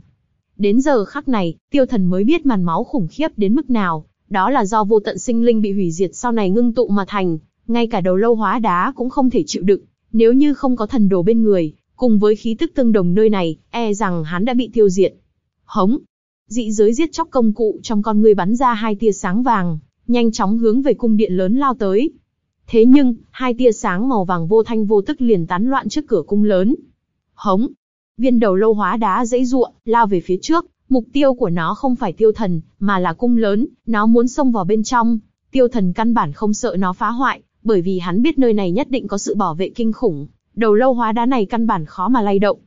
Đến giờ khắc này, tiêu thần mới biết màn máu khủng khiếp đến mức nào, đó là do vô tận sinh linh bị hủy diệt sau này ngưng tụ mà thành, ngay cả đầu lâu hóa đá cũng không thể chịu đựng, nếu như không có thần đồ bên người, cùng với khí tức tương đồng nơi này, e rằng hắn đã bị tiêu diệt. Hống! Dị giới giết chóc công cụ trong con người bắn ra hai tia sáng vàng, nhanh chóng hướng về cung điện lớn lao tới. Thế nhưng, hai tia sáng màu vàng vô thanh vô tức liền tán loạn trước cửa cung lớn. Hống! Viên đầu lâu hóa đá dãy ruộng, lao về phía trước, mục tiêu của nó không phải tiêu thần, mà là cung lớn, nó muốn xông vào bên trong. Tiêu thần căn bản không sợ nó phá hoại, bởi vì hắn biết nơi này nhất định có sự bảo vệ kinh khủng. Đầu lâu hóa đá này căn bản khó mà lay động.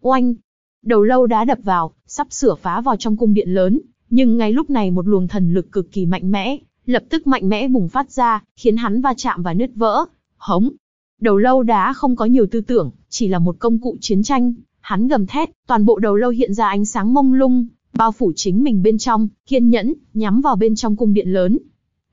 Oanh! Đầu lâu đá đập vào, sắp sửa phá vào trong cung điện lớn, nhưng ngay lúc này một luồng thần lực cực kỳ mạnh mẽ, lập tức mạnh mẽ bùng phát ra, khiến hắn va chạm và nứt vỡ. Hống! Đầu lâu đá không có nhiều tư tưởng, chỉ là một công cụ chiến tranh. Hắn gầm thét, toàn bộ đầu lâu hiện ra ánh sáng mông lung, bao phủ chính mình bên trong, kiên nhẫn, nhắm vào bên trong cung điện lớn.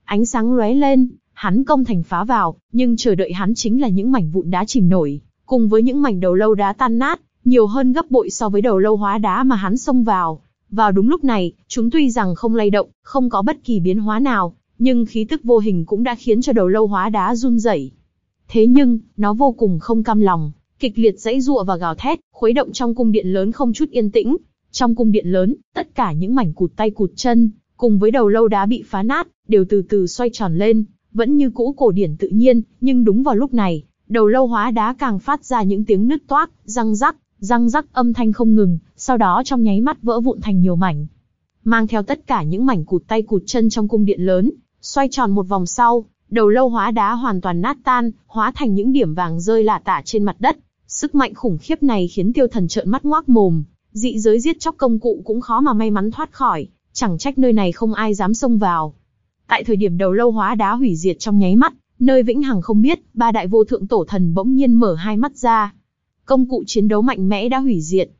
Ánh sáng lóe lên, hắn công thành phá vào, nhưng chờ đợi hắn chính là những mảnh vụn đá chìm nổi, cùng với những mảnh đầu lâu đá tan nát, nhiều hơn gấp bội so với đầu lâu hóa đá mà hắn xông vào. Vào đúng lúc này, chúng tuy rằng không lay động, không có bất kỳ biến hóa nào, nhưng khí tức vô hình cũng đã khiến cho đầu lâu hóa đá run rẩy. Thế nhưng, nó vô cùng không cam lòng, kịch liệt dãy giụa và gào thét, khuấy động trong cung điện lớn không chút yên tĩnh. Trong cung điện lớn, tất cả những mảnh cụt tay cụt chân, cùng với đầu lâu đá bị phá nát, đều từ từ xoay tròn lên, vẫn như cũ cổ điển tự nhiên, nhưng đúng vào lúc này, đầu lâu hóa đá càng phát ra những tiếng nứt toác, răng rắc, răng rắc âm thanh không ngừng, sau đó trong nháy mắt vỡ vụn thành nhiều mảnh. Mang theo tất cả những mảnh cụt tay cụt chân trong cung điện lớn, xoay tròn một vòng sau, đầu lâu hóa đá hoàn toàn nát tan, hóa thành những điểm vàng rơi lả tả trên mặt đất. Sức mạnh khủng khiếp này khiến tiêu thần trợn mắt ngoác mồm, dị giới giết chóc công cụ cũng khó mà may mắn thoát khỏi, chẳng trách nơi này không ai dám xông vào. Tại thời điểm đầu lâu hóa đá hủy diệt trong nháy mắt, nơi vĩnh hằng không biết, ba đại vô thượng tổ thần bỗng nhiên mở hai mắt ra. Công cụ chiến đấu mạnh mẽ đã hủy diệt.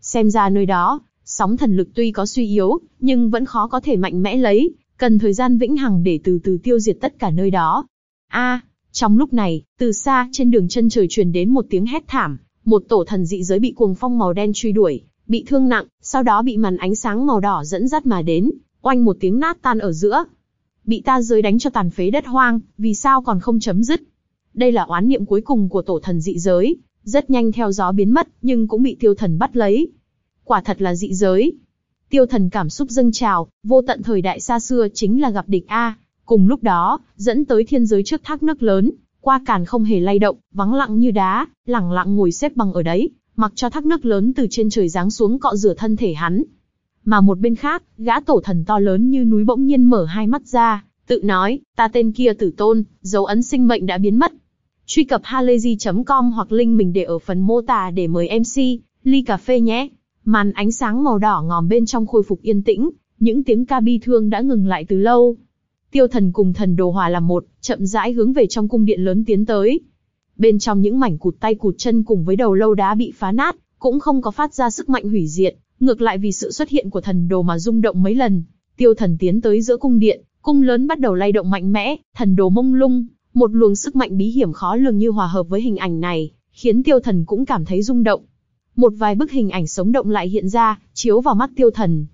Xem ra nơi đó, sóng thần lực tuy có suy yếu, nhưng vẫn khó có thể mạnh mẽ lấy, cần thời gian vĩnh hằng để từ từ tiêu diệt tất cả nơi đó. A, trong lúc này, từ xa trên đường chân trời truyền đến một tiếng hét thảm, một tổ thần dị giới bị cuồng phong màu đen truy đuổi, bị thương nặng, sau đó bị màn ánh sáng màu đỏ dẫn dắt mà đến, oanh một tiếng nát tan ở giữa. Bị ta giới đánh cho tàn phế đất hoang, vì sao còn không chấm dứt? Đây là oán niệm cuối cùng của tổ thần dị giới, rất nhanh theo gió biến mất, nhưng cũng bị tiêu thần bắt lấy. Quả thật là dị giới. Tiêu thần cảm xúc dâng trào, vô tận thời đại xa xưa chính là gặp địch A. Cùng lúc đó, dẫn tới thiên giới trước thác nước lớn, qua càn không hề lay động, vắng lặng như đá, lặng lặng ngồi xếp bằng ở đấy, mặc cho thác nước lớn từ trên trời giáng xuống cọ rửa thân thể hắn. Mà một bên khác, gã tổ thần to lớn như núi bỗng nhiên mở hai mắt ra, tự nói, ta tên kia tử tôn, dấu ấn sinh mệnh đã biến mất. Truy cập halayzi.com hoặc link mình để ở phần mô tả để mời MC, ly cà phê nhé. Màn ánh sáng màu đỏ ngòm bên trong khôi phục yên tĩnh, những tiếng ca bi thương đã ngừng lại từ lâu. Tiêu thần cùng thần đồ hòa làm một, chậm rãi hướng về trong cung điện lớn tiến tới. Bên trong những mảnh cụt tay cụt chân cùng với đầu lâu đá bị phá nát, cũng không có phát ra sức mạnh hủy diệt, ngược lại vì sự xuất hiện của thần đồ mà rung động mấy lần. Tiêu thần tiến tới giữa cung điện, cung lớn bắt đầu lay động mạnh mẽ, thần đồ mông lung, một luồng sức mạnh bí hiểm khó lường như hòa hợp với hình ảnh này, khiến tiêu thần cũng cảm thấy rung động. Một vài bức hình ảnh sống động lại hiện ra, chiếu vào mắt tiêu thần.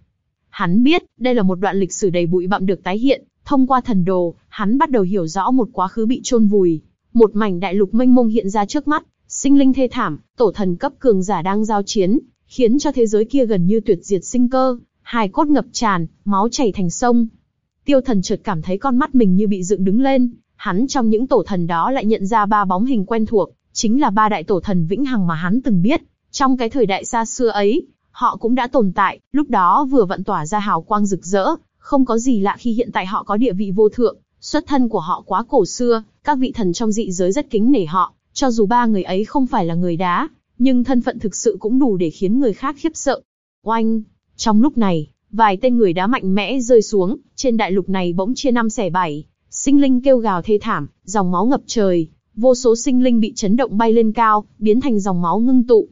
Hắn biết, đây là một đoạn lịch sử đầy bụi bặm được tái hiện, thông qua thần đồ, hắn bắt đầu hiểu rõ một quá khứ bị chôn vùi. Một mảnh đại lục mênh mông hiện ra trước mắt, sinh linh thê thảm, tổ thần cấp cường giả đang giao chiến, khiến cho thế giới kia gần như tuyệt diệt sinh cơ, hài cốt ngập tràn, máu chảy thành sông. Tiêu thần chợt cảm thấy con mắt mình như bị dựng đứng lên, hắn trong những tổ thần đó lại nhận ra ba bóng hình quen thuộc, chính là ba đại tổ thần vĩnh hằng mà hắn từng biết. Trong cái thời đại xa xưa ấy, họ cũng đã tồn tại, lúc đó vừa vận tỏa ra hào quang rực rỡ, không có gì lạ khi hiện tại họ có địa vị vô thượng, xuất thân của họ quá cổ xưa, các vị thần trong dị giới rất kính nể họ, cho dù ba người ấy không phải là người đá, nhưng thân phận thực sự cũng đủ để khiến người khác khiếp sợ. Oanh! Trong lúc này, vài tên người đá mạnh mẽ rơi xuống, trên đại lục này bỗng chia năm xẻ bảy, sinh linh kêu gào thê thảm, dòng máu ngập trời, vô số sinh linh bị chấn động bay lên cao, biến thành dòng máu ngưng tụ.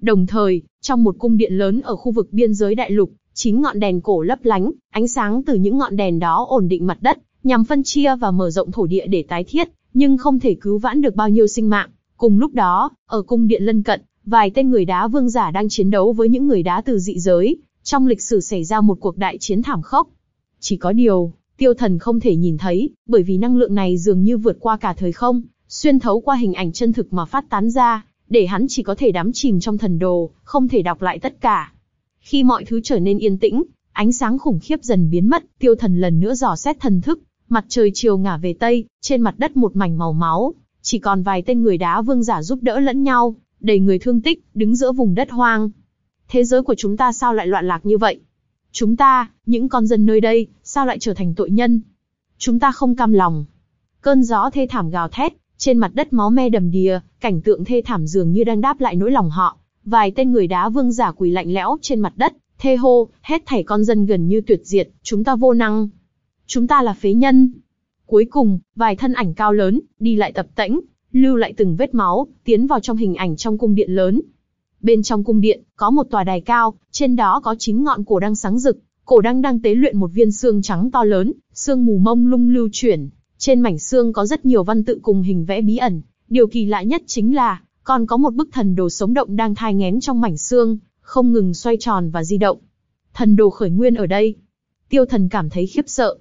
Đồng thời, trong một cung điện lớn ở khu vực biên giới đại lục, chín ngọn đèn cổ lấp lánh, ánh sáng từ những ngọn đèn đó ổn định mặt đất, nhằm phân chia và mở rộng thổ địa để tái thiết, nhưng không thể cứu vãn được bao nhiêu sinh mạng. Cùng lúc đó, ở cung điện lân cận, vài tên người đá vương giả đang chiến đấu với những người đá từ dị giới, trong lịch sử xảy ra một cuộc đại chiến thảm khốc. Chỉ có điều, tiêu thần không thể nhìn thấy, bởi vì năng lượng này dường như vượt qua cả thời không, xuyên thấu qua hình ảnh chân thực mà phát tán ra, để hắn chỉ có thể đắm chìm trong thần đồ, không thể đọc lại tất cả. Khi mọi thứ trở nên yên tĩnh, ánh sáng khủng khiếp dần biến mất, tiêu thần lần nữa dò xét thần thức, mặt trời chiều ngả về tây, trên mặt đất một mảnh màu máu, chỉ còn vài tên người đá vương giả giúp đỡ lẫn nhau, đầy người thương tích, đứng giữa vùng đất hoang. Thế giới của chúng ta sao lại loạn lạc như vậy? Chúng ta, những con dân nơi đây, sao lại trở thành tội nhân? Chúng ta không cam lòng. Cơn gió thê thảm gào thét, trên mặt đất máu me đầm đìa, cảnh tượng thê thảm dường như đang đáp lại nỗi lòng họ. Vài tên người đá vương giả quỳ lạnh lẽo trên mặt đất, thê hô, hết thảy con dân gần như tuyệt diệt, chúng ta vô năng. Chúng ta là phế nhân. Cuối cùng, vài thân ảnh cao lớn, đi lại tập tễnh, lưu lại từng vết máu, tiến vào trong hình ảnh trong cung điện lớn. Bên trong cung điện, có một tòa đài cao, trên đó có chín ngọn cổ đăng sáng rực, cổ đăng đang tế luyện một viên xương trắng to lớn, xương mù mông lung lưu chuyển. Trên mảnh xương có rất nhiều văn tự cùng hình vẽ bí ẩn, điều kỳ lạ nhất chính là, còn có một bức thần đồ sống động đang thai ngén trong mảnh xương, không ngừng xoay tròn và di động. Thần đồ khởi nguyên ở đây. Tiêu thần cảm thấy khiếp sợ.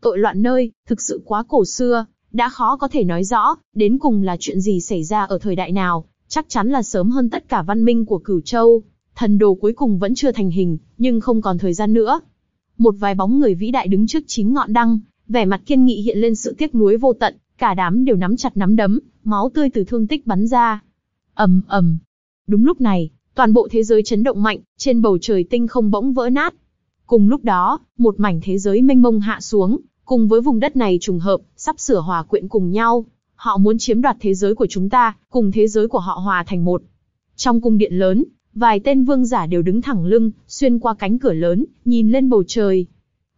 Tội loạn nơi, thực sự quá cổ xưa, đã khó có thể nói rõ, đến cùng là chuyện gì xảy ra ở thời đại nào, chắc chắn là sớm hơn tất cả văn minh của Cửu Châu. Thần đồ cuối cùng vẫn chưa thành hình, nhưng không còn thời gian nữa. Một vài bóng người vĩ đại đứng trước chín ngọn đăng, vẻ mặt kiên nghị hiện lên sự tiếc nuối vô tận, cả đám đều nắm chặt nắm đấm, máu tươi từ thương tích bắn ra. ầm ầm. Đúng lúc này, toàn bộ thế giới chấn động mạnh, trên bầu trời tinh không bỗng vỡ nát. Cùng lúc đó, một mảnh thế giới mênh mông hạ xuống, cùng với vùng đất này trùng hợp, sắp sửa hòa quyện cùng nhau. Họ muốn chiếm đoạt thế giới của chúng ta, cùng thế giới của họ hòa thành một. Trong cung điện lớn, vài tên vương giả đều đứng thẳng lưng, xuyên qua cánh cửa lớn, nhìn lên bầu trời.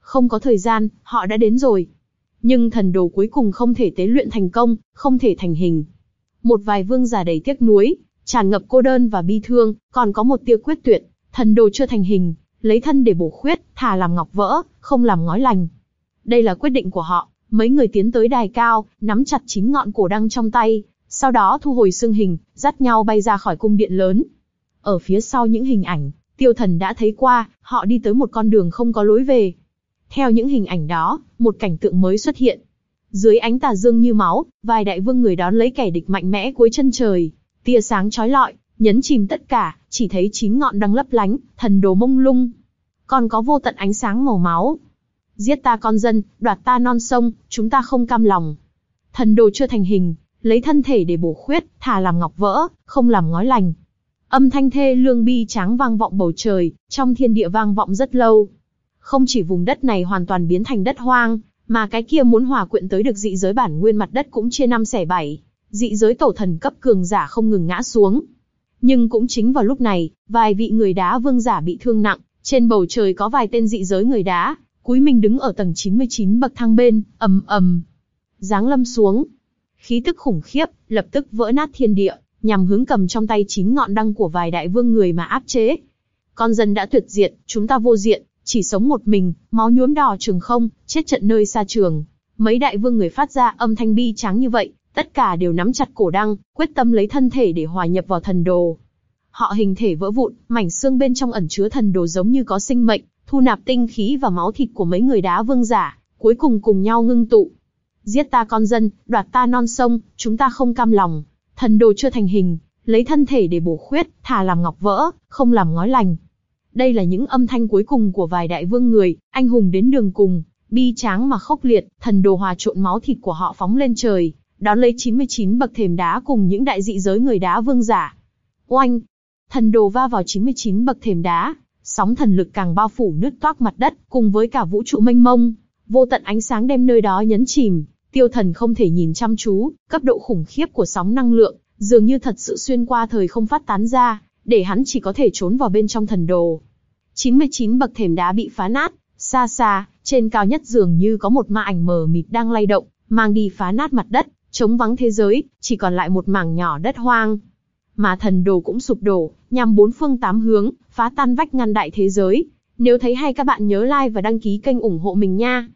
Không có thời gian, họ đã đến rồi. Nhưng thần đồ cuối cùng không thể tế luyện thành công, không thể thành hình. Một vài vương giả đầy tiếc nuối, tràn ngập cô đơn và bi thương, còn có một tia quyết tuyệt, thần đồ chưa thành hình, lấy thân để bổ khuyết, thà làm ngọc vỡ, không làm ngói lành. Đây là quyết định của họ, mấy người tiến tới đài cao, nắm chặt chín ngọn cổ đăng trong tay, sau đó thu hồi xương hình, dắt nhau bay ra khỏi cung điện lớn. Ở phía sau những hình ảnh, tiêu thần đã thấy qua, họ đi tới một con đường không có lối về. Theo những hình ảnh đó, một cảnh tượng mới xuất hiện. Dưới ánh tà dương như máu, vài đại vương người đón lấy kẻ địch mạnh mẽ cuối chân trời. Tia sáng chói lọi, nhấn chìm tất cả, chỉ thấy chín ngọn đăng lấp lánh, thần đồ mông lung. Còn có vô tận ánh sáng màu máu, giết ta con dân, đoạt ta non sông, chúng ta không cam lòng. Thần đồ chưa thành hình, lấy thân thể để bổ khuyết, thà làm ngọc vỡ, không làm ngói lành. Âm thanh thê lương bi tráng vang vọng bầu trời, trong thiên địa vang vọng rất lâu. Không chỉ vùng đất này hoàn toàn biến thành đất hoang, mà cái kia muốn hòa quyện tới được dị giới bản nguyên mặt đất cũng chia năm xẻ bảy. Dị giới tổ thần cấp cường giả không ngừng ngã xuống. Nhưng cũng chính vào lúc này, vài vị người đá vương giả bị thương nặng, trên bầu trời có vài tên dị giới người đá, cúi mình đứng ở tầng 99 bậc thang bên, ầm ầm, giáng lâm xuống. Khí tức khủng khiếp, lập tức vỡ nát thiên địa, nhằm hướng cầm trong tay chín ngọn đăng của vài đại vương người mà áp chế. Con dân đã tuyệt diệt, chúng ta vô diện, chỉ sống một mình, máu nhuốm đỏ trường không, chết trận nơi xa trường. Mấy đại vương người phát ra âm thanh bi tráng như vậy, tất cả đều nắm chặt cổ đăng, quyết tâm lấy thân thể để hòa nhập vào thần đồ. Họ hình thể vỡ vụn, mảnh xương bên trong ẩn chứa thần đồ giống như có sinh mệnh, thu nạp tinh khí và máu thịt của mấy người đá vương giả, cuối cùng cùng nhau ngưng tụ. Giết ta con dân, đoạt ta non sông, chúng ta không cam lòng. Thần đồ chưa thành hình, lấy thân thể để bổ khuyết, thà làm ngọc vỡ, không làm ngói lành. Đây là những âm thanh cuối cùng của vài đại vương người, anh hùng đến đường cùng, Bi tráng mà khốc liệt, thần đồ hòa trộn máu thịt của họ phóng lên trời, đón lấy 99 bậc thềm đá cùng những đại dị giới người đá vương giả. Oanh! Thần đồ va vào 99 bậc thềm đá, sóng thần lực càng bao phủ nứt toác mặt đất, cùng với cả vũ trụ mênh mông. Vô tận ánh sáng đem nơi đó nhấn chìm, tiêu thần không thể nhìn chăm chú, cấp độ khủng khiếp của sóng năng lượng, dường như thật sự xuyên qua thời không phát tán ra, để hắn chỉ có thể trốn vào bên trong thần đồ. 99 bậc thềm đá bị phá nát, xa xa, trên cao nhất dường như có một ma ảnh mờ mịt đang lay động, mang đi phá nát mặt đất, chống vắng thế giới, chỉ còn lại một mảng nhỏ đất hoang. Mà thần đồ cũng sụp đổ, nhằm bốn phương tám hướng, phá tan vách ngăn đại thế giới. Nếu thấy hay các bạn nhớ like và đăng ký kênh ủng hộ mình nha.